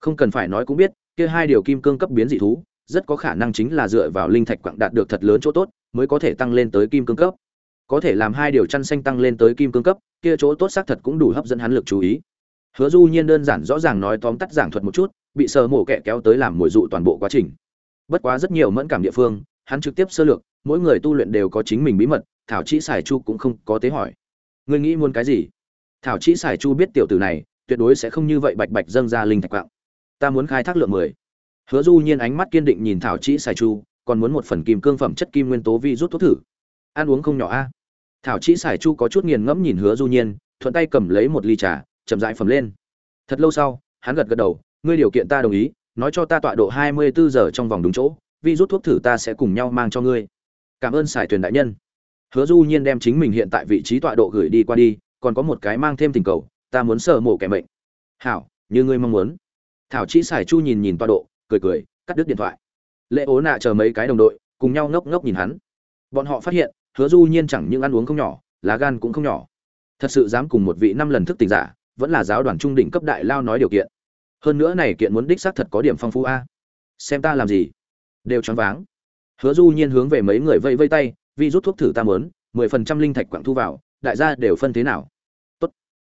Không cần phải nói cũng biết, kia hai điều kim cương cấp biến dị thú rất có khả năng chính là dựa vào linh thạch quặng đạt được thật lớn chỗ tốt, mới có thể tăng lên tới kim cương cấp. Có thể làm hai điều chăn xanh tăng lên tới kim cương cấp, kia chỗ tốt xác thật cũng đủ hấp dẫn hắn lực chú ý. Hứa du nhiên đơn giản rõ ràng nói tóm tắt giảng thuật một chút, bị sờ mổ kẹ kéo tới làm mồi dụ toàn bộ quá trình. Bất quá rất nhiều mẫn cảm địa phương, hắn trực tiếp sơ lược, mỗi người tu luyện đều có chính mình bí mật, thảo chỉ xài chu cũng không có tế hỏi. Ngươi nghĩ muốn cái gì? Thảo chỉ xài chu biết tiểu tử này, tuyệt đối sẽ không như vậy bạch bạch dâng ra linh thạch quạng ta muốn khai thác lượng mười hứa du nhiên ánh mắt kiên định nhìn thảo chỉ xài chu, còn muốn một phần kim cương phẩm chất kim nguyên tố vi rút thuốc thử. Ăn uống không nhỏ a. Thảo chỉ xài chu có chút nghiền ngẫm nhìn hứa du nhiên, thuận tay cầm lấy một ly trà, chậm rãi phẩm lên. Thật lâu sau, hắn gật gật đầu, ngươi điều kiện ta đồng ý, nói cho ta tọa độ 24 giờ trong vòng đúng chỗ, vi rút thuốc thử ta sẽ cùng nhau mang cho ngươi. Cảm ơn sải thuyền đại nhân. Hứa du nhiên đem chính mình hiện tại vị trí tọa độ gửi đi qua đi, còn có một cái mang thêm tình cầu, ta muốn sở mộ kẻ mệnh. Hảo, như ngươi mong muốn. Thảo chỉ sải chu nhìn nhìn tọa độ cười cười, cắt đứt điện thoại. Lệ ố nạ chờ mấy cái đồng đội, cùng nhau ngốc ngốc nhìn hắn. Bọn họ phát hiện, hứa du nhiên chẳng những ăn uống không nhỏ, lá gan cũng không nhỏ. Thật sự dám cùng một vị năm lần thức tỉnh giả, vẫn là giáo đoàn trung đỉnh cấp đại lao nói điều kiện. Hơn nữa này kiện muốn đích xác thật có điểm phong phú a. Xem ta làm gì? Đều choáng váng. Hứa du nhiên hướng về mấy người vây vây tay vì rút thuốc thử ta muốn, mười phần trăm linh thạch quặng thu vào, đại gia đều phân thế nào? Tốt,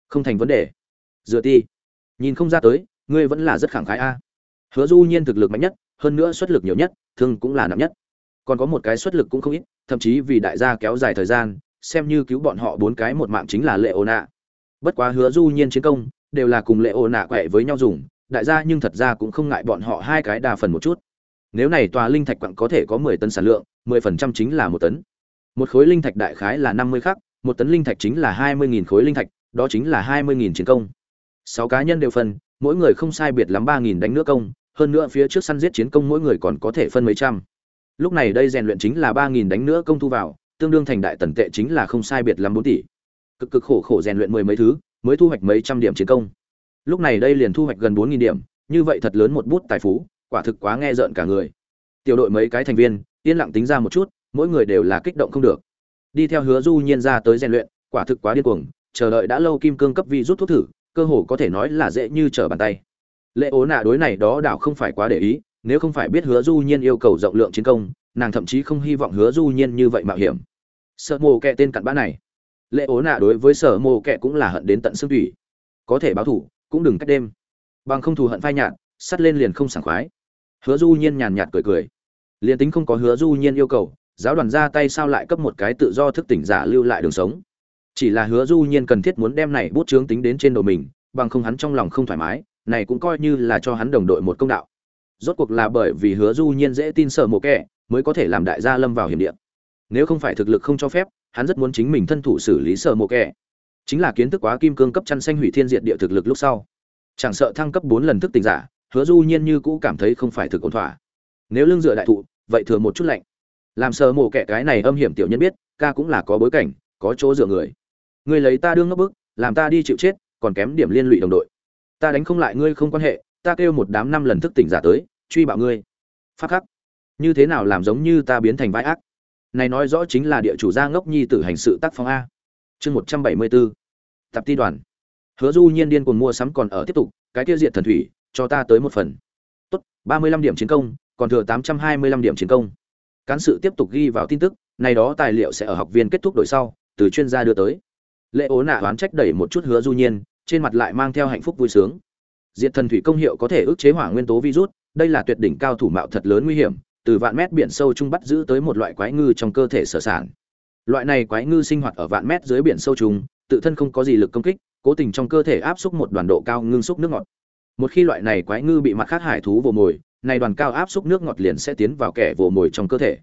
không thành vấn đề. Dựa ti. Nhìn không ra tới, ngươi vẫn là rất khẳng khái a hứa du nhiên thực lực mạnh nhất hơn nữa xuất lực nhiều nhất thương cũng là nặng nhất. Còn có một cái xuất lực cũng không ít thậm chí vì đại gia kéo dài thời gian xem như cứu bọn họ bốn cái một mạng chính là lệ ô nạ bất quá hứa du nhiên chiến công đều là cùng lệ ô nạ quẹ với nhau dùng đại gia nhưng thật ra cũng không ngại bọn họ hai cái đa phần một chút. Nếu này tòa linh thạch quặng có thể có mười tấn sản lượng mười phần trăm chính là một tấn. Một khối linh thạch đại khái là năm mươi khắc một tấn linh thạch chính là hai mươi nghìn khối linh thạch đó chính là hai mươi nghìn chiến công. Sáu cá nhân đều phần, mỗi người không sai biệt lắm ba nghìn đánh nước công hơn nữa phía trước săn giết chiến công mỗi người còn có thể phân mấy trăm. Lúc này đây rèn luyện chính là ba nghìn đánh nữa công thu vào, tương đương thành đại tần tệ chính là không sai biệt lắm bốn tỷ. Cực cực khổ khổ rèn luyện mười mấy thứ, mới thu hoạch mấy trăm điểm chiến công. Lúc này đây liền thu hoạch gần bốn nghìn điểm, như vậy thật lớn một bút tài phú, quả thực quá nghe rợn cả người. Tiểu đội mấy cái thành viên, yên lặng tính ra một chút, mỗi người đều là kích động không được. Đi theo hứa du nhiên ra tới rèn luyện, quả thực quá điên cuồng, chờ đợi đã lâu kim cương cấp vi rút thuốc thử, cơ hồ có thể nói là dễ như trở bàn tay lệ ố nạ đối này đó đảo không phải quá để ý, nếu không phải biết hứa du nhiên yêu cầu rộng lượng chiến công, nàng thậm chí không hy vọng hứa du nhiên như vậy mạo hiểm. Sợ mồ kẹ tên cặn bã này. Lệ ố nạ đối với sở mồ kẹ cũng là hận đến tận xương thủy có thể báo thủ cũng đừng cách đêm. Bằng không thù hận phai nhạt, sắt lên liền không sảng khoái. Hứa du nhiên nhàn nhạt cười cười. Liền tính không có hứa du nhiên yêu cầu, giáo đoàn ra tay sao lại cấp một cái tự do thức tỉnh giả lưu lại đường sống? Chỉ là hứa du nhiên cần thiết muốn đem này bút chướng tính đến trên đầu mình, bằng không hắn trong lòng không thoải mái này cũng coi như là cho hắn đồng đội một công đạo. Rốt cuộc là bởi vì hứa du nhiên dễ tin sợ mộ kẻ, mới có thể làm đại gia lâm vào hiểm địa. Nếu không phải thực lực không cho phép, hắn rất muốn chính mình thân thủ xử lý sợ mộ kẻ. Chính là kiến thức quá kim cương cấp chăn xanh hủy thiên diệt địa thực lực lúc sau. Chẳng sợ thăng cấp bốn lần thức tỉnh giả, hứa du nhiên như cũ cảm thấy không phải thực ổn thỏa. Nếu lưng dựa đại thụ, vậy thừa một chút lạnh. Làm sợ mộ kẻ cái này âm hiểm tiểu nhân biết, ca cũng là có bối cảnh, có chỗ dựa người. Người lấy ta đương nó bức, làm ta đi chịu chết, còn kém điểm liên lụy đồng đội ta đánh không lại ngươi không quan hệ, ta kêu một đám năm lần thức tỉnh giả tới, truy bạo ngươi. Phát khắc. Như thế nào làm giống như ta biến thành vai ác? Này nói rõ chính là địa chủ gia ngốc nhi tử hành sự tác phong a. Chương một trăm bảy mươi bốn tạp ti đoàn. Hứa du nhiên điên cuồng mua sắm còn ở tiếp tục, cái tiêu diệt thần thủy, cho ta tới một phần. Tốt, ba mươi lăm điểm chiến công, còn thừa tám trăm hai mươi lăm điểm chiến công. Cán sự tiếp tục ghi vào tin tức, này đó tài liệu sẽ ở học viên kết thúc đổi sau, từ chuyên gia đưa tới. Lệ ố nạ oán trách đẩy một chút hứa du nhiên trên mặt lại mang theo hạnh phúc vui sướng. Diệt thần thủy công hiệu có thể ức chế hỏa nguyên tố virus, đây là tuyệt đỉnh cao thủ mạo thật lớn nguy hiểm, từ vạn mét biển sâu trung bắt giữ tới một loại quái ngư trong cơ thể sở sản. Loại này quái ngư sinh hoạt ở vạn mét dưới biển sâu trung, tự thân không có gì lực công kích, cố tình trong cơ thể áp xúc một đoàn độ cao ngưng xúc nước ngọt. Một khi loại này quái ngư bị mặt khác hải thú vồ mồi, này đoàn cao áp xúc nước ngọt liền sẽ tiến vào kẻ vồ mồi trong cơ thể.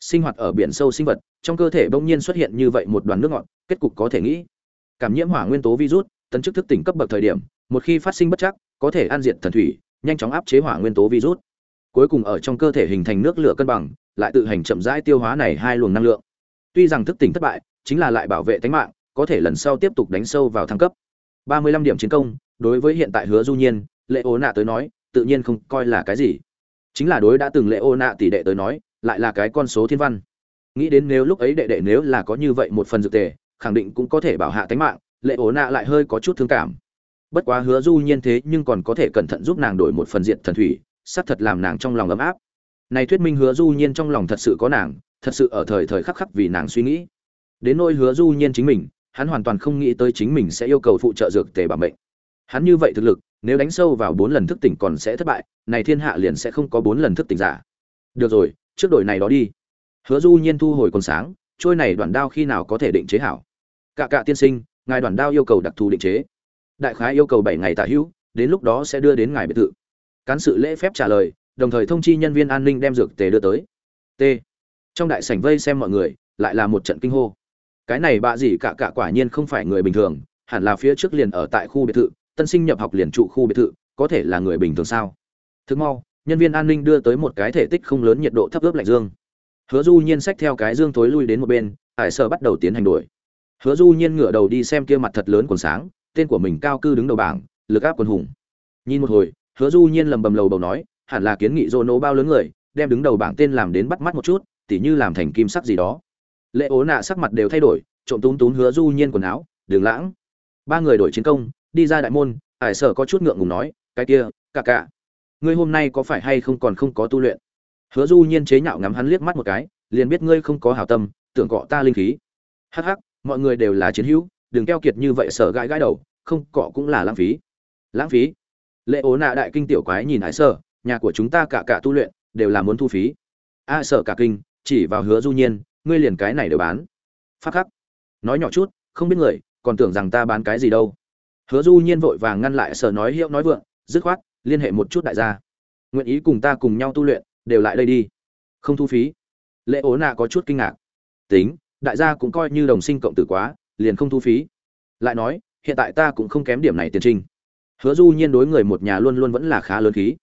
Sinh hoạt ở biển sâu sinh vật, trong cơ thể bỗng nhiên xuất hiện như vậy một đoàn nước ngọt, kết cục có thể nghĩ. Cảm nhiễm hỏa nguyên tố virus tấn chức thức tỉnh cấp bậc thời điểm, một khi phát sinh bất chắc, có thể an diệt thần thủy, nhanh chóng áp chế hỏa nguyên tố virus. Cuối cùng ở trong cơ thể hình thành nước lửa cân bằng, lại tự hành chậm rãi tiêu hóa này hai luồng năng lượng. Tuy rằng thức tỉnh thất bại, chính là lại bảo vệ tính mạng, có thể lần sau tiếp tục đánh sâu vào thăng cấp. 35 điểm chiến công, đối với hiện tại hứa du nhiên, lệ ố nạ tới nói, tự nhiên không coi là cái gì. Chính là đối đã từng lệ ô nạ tỷ đệ tới nói, lại là cái con số thiên văn. Nghĩ đến nếu lúc ấy đệ đệ nếu là có như vậy một phần dược tề, khẳng định cũng có thể bảo hạ tính mạng lệ ố nạ lại hơi có chút thương cảm. Bất quá hứa du nhiên thế nhưng còn có thể cẩn thận giúp nàng đổi một phần diện thần thủy, xác thật làm nàng trong lòng ấm áp. Này thuyết minh hứa du nhiên trong lòng thật sự có nàng, thật sự ở thời thời khắc khắc vì nàng suy nghĩ. Đến nỗi hứa du nhiên chính mình, hắn hoàn toàn không nghĩ tới chính mình sẽ yêu cầu phụ trợ dược tề bảo mệnh. Hắn như vậy thực lực, nếu đánh sâu vào bốn lần thức tỉnh còn sẽ thất bại, này thiên hạ liền sẽ không có bốn lần thức tỉnh giả. Được rồi, trước đổi này đó đi. Hứa du nhiên thu hồi còn sáng, trôi này đoạn đao khi nào có thể định chế hảo? Cả cạ tiên sinh ngài đoàn đao yêu cầu đặc thù định chế. Đại khái yêu cầu bảy ngày tả hữu, đến lúc đó sẽ đưa đến ngài biệt thự. Cán sự lễ phép trả lời, đồng thời thông chi nhân viên an ninh đem dược tề đưa tới. T. Trong đại sảnh vây xem mọi người, lại là một trận kinh hô. Cái này bạ gì cả cả quả nhiên không phải người bình thường, hẳn là phía trước liền ở tại khu biệt thự, tân sinh nhập học liền trụ khu biệt thự, có thể là người bình thường sao? Thực mau, nhân viên an ninh đưa tới một cái thể tích không lớn nhiệt độ thấp ướp lạnh dương. Hứa du nhiên xách theo cái dương tối lui đến một bên hải sở bắt đầu tiến hành đuổi hứa du nhiên ngửa đầu đi xem kia mặt thật lớn còn sáng, tên của mình cao cư đứng đầu bảng, lực áp quần hùng. Nhìn một hồi, hứa du nhiên lầm bầm lầu bầu nói, hẳn là kiến nghị dô nô bao lớn người, đem đứng đầu bảng tên làm đến bắt mắt một chút, tỉ như làm thành kim sắc gì đó. Lệ ố nạ sắc mặt đều thay đổi, trộm túm túm hứa du nhiên quần áo, đường lãng. Ba người đổi chiến công, đi ra đại môn ải sở có chút ngượng ngùng nói, cái kia cả cả ngươi hôm nay có phải hay không còn không có tu luyện? Hứa du nhiên chế nhạo ngắm hắn liếc mắt một cái, liền biết ngươi không có hảo tâm, tưởng cọ ta linh khí. Hắc hắc mọi người đều là chiến hữu, đừng keo kiệt như vậy sở gãi gãi đầu, không cọ cũng là lãng phí. Lãng phí? Lệ ố nạ đại kinh tiểu quái nhìn hải sở, nhà của chúng ta cả cả tu luyện, đều là muốn thu phí. A sở cả kinh, chỉ vào hứa du nhiên, ngươi liền cái này đều bán. Phát khắc. Nói nhỏ chút, không biết người, còn tưởng rằng ta bán cái gì đâu. Hứa du nhiên vội vàng ngăn lại sở nói hiệu nói vượng, dứt khoát, liên hệ một chút đại gia. Nguyện ý cùng ta cùng nhau tu luyện, đều lại đây đi. Không thu phí. Lệ ố nạ có chút kinh ngạc. Tính đại gia cũng coi như đồng sinh cộng tử quá, liền không thu phí. Lại nói, hiện tại ta cũng không kém điểm này tiền trinh hứa du nhiên đối người một nhà luôn luôn vẫn là khá lớn khí.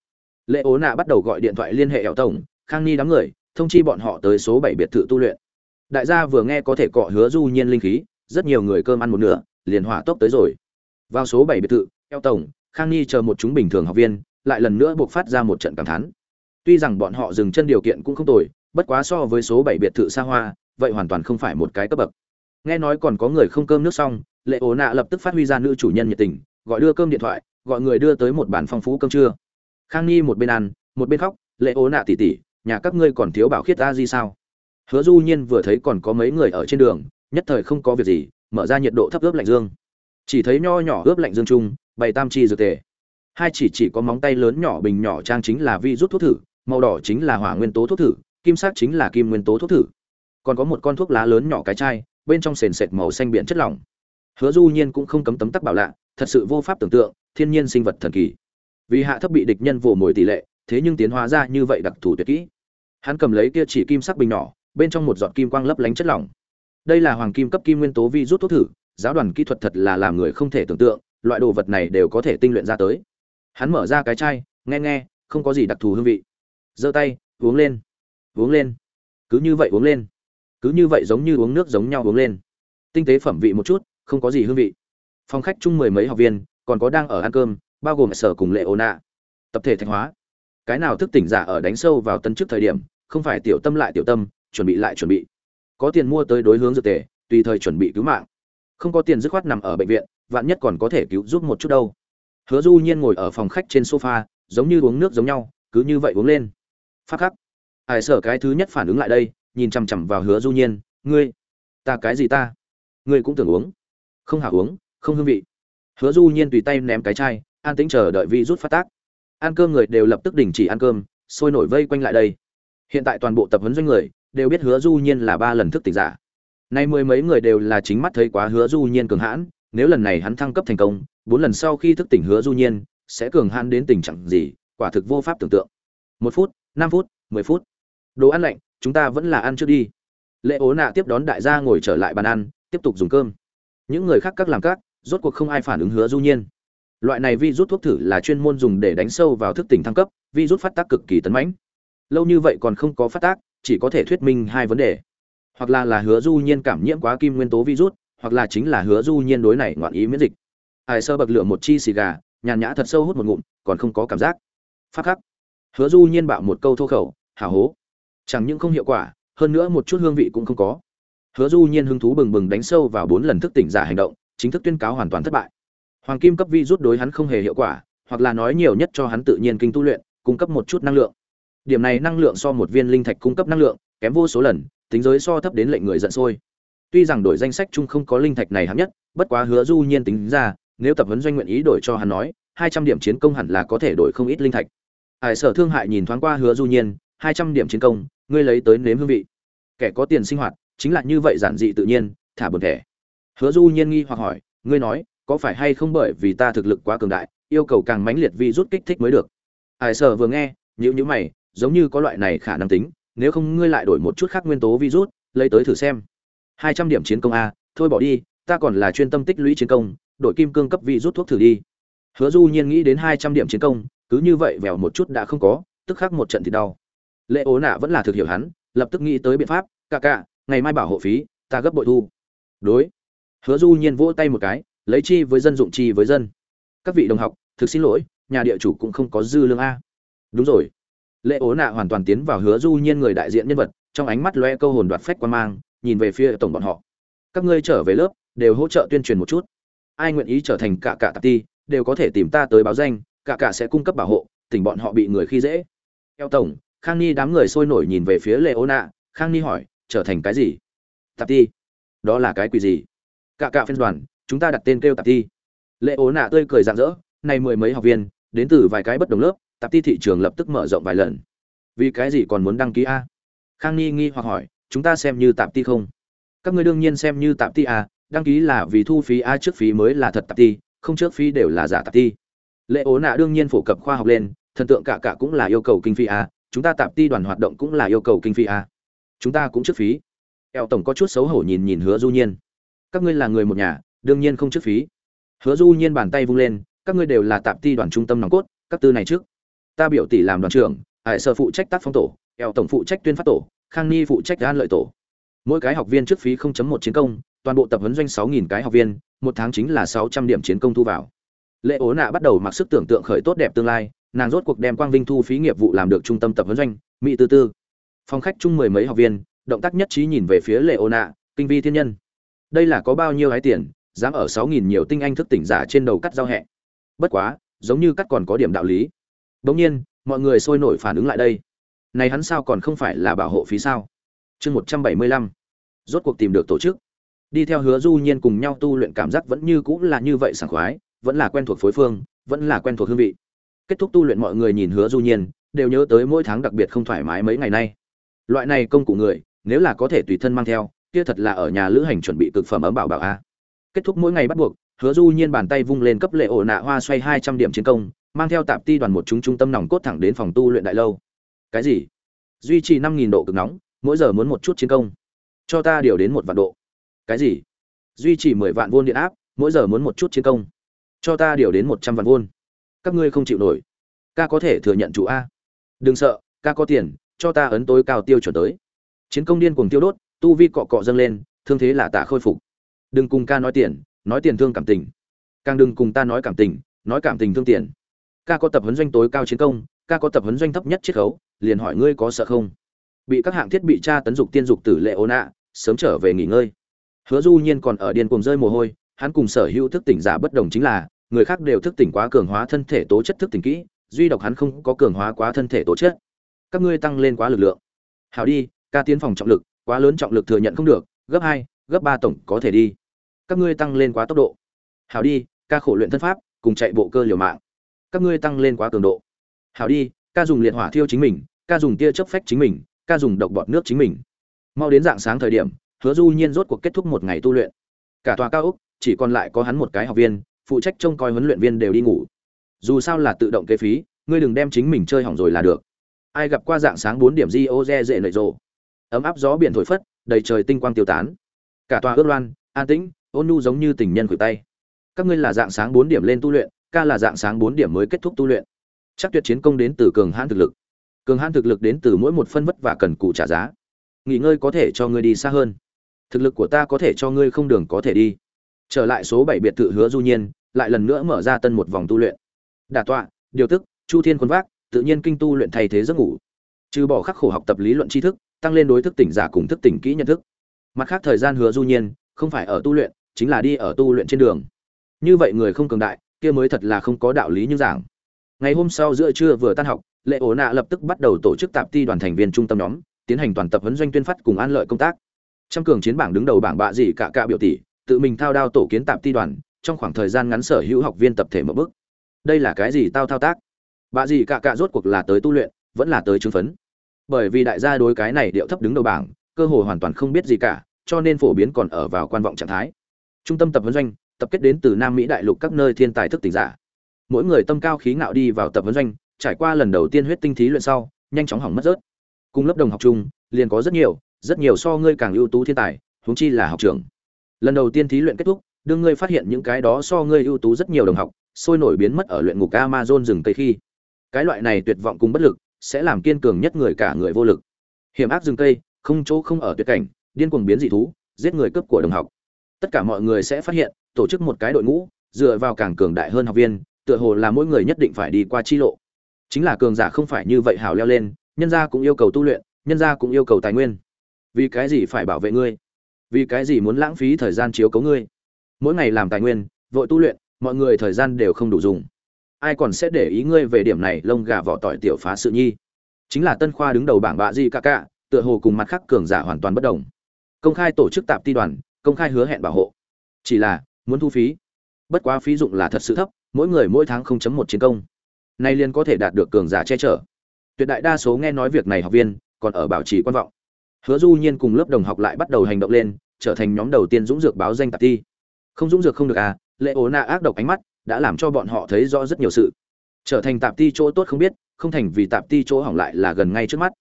Lệ ố nạ bắt đầu gọi điện thoại liên hệ ẻo tổng, khang ni đám người, thông chi bọn họ tới số bảy biệt thự tu luyện. Đại gia vừa nghe có thể cọ hứa du nhiên linh khí, rất nhiều người cơm ăn một nửa, liền hỏa tốc tới rồi. Vào số bảy biệt thự, eo tổng, khang ni chờ một chúng bình thường học viên, lại lần nữa buộc phát ra một trận cảm thán. Tuy rằng bọn họ dừng chân điều kiện cũng không tồi, bất quá so với số bảy biệt thự xa hoa vậy hoàn toàn không phải một cái cấp bậc. Nghe nói còn có người không cơm nước xong, lệ ố nạ lập tức phát huy ra nữ chủ nhân nhiệt tình, gọi đưa cơm điện thoại, gọi người đưa tới một bàn phong phú cơm trưa. Khang ni một bên ăn, một bên khóc, lệ ố nạ tỉ tỉ, nhà các ngươi còn thiếu bảo khiết a gì sao? Hứa du nhiên vừa thấy còn có mấy người ở trên đường, nhất thời không có việc gì, mở ra nhiệt độ thấp ướp lạnh dương. Chỉ thấy nho nhỏ ướp lạnh dương trung bày tam chi dược tề. Hai chỉ chỉ có móng tay lớn nhỏ bình nhỏ trang chính là vi rút thuốc thử, màu đỏ chính là hỏa nguyên tố thuốc thử, kim sắc chính là kim nguyên tố thuốc thử còn có một con thuốc lá lớn nhỏ cái chai, bên trong sền sệt màu xanh biển chất lỏng. Hứa du nhiên cũng không cấm tấm tắc bảo lạ, thật sự vô pháp tưởng tượng, thiên nhiên sinh vật thần kỳ. Vì hạ thấp bị địch nhân vồ mồi tỷ lệ, thế nhưng tiến hóa ra như vậy đặc thù tuyệt kỹ. Hắn cầm lấy kia chỉ kim sắc bình nhỏ, bên trong một giọt kim quang lấp lánh chất lỏng. Đây là hoàng kim cấp kim nguyên tố vi rút thuốc thử, giáo đoàn kỹ thuật thật là làm người không thể tưởng tượng, loại đồ vật này đều có thể tinh luyện ra tới. Hắn mở ra cái chai, nghe nghe, không có gì đặc thù hương vị. Giơ tay, uống lên. Uống lên. Cứ như vậy uống lên cứ như vậy giống như uống nước giống nhau uống lên. Tinh tế phẩm vị một chút, không có gì hương vị. Phòng khách chung mười mấy học viên, còn có đang ở ăn cơm, bao gồm sở cùng lệ ô nạ tập thể thanh hóa. Cái nào thức tỉnh giả ở đánh sâu vào tân trước thời điểm, không phải tiểu tâm lại tiểu tâm, chuẩn bị lại chuẩn bị. Có tiền mua tới đối hướng dược tề, tùy thời chuẩn bị cứu mạng. Không có tiền dứt khoát nằm ở bệnh viện, vạn nhất còn có thể cứu giúp một chút đâu. Hứa du nhiên ngồi ở phòng khách trên sofa, giống như uống nước giống nhau, cứ như vậy uống lên. Phát khắc. Hải sở cái thứ nhất phản ứng lại đây nhìn chằm chằm vào hứa du nhiên, ngươi, ta cái gì ta? Ngươi cũng tưởng uống. Không hảo uống, không hương vị. Hứa du nhiên tùy tay ném cái chai, an tĩnh chờ đợi vi rút phát tác. Ăn cơm người đều lập tức đình chỉ ăn cơm, sôi nổi vây quanh lại đây. Hiện tại toàn bộ tập huấn doanh người đều biết hứa du nhiên là ba lần thức tỉnh giả. Nay mười mấy người đều là chính mắt thấy quá hứa du nhiên cường hãn, nếu lần này hắn thăng cấp thành công, bốn lần sau khi thức tỉnh hứa du nhiên, sẽ cường hãn đến tình trạng gì, quả thực vô pháp tưởng tượng. Một phút, năm phút, mười phút. Đồ ăn lạnh chúng ta vẫn là ăn trước đi. Lệ ố nạ tiếp đón đại gia ngồi trở lại bàn ăn, tiếp tục dùng cơm. Những người khác các làm các, rốt cuộc không ai phản ứng hứa du nhiên. Loại này vi rút thuốc thử là chuyên môn dùng để đánh sâu vào thức tỉnh thăng cấp vi rút phát tác cực kỳ tấn mãnh. Lâu như vậy còn không có phát tác, chỉ có thể thuyết minh hai vấn đề. Hoặc là là hứa du nhiên cảm nhiễm quá kim nguyên tố virus, hoặc là chính là hứa du nhiên đối này ngoạn ý miễn dịch. Ai sơ bậc lửa một chi xì gà, nhàn nhã thật sâu hút một ngụm, còn không có cảm giác. Phát khắc. Hứa du nhiên bạo một câu thô khẩu, hào hố chẳng những không hiệu quả, hơn nữa một chút hương vị cũng không có. Hứa du nhiên hứng thú bừng bừng đánh sâu vào bốn lần thức tỉnh giả hành động, chính thức tuyên cáo hoàn toàn thất bại. Hoàng kim cấp vi rút đối hắn không hề hiệu quả, hoặc là nói nhiều nhất cho hắn tự nhiên kinh tu luyện, cung cấp một chút năng lượng. Điểm này năng lượng so một viên linh thạch cung cấp năng lượng, kém vô số lần, tính giới so thấp đến lệnh người giận sôi. Tuy rằng đổi danh sách chung không có linh thạch này hạng nhất, bất quá hứa du nhiên tính ra, nếu tập huấn doanh nguyện ý đổi cho hắn nói, hai trăm điểm chiến công hẳn là có thể đổi không ít linh thạch. Hải sở thương hại nhìn thoáng qua hứa du nhiên hai trăm điểm chiến công, ngươi lấy tới nếm hương vị. Kẻ có tiền sinh hoạt, chính là như vậy giản dị tự nhiên, thả buồn thẻ. Hứa du nhiên nghi hoặc hỏi, ngươi nói, có phải hay không bởi vì ta thực lực quá cường đại, yêu cầu càng mãnh liệt vi rút kích thích mới được? Ai sở vừa nghe nhữ nhữ mày, giống như có loại này khả năng tính, nếu không ngươi lại đổi một chút khác nguyên tố virus lấy tới thử xem. Hai trăm điểm chiến công a, thôi bỏ đi, ta còn là chuyên tâm tích lũy chiến công đội kim cương cấp virus thuốc thử đi. Hứa du nhiên nghĩ đến hai trăm điểm chiến công, cứ như vậy vèo một chút đã không có, tức khắc một trận thì đau lệ ố nạ vẫn là thực hiểu hắn, lập tức nghĩ tới biện pháp cả cả ngày mai bảo hộ phí, ta gấp bội thu. Đối. Hứa du nhiên vỗ tay một cái, lấy chi với dân dụng chi với dân. Các vị đồng học, thực xin lỗi, nhà địa chủ cũng không có dư lương a. Đúng rồi. Lệ ố nạ hoàn toàn tiến vào hứa du nhiên người đại diện nhân vật, trong ánh mắt loe câu hồn đoạt phách quan mang, nhìn về phía tổng bọn họ. Các ngươi trở về lớp, đều hỗ trợ tuyên truyền một chút. Ai nguyện ý trở thành cả cả tạp ti, đều có thể tìm ta tới báo danh cả cả sẽ cung cấp bảo hộ, tỉnh bọn họ bị người khi dễ. Theo tổng khang ni đám người sôi nổi nhìn về phía lệ ố nạ khang ni hỏi, trở thành cái gì? Tạp ti. Đó là cái quỷ gì? Cả cả phiên đoàn, chúng ta đặt tên kêu tạp ti. Lệ ố nạ tươi cười rạng rỡ, này mười mấy học viên, đến từ vài cái bất đồng lớp, tạp ti thị trường lập tức mở rộng vài lần. Vì cái gì còn muốn đăng ký a? Khang Ni nghi hoặc hỏi, chúng ta xem như tạp ti không? Các ngươi đương nhiên xem như tạp ti a, đăng ký là vì thu phí a, trước phí mới là thật tạp ti, không trước phí đều là giả tạp ti. Lệ ố nạ đương nhiên phổ cập khoa học lên, thần tượng cả cả cũng là yêu cầu kinh phí a chúng ta tạp ti đoàn hoạt động cũng là yêu cầu kinh phí à? chúng ta cũng trước phí. Eo tổng có chút xấu hổ nhìn nhìn hứa du nhiên. Các ngươi là người một nhà, đương nhiên không trước phí. Hứa du nhiên bàn tay vung lên, các ngươi đều là tạp ti đoàn trung tâm nòng cốt, các tư này trước. Ta biểu tỷ làm đoàn trưởng, hải sở phụ trách tác phong tổ, eo tổng phụ trách tuyên phát tổ, khang ni phụ trách an lợi tổ. Mỗi cái học viên trước phí 0.1 chiến công, toàn bộ tập huấn doanh 6.000 cái học viên, một tháng chính là 600 điểm chiến công thu vào. Lệ ố nạ bắt đầu mặc sức tưởng tượng khởi tốt đẹp tương lai nàng rốt cuộc đem quang vinh thu phí nghiệp vụ làm được trung tâm tập huấn doanh mỹ tư tư phòng khách chung mười mấy học viên động tác nhất trí nhìn về phía lệ ô nạ kinh vi thiên nhân đây là có bao nhiêu hái tiền dám ở 6.000 nhiều tinh anh thức tỉnh giả trên đầu cắt giao hẹ bất quá giống như cắt còn có điểm đạo lý bỗng nhiên, mọi người sôi nổi phản ứng lại đây. Này hắn sao còn không phải là bảo hộ phí sao? Chương 175. Rốt cuộc tìm được tổ chức. Đi theo Hứa Du Nhiên cùng nhau tu luyện cảm giác vẫn như cũ là như vậy sảng khoái, vẫn là quen thuộc phối phương, vẫn là quen thuộc hương vị. Kết thúc tu luyện mọi người nhìn Hứa Du Nhiên, đều nhớ tới mỗi tháng đặc biệt không thoải mái mấy ngày nay. Loại này công cụ người, nếu là có thể tùy thân mang theo, kia thật là ở nhà lữ hành chuẩn bị cực phẩm ấm bảo bảo a. Kết thúc mỗi ngày bắt buộc, Hứa Du Nhiên bàn tay vung lên cấp lệ ổ nạ hoa xoay 200 điểm chiến công, mang theo tạp ti đoàn một chúng trung tâm nòng cốt thẳng đến phòng tu luyện đại lâu. Cái gì? Duy trì năm nghìn độ cực nóng mỗi giờ muốn một chút chiến công. Cho ta điều đến một vạn độ. Cái gì? Duy trì mười vạn vôn điện áp mỗi giờ muốn một chút chiến công. Cho ta điều đến một trăm vạn vôn các ngươi không chịu nổi. Ca có thể thừa nhận chủ a. Đừng sợ, ca có tiền, cho ta ấn tối cao tiêu chuẩn tới. Chiến công điên cuồng tiêu đốt, tu vi cọ cọ dâng lên, thương thế là tạ khôi phục. Đừng cùng ca nói tiền nói tiền thương cảm tình. Càng đừng cùng ta nói cảm tình, nói cảm tình thương tiền. Ca có tập huấn doanh tối cao chiến công, ca có tập huấn doanh thấp nhất chiết khấu, liền hỏi ngươi có sợ không? Bị các hạng thiết bị tra tấn dục tiên dục tử lệ ôn ạ, sớm trở về nghỉ ngơi. Hứa du nhiên còn ở điên cuồng rơi mồ hôi, hắn cùng sở hữu thức tỉnh giả bất đồng chính là người khác đều thức tỉnh quá cường hóa thân thể tố chất thức tỉnh kỹ, duy độc hắn không có cường hóa quá thân thể tố chất. Các ngươi tăng lên quá lực lượng. Hào đi, ca tiến phòng trọng lực, quá lớn trọng lực thừa nhận không được, gấp hai, gấp ba tổng có thể đi. Các ngươi tăng lên quá tốc độ. Hào đi, ca khổ luyện thân pháp, cùng chạy bộ cơ liều mạng. Các ngươi tăng lên quá cường độ. Hào đi, ca dùng liệt hỏa thiêu chính mình, ca dùng tia chớp phách chính mình, ca dùng độc bọt nước chính mình. Mau đến dạng sáng thời điểm, hứa du nhiên rốt cuộc kết thúc một ngày tu luyện. Cả tòa cao úc chỉ còn lại có hắn một cái học viên phụ trách trông coi huấn luyện viên đều đi ngủ. Dù sao là tự động kế phí, ngươi đừng đem chính mình chơi hỏng rồi là được. Ai gặp qua dạng sáng bốn điểm di ô re dễ nợ rộ. Ấm áp gió biển thổi phất, đầy trời tinh quang tiêu tán. Cả tòa ước loan, an tĩnh, ôn nhu giống như tình nhân khuỷu tay. Các ngươi là dạng sáng bốn điểm lên tu luyện, ca là dạng sáng bốn điểm mới kết thúc tu luyện. Chắc tuyệt chiến công đến từ cường hãn thực lực. Cường hãn thực lực đến từ mỗi một phân vất và cần cụ trả giá. Nghỉ ngơi có thể cho ngươi đi xa hơn. Thực lực của ta có thể cho ngươi không đường có thể đi trở lại số bảy biệt thự hứa du nhiên, lại lần nữa mở ra tân một vòng tu luyện. Đả tọa, điều tức, chu thiên quân vác, tự nhiên kinh tu luyện thay thế giấc ngủ. Trừ bỏ khắc khổ học tập lý luận tri thức, tăng lên đối thức tỉnh giả cùng thức tỉnh kỹ nhận thức. Mặt khác thời gian hứa du nhiên, không phải ở tu luyện, chính là đi ở tu luyện trên đường. Như vậy người không cường đại, kia mới thật là không có đạo lý như giảng. Ngày hôm sau giữa trưa vừa tan học, lệ ổ nạ lập tức bắt đầu tổ chức tạp ti đoàn thành viên trung tâm nhóm, tiến hành toàn tập huấn doanh tuyên phát cùng an lợi công tác. Trăm cường chiến bảng đứng đầu bảng bạ gì cả cả biểu tỷ tự mình thao đao tổ kiến tạp ti đoàn, trong khoảng thời gian ngắn sở hữu học viên tập thể một bước đây là cái gì tao thao tác? Bà gì cả cả rốt cuộc là tới tu luyện, vẫn là tới chứng phấn. Bởi vì đại gia đối cái này điệu thấp đứng đầu bảng, cơ hội hoàn toàn không biết gì cả, cho nên phổ biến còn ở vào quan vọng trạng thái. Trung tâm tập huấn doanh, tập kết đến từ nam mỹ đại lục các nơi thiên tài thức tỉnh giả. Mỗi người tâm cao khí ngạo đi vào tập huấn doanh, trải qua lần đầu tiên huyết tinh thí luyện sau, nhanh chóng hỏng mất rớt. Cùng lớp đồng học chung, liền có rất nhiều rất nhiều so ngươi càng ưu tú thiên tài, huống chi là học trưởng lần đầu tiên thí luyện kết thúc, đương ngươi phát hiện những cái đó so ngươi ưu tú rất nhiều đồng học, sôi nổi biến mất ở luyện ngục amazon rừng cây khi, cái loại này tuyệt vọng cùng bất lực sẽ làm kiên cường nhất người cả người vô lực. Hiểm ác rừng cây, không chỗ không ở tuyệt cảnh, điên cuồng biến dị thú, giết người cướp của đồng học. Tất cả mọi người sẽ phát hiện, tổ chức một cái đội ngũ, dựa vào càng cường đại hơn học viên, tựa hồ là mỗi người nhất định phải đi qua chi lộ. Chính là cường giả không phải như vậy hào leo lên, nhân gia cũng yêu cầu tu luyện, nhân gia cũng yêu cầu tài nguyên. Vì cái gì phải bảo vệ ngươi? Vì cái gì muốn lãng phí thời gian chiếu cấu ngươi? Mỗi ngày làm tài nguyên, vội tu luyện, mọi người thời gian đều không đủ dùng. Ai còn sẽ để ý ngươi về điểm này, lông gà vỏ tỏi tiểu phá sự nhi? Chính là tân khoa đứng đầu bảng bạ di ca ca tựa hồ cùng mặt khác cường giả hoàn toàn bất đồng. Công khai tổ chức tạp ti đoàn, công khai hứa hẹn bảo hộ. Chỉ là, muốn thu phí. Bất quá phí dụng là thật sự thấp, mỗi người mỗi tháng 0.1 chiến công. Nay liền có thể đạt được cường giả che chở. Tuyệt đại đa số nghe nói việc này học viên, còn ở bảo trì quan vọng hứa du nhiên cùng lớp đồng học lại bắt đầu hành động lên, trở thành nhóm đầu tiên dũng dược báo danh tạp ti không dũng dược không được à lệ ố na ác độc ánh mắt, đã làm cho bọn họ thấy rõ rất nhiều sự. Trở thành tạp ti chỗ tốt không biết, không thành vì tạp ti chỗ hỏng lại là gần ngay trước mắt.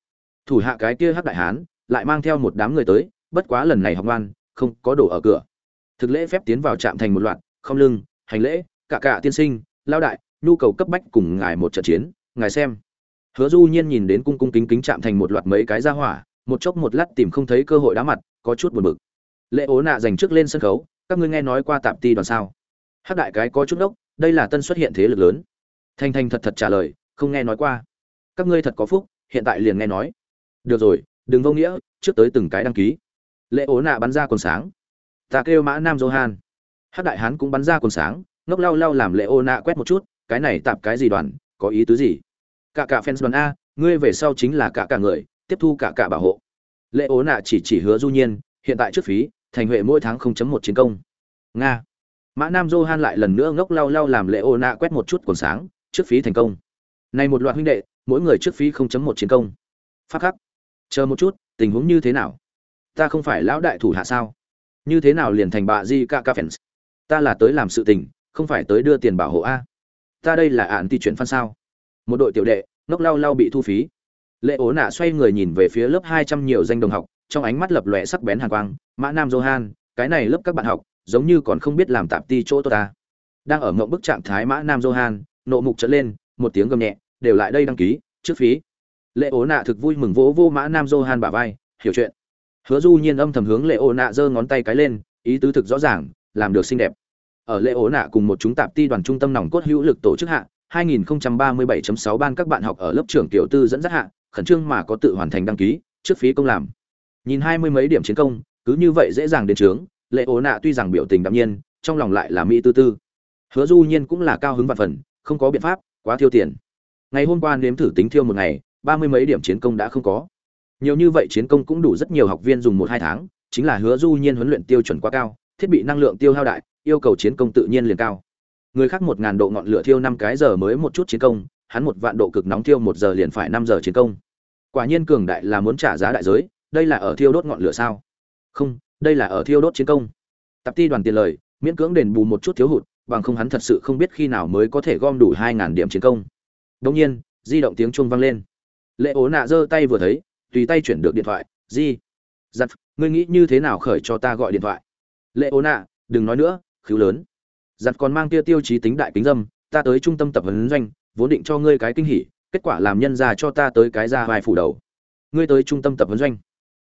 Thủ hạ cái kia hắc đại hán, lại mang theo một đám người tới, bất quá lần này học ngoan, không có đổ ở cửa. Thực lễ phép tiến vào trạm thành một loạt, không lưng, hành lễ, cả cả tiên sinh, lao đại, nhu cầu cấp bách cùng ngài một trận chiến, ngài xem. Hứa du nhiên nhìn đến cung cung kính kính chạm thành một loạt mấy cái ra hỏa một chốc một lát tìm không thấy cơ hội đá mặt, có chút buồn bực. Lễ ố nạ dành trước lên sân khấu, các ngươi nghe nói qua tạp ti đoàn sao? Hát đại cái có chút đốc, đây là tân xuất hiện thế lực lớn. Thanh thanh thật thật trả lời, không nghe nói qua. Các ngươi thật có phúc, hiện tại liền nghe nói. Được rồi, đừng vô nghĩa, trước tới từng cái đăng ký. Lễ ố nạ bắn ra còn sáng. Ta kêu mã nam johan. Hát đại hán cũng bắn ra còn sáng, ngốc lau lau làm lễ ô nạ quét một chút, cái này tạp cái gì đoàn, có ý tứ gì? Cả cả fans đoàn a, ngươi về sau chính là cả cả người tiếp thu cả cả bảo hộ. Lễ ố nạ chỉ chỉ hứa du nhiên, hiện tại trước phí, thành huệ mỗi tháng 0.1 chiến công. Nga. Mã nam johan lại lần nữa ngốc lau lau làm lễ ố nạ quét một chút còn sáng, trước phí thành công. Này một loạt huynh đệ, mỗi người trước phí 0.1 chiến công. Phát khắc. Chờ một chút, tình huống như thế nào? Ta không phải lão đại thủ hạ sao? Như thế nào liền thành bạ di ca ca fans? Ta là tới làm sự tình, không phải tới đưa tiền bảo hộ a. Ta đây là ạn ti chuyển phan sao? Một đội tiểu đệ, ngốc lau lau bị thu phí lệ ố nạ xoay người nhìn về phía lớp hai trăm nhiều danh đồng học, trong ánh mắt lập lòe sắc bén hàn quang, mã nam johan, cái này lớp các bạn học, giống như còn không biết làm tạp ti chỗ tôi ta. Đang ở mộng bức trạng thái mã nam johan, nộ mục trở lên, một tiếng gầm nhẹ, đều lại đây đăng ký, trước phí. Lệ ố nạ thực vui mừng vỗ vô mã nam johan bả vai, hiểu chuyện. Hứa du nhiên âm thầm hướng lệ ố nạ giơ ngón tay cái lên, ý tứ thực rõ ràng, làm được xinh đẹp. Ở lễ ố nạ cùng một chúng tạp ti đoàn trung tâm nòng cốt hữu lực tổ chức hạ 2037.6 ban các bạn học ở lớp trưởng tiểu tư dẫn dắt hạ khẩn trương mà có tự hoàn thành đăng ký, trước phí công làm. Nhìn hai mươi mấy điểm chiến công, cứ như vậy dễ dàng đến trướng Lệ ố nạ tuy rằng biểu tình đạm nhiên, trong lòng lại là mỹ tư tư. Hứa du nhiên cũng là cao hứng vạn phần, không có biện pháp, quá thiêu tiền. Ngày hôm qua nếm thử tính thiêu một ngày, ba mươi mấy điểm chiến công đã không có. Nhiều như vậy chiến công cũng đủ rất nhiều học viên dùng một hai tháng, chính là hứa du nhiên huấn luyện tiêu chuẩn quá cao, thiết bị năng lượng tiêu hao đại, yêu cầu chiến công tự nhiên liền cao. Người khác một ngàn độ ngọn lửa thiêu năm cái giờ mới một chút chiến công, hắn một vạn độ cực nóng thiêu một giờ liền phải năm giờ chiến công quả nhiên cường đại là muốn trả giá đại giới, đây là ở thiêu đốt ngọn lửa sao? Không, đây là ở thiêu đốt chiến công. Tạp ti đoàn tiền lời, miễn cưỡng đền bù một chút thiếu hụt, bằng không hắn thật sự không biết khi nào mới có thể gom đủ hai ngàn điểm chiến công. Đông nhiên, di động tiếng chuông vang lên. Lệ ố nạ giơ tay vừa thấy, tùy tay chuyển được điện thoại, di giặt ngươi nghĩ như thế nào khởi cho ta gọi điện thoại? Lệ ố nạ, đừng nói nữa, khíu lớn. Giặt còn mang tia tiêu chí tính đại kính dâm, ta tới trung tâm tập huấn doanh, vốn định cho ngươi cái kinh hỉ kết quả làm nhân ra cho ta tới cái ra vai phủ đầu. Ngươi tới trung tâm tập huấn doanh.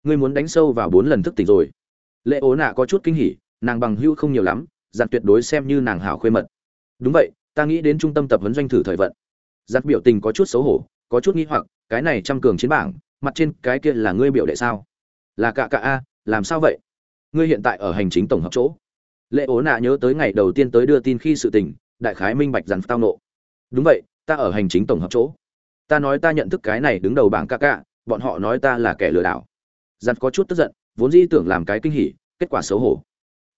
Ngươi muốn đánh sâu vào bốn lần thức tỉnh rồi. Lệ ố nạ có chút kinh hỉ, nàng bằng hữu không nhiều lắm giặt tuyệt đối xem như nàng hảo khuê mật. Đúng vậy, ta nghĩ đến trung tâm tập huấn doanh thử thời vận. Giặt biểu tình có chút xấu hổ, có chút nghi hoặc, cái này trăm cường chiến bảng, mặt trên cái kia là ngươi biểu đệ sao? Là cạ cạ a, làm sao vậy? Ngươi hiện tại ở hành chính tổng hợp chỗ. Lệ ố nạ nhớ tới ngày đầu tiên tới đưa tin khi sự tình, đại khái minh bạch dằn tao nộ. Đúng vậy, ta ở hành chính tổng hợp chỗ ta nói ta nhận thức cái này đứng đầu bảng ca ca, bọn họ nói ta là kẻ lừa đảo. Giặt có chút tức giận, vốn dĩ tưởng làm cái kinh hỉ, kết quả xấu hổ.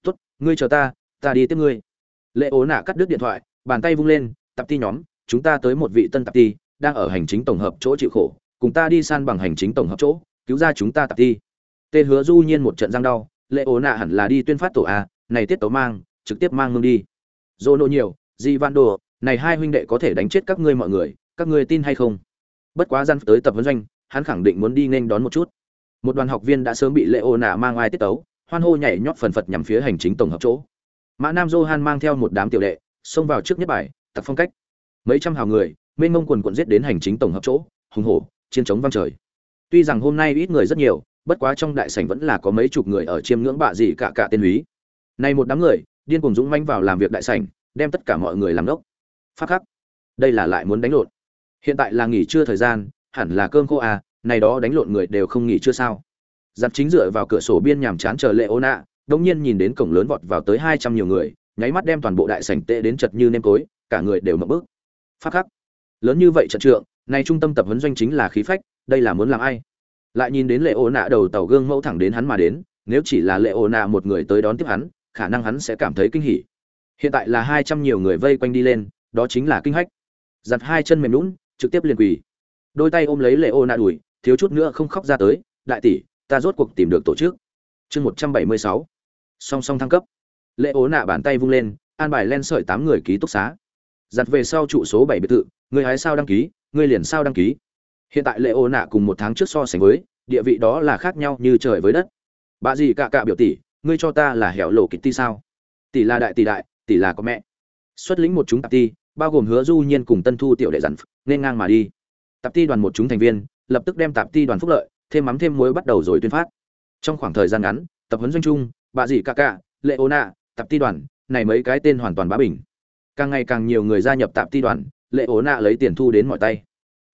Tốt, ngươi chờ ta ta đi tiếp ngươi. Lệ ố nạ cắt đứt điện thoại, bàn tay vung lên tạp ti nhóm, chúng ta tới một vị tân tạp ti đang ở hành chính tổng hợp chỗ chịu khổ, cùng ta đi san bằng hành chính tổng hợp chỗ, cứu ra chúng ta tạp ti tê hứa du nhiên một trận giang đau, lệ ố nạ hẳn là đi tuyên phát tổ a, này tiết tấu mang, trực tiếp mang ngưng đi. Dô nô nhiều, di văn đồ, này hai huynh đệ có thể đánh chết các ngươi mọi người các ngươi tin hay không? Bất quá gian tới tập vấn doanh, hắn khẳng định muốn đi nên đón một chút. Một đoàn học viên đã sớm bị lệ ô nạ mang ai tiết tấu, hoan hô nhảy nhót phần phật nhằm phía hành chính tổng hợp chỗ. Mã nam johan mang theo một đám tiểu đệ xông vào trước nhất bài tặc phong cách. Mấy trăm hào người, mênh mông quần quận giết đến hành chính tổng hợp chỗ, hùng hổ, chiến chống vang trời. Tuy rằng hôm nay ít người rất nhiều, bất quá trong đại sảnh vẫn là có mấy chục người ở chiêm ngưỡng bạ gì cả cả tên húy. Này một đám người, điên cuồng dũng manh vào làm việc đại sảnh, đem tất cả mọi người làm đốc. Phát khắc. Đây là lại muốn đánh lộn hiện tại là nghỉ trưa thời gian, hẳn là cơm khô à này đó đánh lộn người đều không nghỉ trưa sao? Giặt chính dựa vào cửa sổ biên nhàm chán chờ lệ ô nạ đông nhiên nhìn đến cổng lớn vọt vào tới hai trăm nhiều người, nháy mắt đem toàn bộ đại sảnh tệ đến chật như nêm cối cả người đều mập bước phát khắc. Lớn như vậy trận trượng, này trung tâm tập huấn doanh chính là khí phách, đây là muốn làm ai? Lại nhìn đến lệ ô nạ đầu tàu gương mẫu thẳng đến hắn mà đến, nếu chỉ là lệ ô nạ một người tới đón tiếp hắn, khả năng hắn sẽ cảm thấy kinh hỉ. Hiện tại là hai trăm nhiều người vây quanh đi lên, đó chính là kinh hách. Giặt hai chân mềm lún trực tiếp liền quỳ. Đôi tay ôm lấy lệ ô nạ đùi thiếu chút nữa không khóc ra tới, đại tỷ, ta rốt cuộc tìm được tổ chức. Chương một trăm bảy mươi sáu. Song song thăng cấp. Lệ ô nạ bàn tay vung lên, an bài len sợi tám người ký túc xá. Giặt về sau trụ số bảy biệt thự người hái sao đăng ký người liền sao đăng ký. Hiện tại lệ ô nạ cùng một tháng trước so sánh với, địa vị đó là khác nhau như trời với đất. Bà gì cả cạ biểu tỷ, ngươi cho ta là hẻo lộ kịch ti sao? Tỷ là đại, tỷ đại, tỷ là có mẹ. Xuất lĩnh một chúng tạp ti bao gồm hứa du nhiên cùng tân thu tiểu đệ dặn nên ngang mà đi. Tạp ti đoàn một chúng thành viên, lập tức đem tạp ti đoàn phúc lợi, thêm mắm thêm muối bắt đầu rồi tuyên phát. Trong khoảng thời gian ngắn, tập huấn doanh trung, bà dì ca ca lệ ô nạ tạp ti đoàn, này mấy cái tên hoàn toàn bá bình. Càng ngày càng nhiều người gia nhập tạp ti đoàn lệ ố nạ lấy tiền thu đến mọi tay.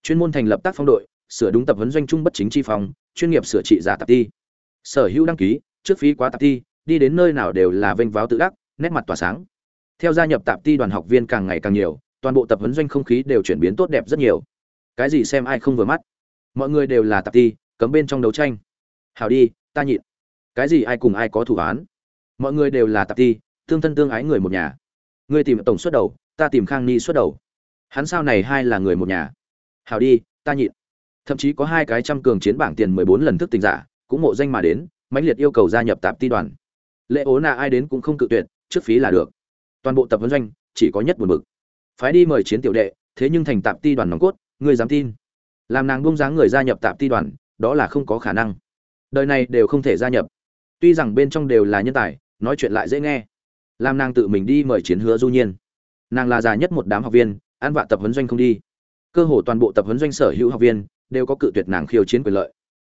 Chuyên môn thành lập tác phong đội, sửa đúng tập huấn doanh trung bất chính chi phòng chuyên nghiệp sửa trị giả tạp ti. Sở hữu đăng ký, trước phí quá tạp ti, đi đến nơi nào đều là vênh váo tự đắc, nét mặt tỏa sáng theo gia nhập tạp ti đoàn học viên càng ngày càng nhiều, toàn bộ tập huấn doanh không khí đều chuyển biến tốt đẹp rất nhiều. Cái gì xem ai không vừa mắt. Mọi người đều là tạp ti, cấm bên trong đấu tranh. Hảo đi, ta nhịn. Cái gì ai cùng ai có thủ án. Mọi người đều là tạp ti, tương thân tương ái người một nhà. Ngươi tìm tổng xuất đầu, ta tìm khang ni xuất đầu. Hắn sao này hai là người một nhà. Hảo đi, ta nhịn. Thậm chí có hai cái trăm cường chiến bảng tiền mười bốn lần thức tình giả, cũng mộ danh mà đến, mãnh liệt yêu cầu gia nhập tạp ti đoàn. Lễ ố nà ai đến cũng không cự tuyệt, trước phí là được toàn bộ tập huấn doanh chỉ có nhất buồn bực. Phái đi mời chiến tiểu đệ, thế nhưng thành tạp ti đoàn nòng cốt, ngươi dám tin? Làm nàng buông dáng người gia nhập tạp ti đoàn, đó là không có khả năng. Đời này đều không thể gia nhập. Tuy rằng bên trong đều là nhân tài, nói chuyện lại dễ nghe. Làm nàng tự mình đi mời chiến hứa du nhiên. Nàng là già nhất một đám học viên, an vạ tập huấn doanh không đi. Cơ hồ toàn bộ tập huấn doanh sở hữu học viên đều có cự tuyệt nàng khiêu chiến quyền lợi.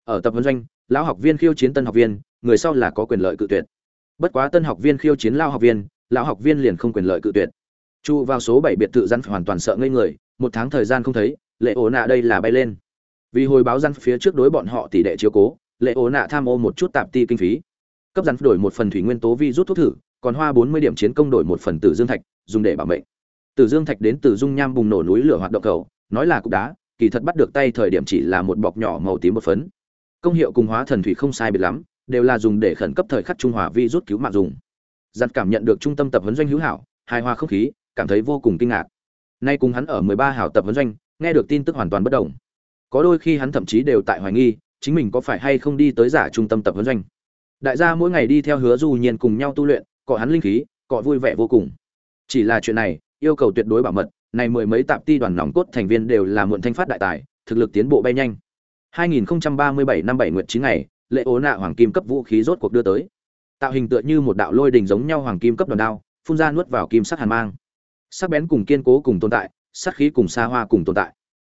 Ở tập huấn doanh, lão học viên khiêu chiến tân học viên, người sau là có quyền lợi cự tuyệt. Bất quá tân học viên khiêu chiến lao học viên lão học viên liền không quyền lợi cự tuyệt. Chu vào số bảy biệt thự rắn hoàn toàn sợ ngây người, một tháng thời gian không thấy, lệ ổ nạ đây là bay lên. Vì hồi báo rắn phía trước đối bọn họ tỷ đệ chiếu cố, lệ ổ nạ tham ô một chút tạp ti kinh phí. Cấp rắn đổi một phần thủy nguyên tố vi rút thuốc thử, còn hoa bốn mươi điểm chiến công đổi một phần tử dương thạch, dùng để bảo mệnh. Tử dương thạch đến từ dung nham bùng nổ núi lửa hoạt động cầu, nói là cục đá, kỳ thật bắt được tay thời điểm chỉ là một bọc nhỏ màu tím một phấn. Công hiệu cùng hóa thần thủy không sai biệt lắm, đều là dùng để khẩn cấp thời khắc trung hòa vi rút cứu mạng dùng giặt cảm nhận được trung tâm tập huấn doanh hữu hảo, hài hòa không khí, cảm thấy vô cùng kinh ngạc. Nay cùng hắn ở mười ba hảo tập huấn doanh, nghe được tin tức hoàn toàn bất đồng. Có đôi khi hắn thậm chí đều tại hoài nghi, chính mình có phải hay không đi tới giả trung tâm tập huấn doanh. Đại gia mỗi ngày đi theo hứa du nhiên cùng nhau tu luyện, cọ hắn linh khí, cọ vui vẻ vô cùng. Chỉ là chuyện này, yêu cầu tuyệt đối bảo mật, này mười mấy tạp ti đoàn nòng cốt thành viên đều là muộn thanh phát đại tài, thực lực tiến bộ bay nhanh. 2037 năm bảy nguyệt 9 ngày lệ ố nạ hoàng kim cấp vũ khí rốt cuộc đưa tới tạo hình tựa như một đạo lôi đình giống nhau hoàng kim cấp đòn đao, phun ra nuốt vào kim sắc hàn mang. Sắc bén cùng kiên cố cùng tồn tại, sắc khí cùng xa hoa cùng tồn tại.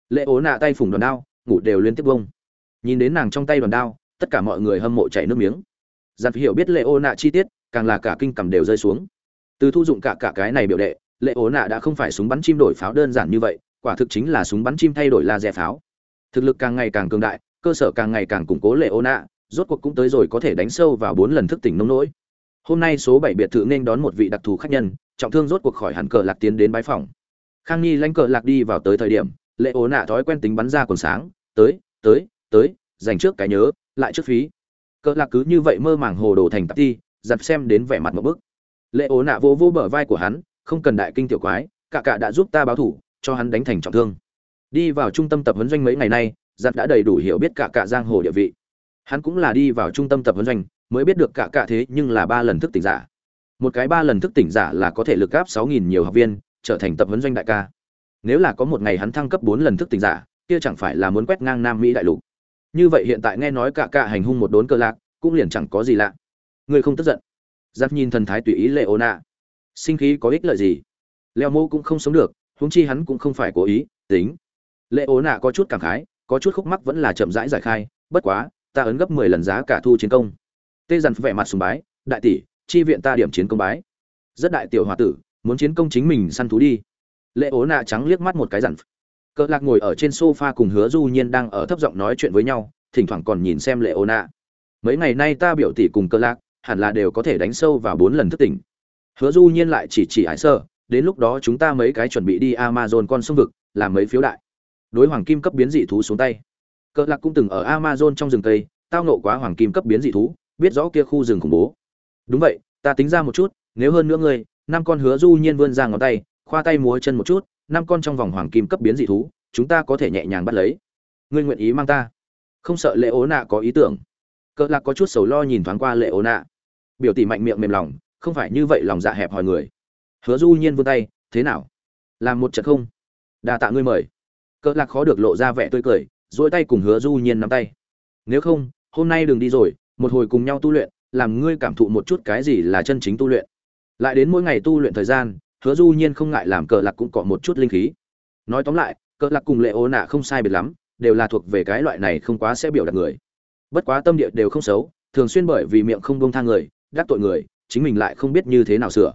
Lệ ố nạ tay phủng đòn đao, ngủ đều liên tiếp bông. Nhìn đến nàng trong tay đòn đao, tất cả mọi người hâm mộ chảy nước miếng. Giàn hiểu biết lệ ô nạ chi tiết, càng là cả kinh cầm đều rơi xuống. Từ thu dụng cả cả cái này biểu đệ, lệ ố nạ đã không phải súng bắn chim đổi pháo đơn giản như vậy, quả thực chính là súng bắn chim thay đổi laser pháo. Thực lực càng ngày càng cường đại, cơ sở càng ngày càng củng cố lệ ô nạ rốt cuộc cũng tới rồi có thể đánh sâu vào bốn lần thức tỉnh nông nỗi. Hôm nay số bảy biệt thự nên đón một vị đặc thù khách nhân, trọng thương rốt cuộc khỏi hẳn cờ lạc tiến đến bái phòng. Khang nhi lanh cờ lạc đi vào tới thời điểm, lệ ố nạ thói quen tính bắn ra còn sáng, tới tới tới, dành trước cái nhớ, lại trước phí. Cờ lạc cứ như vậy mơ màng hồ đồ thành tạp ti giặt xem đến vẻ mặt một bức. Lệ ố nạ vô vô bờ vai của hắn, không cần đại kinh tiểu quái, cả cả đã giúp ta báo thủ, cho hắn đánh thành trọng thương. Đi vào trung tâm tập huấn doanh mấy ngày nay giặt đã đầy đủ hiểu biết cả cả giang hồ địa vị hắn cũng là đi vào trung tâm tập huấn doanh, mới biết được cả cả thế nhưng là ba lần thức tỉnh giả. Một cái ba lần thức tỉnh giả là có thể lực gáp sáu nghìn nhiều học viên, trở thành tập huấn doanh đại ca. Nếu là có một ngày hắn thăng cấp bốn lần thức tỉnh giả, kia chẳng phải là muốn quét ngang nam mỹ đại lục. Như vậy hiện tại nghe nói cả cả hành hung một đốn cơ lạc, cũng liền chẳng có gì lạ. Ngươi không tức giận. Giáp nhìn thần thái tùy ý lệ ô nạ sinh khí có ích lợi gì? Leo mô cũng không sống được, huống chi hắn cũng không phải cố ý, tính. Lệ ố nạ có chút cảm khái, có chút khúc mắc vẫn là chậm rãi giải khai, bất quá ta ấn gấp mười lần giá cả thu chiến công. Tê dằn vẻ mặt sùng bái, đại tỷ, chi viện ta điểm chiến công bái. Rất đại tiểu hòa tử, muốn chiến công chính mình săn thú đi. Lệ ố nạ trắng liếc mắt một cái dằn cỡ lạc ngồi ở trên sofa cùng hứa du nhiên đang ở thấp giọng nói chuyện với nhau, thỉnh thoảng còn nhìn xem lệ ố nạ mấy ngày nay ta biểu tỷ cùng cỡ lạc, hẳn là đều có thể đánh sâu vào bốn lần thức tỉnh. Hứa du nhiên lại chỉ chỉ ái sơ, đến lúc đó chúng ta mấy cái chuẩn bị đi amazon con sông vực, làm mấy phiếu đại. Đối hoàng kim cấp biến dị thú xuống tay cờ lạc cũng từng ở amazon trong rừng cây, tao nộ quá hoàng kim cấp biến dị thú, biết rõ kia khu rừng khủng bố. Đúng vậy, ta tính ra một chút, nếu hơn nữa ngươi, năm con hứa du nhiên vươn ra ngón tay, khoa tay múa chân một chút, năm con trong vòng hoàng kim cấp biến dị thú, chúng ta có thể nhẹ nhàng bắt lấy. Ngươi nguyện ý mang ta? Không sợ lệ ố nạ có ý tưởng. Cỡ lạc có chút sầu lo nhìn thoáng qua lệ ố nạ. Biểu tỷ mạnh miệng mềm lòng, không phải như vậy lòng dạ hẹp hòi người. Hứa du nhiên vươn tay, thế nào? Làm một trận không? Đa tạ ngươi mời. Cỡ lạc khó được lộ ra vẻ tươi cười dỗi tay cùng hứa du nhiên nắm tay. Nếu không, hôm nay đừng đi rồi, một hồi cùng nhau tu luyện, làm ngươi cảm thụ một chút cái gì là chân chính tu luyện. Lại đến mỗi ngày tu luyện thời gian, hứa du nhiên không ngại làm cờ lạc cũng có một chút linh khí. Nói tóm lại, cờ lạc cùng lệ ô nạ không sai biệt lắm, đều là thuộc về cái loại này không quá sẽ biểu đạt người. Bất quá tâm địa đều không xấu, thường xuyên bởi vì miệng không buông thang người, đắc tội người, chính mình lại không biết như thế nào sửa.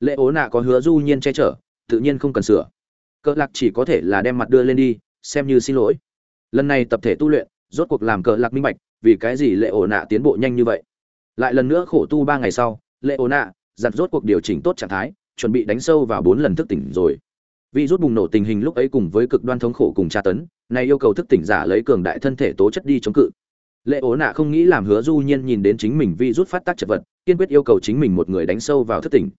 Lệ ố nạ có hứa du nhiên che chở, tự nhiên không cần sửa. Cờ lạc chỉ có thể là đem mặt đưa lên đi, xem như xin lỗi lần này tập thể tu luyện, rốt cuộc làm cờ lạc minh bạch, vì cái gì lệ ổ nạ tiến bộ nhanh như vậy? Lại lần nữa khổ tu ba ngày sau, lệ ổ nạ giặt rốt cuộc điều chỉnh tốt trạng thái, chuẩn bị đánh sâu vào bốn lần thức tỉnh rồi. Vì rút bùng nổ tình hình lúc ấy cùng với cực đoan thống khổ cùng tra tấn, này yêu cầu thức tỉnh giả lấy cường đại thân thể tố chất đi chống cự. Lệ ố nạ không nghĩ làm hứa du nhiên nhìn đến chính mình vi rút phát tác chật vật, kiên quyết yêu cầu chính mình một người đánh sâu vào thức tỉnh.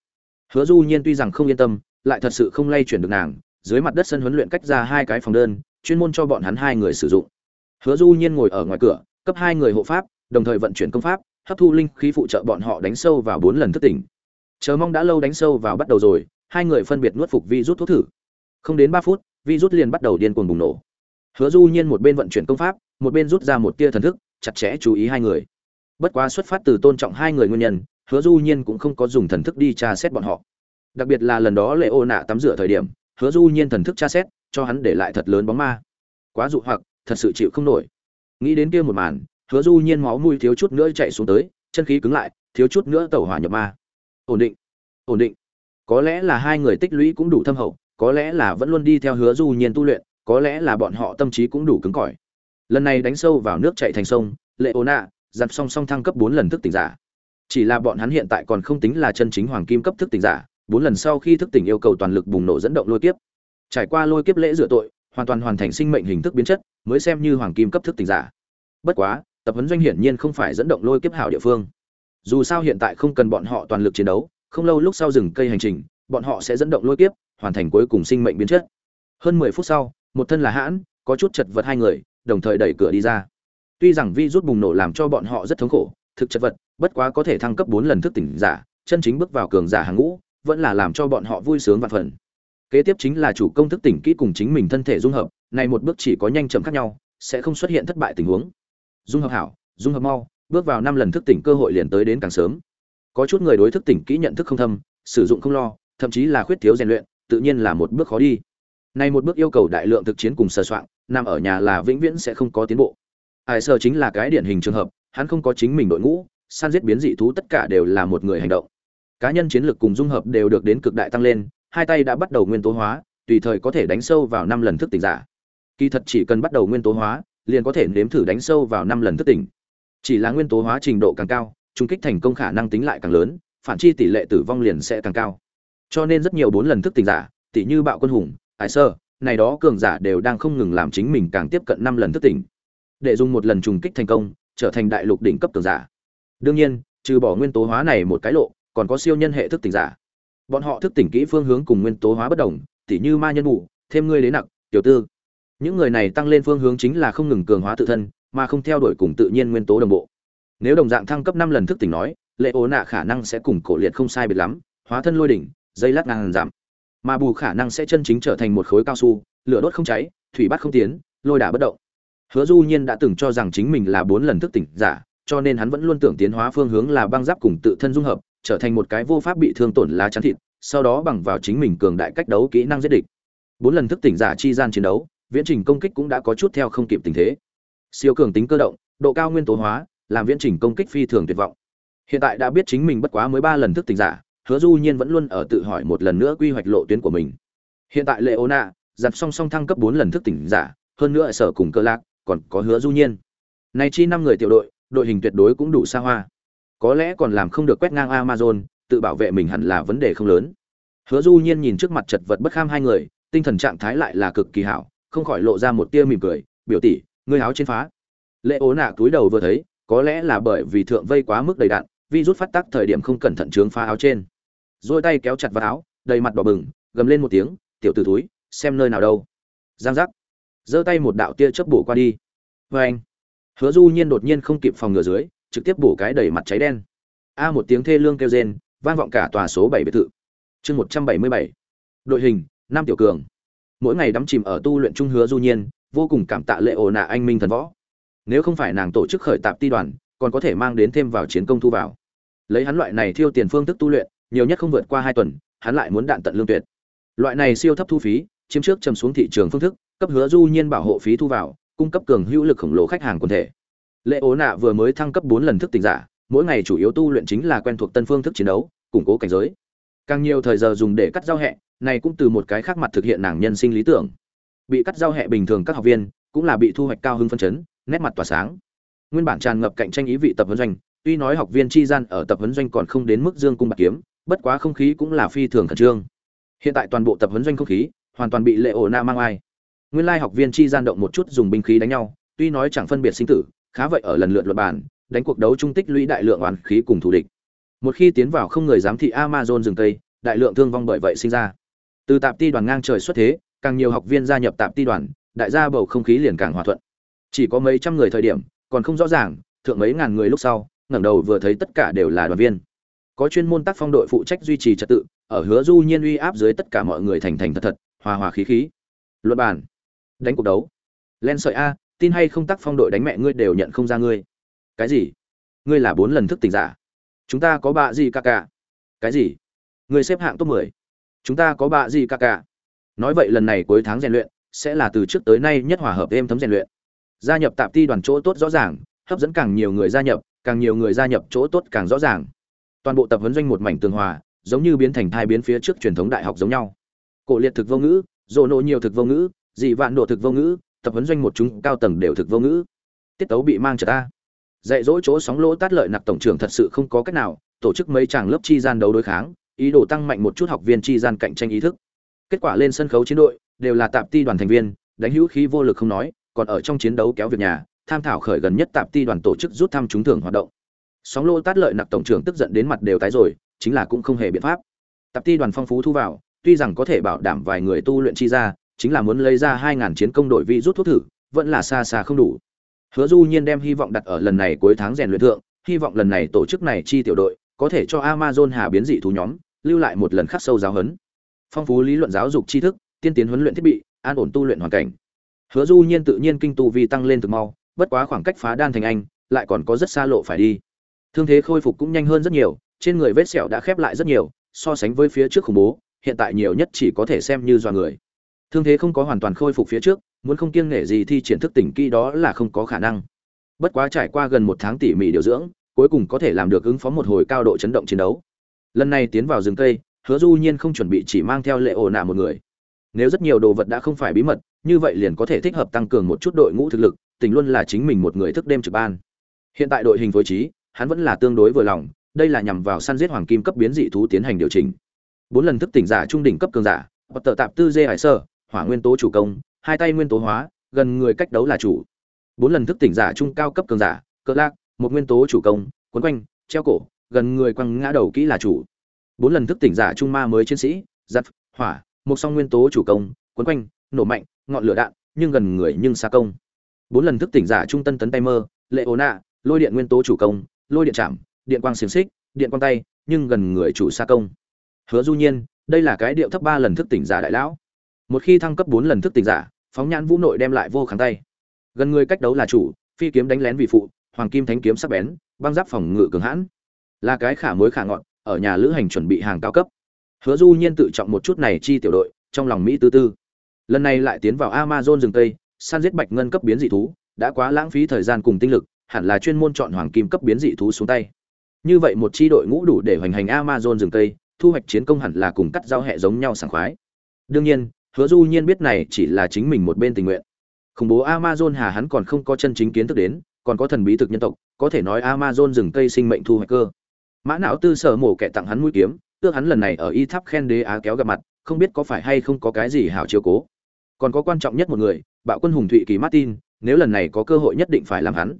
Hứa du nhiên tuy rằng không yên tâm, lại thật sự không lay chuyển được nàng, dưới mặt đất sân huấn luyện cách ra hai cái phòng đơn chuyên môn cho bọn hắn hai người sử dụng. Hứa du nhiên ngồi ở ngoài cửa, cấp hai người hộ pháp, đồng thời vận chuyển công pháp, hấp thu linh khí phụ trợ bọn họ đánh sâu vào bốn lần thức tỉnh. Chờ mong đã lâu đánh sâu vào bắt đầu rồi, hai người phân biệt nuốt phục vi rút thuốc thử. Không đến ba phút, vi rút liền bắt đầu điên cuồng bùng nổ. Hứa du nhiên một bên vận chuyển công pháp, một bên rút ra một tia thần thức, chặt chẽ chú ý hai người. Bất quá xuất phát từ tôn trọng hai người nguyên nhân, hứa du nhiên cũng không có dùng thần thức đi tra xét bọn họ. Đặc biệt là lần đó lệ ô nạ tắm rửa thời điểm, hứa du nhiên thần thức tra xét cho hắn để lại thật lớn bóng ma. Quá dụ hoặc, thật sự chịu không nổi. Nghĩ đến kia một màn, hứa du nhiên máu mùi thiếu chút nữa chạy xuống tới, chân khí cứng lại, thiếu chút nữa tẩu hỏa nhập ma. Ổn định ổn định. Có lẽ là hai người tích lũy cũng đủ thâm hậu, có lẽ là vẫn luôn đi theo hứa du nhiên tu luyện, có lẽ là bọn họ tâm trí cũng đủ cứng cỏi. Lần này đánh sâu vào nước chạy thành sông, lệ ố nạ giặt song song thăng cấp bốn lần thức tỉnh giả. Chỉ là bọn hắn hiện tại còn không tính là chân chính hoàng kim cấp thức tỉnh giả, bốn lần sau khi thức tỉnh yêu cầu toàn lực bùng nổ dẫn động lôi kiếp trải qua lôi kiếp lễ rửa tội, hoàn toàn hoàn thành sinh mệnh hình thức biến chất, mới xem như hoàng kim cấp thức tỉnh giả. Bất quá, tập huấn doanh hiển nhiên không phải dẫn động lôi kiếp hảo địa phương. Dù sao hiện tại không cần bọn họ toàn lực chiến đấu, không lâu lúc sau rừng cây hành trình, bọn họ sẽ dẫn động lôi kiếp, hoàn thành cuối cùng sinh mệnh biến chất. Hơn mười phút sau, một thân là hãn, có chút chật vật hai người, đồng thời đẩy cửa đi ra. Tuy rằng vi rút bùng nổ làm cho bọn họ rất thống khổ, thực chật vật, bất quá có thể thăng cấp bốn lần thức tỉnh giả, chân chính bước vào cường giả hàng ngũ, vẫn là làm cho bọn họ vui sướng và phần kế tiếp chính là chủ công thức tỉnh kỹ cùng chính mình thân thể dung hợp, này một bước chỉ có nhanh chậm khác nhau, sẽ không xuất hiện thất bại tình huống. Dung hợp hảo, dung hợp mau, bước vào năm lần thức tỉnh cơ hội liền tới đến càng sớm. Có chút người đối thức tỉnh kỹ nhận thức không thâm, sử dụng không lo, thậm chí là khuyết thiếu rèn luyện, tự nhiên là một bước khó đi. Này một bước yêu cầu đại lượng thực chiến cùng sơ soạn, nằm ở nhà là vĩnh viễn sẽ không có tiến bộ. Ai sơ chính là cái điển hình trường hợp, hắn không có chính mình đội ngũ săn giết biến dị thú tất cả đều là một người hành động. Cá nhân chiến lược cùng dung hợp đều được đến cực đại tăng lên hai tay đã bắt đầu nguyên tố hóa, tùy thời có thể đánh sâu vào năm lần thức tỉnh giả. Kỳ thật chỉ cần bắt đầu nguyên tố hóa, liền có thể nếm thử đánh sâu vào năm lần thức tỉnh. Chỉ là nguyên tố hóa trình độ càng cao trung kích thành công khả năng tính lại càng lớn, phản chi tỷ lệ tử vong liền sẽ càng cao. Cho nên rất nhiều bốn lần thức tỉnh giả, tỷ như bạo quân hùng ai sơ, này đó cường giả đều đang không ngừng làm chính mình càng tiếp cận năm lần thức tỉnh. Để dùng một lần trùng kích thành công, trở thành đại lục đỉnh cấp cường giả. Đương nhiên, trừ bỏ nguyên tố hóa này một cái lộ, còn có siêu nhân hệ thức tỉnh giả bọn họ thức tỉnh kỹ phương hướng cùng nguyên tố hóa bất đồng, tỉ như ma nhân mù, thêm ngươi đến nặng tiểu tư. Những người này tăng lên phương hướng chính là không ngừng cường hóa tự thân, mà không theo đuổi cùng tự nhiên nguyên tố đồng bộ. Nếu đồng dạng thăng cấp năm lần thức tỉnh nói, lệ ố nạ khả năng sẽ cùng cổ liệt không sai biệt lắm, hóa thân lôi đỉnh, dây lát ngàn giảm. Mà bù khả năng sẽ chân chính trở thành một khối cao su, lửa đốt không cháy, thủy bắt không tiến, lôi đả bất động. Hứa du nhiên đã từng cho rằng chính mình là bốn lần thức tỉnh giả, cho nên hắn vẫn luôn tưởng tiến hóa phương hướng là băng giáp cùng tự thân dung hợp trở thành một cái vô pháp bị thương tổn lá chắn thịt, sau đó bằng vào chính mình cường đại cách đấu kỹ năng giết địch. Bốn lần thức tỉnh giả chi gian chiến đấu, viễn trình công kích cũng đã có chút theo không kịp tình thế. Siêu cường tính cơ động, độ cao nguyên tố hóa, làm viễn trình công kích phi thường tuyệt vọng. Hiện tại đã biết chính mình bất quá mới ba lần thức tỉnh giả, hứa du nhiên vẫn luôn ở tự hỏi một lần nữa quy hoạch lộ tuyến của mình. Hiện tại lệ ô nạ giặt song song thăng cấp bốn lần thức tỉnh giả, hơn nữa sở cùng cơ lạc, còn có hứa du nhiên. Này chi năm người tiểu đội đội hình tuyệt đối cũng đủ xa hoa có lẽ còn làm không được quét ngang amazon, tự bảo vệ mình hẳn là vấn đề không lớn. Hứa du nhiên nhìn trước mặt chật vật bất kham hai người, tinh thần trạng thái lại là cực kỳ hảo, không khỏi lộ ra một tia mỉm cười, biểu tỷ, ngươi áo trên phá. Lệ ố nạ túi đầu vừa thấy, có lẽ là bởi vì thượng vây quá mức đầy đạn vi rút phát tác thời điểm không cẩn thận trướng phá áo trên. Rồi tay kéo chặt vào áo, đầy mặt đỏ bừng, gầm lên một tiếng, tiểu tử túi xem nơi nào đâu. Giang giác, giơ tay một đạo tia chớp bổ qua đi. Vê vâng. anh hứa du nhiên đột nhiên không kịp phòng ngừa dưới trực tiếp bổ cái đầy mặt cháy đen. A một tiếng thê lương kêu rên, vang vọng cả tòa số bảy biệt thự. Chương một trăm bảy mươi bảy. Đội hình năm tiểu cường. Mỗi ngày đắm chìm ở tu luyện trung hứa du nhiên, vô cùng cảm tạ lệ ồ nạ anh minh thần võ. Nếu không phải nàng tổ chức khởi tạp ti đoàn, còn có thể mang đến thêm vào chiến công thu vào. Lấy hắn loại này thiêu tiền phương thức tu luyện, nhiều nhất không vượt qua hai tuần, hắn lại muốn đạn tận lương tuyệt. Loại này siêu thấp thu phí, chiếm trước chầm xuống thị trường phương thức, cấp hứa du nhiên bảo hộ phí thu vào, cung cấp cường hữu lực khổng lồ khách hàng quần thể lệ ố nạ vừa mới thăng cấp bốn lần thức tỉnh giả, mỗi ngày chủ yếu tu luyện chính là quen thuộc tân phương thức chiến đấu, củng cố cảnh giới. Càng nhiều thời giờ dùng để cắt giao hẹ, này cũng từ một cái khác mặt thực hiện nàng nhân sinh lý tưởng. Bị cắt giao hẹ bình thường các học viên, cũng là bị thu hoạch cao hưng phân chấn, nét mặt tỏa sáng. Nguyên bản tràn ngập cạnh tranh ý vị tập huấn doanh, tuy nói học viên chi gian ở tập huấn doanh còn không đến mức dương cung bạc kiếm, bất quá không khí cũng là phi thường khẩn trương. Hiện tại toàn bộ tập huấn doanh không khí, hoàn toàn bị lệ ổ na mang ai. Nguyên lai học viên chi gian động một chút dùng binh khí đánh nhau, tuy nói chẳng phân biệt sinh tử khá vậy ở lần lượt luật bản đánh cuộc đấu trung tích lũy đại lượng oán khí cùng thù địch. Một khi tiến vào không người giám thị amazon rừng tây, đại lượng thương vong bởi vậy sinh ra. Từ tạp ti đoàn ngang trời xuất thế, càng nhiều học viên gia nhập tạp ti đoàn, đại gia bầu không khí liền càng hòa thuận. Chỉ có mấy trăm người thời điểm, còn không rõ ràng, thượng mấy ngàn người lúc sau, ngẩng đầu vừa thấy tất cả đều là đoàn viên. Có chuyên môn tác phong đội phụ trách duy trì trật tự, ở hứa du nhiên uy áp dưới tất cả mọi người thành thành thật thật, hòa hòa khí khí. Luật bản đánh cuộc đấu. Len sợi a tin hay không tác phong đội đánh mẹ ngươi đều nhận không ra ngươi. Cái gì? Ngươi là bốn lần thức tỉnh giả. Chúng ta có bạ gì ca ca cái gì? Ngươi xếp hạng top mười. Chúng ta có bạ gì ca ca nói vậy lần này cuối tháng rèn luyện sẽ là từ trước tới nay nhất hòa hợp êm thấm rèn luyện. Gia nhập tạp ti đoàn chỗ tốt rõ ràng, hấp dẫn càng nhiều người gia nhập, càng nhiều người gia nhập chỗ tốt càng rõ ràng. Toàn bộ tập huấn doanh một mảnh tường hòa, giống như biến thành thai biến phía trước truyền thống đại học giống nhau. Cổ liệt thực vô ngữ dồ nộ nhiều thực vô ngữ, dị vạn độ thực vô ngữ tập huấn doanh một chúng cao tầng đều thực vô ngữ. Tiết tấu bị mang trở ta. Dạy dỗ chỗ sóng lỗ tát lợi nặc tổng trưởng thật sự không có cách nào, tổ chức mấy chàng lớp chi gian đấu đối kháng, ý đồ tăng mạnh một chút học viên chi gian cạnh tranh ý thức. Kết quả lên sân khấu chiến đội, đều là tạp ti đoàn thành viên, đánh hữu khí vô lực không nói, còn ở trong chiến đấu kéo việc nhà, tham thảo khởi gần nhất tạp ti đoàn tổ chức rút thăm trúng thưởng hoạt động. Sóng lô tát lợi nặc tổng trưởng tức giận đến mặt đều tái rồi, chính là cũng không hề biện pháp. Tạp ti đoàn phong phú thu vào, tuy rằng có thể bảo đảm vài người tu luyện chi ra chính là muốn lấy ra hai ngàn chiến công đội vi rút thuốc thử, vẫn là xa xa không đủ. Hứa du nhiên đem hy vọng đặt ở lần này cuối tháng rèn luyện thượng, hy vọng lần này tổ chức này chi tiểu đội, có thể cho amazon hà biến dị thú nhóm, lưu lại một lần khắc sâu giáo huấn. Phong phú lý luận giáo dục tri thức, tiên tiến huấn luyện thiết bị, an ổn tu luyện hoàn cảnh. Hứa du nhiên tự nhiên kinh tu vi tăng lên từ mau, bất quá khoảng cách phá đan thành anh, lại còn có rất xa lộ phải đi. Thương thế khôi phục cũng nhanh hơn rất nhiều, trên người vết sẹo đã khép lại rất nhiều, so sánh với phía trước khủng bố, hiện tại nhiều nhất chỉ có thể xem như do người thương thế không có hoàn toàn khôi phục phía trước, muốn không kiêng nể gì thi triển thức tỉnh kỹ đó là không có khả năng. Bất quá trải qua gần một tháng tỉ mỉ điều dưỡng, cuối cùng có thể làm được ứng phó một hồi cao độ chấn động chiến đấu. Lần này tiến vào rừng cây, hứa du nhiên không chuẩn bị chỉ mang theo lệ ổ nạ một người. Nếu rất nhiều đồ vật đã không phải bí mật, như vậy liền có thể thích hợp tăng cường một chút đội ngũ thực lực, tình luôn là chính mình một người thức đêm trực ban. Hiện tại đội hình phối trí, hắn vẫn là tương đối vừa lòng, đây là nhằm vào săn giết hoàng kim cấp biến dị thú tiến hành điều chỉnh. Bốn lần thức tỉnh giả trung đỉnh cấp cường giả bất tờ tạp tư dê hải sơ hỏa nguyên tố chủ công, hai tay nguyên tố hóa, gần người cách đấu là chủ. Bốn lần thức tỉnh giả trung cao cấp cường giả, cỡ lạc một nguyên tố chủ công, quấn quanh, treo cổ, gần người quăng ngã đầu kỹ là chủ. Bốn lần thức tỉnh giả trung ma mới chiến sĩ giặt hỏa, một song nguyên tố chủ công, quấn quanh, nổ mạnh, ngọn lửa đạn, nhưng gần người nhưng xa công. Bốn lần thức tỉnh giả trung tân tấn tay mơ, lệ ố nạ, lôi điện nguyên tố chủ công, lôi điện chạm, điện quang xiềng xích, điện quang tay, nhưng gần người chủ xa công. Hứa du nhiên, đây là cái điệu thấp ba lần thức tỉnh giả đại lão một khi thăng cấp bốn lần thức tỉnh giả, phóng nhãn vũ nội đem lại vô kháng tay. Gần người cách đấu là chủ, phi kiếm đánh lén vì phụ, hoàng kim thánh kiếm sắc bén, băng giáp phòng ngự cường hãn. Là cái khả mối khả ngọn, ở nhà lữ hành chuẩn bị hàng cao cấp. Hứa du nhiên tự trọng một chút này chi tiểu đội, trong lòng mỹ tư tư. Lần này lại tiến vào amazon rừng tây, săn giết bạch ngân cấp biến dị thú, đã quá lãng phí thời gian cùng tinh lực, hẳn là chuyên môn chọn hoàng kim cấp biến dị thú xuống tay. Như vậy một chi đội ngũ đủ để hoành hành amazon rừng tây, thu hoạch chiến công hẳn là cùng cắt giao hệ giống nhau sảng khoái. Đương nhiên hứa du nhiên biết này chỉ là chính mình một bên tình nguyện. Khủng bố amazon hà hắn còn không có chân chính kiến thức đến, còn có thần bí thực nhân tộc, có thể nói amazon rừng cây sinh mệnh thu hoạch cơ. Mã não tư sở mổ kẻ tặng hắn mũi kiếm, tước hắn lần này ở y tháp khen đế á kéo gặp mặt, không biết có phải hay không có cái gì hảo chiếu cố. Còn có quan trọng nhất một người, bạo quân hùng thụy kỳ martin, nếu lần này có cơ hội nhất định phải làm hắn.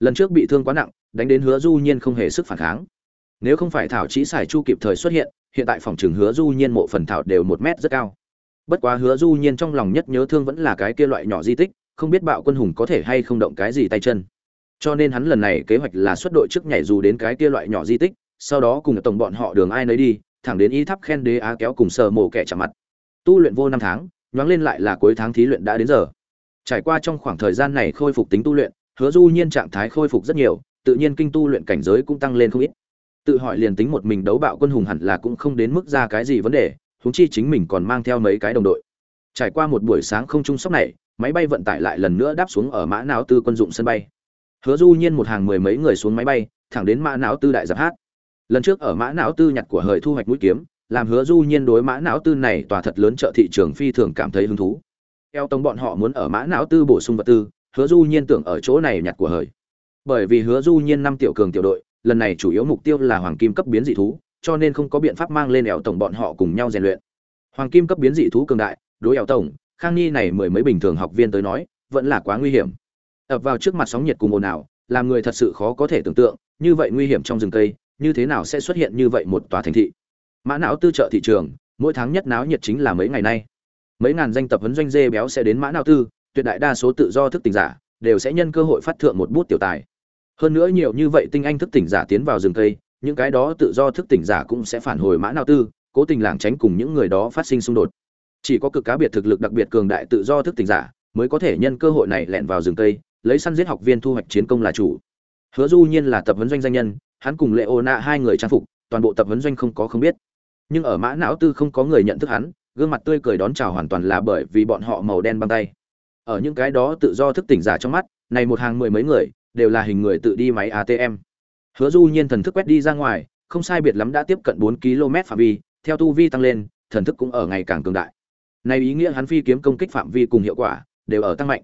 Lần trước bị thương quá nặng, đánh đến hứa du nhiên không hề sức phản kháng. Nếu không phải thảo chỉ xài chu kịp thời xuất hiện hiện tại phòng trường hứa du nhiên mộ phần thảo đều một mét rất cao bất quá hứa du nhiên trong lòng nhất nhớ thương vẫn là cái kia loại nhỏ di tích, không biết bạo quân hùng có thể hay không động cái gì tay chân. Cho nên hắn lần này kế hoạch là xuất đội trước nhảy dù đến cái kia loại nhỏ di tích, sau đó cùng tổng bọn họ đường ai nấy đi, thẳng đến y tháp khen đế á kéo cùng sờ mổ kẻ chạm mặt. Tu luyện vô năm tháng, nhoáng lên lại là cuối tháng thí luyện đã đến giờ. Trải qua trong khoảng thời gian này khôi phục tính tu luyện, hứa du nhiên trạng thái khôi phục rất nhiều, tự nhiên kinh tu luyện cảnh giới cũng tăng lên không ít. Tự hỏi liền tính một mình đấu bạo quân hùng hẳn là cũng không đến mức ra cái gì vấn đề huống chi chính mình còn mang theo mấy cái đồng đội. Trải qua một buổi sáng không trung sốc này, máy bay vận tải lại lần nữa đáp xuống ở mã não tư quân dụng sân bay. Hứa du nhiên một hàng mười mấy người xuống máy bay, thẳng đến mã não tư đại giáp hát. Lần trước ở mã não tư nhặt của hời thu hoạch mũi kiếm, làm hứa du nhiên đối mã não tư này tòa thật lớn chợ thị trường phi thường cảm thấy hứng thú. Eo tông bọn họ muốn ở mã não tư bổ sung vật tư, hứa du nhiên tưởng ở chỗ này nhặt của hời. Bởi vì hứa du nhiên năm tiểu cường tiểu đội, lần này chủ yếu mục tiêu là hoàng kim cấp biến dị thú cho nên không có biện pháp mang lên ẻo tổng bọn họ cùng nhau rèn luyện. Hoàng kim cấp biến dị thú cường đại, đối ẻo tổng, khang ni này mười mấy bình thường học viên tới nói, vẫn là quá nguy hiểm. Ập vào trước mặt sóng nhiệt cùng ồn ào, làm người thật sự khó có thể tưởng tượng, như vậy nguy hiểm trong rừng cây, như thế nào sẽ xuất hiện như vậy một tòa thành thị? Mã não tư trợ thị trường, mỗi tháng nhất náo nhiệt chính là mấy ngày nay. Mấy ngàn danh tập huấn doanh dê béo sẽ đến mã não tư, tuyệt đại đa số tự do thức tỉnh giả, đều sẽ nhân cơ hội phát thượng một bút tiểu tài. Hơn nữa nhiều như vậy tinh anh thức tỉnh giả tiến vào rừng cây những cái đó tự do thức tỉnh giả cũng sẽ phản hồi mã não tư, cố tình lảng tránh cùng những người đó phát sinh xung đột. Chỉ có cực cá biệt thực lực đặc biệt cường đại tự do thức tỉnh giả mới có thể nhân cơ hội này lẻn vào rừng cây, lấy săn giết học viên thu hoạch chiến công là chủ. Hứa du nhiên là tập huấn doanh danh nhân, hắn cùng lệ ô nạ hai người trang phục, toàn bộ tập huấn doanh không có không biết. Nhưng ở mã não tư không có người nhận thức hắn, gương mặt tươi cười đón chào hoàn toàn là bởi vì bọn họ màu đen băng tay. Ở những cái đó tự do thức tỉnh giả trong mắt, này một hàng mười mấy người, đều là hình người tự đi máy atm hứa du nhiên thần thức quét đi ra ngoài, không sai biệt lắm đã tiếp cận bốn km phạm vi, theo tu vi tăng lên, thần thức cũng ở ngày càng cường đại. Này ý nghĩa hắn phi kiếm công kích phạm vi cùng hiệu quả đều ở tăng mạnh.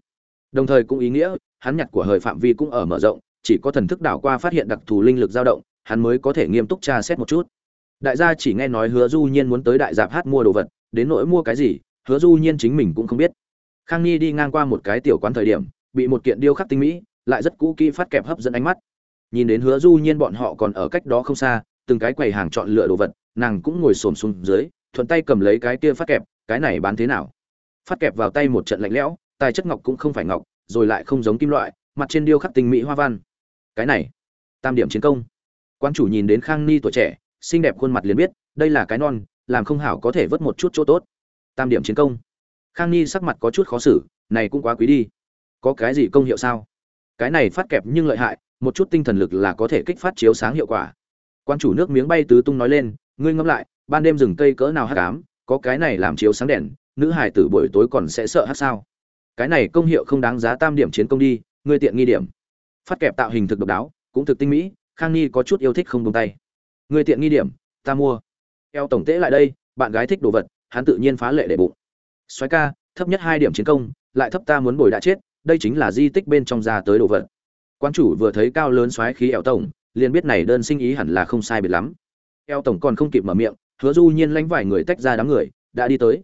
Đồng thời cũng ý nghĩa hắn nhặt của hời phạm vi cũng ở mở rộng, chỉ có thần thức đảo qua phát hiện đặc thù linh lực dao động, hắn mới có thể nghiêm túc tra xét một chút. Đại gia chỉ nghe nói hứa du nhiên muốn tới đại dạp hát mua đồ vật, đến nỗi mua cái gì, hứa du nhiên chính mình cũng không biết. Khang nhi đi ngang qua một cái tiểu quán thời điểm, bị một kiện điêu khắc tinh mỹ, lại rất cũ kỹ phát kẹp hấp dẫn ánh mắt nhìn đến hứa du nhiên bọn họ còn ở cách đó không xa, từng cái quầy hàng chọn lựa đồ vật, nàng cũng ngồi xổm xuống dưới, thuận tay cầm lấy cái kia phát kẹp, cái này bán thế nào? Phát kẹp vào tay một trận lạnh lẽo, tài chất ngọc cũng không phải ngọc, rồi lại không giống kim loại, mặt trên điêu khắc tinh mỹ hoa văn. Cái này, tam điểm chiến công. Quan chủ nhìn đến khang ni tuổi trẻ, xinh đẹp khuôn mặt liền biết, đây là cái non, làm không hảo có thể vớt một chút chỗ tốt. Tam điểm chiến công. Khang ni sắc mặt có chút khó xử, này cũng quá quý đi. Có cái gì công hiệu sao? Cái này phát kẹp nhưng lợi hại một chút tinh thần lực là có thể kích phát chiếu sáng hiệu quả. Quan chủ nước miếng bay tứ tung nói lên, ngươi ngẫm lại, ban đêm rừng cây cỡ nào hắc ám, có cái này làm chiếu sáng đèn, nữ hải tử buổi tối còn sẽ sợ hắc sao? Cái này công hiệu không đáng giá tam điểm chiến công đi, ngươi tiện nghi điểm. Phát kẹp tạo hình thực độc đáo, cũng thực tinh mỹ, khang nhi có chút yêu thích không buông tay. Ngươi tiện nghi điểm, ta mua. Eo tổng tế lại đây, bạn gái thích đồ vật, hắn tự nhiên phá lệ để bụng. Xoáy ca, thấp nhất hai điểm chiến công, lại thấp ta muốn bồi đã chết, đây chính là di tích bên trong ra tới đồ vật quan chủ vừa thấy cao lớn xoáy khí eo tổng, liền biết này đơn sinh ý hẳn là không sai biệt lắm. Eo tổng còn không kịp mở miệng, hứa du nhiên lánh vài người tách ra đám người, đã đi tới.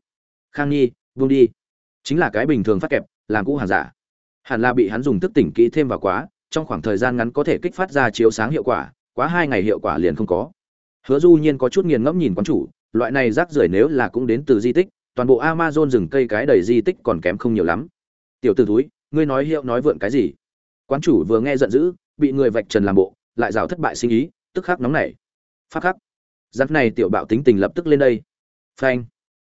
Khang nhi vung đi. Chính là cái bình thường phát kẹp, làm cũ hàng giả. Hẳn là bị hắn dùng thức tỉnh kỹ thêm vào quá, trong khoảng thời gian ngắn có thể kích phát ra chiếu sáng hiệu quả, quá hai ngày hiệu quả liền không có. Hứa du nhiên có chút nghiền ngẫm nhìn quán chủ, loại này rác rưởi nếu là cũng đến từ di tích, toàn bộ amazon rừng cây cái đầy di tích còn kém không nhiều lắm. Tiểu t ử túi ngươi nói hiệu nói vượn cái gì? Quán chủ vừa nghe giận dữ, bị người vạch trần làm bộ, lại rào thất bại sinh ý, tức khắc nóng nảy. Phát khắc. Giặc này tiểu bạo tính tình lập tức lên đây. Phanh.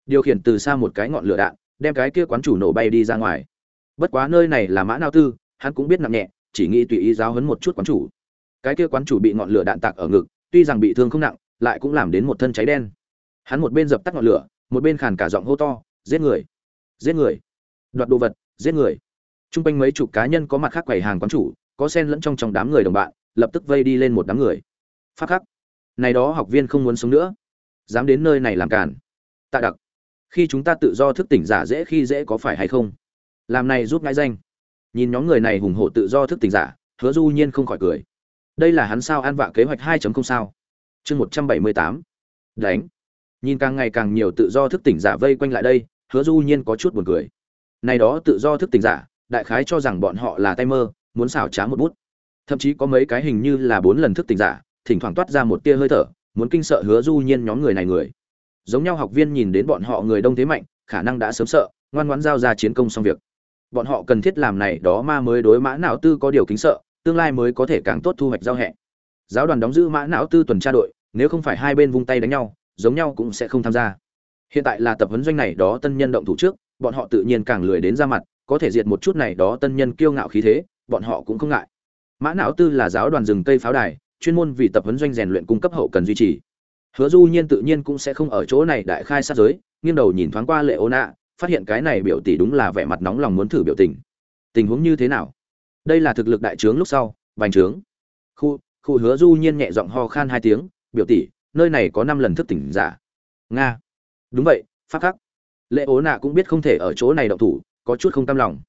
Điều khiển từ xa một cái ngọn lửa đạn, đem cái kia quán chủ nổ bay đi ra ngoài. Bất quá nơi này là mã nao tư, hắn cũng biết nặng nhẹ, chỉ nghĩ tùy ý giáo hấn một chút quán chủ. Cái kia quán chủ bị ngọn lửa đạn tạc ở ngực, tuy rằng bị thương không nặng, lại cũng làm đến một thân cháy đen. Hắn một bên dập tắt ngọn lửa, một bên khàn cả giọng hô to, giết người! Giết người! Đoạt đồ vật! Giết người! Trung quanh mấy chục cá nhân có mặt khác quầy hàng quán chủ, có xen lẫn trong trong đám người đồng bạn, lập tức vây đi lên một đám người. Phát khắc. Này đó học viên không muốn sống nữa. Dám đến nơi này làm cản tạ đặc. Khi chúng ta tự do thức tỉnh giả dễ khi dễ có phải hay không? Làm này giúp ngại danh. Nhìn nhóm người này hùng hổ tự do thức tỉnh giả, hứa du nhiên không khỏi cười. Đây là hắn sao an vạ kế hoạch 2.0 sao? Chương 178 đánh. Nhìn càng ngày càng nhiều tự do thức tỉnh giả vây quanh lại đây, hứa du nhiên có chút buồn cười. Này đó tự do thức tỉnh giả đại khái cho rằng bọn họ là tay mơ, muốn xảo trá một bút. Thậm chí có mấy cái hình như là bốn lần thức tỉnh giả, thỉnh thoảng toát ra một tia hơi thở, muốn kinh sợ hứa du nhiên nhóm người này người. Giống nhau học viên nhìn đến bọn họ người đông thế mạnh, khả năng đã sớm sợ, ngoan ngoãn giao ra chiến công xong việc. Bọn họ cần thiết làm này, đó ma mới đối mã não tư có điều kính sợ, tương lai mới có thể càng tốt thu hoạch giao hẹ. Giáo đoàn đóng giữ mã não tư tuần tra đội, nếu không phải hai bên vung tay đánh nhau, giống nhau cũng sẽ không tham gia. Hiện tại là tập huấn doanh này, đó tân nhân động thủ trước, bọn họ tự nhiên càng lười đến ra mặt có thể diệt một chút này đó tân nhân kiêu ngạo khí thế, bọn họ cũng không ngại. Mã não tư là giáo đoàn rừng cây pháo đài, chuyên môn vì tập huấn doanh rèn luyện cung cấp hậu cần duy trì. Hứa du nhiên tự nhiên cũng sẽ không ở chỗ này đại khai sát giới, nghiêng đầu nhìn thoáng qua lệ Ôn nạ phát hiện cái này biểu tỷ đúng là vẻ mặt nóng lòng muốn thử biểu tình. Tình huống như thế nào? Đây là thực lực đại trướng lúc sau bành trướng. Khu khu hứa du nhiên nhẹ giọng ho khan hai tiếng, biểu tỷ, nơi này có năm lần thức tỉnh giả. Nga. Đúng vậy phát khắc. Lệ ố nạ cũng biết không thể ở chỗ này động thủ có chút không cam lòng.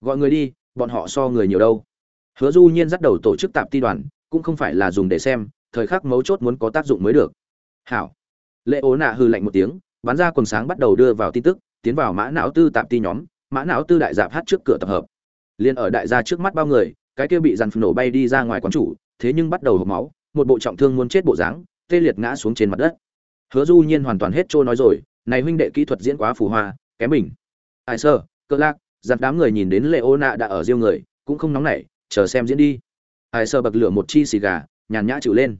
Gọi người đi, bọn họ so người nhiều đâu. Hứa du nhiên dắt đầu tổ chức tạp ti đoàn, cũng không phải là dùng để xem, thời khắc mấu chốt muốn có tác dụng mới được. Hảo. Lệ ố nạ hư lạnh một tiếng bán ra quần sáng bắt đầu đưa vào tin tức, tiến vào mã não tư tạp ti nhóm, mã não tư đại dạp hát trước cửa tập hợp. Liền ở đại gia trước mắt bao người, cái kia bị dàn nổ bay đi ra ngoài quán chủ, thế nhưng bắt đầu hộc máu, một bộ trọng thương muốn chết bộ dáng, tê liệt ngã xuống trên mặt đất. Hứa du nhiên hoàn toàn hết trôi nói rồi, này huynh đệ kỹ thuật diễn quá phù hoa, kém mình. Ai sơ? Cơ lạc giặt đám người nhìn đến lệ ô nạ đã ở riêng người, cũng không nóng nảy, chờ xem diễn đi. Ai sơ bật lửa một chi xì gà, nhàn nhã chịu lên.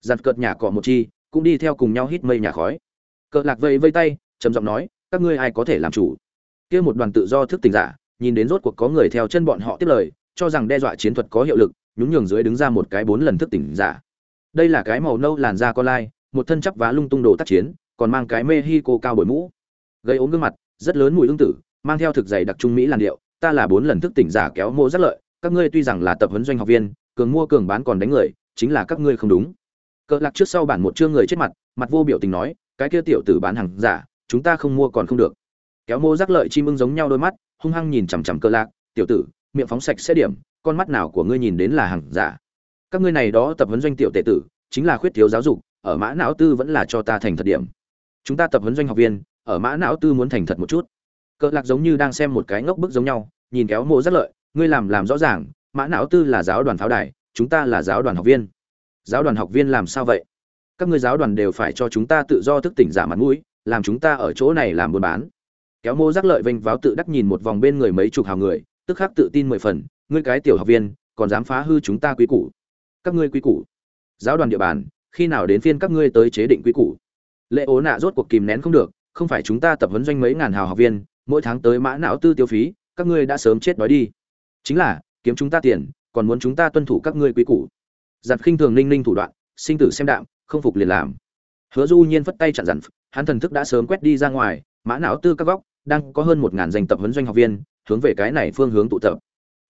Giặt cợt nhà cọ một chi, cũng đi theo cùng nhau hít mây nhà khói. Cỡ lạc vây vây tay, trầm giọng nói, các ngươi ai có thể làm chủ? Kia một đoàn tự do thức tỉnh giả, nhìn đến rốt cuộc có người theo chân bọn họ tiếp lời, cho rằng đe dọa chiến thuật có hiệu lực, nhún nhường dưới đứng ra một cái bốn lần thức tỉnh giả. Đây là cái màu nâu làn da con lai, một thân chắp vá lung tung đồ tác chiến, còn mang cái mê hi cô cao bồi mũ. Gây ốm gương mặt, rất lớn mùi ương tử mang theo thực dày đặc trung mỹ làn điệu, ta là bốn lần thức tỉnh giả kéo mô rất lợi, các ngươi tuy rằng là tập huấn doanh học viên, cường mua cường bán còn đánh người, chính là các ngươi không đúng. Cỡ lạc trước sau bản một chương người chết mặt mặt vô biểu tình nói, cái kia tiểu tử bán hàng giả, chúng ta không mua còn không được. Kéo mô rắc lợi chim ưng giống nhau đôi mắt, hung hăng nhìn chằm chằm cỡ lạc, tiểu tử, miệng phóng sạch sẽ điểm, con mắt nào của ngươi nhìn đến là hàng giả. Các ngươi này đó tập huấn doanh tiểu tệ tử, chính là khuyết thiếu giáo dục, ở mã não tư vẫn là cho ta thành thật điểm. Chúng ta tập huấn doanh học viên, ở mã não tư muốn thành thật một chút cỡ lạc giống như đang xem một cái ngốc bức giống nhau, nhìn kéo mộ rất lợi, ngươi làm làm rõ ràng, mã não tư là giáo đoàn pháo đài, chúng ta là giáo đoàn học viên. Giáo đoàn học viên làm sao vậy? Các ngươi giáo đoàn đều phải cho chúng ta tự do thức tỉnh giả mặt mũi, làm chúng ta ở chỗ này làm buôn bán. Kéo mô giác lợi vênh váo tự đắc nhìn một vòng bên người mấy chục hào người, tức khắc tự tin mười phần, ngươi cái tiểu học viên, còn dám phá hư chúng ta quý củ. Các ngươi quý củ. Giáo đoàn địa bàn, khi nào đến phiên các ngươi tới chế định quý củ? Lệ ố nạ rốt cuộc kìm nén không được, không phải chúng ta tập huấn doanh mấy ngàn hào học viên mỗi tháng tới mã não tư tiêu phí, các ngươi đã sớm chết đói đi. Chính là, kiếm chúng ta tiền, còn muốn chúng ta tuân thủ các ngươi quý củ. Giặt khinh thường ninh ninh thủ đoạn, sinh tử xem đạm, không phục liền làm. Hứa du nhiên phất tay chặn dặn hắn thần thức đã sớm quét đi ra ngoài, mã não tư các góc, đang có hơn một ngàn danh tập huấn doanh học viên, hướng về cái này phương hướng tụ tập.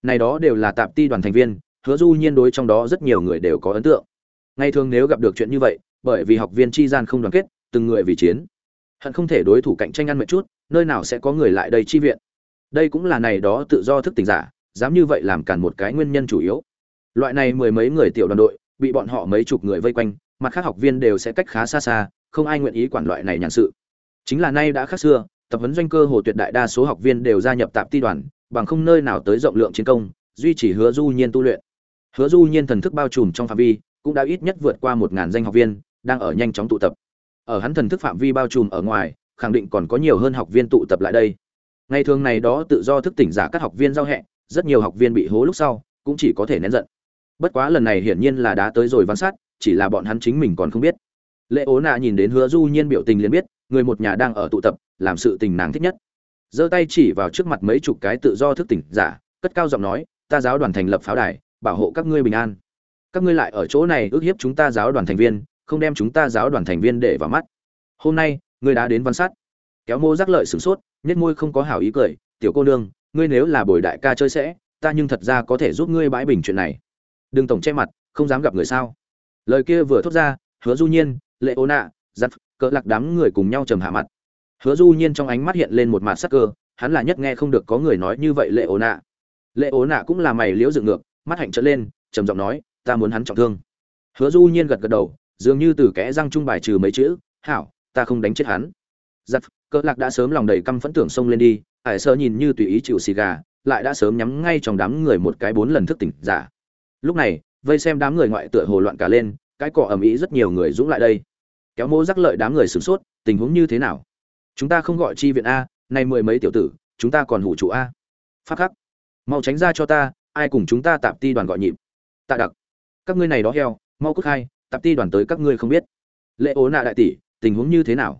Này đó đều là tạp ti đoàn thành viên, hứa du nhiên đối trong đó rất nhiều người đều có ấn tượng. Ngày thường nếu gặp được chuyện như vậy, bởi vì học viên chi gian không đoàn kết, từng người vì chiến hận không thể đối thủ cạnh tranh ăn mệt chút, nơi nào sẽ có người lại đây chi viện. Đây cũng là này đó tự do thức tỉnh giả, dám như vậy làm cản một cái nguyên nhân chủ yếu. Loại này mười mấy người tiểu đoàn đội, bị bọn họ mấy chục người vây quanh, mặt khác học viên đều sẽ cách khá xa xa, không ai nguyện ý quản loại này nhàn sự. Chính là nay đã khác xưa, tập huấn doanh cơ hồ tuyệt đại đa số học viên đều gia nhập tạp ti đoàn, bằng không nơi nào tới rộng lượng chiến công, duy trì hứa du nhiên tu luyện. Hứa du nhiên thần thức bao trùm trong phạm vi, cũng đã ít nhất vượt qua một ngàn danh học viên, đang ở nhanh chóng tụ tập ở hắn thần thức phạm vi bao trùm ở ngoài, khẳng định còn có nhiều hơn học viên tụ tập lại đây. Ngày thường này đó tự do thức tỉnh giả các học viên giao hẹ, rất nhiều học viên bị hố lúc sau, cũng chỉ có thể nén giận. Bất quá lần này hiển nhiên là đã tới rồi văn sát, chỉ là bọn hắn chính mình còn không biết. Lệ ố nạ nhìn đến hứa du nhiên biểu tình liền biết, người một nhà đang ở tụ tập, làm sự tình nàng thích nhất. Giơ tay chỉ vào trước mặt mấy chục cái tự do thức tỉnh giả, cất cao giọng nói, ta giáo đoàn thành lập pháo đài, bảo hộ các ngươi bình an. Các ngươi lại ở chỗ này ước hiếp chúng ta giáo đoàn thành viên không đem chúng ta giáo đoàn thành viên để vào mắt. Hôm nay, ngươi đã đến văn sát. Kéo mô giác lợi sửng sốt nhất môi không có hảo ý cười, tiểu cô nương, ngươi nếu là bồi đại ca chơi sẽ, ta nhưng thật ra có thể giúp ngươi bãi bình chuyện này. Đừng tổng che mặt, không dám gặp người sao. Lời kia vừa thốt ra, hứa du nhiên, lệ ô nạ giặt cỡ lạc đám người cùng nhau trầm hạ mặt. Hứa du nhiên trong ánh mắt hiện lên một mặt sắc cơ, hắn là nhất nghe không được có người nói như vậy lệ ô nạ. Lệ ố nạ cũng là mày liễu dựng ngược, mắt hạnh trở lên, trầm giọng nói, ta muốn hắn trọng thương. Hứa du nhiên gật gật đầu dường như từ kẽ răng trung bài trừ mấy chữ, hảo, ta không đánh chết hắn. Giặc cỡ lạc đã sớm lòng đầy căm phẫn tưởng xông lên đi, ải sơ nhìn như tùy ý chịu xì gà, lại đã sớm nhắm ngay trong đám người một cái bốn lần thức tỉnh giả. Lúc này, vây xem đám người ngoại tựa hồ loạn cả lên, cái cỏ ầm ĩ rất nhiều người dũng lại đây. Kéo mô rắc lợi đám người sửng sốt, tình huống như thế nào? Chúng ta không gọi chi viện a, nay mười mấy tiểu tử, chúng ta còn hủ trụ a. Phát khắc, mau tránh ra cho ta, ai cùng chúng ta tạp ti đoàn gọi nhịp. Tạ đặc, các ngươi này đó heo, mau cút hai tạp ti đoàn tới các ngươi không biết. Lệ ố nạ đại tỷ, tình huống như thế nào?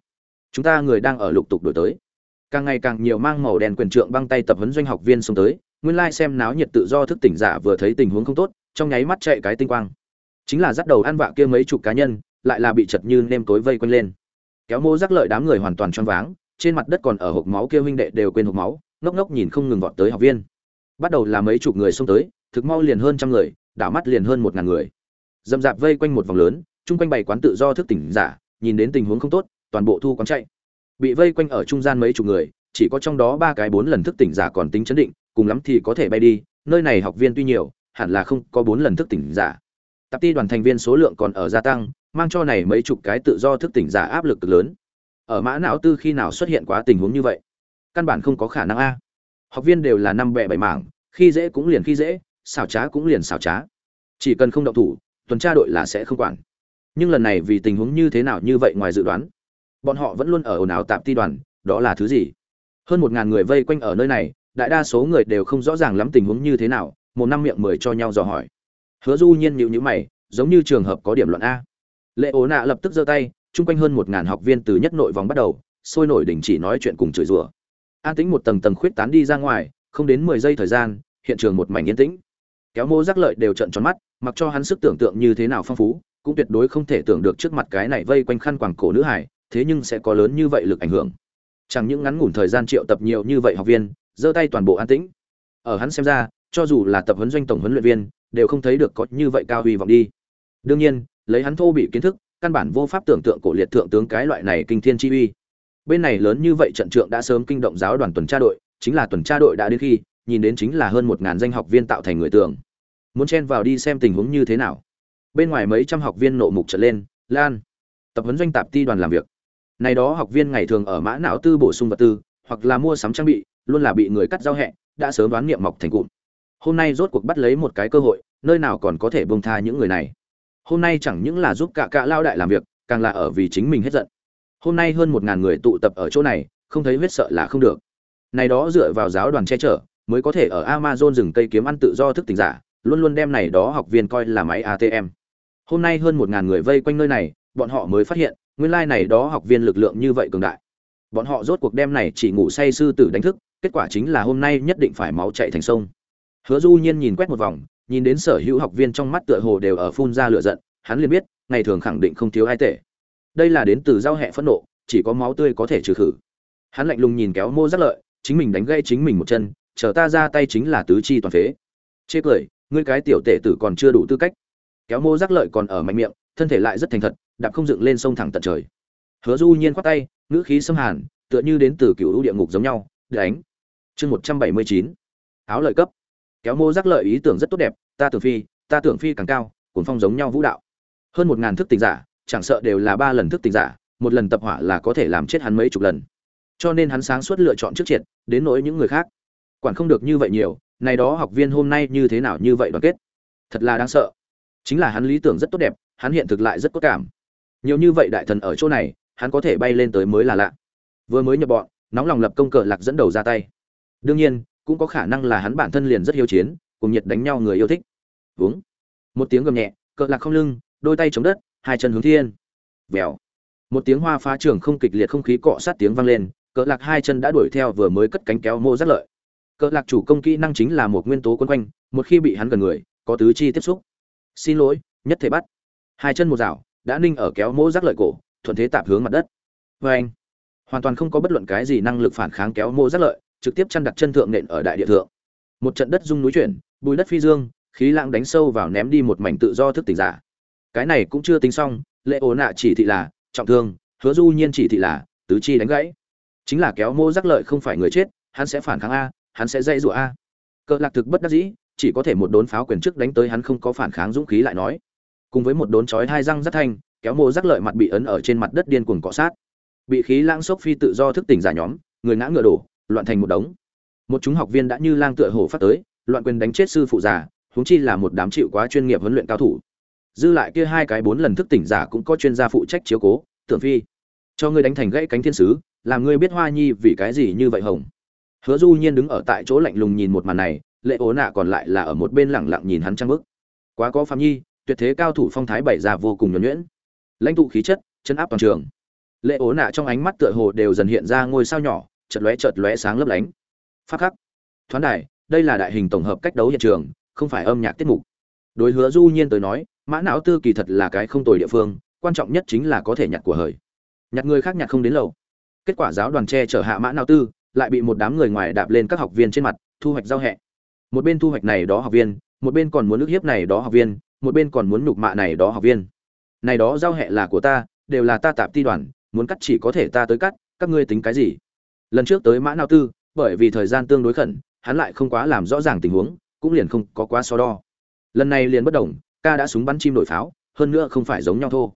Chúng ta người đang ở lục tục đổi tới. Càng ngày càng nhiều mang màu đen quyền trượng băng tay tập huấn doanh học viên xông tới, nguyên lai xem náo nhiệt tự do thức tỉnh giả vừa thấy tình huống không tốt, trong nháy mắt chạy cái tinh quang. Chính là dắt đầu ăn vạ kia mấy chục cá nhân, lại là bị chật như nêm tối vây quanh lên. Kéo mô rắc lợi đám người hoàn toàn choáng váng, trên mặt đất còn ở hộp máu kia huynh đệ đều quên hộp máu, ngốc ngốc nhìn không ngừng vọt tới học viên. Bắt đầu là mấy chục người xông tới, thực mau liền hơn trăm người, đảo mắt liền hơn một ngàn người dầm dạp vây quanh một vòng lớn, chung quanh bày quán tự do thức tỉnh giả, nhìn đến tình huống không tốt, toàn bộ thu quán chạy. Bị vây quanh ở trung gian mấy chục người, chỉ có trong đó ba cái bốn lần thức tỉnh giả còn tính chấn định, cùng lắm thì có thể bay đi, nơi này học viên tuy nhiều, hẳn là không có bốn lần thức tỉnh giả. Tạp ti đoàn thành viên số lượng còn ở gia tăng, mang cho này mấy chục cái tự do thức tỉnh giả áp lực cực lớn. Ở mã não tư khi nào xuất hiện quá tình huống như vậy? Căn bản không có khả năng a. Học viên đều là năm bẹ bảy mảng, khi dễ cũng liền khi dễ, xảo trá cũng liền xảo trá. Chỉ cần không động thủ tuần tra đội là sẽ không quản. Nhưng lần này vì tình huống như thế nào như vậy ngoài dự đoán, bọn họ vẫn luôn ở ồn ào tạm ti đoàn, đó là thứ gì? Hơn một ngàn người vây quanh ở nơi này, đại đa số người đều không rõ ràng lắm tình huống như thế nào, một năm miệng mười cho nhau dò hỏi. Hứa du nhiên nhịu nhữ mày, giống như trường hợp có điểm luận a. Lệ ố nạ lập tức giơ tay, chung quanh hơn một ngàn học viên từ nhất nội vòng bắt đầu, sôi nổi đình chỉ nói chuyện cùng chửi rủa. An tĩnh một tầng tầng khuyết tán đi ra ngoài, không đến mười giây thời gian, hiện trường một mảnh yên tĩnh kéo mô giác lợi đều trận tròn mắt, mặc cho hắn sức tưởng tượng như thế nào phong phú, cũng tuyệt đối không thể tưởng được trước mặt cái này vây quanh khăn quàng cổ nữ hải thế nhưng sẽ có lớn như vậy lực ảnh hưởng. Chẳng những ngắn ngủn thời gian triệu tập nhiều như vậy học viên, giơ tay toàn bộ an tĩnh. Ở hắn xem ra, cho dù là tập huấn doanh tổng huấn luyện viên, đều không thấy được có như vậy cao huy vọng đi. Đương nhiên, lấy hắn thô bị kiến thức, căn bản vô pháp tưởng tượng cổ liệt thượng tướng cái loại này kinh thiên chi uy. Bên này lớn như vậy trận trượng đã sớm kinh động giáo đoàn tuần tra đội, chính là tuần tra đội đã đến khi nhìn đến chính là hơn một ngàn danh học viên tạo thành người tường. Muốn chen vào đi xem tình huống như thế nào. Bên ngoài mấy trăm học viên nộ mục trở lên, lan, tập huấn doanh tạp ti đoàn làm việc. Này đó học viên ngày thường ở mã não tư bổ sung vật tư, hoặc là mua sắm trang bị, luôn là bị người cắt giao hẹ, đã sớm đoán nghiệm mọc thành cụm. Hôm nay rốt cuộc bắt lấy một cái cơ hội, nơi nào còn có thể bông tha những người này. Hôm nay chẳng những là giúp cả cả lao đại làm việc, càng là ở vì chính mình hết giận. Hôm nay hơn một ngàn người tụ tập ở chỗ này, không thấy huyết sợ là không được. Này đó dựa vào giáo đoàn che chở mới có thể ở amazon rừng cây kiếm ăn tự do thức tỉnh giả, luôn luôn đem này đó học viên coi là máy atm hôm nay hơn một ngàn người vây quanh nơi này, bọn họ mới phát hiện, nguyên lai này đó học viên lực lượng như vậy cường đại. Bọn họ rốt cuộc đem này chỉ ngủ say sư tử đánh thức, kết quả chính là hôm nay nhất định phải máu chảy thành sông. Hứa du nhiên nhìn quét một vòng, nhìn đến sở hữu học viên trong mắt tựa hồ đều ở phun ra lửa giận, hắn liền biết, ngày thường khẳng định không thiếu ai tệ. Đây là đến từ giao hệ phẫn nộ, chỉ có máu tươi có thể trừ khử. Hắn lạnh lùng nhìn kéo mô giác lợi, chính mình đánh gây chính mình một chân chờ ta ra tay chính là tứ chi toàn phế. Chê cười, ngươi cái tiểu tể tử còn chưa đủ tư cách. Kéo mô giác lợi còn ở mạnh miệng, thân thể lại rất thành thật, đạp không dựng lên sông thẳng tận trời. Hứa du nhiên khoát tay, ngữ khí xâm hàn, tựa như đến từ cựu địa ngục giống nhau, đánh. Chương một trăm bảy mươi chín, áo lợi cấp. Kéo mô giác lợi ý tưởng rất tốt đẹp, ta tưởng phi, ta tưởng phi càng cao cuốn phong giống nhau vũ đạo. Hơn một ngàn thức tình giả, chẳng sợ đều là ba lần thức tình giả, một lần tập hỏa là có thể làm chết hắn mấy chục lần. Cho nên hắn sáng suốt lựa chọn trước triệt, đến nỗi những người khác quản không được như vậy nhiều, này đó học viên hôm nay như thế nào như vậy đoàn kết. Thật là đáng sợ. Chính là hắn lý tưởng rất tốt đẹp, hắn hiện thực lại rất có cảm. Nhiều như vậy đại thần ở chỗ này, hắn có thể bay lên tới mới là lạ. Vừa mới nhập bọn, nóng lòng lập công cờ lạc dẫn đầu ra tay. Đương nhiên, cũng có khả năng là hắn bản thân liền rất hiếu chiến, cùng nhiệt đánh nhau người yêu thích. Uống một tiếng gầm nhẹ, cờ lạc không lưng, đôi tay chống đất, hai chân hướng thiên. Vèo. Một tiếng hoa phá trường không kịch liệt không khí cọ sát tiếng vang lên, cờ lạc hai chân đã đuổi theo vừa mới cất cánh kéo mô rất lợi cỡ lạc chủ công kỹ năng chính là một nguyên tố quân quanh, một khi bị hắn gần người, có tứ chi tiếp xúc. Xin lỗi, nhất thể bắt. Hai chân một dạo đã ninh ở kéo mô rắc lợi cổ, thuận thế tạp hướng mặt đất. Vê anh, hoàn toàn không có bất luận cái gì năng lực phản kháng kéo mô rắc lợi, trực tiếp chăn đặt chân thượng nện ở đại địa thượng. Một trận đất rung núi chuyển, bùi đất phi dương, khí lãng đánh sâu vào ném đi một mảnh tự do thức tỉnh giả. Cái này cũng chưa tính xong, lệ ổ nạ chỉ thị là, trọng thương, hứa du nhiên chỉ thị là, tứ chi đánh gãy. Chính là kéo mô rắc lợi không phải người chết, hắn sẽ phản kháng a hắn sẽ dây rủa a. Cờ lạc thực bất đắc dĩ, chỉ có thể một đốn pháo quyền trước đánh tới hắn không có phản kháng dũng khí lại nói. Cùng với một đốn chói hai răng rất thanh, kéo mô rắc lợi mặt bị ấn ở trên mặt đất điên cuồng cọ sát. Bị khí lãng sốc phi tự do thức tỉnh giả nhóm, người ngã ngựa đổ, loạn thành một đống. Một chúng học viên đã như lang tựa hổ phát tới, loạn quyền đánh chết sư phụ già, huống chi là một đám chịu quá chuyên nghiệp huấn luyện cao thủ. Dư lại kia hai cái bốn lần thức tỉnh giả cũng có chuyên gia phụ trách chiếu cố, tưởng phi. Cho ngươi đánh thành gãy cánh thiên sứ, làm ngươi biết hoa nhi vì cái gì như vậy hồng hứa du nhiên đứng ở tại chỗ lạnh lùng nhìn một màn này, lệ ố nạ còn lại là ở một bên lẳng lặng nhìn hắn trăng bức quá có phạm nhi, tuyệt thế cao thủ phong thái bảy già vô cùng nhuẩn nhuyễn. Lãnh tụ khí chất chân áp toàn trường. Lệ ố nạ trong ánh mắt tựa hồ đều dần hiện ra ngôi sao nhỏ, chợt lóe chợt lóe sáng lấp lánh. Phát khắc. Thoáng đài, đây là đại hình tổng hợp cách đấu hiện trường, không phải âm nhạc tiết mục. Đối hứa du nhiên tới nói, mã não tư kỳ thật là cái không tồi địa phương, quan trọng nhất chính là có thể nhặt của hời. Nhặt người khác nhặt không đến lầu kết quả giáo đoàn tre chở hạ mã não tư lại bị một đám người ngoài đạp lên các học viên trên mặt, thu hoạch giao hẹ. Một bên thu hoạch này đó học viên, một bên còn muốn ước hiếp này đó học viên, một bên còn muốn nhục mạ này đó học viên. Này đó giao hẹ là của ta, đều là ta tạp ti đoàn, muốn cắt chỉ có thể ta tới cắt, các ngươi tính cái gì? Lần trước tới mã nao tư, bởi vì thời gian tương đối khẩn, hắn lại không quá làm rõ ràng tình huống, cũng liền không có quá so đo. Lần này liền bất đồng, ca đã súng bắn chim đổi pháo, hơn nữa không phải giống nhau thô.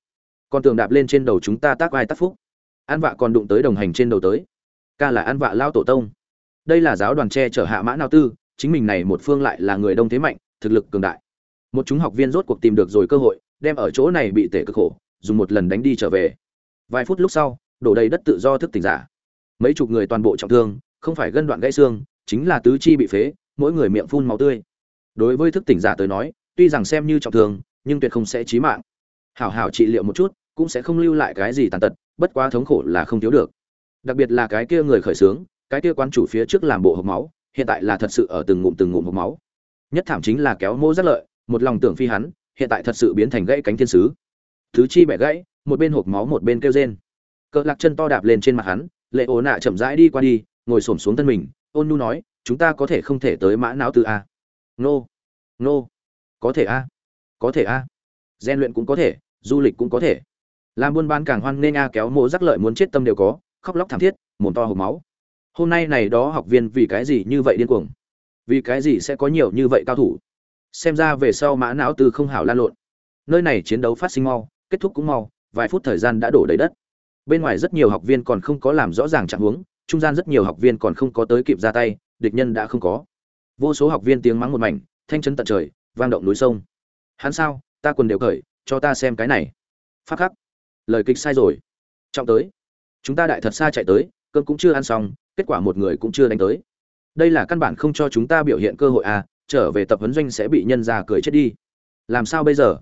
Còn tường đạp lên trên đầu chúng ta tác vai tác phúc. An vạ còn đụng tới đồng hành trên đầu tới ca là an vạ lao tổ tông. Đây là giáo đoàn tre chở hạ mã nào tư, chính mình này một phương lại là người đông thế mạnh, thực lực cường đại. Một chúng học viên rốt cuộc tìm được rồi cơ hội, đem ở chỗ này bị tể cực khổ, dùng một lần đánh đi trở về. Vài phút lúc sau, đổ đầy đất tự do thức tỉnh giả. Mấy chục người toàn bộ trọng thương, không phải gân đoạn gãy xương, chính là tứ chi bị phế, mỗi người miệng phun máu tươi. Đối với thức tỉnh giả tới nói, tuy rằng xem như trọng thương, nhưng tuyệt không sẽ chí mạng. Hảo hảo trị liệu một chút, cũng sẽ không lưu lại cái gì tàn tật, bất quá thống khổ là không thiếu được đặc biệt là cái kia người khởi sướng cái kia quan chủ phía trước làm bộ hộp máu, hiện tại là thật sự ở từng ngụm từng ngụm hộp máu. Nhất thảm chính là kéo mô rất lợi, một lòng tưởng phi hắn, hiện tại thật sự biến thành gãy cánh thiên sứ. Thứ chi bẻ gãy, một bên hộp máu một bên kêu rên. Cỡ lạc chân to đạp lên trên mặt hắn, lệ ố nạ chậm rãi đi qua đi, ngồi xổm xuống thân mình, ôn nu nói, chúng ta có thể không thể tới mã não tư a? Nô nô, có thể a, có thể a. Gian luyện cũng có thể, du lịch cũng có thể. Làm buôn bán càng hoan nên a, kéo mô rắc lợi muốn chết tâm đều có khóc lóc thảm thiết, mồm to hộp máu. Hôm nay này đó học viên vì cái gì như vậy điên cuồng? Vì cái gì sẽ có nhiều như vậy cao thủ? Xem ra về sau mã não từ không hảo lan lộn. Nơi này chiến đấu phát sinh mau, kết thúc cũng mau, vài phút thời gian đã đổ đầy đất. Bên ngoài rất nhiều học viên còn không có làm rõ ràng trạng huống, trung gian rất nhiều học viên còn không có tới kịp ra tay, địch nhân đã không có. Vô số học viên tiếng mắng một mảnh, thanh chấn tận trời, vang động núi sông. Hắn sao? Ta quần đều cởi, cho ta xem cái này. Phát khắc. Lời kịch sai rồi. Trọng tới chúng ta đại thật xa chạy tới, cơm cũng chưa ăn xong, kết quả một người cũng chưa đánh tới. Đây là căn bản không cho chúng ta biểu hiện cơ hội à trở về tập huấn doanh sẽ bị nhân ra cười chết đi. Làm sao bây giờ?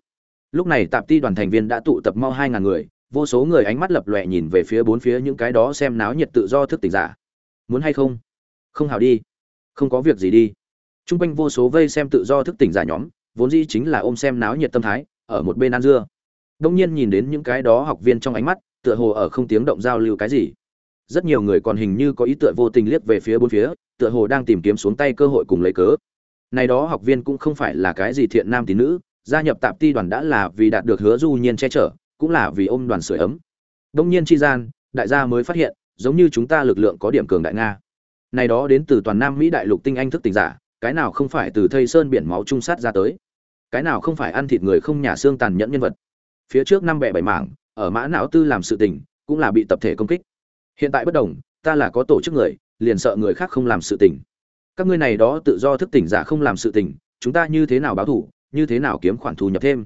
Lúc này tạp ti đoàn thành viên đã tụ tập mau hai ngàn người, vô số người ánh mắt lập lòe nhìn về phía bốn phía những cái đó xem náo nhiệt tự do thức tỉnh giả. Muốn hay không? Không hào đi. Không có việc gì đi. T r u n g quanh vô số vây xem tự do thức tỉnh giả nhóm, vốn dĩ chính là ôm xem náo nhiệt tâm thái, ở một bên ăn dưa. Đông nhiên nhìn đến những cái đó học viên trong ánh mắt tựa hồ ở không tiếng động giao lưu cái gì. Rất nhiều người còn hình như có ý tựa vô tình liếc về phía bốn phía, tựa hồ đang tìm kiếm xuống tay cơ hội cùng lấy cớ. Này đó học viên cũng không phải là cái gì thiện nam tín nữ, gia nhập tạp ti đoàn đã là vì đạt được hứa du nhiên che chở, cũng là vì ôm đoàn sưởi ấm. Đông nhiên chi gian, đại gia mới phát hiện, giống như chúng ta lực lượng có điểm cường đại nga. Này đó đến từ toàn nam mỹ đại lục tinh anh thức tỉnh giả, cái nào không phải từ thây sơn biển máu trung sát ra tới? Cái nào không phải ăn thịt người không nhà xương tàn nhẫn nhân vật? Phía trước năm bẻ bảy mảng ở mã não tư làm sự tình, cũng là bị tập thể công kích. Hiện tại bất đồng, ta là có tổ chức người, liền sợ người khác không làm sự tình. Các ngươi này đó tự do thức tỉnh giả không làm sự tình, chúng ta như thế nào báo thủ, như thế nào kiếm khoản thu nhập thêm?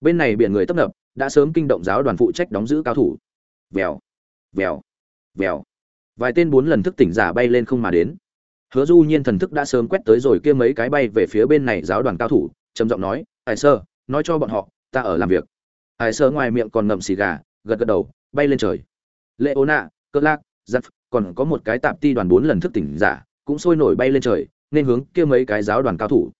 Bên này biển người tấp nập, đã sớm kinh động giáo đoàn phụ trách đóng giữ cao thủ. Vèo vèo vèo. Vài tên bốn lần thức tỉnh giả bay lên không mà đến. Hứa du nhiên thần thức đã sớm quét tới rồi kia mấy cái bay về phía bên này giáo đoàn cao thủ, trầm giọng nói, tài sơ, nói cho bọn họ, ta ở làm việc hải sơ ngoài miệng còn ngậm xì gà, gật gật đầu, bay lên trời. Lệ ố nạ cơ lạc giặc còn có một cái tạp ti đoàn bốn lần thức tỉnh giả, cũng sôi nổi bay lên trời, nên hướng kia mấy cái giáo đoàn cao thủ.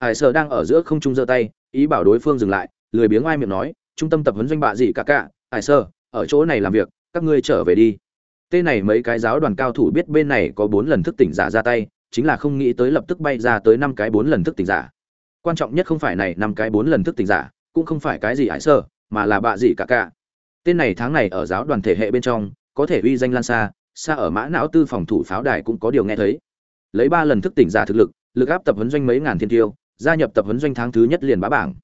Hải sơ đang ở giữa không trung giơ tay, ý bảo đối phương dừng lại, lười biếng ai miệng nói, trung tâm tập huấn doanh bạ gì cả cả, hải sơ, ở chỗ này làm việc, các ngươi trở về đi. Tên này mấy cái giáo đoàn cao thủ biết bên này có bốn lần thức tỉnh giả ra tay, chính là không nghĩ tới lập tức bay ra tới năm cái bốn lần thức tỉnh giả. Quan trọng nhất không phải này năm cái bốn lần thức tỉnh giả, cũng không phải cái gì hải sơ mà là bạ gì cả cả. Tên này tháng này ở giáo đoàn thể hệ bên trong, có thể uy danh lan xa xa ở mã não tư phòng thủ pháo đài cũng có điều nghe thấy. Lấy ba lần thức tỉnh giả thực lực lực áp tập huấn doanh mấy ngàn thiên tiêu, gia nhập tập huấn doanh tháng thứ nhất liền bá bảng.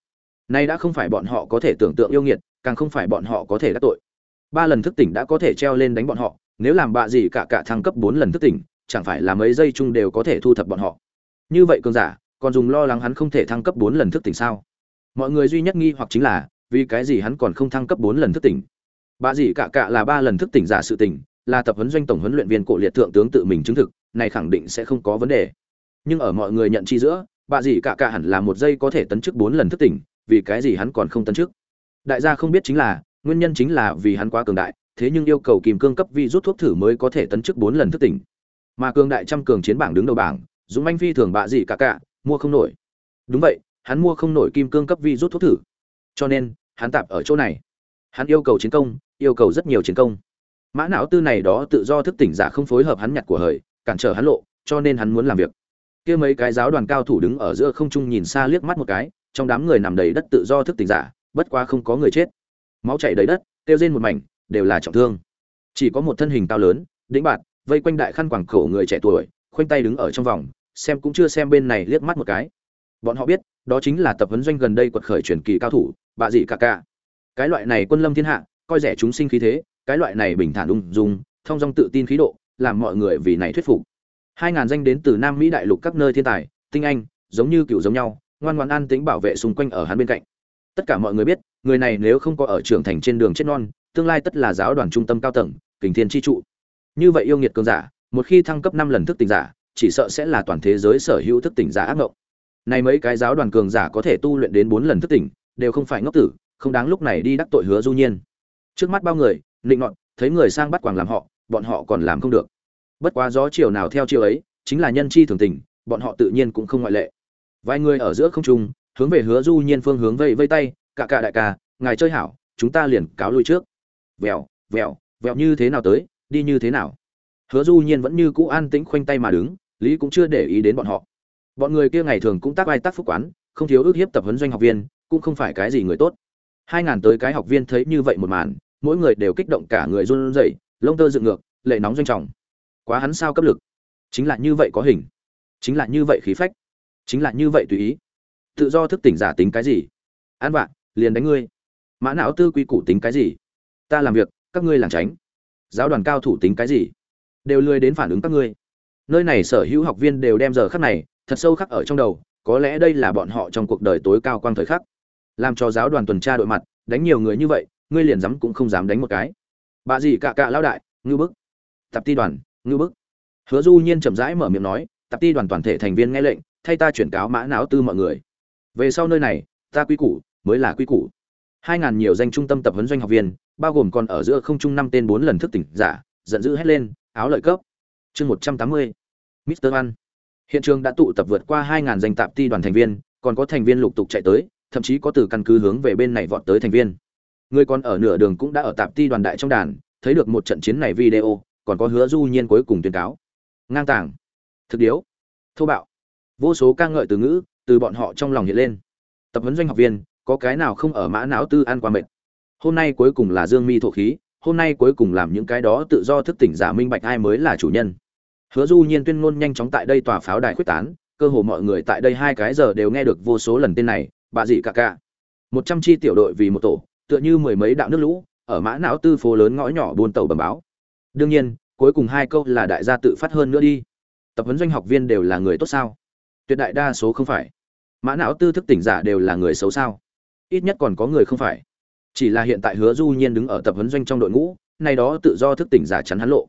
Nay đã không phải bọn họ có thể tưởng tượng yêu nghiệt, càng không phải bọn họ có thể đắc tội. Ba lần thức tỉnh đã có thể treo lên đánh bọn họ, nếu làm bạ gì cả cả thăng cấp bốn lần thức tỉnh, chẳng phải là mấy giây chung đều có thể thu thập bọn họ. Như vậy cường giả, còn dùng lo lắng hắn không thể thăng cấp bốn lần thức tỉnh sao? Mọi người duy nhất nghi hoặc chính là vì cái gì hắn còn không thăng cấp bốn lần thức tỉnh? Bạ gì cả cả là ba lần thức tỉnh giả sự tỉnh, là tập huấn doanh tổng huấn luyện viên cổ liệt thượng tướng tự mình chứng thực, này khẳng định sẽ không có vấn đề. Nhưng ở mọi người nhận chi giữa bạ gì cả cả hẳn là một giây có thể tấn chức bốn lần thức tỉnh, vì cái gì hắn còn không tấn chức? Đại gia không biết chính là, nguyên nhân chính là vì hắn quá cường đại, thế nhưng yêu cầu kìm cương cấp vi rút thuốc thử mới có thể tấn chức bốn lần thức tỉnh. Mà cường đại trăm cường chiến bảng đứng đầu bảng, dũng anh phi thường bạ gì cả cả mua không nổi. Đúng vậy, hắn mua không nổi kim cương cấp vi rút thuốc thử cho nên, hắn tạp ở chỗ này. Hắn yêu cầu chiến công, yêu cầu rất nhiều chiến công. Mã não tư này đó tự do thức tỉnh giả không phối hợp hắn nhặt của hời, cản trở hắn lộ, cho nên hắn muốn làm việc. Kia mấy cái giáo đoàn cao thủ đứng ở giữa không trung nhìn xa liếc mắt một cái, trong đám người nằm đầy đất tự do thức tỉnh giả, bất quá không có người chết. Máu chảy đầy đất tiêu rên một mảnh, đều là trọng thương. Chỉ có một thân hình cao lớn, đĩnh bạt, vây quanh đại khăn quàng cổ người trẻ tuổi, khoanh tay đứng ở trong vòng, xem cũng chưa xem bên này liếc mắt một cái bọn họ biết, đó chính là tập huấn doanh gần đây quật khởi truyền kỳ cao thủ, bạ dị cả cả cái loại này quân lâm thiên hạ, coi rẻ chúng sinh khí thế, cái loại này bình thản ung dung, thông dong tự tin khí độ, làm mọi người vì này thuyết phục. Hai ngàn danh đến từ nam mỹ đại lục các nơi thiên tài, tinh anh, giống như cựu giống nhau, ngoan ngoan an tính bảo vệ xung quanh ở hắn bên cạnh. Tất cả mọi người biết, người này nếu không có ở trưởng thành trên đường chết non, tương lai tất là giáo đoàn trung tâm cao tầng, kình thiên chi trụ. Như vậy yêu nghiệt cường giả, một khi thăng cấp năm lần thức tỉnh giả, chỉ sợ sẽ là toàn thế giới sở hữu thức tỉnh giả ác mộng này mấy cái giáo đoàn cường giả có thể tu luyện đến bốn lần thức tỉnh, đều không phải ngốc tử, không đáng lúc này đi đắc tội hứa du nhiên. Trước mắt bao người định nọt, thấy người sang bắt quàng làm họ, bọn họ còn làm không được. Bất quá gió chiều nào theo chiều ấy, chính là nhân chi thường tình, bọn họ tự nhiên cũng không ngoại lệ. Vài người ở giữa không trung, hướng về hứa du nhiên phương hướng vây vây tay cả cả đại ca, ngài chơi hảo, chúng ta liền cáo lui trước. Vèo vèo vèo như thế nào tới, đi như thế nào? Hứa du nhiên vẫn như cũ an tĩnh khoanh tay mà đứng, lý cũng chưa để ý đến bọn họ bọn người kia ngày thường cũng tác ai tác phúc quán, không thiếu ước hiếp tập huấn doanh học viên, cũng không phải cái gì người tốt. Hai ngàn tới cái học viên thấy như vậy một màn, mỗi người đều kích động cả người run rẩy, lông tơ dựng ngược, lệ nóng doanh trọng. Quá hắn sao cấp lực. Chính là như vậy có hình. Chính là như vậy khí phách. Chính là như vậy tùy ý. Tự do thức tỉnh giả tính cái gì? An vạ, liền đánh ngươi. Mã não tư quy củ tính cái gì? Ta làm việc, các ngươi làm tránh. Giáo đoàn cao thủ tính cái gì? Đều lười đến phản ứng các ngươi. Nơi này sở hữu học viên đều đem giờ khắc này thật sâu khắc ở trong đầu, có lẽ đây là bọn họ trong cuộc đời tối cao quang thời khắc. Làm cho giáo đoàn tuần tra đội mặt, đánh nhiều người như vậy, ngươi liền dám cũng không dám đánh một cái. Bà gì cạ cạ lão đại, ngưu bức. Tạp ti đoàn, ngưu bức. Hứa du nhiên chậm rãi mở miệng nói tạp ti đoàn toàn thể thành viên nghe lệnh, thay ta chuyển cáo mã não tư mọi người. Về sau nơi này, ta quy củ, mới là quy củ. Hai ngàn nhiều danh trung tâm tập huấn doanh học viên, bao gồm còn ở giữa không trung năm tên bốn lần thức tỉnh giả, giận dữ hét lên, áo lợi cấp. Chương một trăm tám mươi, mister văn hiện trường đã tụ tập vượt qua 2.000 danh tạp ti đoàn thành viên, còn có thành viên lục tục chạy tới, thậm chí có từ căn cứ hướng về bên này vọt tới thành viên. Người còn ở nửa đường cũng đã ở tạp ti đoàn đại trong đàn, thấy được một trận chiến này video, còn có hứa du nhiên cuối cùng tuyên cáo. Ngang tàng. Thực điếu. Thô bạo. Vô số ca ngợi từ ngữ, từ bọn họ trong lòng hiện lên. Tập huấn doanh học viên, có cái nào không ở mã não tư ăn qua mệt? Hôm nay cuối cùng là dương mi thổ khí, hôm nay cuối cùng làm những cái đó tự do thức tỉnh giả minh bạch ai mới là chủ nhân hứa du nhiên tuyên ngôn nhanh chóng tại đây tòa pháo đài quyết tán, cơ hồ mọi người tại đây hai cái giờ đều nghe được vô số lần tên này, bà dị cả cả một trăm chi tiểu đội vì một tổ, tựa như mười mấy đạo nước lũ, ở mã não tư phố lớn ngõ nhỏ buôn tàu bẩm báo. Đương nhiên, cuối cùng hai câu là đại gia tự phát hơn nữa đi. Tập huấn doanh học viên đều là người tốt sao? Tuyệt đại đa số không phải. Mã não tư thức tỉnh giả đều là người xấu sao? Ít nhất còn có người không phải. Chỉ là hiện tại hứa du nhiên đứng ở tập huấn doanh trong đội ngũ, nay đó tự do thức tỉnh giả chắn hắn lộ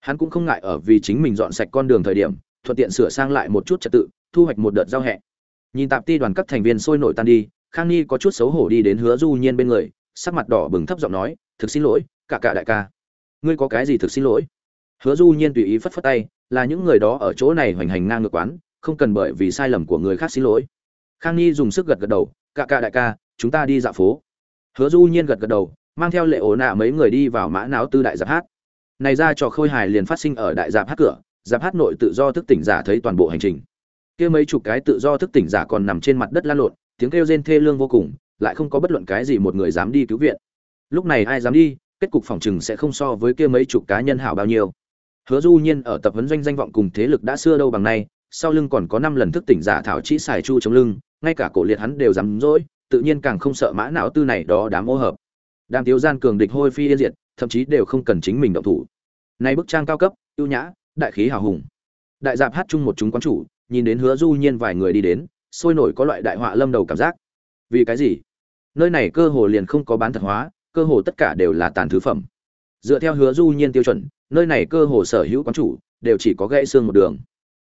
hắn cũng không ngại ở vì chính mình dọn sạch con đường thời điểm, thuận tiện sửa sang lại một chút trật tự, thu hoạch một đợt giao hẹ. Nhìn tạp ti đoàn các thành viên sôi nổi tan đi, khang ni có chút xấu hổ đi đến hứa du nhiên bên người, sắc mặt đỏ bừng thấp giọng nói, thực xin lỗi, cả cả đại ca. Ngươi có cái gì thực xin lỗi? Hứa du nhiên tùy ý phất phất tay, là những người đó ở chỗ này hoành hành ngang ngược quán, không cần bởi vì sai lầm của người khác xin lỗi. Khang ni dùng sức gật gật đầu, cả cả đại ca, chúng ta đi dạo phố. Hứa du nhiên gật gật đầu, mang theo lệ ổ nạ mấy người đi vào mã não tư đại giáp hát này ra trò khôi hài liền phát sinh ở đại giáp hát cửa, giáp hát nội tự do thức tỉnh giả thấy toàn bộ hành trình. Kia mấy chục cái tự do thức tỉnh giả còn nằm trên mặt đất lan lộn, tiếng kêu rên thê lương vô cùng, lại không có bất luận cái gì một người dám đi cứu viện. Lúc này ai dám đi, kết cục phòng chừng sẽ không so với kia mấy chục cá nhân hảo bao nhiêu. Hứa du nhiên ở tập huấn doanh danh vọng cùng thế lực đã xưa đâu bằng nay, sau lưng còn có năm lần thức tỉnh giả thảo chỉ xài chu chống lưng, ngay cả cổ liệt hắn đều dám dỗi, tự nhiên càng không sợ mã não tư này đó đám ô hợp. Đàm tiếu gian cường địch hôi phi yên diệt thậm chí đều không cần chính mình động thủ. Này bức trang cao cấp, ưu nhã, đại khí hào hùng. Đại dạp hát chung một chúng quán chủ, nhìn đến hứa du nhiên vài người đi đến, sôi nổi có loại đại họa lâm đầu cảm giác. Vì cái gì? Nơi này cơ hồ liền không có bán thật hóa, cơ hồ tất cả đều là tàn thứ phẩm. Dựa theo hứa du nhiên tiêu chuẩn, nơi này cơ hồ sở hữu quán chủ, đều chỉ có gãy xương một đường.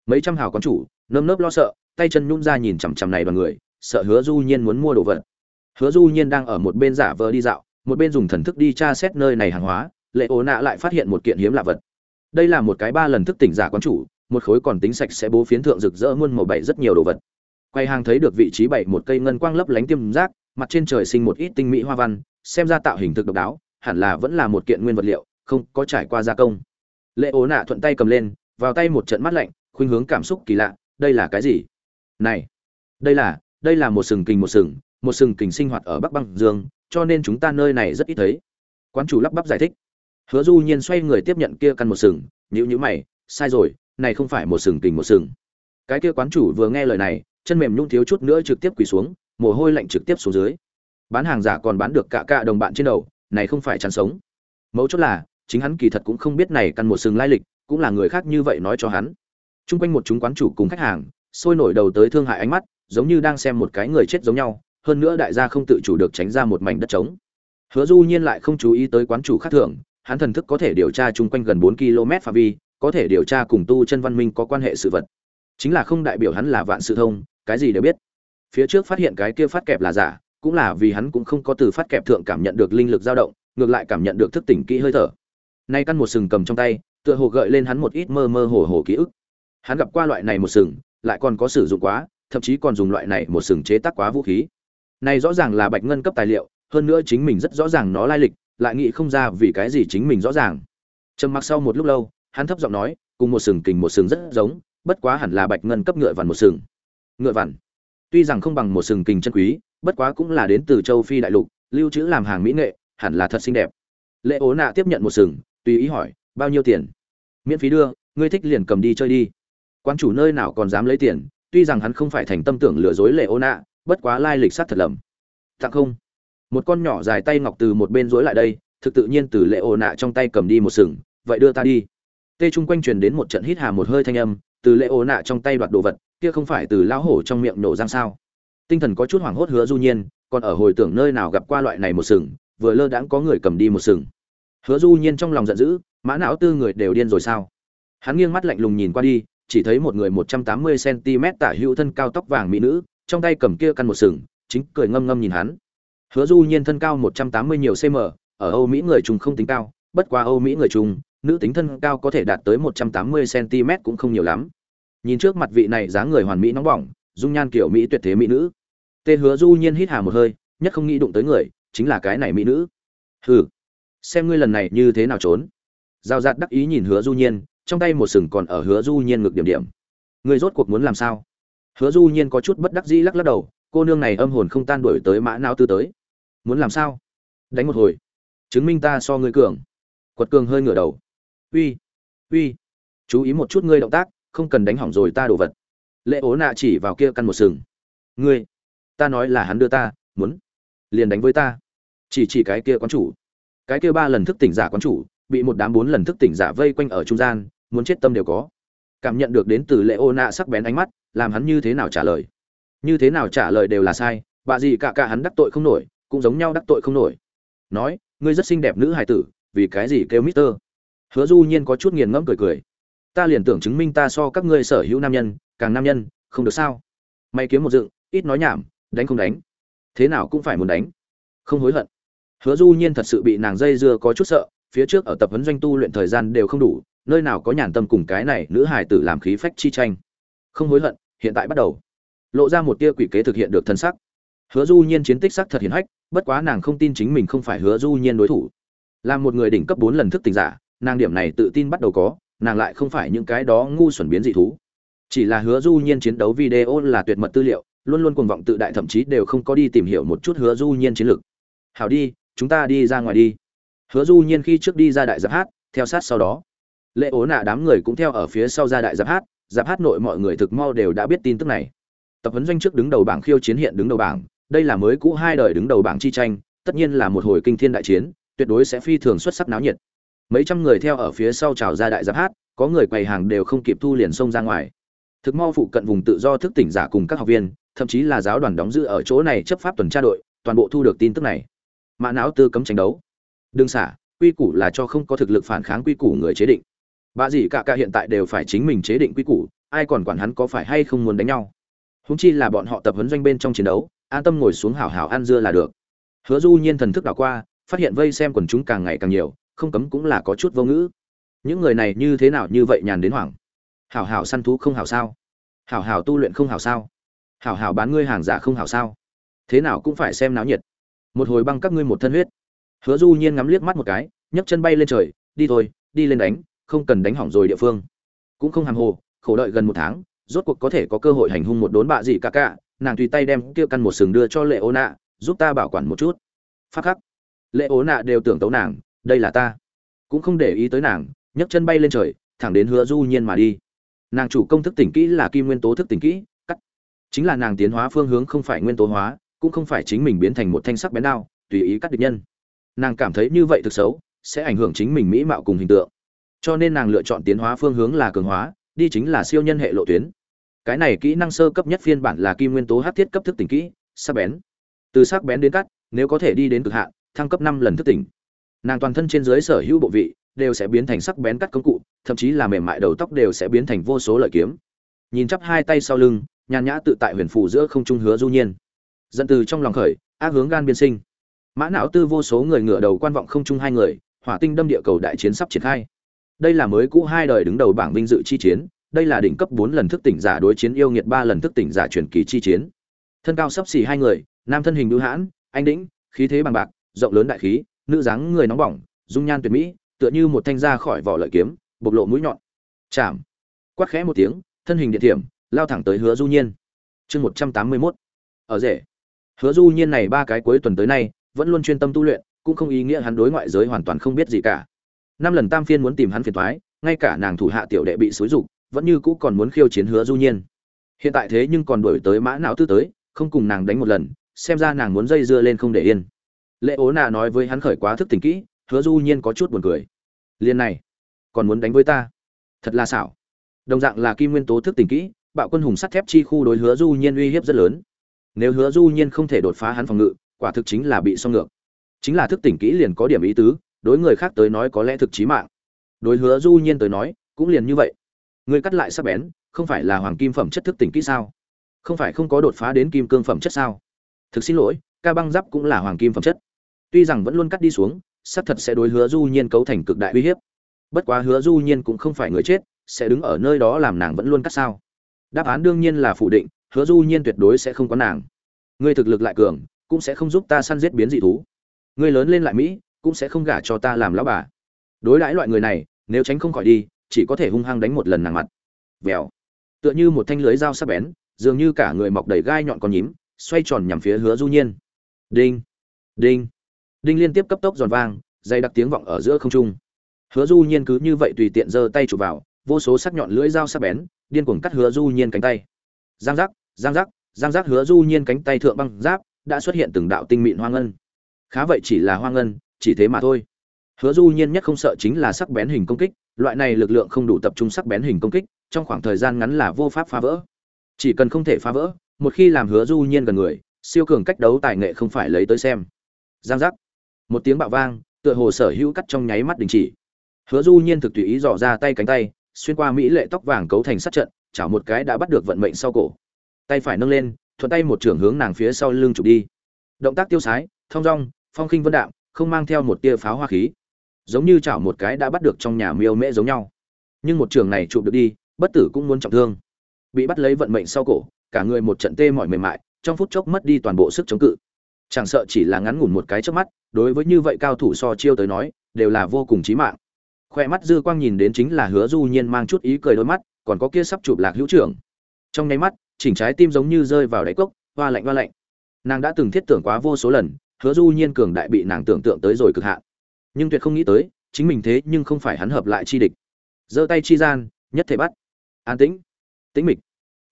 Mấy trăm hào quán chủ, nơm nớp lo sợ, tay chân nhún ra nhìn chằm chằm này đoàn người, sợ hứa du nhiên muốn mua đồ vật. Hứa du nhiên đang ở một bên giả vờ đi dạo một bên dùng thần thức đi tra xét nơi này hàng hóa, lệ ố nạ lại phát hiện một kiện hiếm lạ vật. Đây là một cái ba lần thức tỉnh giả quán chủ, một khối còn tính sạch sẽ bố phiến thượng rực rỡ muôn màu bảy rất nhiều đồ vật. Quay hàng thấy được vị trí bảy một cây ngân quang lấp lánh tiêm rác mặt trên trời sinh một ít tinh mỹ hoa văn, xem ra tạo hình thực độc đáo, hẳn là vẫn là một kiện nguyên vật liệu, không có trải qua gia công. Lệ ố nạ thuận tay cầm lên, vào tay một trận mắt lạnh, khuynh hướng cảm xúc kỳ lạ, đây là cái gì? Này, đây là đây là một sừng kình một sừng một sừng kình sinh hoạt ở bắc băng dương cho nên chúng ta nơi này rất ít thấy. Quán chủ lắp bắp giải thích. Hứa du nhiên xoay người tiếp nhận kia căn một sừng nhữ nhữ mày, sai rồi, này không phải một sừng tình một sừng. Cái kia quán chủ vừa nghe lời này, chân mềm nhung thiếu chút nữa trực tiếp quỳ xuống, mồ hôi lạnh trực tiếp xuống dưới. Bán hàng giả còn bán được cả cả đồng bạn trên đầu, này không phải chăn sống. Mấu chốt là, chính hắn kỳ thật cũng không biết này căn một sừng lai lịch, cũng là người khác như vậy nói cho hắn. Chung quanh một chúng quán chủ cùng khách hàng, sôi nổi đầu tới thương hại ánh mắt, giống như đang xem một cái người chết giống nhau hơn nữa đại gia không tự chủ được tránh ra một mảnh đất trống. Hứa du nhiên lại không chú ý tới quán chủ khác thường, hắn thần thức có thể điều tra chung quanh gần 4 km phạm vi, có thể điều tra cùng tu chân văn minh có quan hệ sự vật. Chính là không đại biểu hắn là vạn sự thông, cái gì đều biết. Phía trước phát hiện cái kia phát kẹp là giả, cũng là vì hắn cũng không có từ phát kẹp thượng cảm nhận được linh lực dao động, ngược lại cảm nhận được thức tỉnh kỹ hơi thở. Nay căn một sừng cầm trong tay, tựa hồ gợi lên hắn một ít mơ mơ hồ hồ ký ức. Hắn gặp qua loại này một sừng, lại còn có sử dụng quá, thậm chí còn dùng loại này một sừng chế tác quá vũ khí này rõ ràng là bạch ngân cấp tài liệu, hơn nữa chính mình rất rõ ràng nó lai lịch, lại nghĩ không ra vì cái gì chính mình rõ ràng. Trầm mặc sau một lúc lâu, hắn thấp giọng nói, cùng một sừng kình một sừng rất giống, bất quá hẳn là bạch ngân cấp ngựa vằn một sừng. Ngựa vằn. Tuy rằng không bằng một sừng kình chân quý, bất quá cũng là đến từ châu phi đại lục, lưu trữ làm hàng mỹ nghệ, hẳn là thật xinh đẹp. Lệ ố nạ tiếp nhận một sừng, tùy ý hỏi, bao nhiêu tiền? Miễn phí đưa, ngươi thích liền cầm đi chơi đi. Quan chủ nơi nào còn dám lấy tiền? Tuy rằng hắn không phải thành tâm tưởng lừa dối lệ ố nạ bất quá lai lịch sát thật lầm. Tặng không? Một con nhỏ dài tay ngọc từ một bên rối lại đây, thực tự nhiên từ lệ ồ nạ trong tay cầm đi một sừng, vậy đưa ta đi. Tê chung quanh truyền đến một trận hít hà một hơi thanh âm, từ lệ ồ nạ trong tay đoạt đồ vật, kia không phải từ lão hổ trong miệng nổ răng sao? Tinh thần có chút hoảng hốt hứa du nhiên, còn ở hồi tưởng nơi nào gặp qua loại này một sừng, vừa lơ đãng có người cầm đi một sừng. Hứa du nhiên trong lòng giận dữ, mã não tư người đều điên rồi sao? Hắn nghiêng mắt lạnh lùng nhìn qua đi, chỉ thấy một người 180 cm tả hữu thân cao tóc vàng mỹ nữ trong tay cầm kia căn một sừng, chính cười ngâm ngâm nhìn hắn. Hứa du nhiên thân cao 180 nhiều cm ở âu mỹ người trung không tính cao, bất quá âu mỹ người trung, nữ tính thân cao có thể đạt tới 180 cm cũng không nhiều lắm. Nhìn trước mặt vị này dáng người hoàn mỹ nóng bỏng, dung nhan kiểu mỹ tuyệt thế mỹ nữ. Tê hứa du nhiên hít hà một hơi, nhất không nghĩ đụng tới người, chính là cái này mỹ nữ. Hừ, xem ngươi lần này như thế nào trốn. Giao giạt đắc ý nhìn hứa du nhiên, trong tay một sừng còn ở hứa du nhiên ngược điểm điểm. Ngươi rốt cuộc muốn làm sao? Hứa du nhiên có chút bất đắc dĩ lắc lắc đầu, cô nương này âm hồn không tan đuổi tới mã não tư tới. Muốn làm sao? Đánh một hồi. Chứng minh ta so ngươi cường. Quật cường hơi ngửa đầu. Uy uy. Chú ý một chút ngươi động tác, không cần đánh hỏng rồi ta đồ vật. Lệ ố nạ chỉ vào kia căn một sừng. Ngươi, ta nói là hắn đưa ta, muốn. Liền đánh với ta. Chỉ chỉ cái kia quán chủ. Cái kia ba lần thức tỉnh giả quán chủ, bị một đám bốn lần thức tỉnh giả vây quanh ở trung gian, muốn chết tâm đều có cảm nhận được đến từ lệ ô nạ sắc bén ánh mắt, làm hắn như thế nào trả lời? Như thế nào trả lời đều là sai, bà gì cả cả hắn đắc tội không nổi, cũng giống nhau đắc tội không nổi. Nói, ngươi rất xinh đẹp nữ hài tử, vì cái gì kêu mister? Hứa du nhiên có chút nghiền ngẫm cười cười. Ta liền tưởng chứng minh ta so các ngươi sở hữu nam nhân, càng nam nhân, không được sao? May kiếm một dựng, ít nói nhảm, đánh không đánh. Thế nào cũng phải muốn đánh. Không hối hận. Hứa du nhiên thật sự bị nàng dây dưa có chút sợ, phía trước ở tập huấn doanh tu luyện thời gian đều không đủ nơi nào có nhàn tâm cùng cái này nữ hài tử làm khí phách chi tranh. Không hối hận, hiện tại bắt đầu. Lộ ra một tia quỷ kế thực hiện được thân sắc. Hứa du nhiên chiến tích sắc thật hiển hách, bất quá nàng không tin chính mình không phải hứa du nhiên đối thủ. Là một người đỉnh cấp bốn lần thức tình giả, nàng điểm này tự tin bắt đầu có, nàng lại không phải những cái đó ngu xuẩn biến dị thú. Chỉ là hứa du nhiên chiến đấu video là tuyệt mật tư liệu, luôn luôn cuồng vọng tự đại thậm chí đều không có đi tìm hiểu một chút hứa du nhiên chiến lược hảo đi, chúng ta đi ra ngoài đi. Hứa du nhiên khi trước đi ra đại giáp hát, theo sát sau đó lệ ố nạ đám người cũng theo ở phía sau ra đại giáp hát giáp hát nội mọi người thực mau đều đã biết tin tức này. Tập huấn doanh trước đứng đầu bảng khiêu chiến hiện đứng đầu bảng, đây là mới cũ hai đời đứng đầu bảng chi tranh, tất nhiên là một hồi kinh thiên đại chiến, tuyệt đối sẽ phi thường xuất sắc náo nhiệt. Mấy trăm người theo ở phía sau chào ra đại giáp hát, có người quầy hàng đều không kịp thu liền xông ra ngoài. Thực mau phụ cận vùng tự do thức tỉnh giả cùng các học viên, thậm chí là giáo đoàn đóng giữ ở chỗ này chấp pháp tuần tra đội, toàn bộ thu được tin tức này. Mã não tư cấm tranh đấu. Đương xả, quy củ là cho không có thực lực phản kháng quy củ người chế định bà dì cả cả hiện tại đều phải chính mình chế định quy củ, ai còn quản hắn có phải hay không muốn đánh nhau. Húng chi là bọn họ tập huấn doanh bên trong chiến đấu, an tâm ngồi xuống hảo hảo ăn dưa là được. Hứa du nhiên thần thức đảo qua, phát hiện vây xem quần chúng càng ngày càng nhiều, không cấm cũng là có chút vô ngữ. Những người này như thế nào như vậy nhàn đến hoảng? Hảo hảo săn thú không hảo sao? Hảo hảo tu luyện không hảo sao? Hảo hảo bán ngươi hàng giả không hảo sao? Thế nào cũng phải xem náo nhiệt. Một hồi băng các ngươi một thân huyết. Hứa du nhiên ngắm liếc mắt một cái, nhấc chân bay lên trời, đi thôi, đi lên đánh không cần đánh hỏng rồi địa phương. Cũng không hàm hồ, khổ đợi gần một tháng, rốt cuộc có thể có cơ hội hành hung một đốn bạ gì cả cả, nàng tùy tay đem kia căn một sừng đưa cho lệ ô nạ, giúp ta bảo quản một chút. Phát khắc, lệ ố nạ đều tưởng tấu nàng, đây là ta. Cũng không để ý tới nàng, nhấc chân bay lên trời, thẳng đến hứa du nhiên mà đi. Nàng chủ công thức tỉnh kỹ là kim nguyên tố thức tỉnh kỹ, cắt. Chính là nàng tiến hóa phương hướng không phải nguyên tố hóa, cũng không phải chính mình biến thành một thanh sắc bén đao, tùy ý cắt địch nhân. Nàng cảm thấy như vậy thực xấu, sẽ ảnh hưởng chính mình mỹ mạo cùng hình tượng cho nên nàng lựa chọn tiến hóa phương hướng là cường hóa, đi chính là siêu nhân hệ lộ tuyến. Cái này kỹ năng sơ cấp nhất phiên bản là kim nguyên tố hát thiết cấp thức tỉnh kỹ, sắc bén. Từ sắc bén đến cắt, nếu có thể đi đến cực hạn, thăng cấp năm lần thức tỉnh. Nàng toàn thân trên dưới sở hữu bộ vị đều sẽ biến thành sắc bén cắt công cụ, thậm chí là mềm mại đầu tóc đều sẽ biến thành vô số lợi kiếm. Nhìn chắp hai tay sau lưng, nhàn nhã tự tại huyền phủ giữa không trung hứa du nhiên. Dẫn từ trong lòng khởi, ác hướng gan biên sinh. Mã não tư vô số người ngửa đầu quan vọng không trung hai người, hỏa tinh đâm địa cầu đại chiến sắp triển khai đây là mới cũ hai đời đứng đầu bảng vinh dự chi chiến, đây là đỉnh cấp bốn lần thức tỉnh giả đối chiến yêu nghiệt ba lần thức tỉnh giả truyền kỳ chi chiến. Thân cao sấp xỉ hai người, nam thân hình đũ hãn, anh đĩnh, khí thế bằng bạc, rộng lớn đại khí, nữ dáng người nóng bỏng, dung nhan tuyệt mỹ, tựa như một thanh ra khỏi vỏ lợi kiếm, bộc lộ mũi nhọn. Chạm. Quát khẽ một tiếng, thân hình điện thiểm, lao thẳng tới hứa du nhiên. Chương một trăm tám mươi mốt. Ở rể. Hứa du nhiên này ba cái cuối tuần tới nay, vẫn luôn chuyên tâm tu luyện, cũng không ý nghĩa hắn đối ngoại giới hoàn toàn không biết gì cả năm lần tam phiên muốn tìm hắn phiền toái, ngay cả nàng thủ hạ tiểu đệ bị xúi dục, vẫn như cũ còn muốn khiêu chiến hứa du nhiên. Hiện tại thế nhưng còn đuổi tới mã não tư tới, không cùng nàng đánh một lần, xem ra nàng muốn dây dưa lên không để yên. Lệ ố nạ nói với hắn khởi quá thức tỉnh kỹ, hứa du nhiên có chút buồn cười. Liên này, còn muốn đánh với ta? Thật là xảo. Đồng dạng là kim nguyên tố thức tỉnh kỹ, bạo quân hùng sắt thép chi khu đối hứa du nhiên uy hiếp rất lớn. Nếu hứa du nhiên không thể đột phá hắn phòng ngự, quả thực chính là bị song ngược. Chính là thức tỉnh kỹ liền có điểm ý tứ đối người khác tới nói có lẽ thực chí mạng. Đối hứa du nhiên tới nói, cũng liền như vậy. Người cắt lại sắc bén, không phải là hoàng kim phẩm chất thức tỉnh kỹ sao? Không phải không có đột phá đến kim cương phẩm chất sao? Thực xin lỗi, ca băng giáp cũng là hoàng kim phẩm chất. Tuy rằng vẫn luôn cắt đi xuống, xác thật sẽ đối hứa du nhiên cấu thành cực đại uy hiếp. Bất quá hứa du nhiên cũng không phải người chết, sẽ đứng ở nơi đó làm nàng vẫn luôn cắt sao? Đáp án đương nhiên là phủ định, hứa du nhiên tuyệt đối sẽ không có nàng. Ngươi thực lực lại cường, cũng sẽ không giúp ta săn giết biến dị thú. Ngươi lớn lên lại mỹ cũng sẽ không gả cho ta làm lão bà. Đối đãi loại người này, nếu tránh không khỏi đi, chỉ có thể hung hăng đánh một lần nàng mặt. Vèo. Tựa như một thanh lưới dao sắc bén, dường như cả người mọc đầy gai nhọn con nhím, xoay tròn nhằm phía hứa du nhiên. Đinh. Đinh. Đinh liên tiếp cấp tốc giòn vang dày đặc tiếng vọng ở giữa không trung. Hứa du nhiên cứ như vậy tùy tiện giơ tay chụp vào, vô số sắc nhọn lưỡi dao sắc bén, điên cuồng cắt hứa du nhiên cánh tay. Giang giác giang giác giang giác hứa du nhiên cánh tay thượng băng giáp, đã xuất hiện từng đạo tinh mịn hoang ngân. Khá vậy chỉ là hoang ngân chỉ thế mà thôi. Hứa du nhiên nhất không sợ chính là sắc bén hình công kích, loại này lực lượng không đủ tập trung sắc bén hình công kích, trong khoảng thời gian ngắn là vô pháp phá vỡ. Chỉ cần không thể phá vỡ, một khi làm hứa du nhiên gần người, siêu cường cách đấu tài nghệ không phải lấy tới xem. Giang giác. Một tiếng bạo vang, tựa hồ sở hữu cắt trong nháy mắt đình chỉ. Hứa du nhiên thực tùy ý dò ra tay cánh tay, xuyên qua mỹ lệ tóc vàng cấu thành sát trận, chảo một cái đã bắt được vận mệnh sau cổ. Tay phải nâng lên, thuận tay một trường hướng nàng phía sau lưng chụp đi. Động tác tiêu sái, thong dong, phong khinh vân đạm không mang theo một tia pháo hoa khí. Giống như chảo một cái đã bắt được trong nhà miêu mễ giống nhau. Nhưng một trường này chụp được đi, bất tử cũng muốn trọng thương. Bị bắt lấy vận mệnh sau cổ, cả người một trận tê mỏi mềm mại, trong phút chốc mất đi toàn bộ sức chống cự. Chẳng sợ chỉ là ngắn ngủn một cái trước mắt, đối với như vậy cao thủ so chiêu tới nói, đều là vô cùng chí mạng. Khoe mắt dư quang nhìn đến chính là hứa du nhiên mang chút ý cười đôi mắt, còn có kia sắp chụp lạc hữu trưởng. Trong nháy mắt, chỉnh trái tim giống như rơi vào đáy cốc, hoa lạnh hoa lạnh. Nàng đã từng thiết tưởng quá vô số lần hứa du nhiên cường đại bị nàng tưởng tượng tới rồi cực hạn. Nhưng tuyệt không nghĩ tới, chính mình thế nhưng không phải hắn hợp lại chi địch. Giơ tay chi gian, nhất thể bắt. An tĩnh. Tĩnh mịch.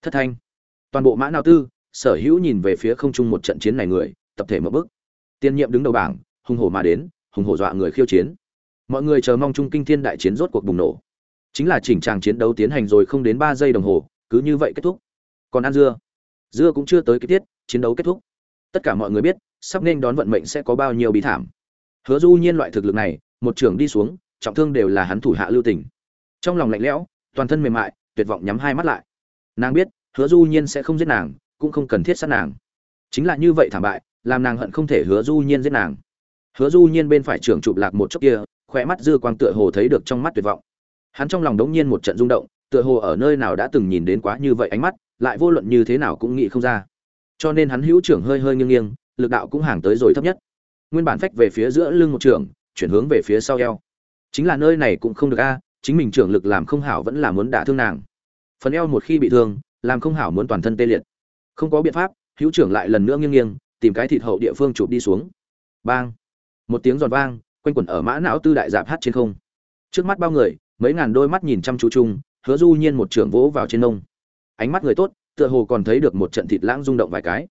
Thất thanh. Toàn bộ mã nào tư, sở hữu nhìn về phía không trung một trận chiến này người, tập thể một bước. Tiên nhiệm đứng đầu bảng, hùng hổ mà đến, hùng hổ dọa người khiêu chiến. Mọi người chờ mong trung kinh thiên đại chiến rốt cuộc bùng nổ. Chính là chỉnh tràng chiến đấu tiến hành rồi không đến ba giây đồng hồ, cứ như vậy kết thúc. Còn ăn dưa. Dưa cũng chưa tới cái tiết, chiến đấu kết thúc tất cả mọi người biết, sắp nên đón vận mệnh sẽ có bao nhiêu bí thảm. Hứa du nhiên loại thực lực này, một trưởng đi xuống, trọng thương đều là hắn thủ hạ lưu tình. Trong lòng lạnh lẽo, toàn thân mềm mại, tuyệt vọng nhắm hai mắt lại. Nàng biết, hứa du nhiên sẽ không giết nàng, cũng không cần thiết sát nàng. Chính là như vậy thảm bại, làm nàng hận không thể hứa du nhiên giết nàng. Hứa du nhiên bên phải trưởng chụp lạc một chốc kia khỏe mắt dư quang tựa hồ thấy được trong mắt tuyệt vọng. Hắn trong lòng đống nhiên một trận rung động, tựa hồ ở nơi nào đã từng nhìn đến quá như vậy ánh mắt, lại vô luận như thế nào cũng nghĩ không ra cho nên hắn hữu trưởng hơi hơi nghiêng nghiêng, lực đạo cũng hàng tới rồi thấp nhất. Nguyên bản phách về phía giữa lưng một trưởng, chuyển hướng về phía sau eo. Chính là nơi này cũng không được a, chính mình trưởng lực làm không hảo vẫn là muốn đả thương nàng. Phần eo một khi bị thương, làm không hảo muốn toàn thân tê liệt. Không có biện pháp, hữu trưởng lại lần nữa nghiêng nghiêng, tìm cái thịt hậu địa phương chụp đi xuống. Bang! Một tiếng giòn vang, quanh quẩn ở mã não tư đại dạp hát trên không. Trước mắt bao người, mấy ngàn đôi mắt nhìn chăm chú chung, hứa du nhiên một trưởng vỗ vào trên nông. Ánh mắt người tốt tựa hồ còn thấy được một trận thịt lãng rung động vài cái.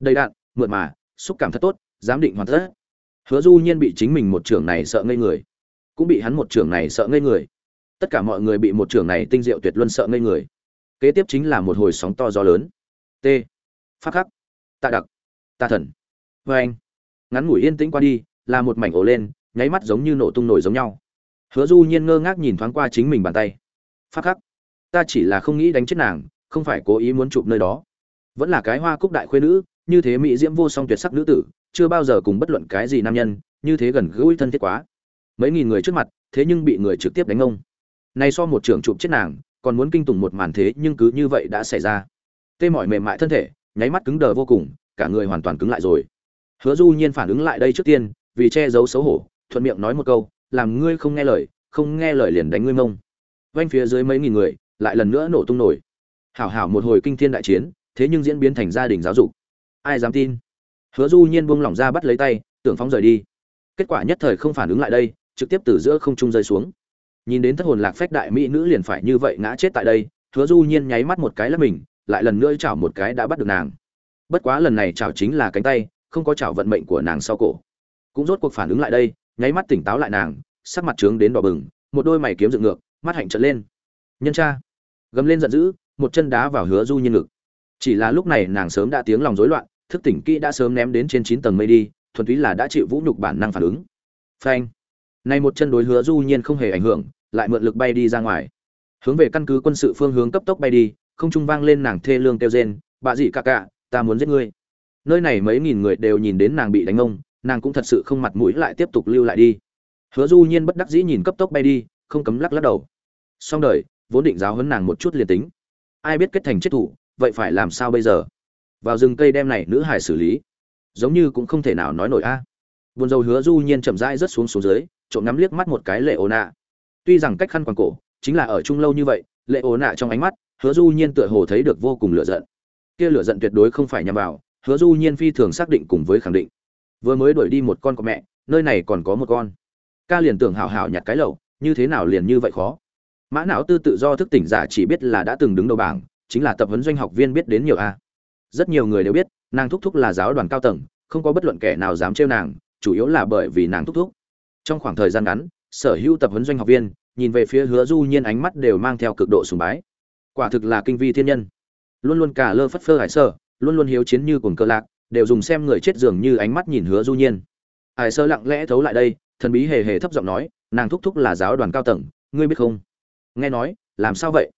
Đầy đạn, mượt mà, xúc cảm thật tốt, giám định hoàn tất. Hứa du nhiên bị chính mình một trưởng này sợ ngây người, cũng bị hắn một trưởng này sợ ngây người. Tất cả mọi người bị một trưởng này tinh diệu tuyệt luân sợ ngây người. Kế tiếp chính là một hồi sóng to gió lớn. T. Phát khắc. Tạ đặc. Tạ thần. Vê anh. Ngắn ngủi yên tĩnh qua đi, là một mảnh ổ lên, nháy mắt giống như nổ tung nổi giống nhau. Hứa du nhiên ngơ ngác nhìn thoáng qua chính mình bàn tay. Phát khắc. Ta chỉ là không nghĩ đánh chết nàng không phải cố ý muốn chụp nơi đó. Vẫn là cái hoa cúc đại khuê nữ, như thế mỹ diễm vô song tuyệt sắc nữ tử, chưa bao giờ cùng bất luận cái gì nam nhân, như thế gần gũi thân thiết quá. Mấy nghìn người trước mặt, thế nhưng bị người trực tiếp đánh ông. Nay so một trưởng chụp chết nàng, còn muốn kinh tủng một màn thế nhưng cứ như vậy đã xảy ra. Tê mỏi mềm mại thân thể, nháy mắt cứng đờ vô cùng, cả người hoàn toàn cứng lại rồi. Hứa du nhiên phản ứng lại đây trước tiên, vì che giấu xấu hổ, thuận miệng nói một câu, làm ngươi không nghe lời, không nghe lời liền đánh ngươi mông. Vanh phía dưới mấy nghìn người, lại lần nữa nổ tung nổi hảo hảo một hồi kinh thiên đại chiến, thế nhưng diễn biến thành gia đình giáo dục. Ai dám tin? Hứa du nhiên buông lỏng ra bắt lấy tay, tưởng phóng rời đi. Kết quả nhất thời không phản ứng lại đây, trực tiếp từ giữa không trung rơi xuống. Nhìn đến thất hồn lạc phách đại mỹ nữ liền phải như vậy ngã chết tại đây, hứa du nhiên nháy mắt một cái là mình, lại lần nữa chảo một cái đã bắt được nàng. Bất quá lần này chảo chính là cánh tay, không có chảo vận mệnh của nàng sau cổ. Cũng rốt cuộc phản ứng lại đây, nháy mắt tỉnh táo lại nàng, sắc mặt trướng đến đỏ bừng, một đôi mày kiếm dựng ngược, mắt hạnh trợn lên. Nhân cha! Gầm lên giận dữ một chân đá vào hứa du nhiên ngực. Chỉ là lúc này nàng sớm đã tiếng lòng rối loạn, thức tỉnh kỹ đã sớm ném đến trên chín tầng mây đi, thuần túy là đã chịu vũ nhục bản năng phản ứng. Phanh. Này một chân đối hứa du nhiên không hề ảnh hưởng, lại mượn lực bay đi ra ngoài. Hướng về căn cứ quân sự phương hướng cấp tốc bay đi, không trung vang lên nàng thê lương kêu rên, bà dị cả cả ta muốn giết ngươi. Nơi này mấy nghìn người đều nhìn đến nàng bị đánh ông, nàng cũng thật sự không mặt mũi lại tiếp tục lưu lại đi. Hứa du nhiên bất đắc dĩ nhìn cấp tốc bay đi, không cấm lắc lắc đầu. Xong đời, vốn định giáo huấn nàng một chút liền tính ai biết kết thành chết thủ, vậy phải làm sao bây giờ? Vào rừng cây đem này nữ hải xử lý. Giống như cũng không thể nào nói nổi a. Buồn dầu hứa du nhiên chậm rãi rớt xuống xuống dưới, trộm ngắm liếc mắt một cái lệ ố nạ. Tuy rằng cách khăn quàng cổ, chính là ở chung lâu như vậy, lệ ố nạ trong ánh mắt, hứa du nhiên tựa hồ thấy được vô cùng lửa giận. Kia lửa giận tuyệt đối không phải nhằm vào, hứa du nhiên phi thường xác định cùng với khẳng định. Vừa mới đuổi đi một con của mẹ, nơi này còn có một con. Ca liền tưởng hảo hảo nhặt cái lẩu, như thế nào liền như vậy khó? Mã não tư tự do thức tỉnh giả chỉ biết là đã từng đứng đầu bảng, chính là tập huấn doanh học viên biết đến nhiều a. Rất nhiều người đều biết, nàng thúc thúc là giáo đoàn cao tầng, không có bất luận kẻ nào dám trêu nàng, chủ yếu là bởi vì nàng thúc thúc. Trong khoảng thời gian ngắn, sở hữu tập huấn doanh học viên, nhìn về phía hứa du nhiên ánh mắt đều mang theo cực độ sùng bái. Quả thực là kinh vi thiên nhân. Luôn luôn cả lơ phất phơ hải sơ, luôn luôn hiếu chiến như cuồng cơ lạc, đều dùng xem người chết dường như ánh mắt nhìn hứa du nhiên. Hải sơ lặng lẽ thấu lại đây, thần bí hề hề thấp giọng nói, nàng thúc thúc là giáo đoàn cao tầng, ngươi biết không? Nghe nói, làm sao vậy?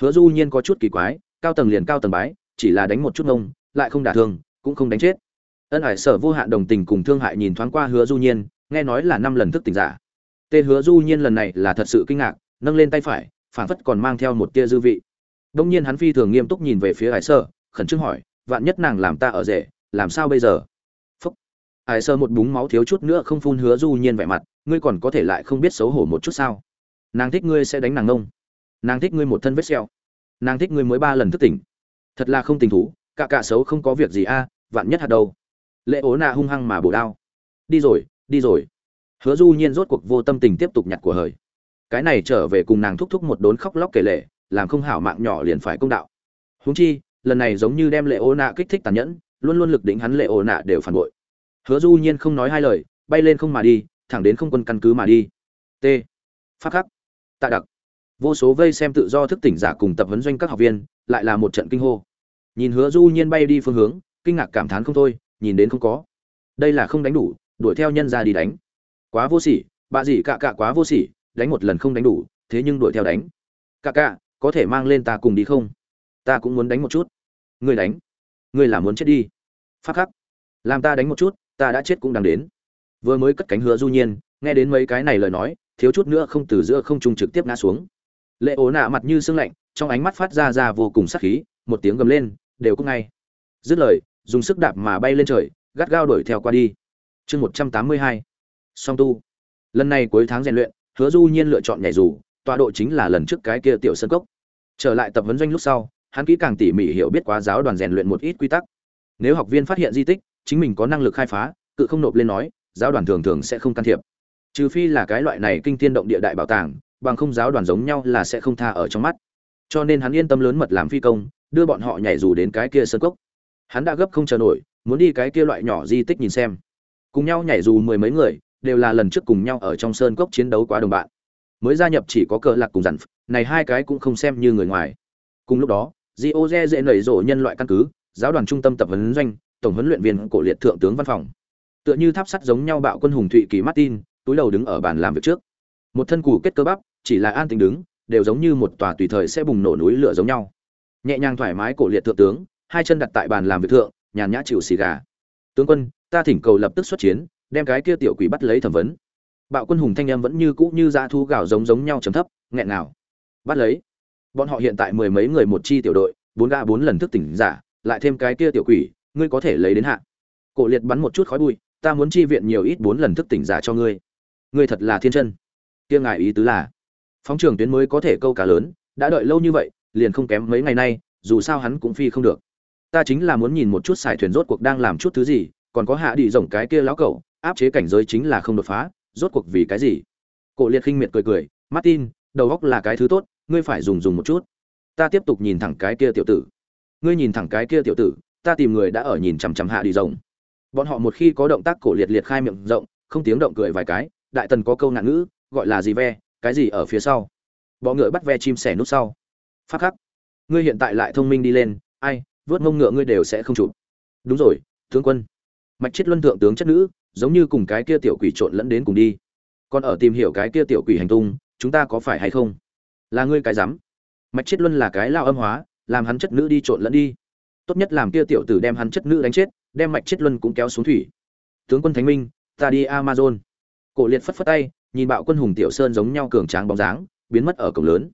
Hứa du nhiên có chút kỳ quái, cao tầng liền cao tầng bái, chỉ là đánh một chút ngông, lại không đả thương, cũng không đánh chết. Ân hải sở vô hạn đồng tình cùng thương hại nhìn thoáng qua hứa du nhiên, nghe nói là năm lần thức tỉnh giả. Tê hứa du nhiên lần này là thật sự kinh ngạc, nâng lên tay phải phản phất còn mang theo một tia dư vị. Đông nhiên hắn phi thường nghiêm túc nhìn về phía hải sở, khẩn trương hỏi, vạn nhất nàng làm ta ở rể, làm sao bây giờ? Phúc. Hải sơ một búng máu thiếu chút nữa không phun hứa du nhiên vẻ mặt, ngươi còn có thể lại không biết xấu hổ một chút sao? Nàng thích ngươi sẽ đánh nàng ngông. Nàng thích ngươi một thân vết sẹo. Nàng thích ngươi mới ba lần thức tỉnh. Thật là không tình thú, cả cả xấu không có việc gì a, vạn nhất hạt đâu lệ ố nạ hung hăng mà bổ đao. Đi rồi đi rồi. Hứa du nhiên rốt cuộc vô tâm tình tiếp tục nhặt của hời. Cái này trở về cùng nàng thúc thúc một đốn khóc lóc kể lệ làm không hảo mạng nhỏ liền phải công đạo. Huống chi, lần này giống như đem lệ ố nạ kích thích tàn nhẫn, luôn luôn lực đỉnh hắn lệ ố nạ đều phản bội. Hứa du nhiên không nói hai lời, bay lên không mà đi, thẳng đến không quân căn cứ mà đi. T. Phát khắc tạ đặc. Vô số vây xem tự do thức tỉnh giả cùng tập huấn doanh các học viên, lại là một trận kinh hô. Nhìn hứa du nhiên bay đi phương hướng, kinh ngạc cảm thán không thôi, nhìn đến không có. Đây là không đánh đủ, đuổi theo nhân ra đi đánh. Quá vô sỉ, bà gì cạ cạ quá vô sỉ, đánh một lần không đánh đủ, thế nhưng đuổi theo đánh. Cạ cạ, có thể mang lên ta cùng đi không? Ta cũng muốn đánh một chút. Ngươi đánh. Ngươi là muốn chết đi. Phát khắc. Làm ta đánh một chút, ta đã chết cũng đang đến. Vừa mới cất cánh hứa du nhiên, nghe đến mấy cái này lời nói thiếu chút nữa không từ giữa không trung trực tiếp ngã xuống. Lệ ố nạ mặt như sương lạnh, trong ánh mắt phát ra ra vô cùng sắc khí, một tiếng gầm lên, đều cũng ngay. Dứt lời, dùng sức đạp mà bay lên trời, gắt gao đuổi theo qua đi. Chương một trăm tám mươi hai. Song tu. Lần này cuối tháng rèn luyện, hứa du nhiên lựa chọn nhảy dù, tọa độ chính là lần trước cái kia tiểu sân cốc. Trở lại tập huấn doanh lúc sau, hắn kỹ càng tỉ mỉ hiểu biết quá giáo đoàn rèn luyện một ít quy tắc. Nếu học viên phát hiện di tích, chính mình có năng lực khai phá, cự không nộp lên nói, giáo đoàn thường thường sẽ không can thiệp trừ phi là cái loại này kinh thiên động địa đại bảo tàng, bằng không giáo đoàn giống nhau là sẽ không tha ở trong mắt. Cho nên hắn yên tâm lớn mật làm phi công, đưa bọn họ nhảy dù đến cái kia sân cốc. Hắn đã gấp không chờ nổi, muốn đi cái kia loại nhỏ di tích nhìn xem. Cùng nhau nhảy dù mười mấy người, đều là lần trước cùng nhau ở trong sơn cốc chiến đấu quá đồng bạn. Mới gia nhập chỉ có cờ lạc cùng dặn này hai cái cũng không xem như người ngoài. Cùng lúc đó Dioze dễ nảy rộ nhân loại căn cứ, giáo đoàn trung tâm tập huấn doanh, tổng huấn luyện viên cổ liệt thượng tướng văn phòng. Tựa như tháp sắt giống nhau bạo quân hùng thụy kỳ martin túi đầu đứng ở bàn làm việc trước. Một thân củ kết cơ bắp, chỉ là an tĩnh đứng, đều giống như một tòa tùy thời sẽ bùng nổ núi lửa giống nhau. Nhẹ nhàng thoải mái cổ liệt thượng tướng, hai chân đặt tại bàn làm việc thượng, nhàn nhã chịu xì gà. Tướng quân, ta thỉnh cầu lập tức xuất chiến, đem cái kia tiểu quỷ bắt lấy thẩm vấn. Bạo quân hùng thanh em vẫn như cũ như dã thu gạo giống giống nhau trầm thấp, nghẹn nào bắt lấy. Bọn họ hiện tại mười mấy người một chi tiểu đội, bốn ga bốn lần thức tỉnh giả, lại thêm cái kia tiểu quỷ, ngươi có thể lấy đến hạ. Cổ liệt bắn một chút khói bụi, ta muốn chi viện nhiều ít bốn lần thức tỉnh giả cho ngươi ngươi thật là thiên chân. Kia ngài ý tứ là, phóng trường tuyến mới có thể câu cá lớn, đã đợi lâu như vậy, liền không kém mấy ngày nay, dù sao hắn cũng phi không được. Ta chính là muốn nhìn một chút xài thuyền rốt cuộc đang làm chút thứ gì, còn có hạ đi rồng cái kia lão cẩu, áp chế cảnh giới chính là không đột phá, rốt cuộc vì cái gì? Cổ liệt khinh miệt cười cười, martin, đầu góc là cái thứ tốt, ngươi phải dùng dùng một chút. Ta tiếp tục nhìn thẳng cái kia tiểu tử. Ngươi nhìn thẳng cái kia tiểu tử, ta tìm người đã ở nhìn chằm chằm hạ đi rồng. Bọn họ một khi có động tác, cổ liệt liệt khai miệng rộng, không tiếng động cười vài cái đại tần có câu nạn ngữ, gọi là gì ve, cái gì ở phía sau? Bọ ngựa bắt ve chim sẻ nút sau. Phát khắc. Ngươi hiện tại lại thông minh đi lên, ai, vớt mông ngựa ngươi đều sẽ không chụp. Đúng rồi, tướng quân. Mạch chết luân thượng tướng chất nữ, giống như cùng cái kia tiểu quỷ trộn lẫn đến cùng đi. Còn ở tìm hiểu cái kia tiểu quỷ hành tung, chúng ta có phải hay không? Là ngươi cái dám mạch chết luân là cái lao âm hóa, làm hắn chất nữ đi trộn lẫn đi. Tốt nhất làm kia tiểu tử đem hắn chất nữ đánh chết, đem mạch chết luân cũng kéo xuống thủy. Tướng quân thánh minh, ta đi amazon cổ liệt phất phất tay, nhìn bạo quân hùng tiểu sơn giống nhau cường tráng bóng dáng, biến mất ở cổng lớn.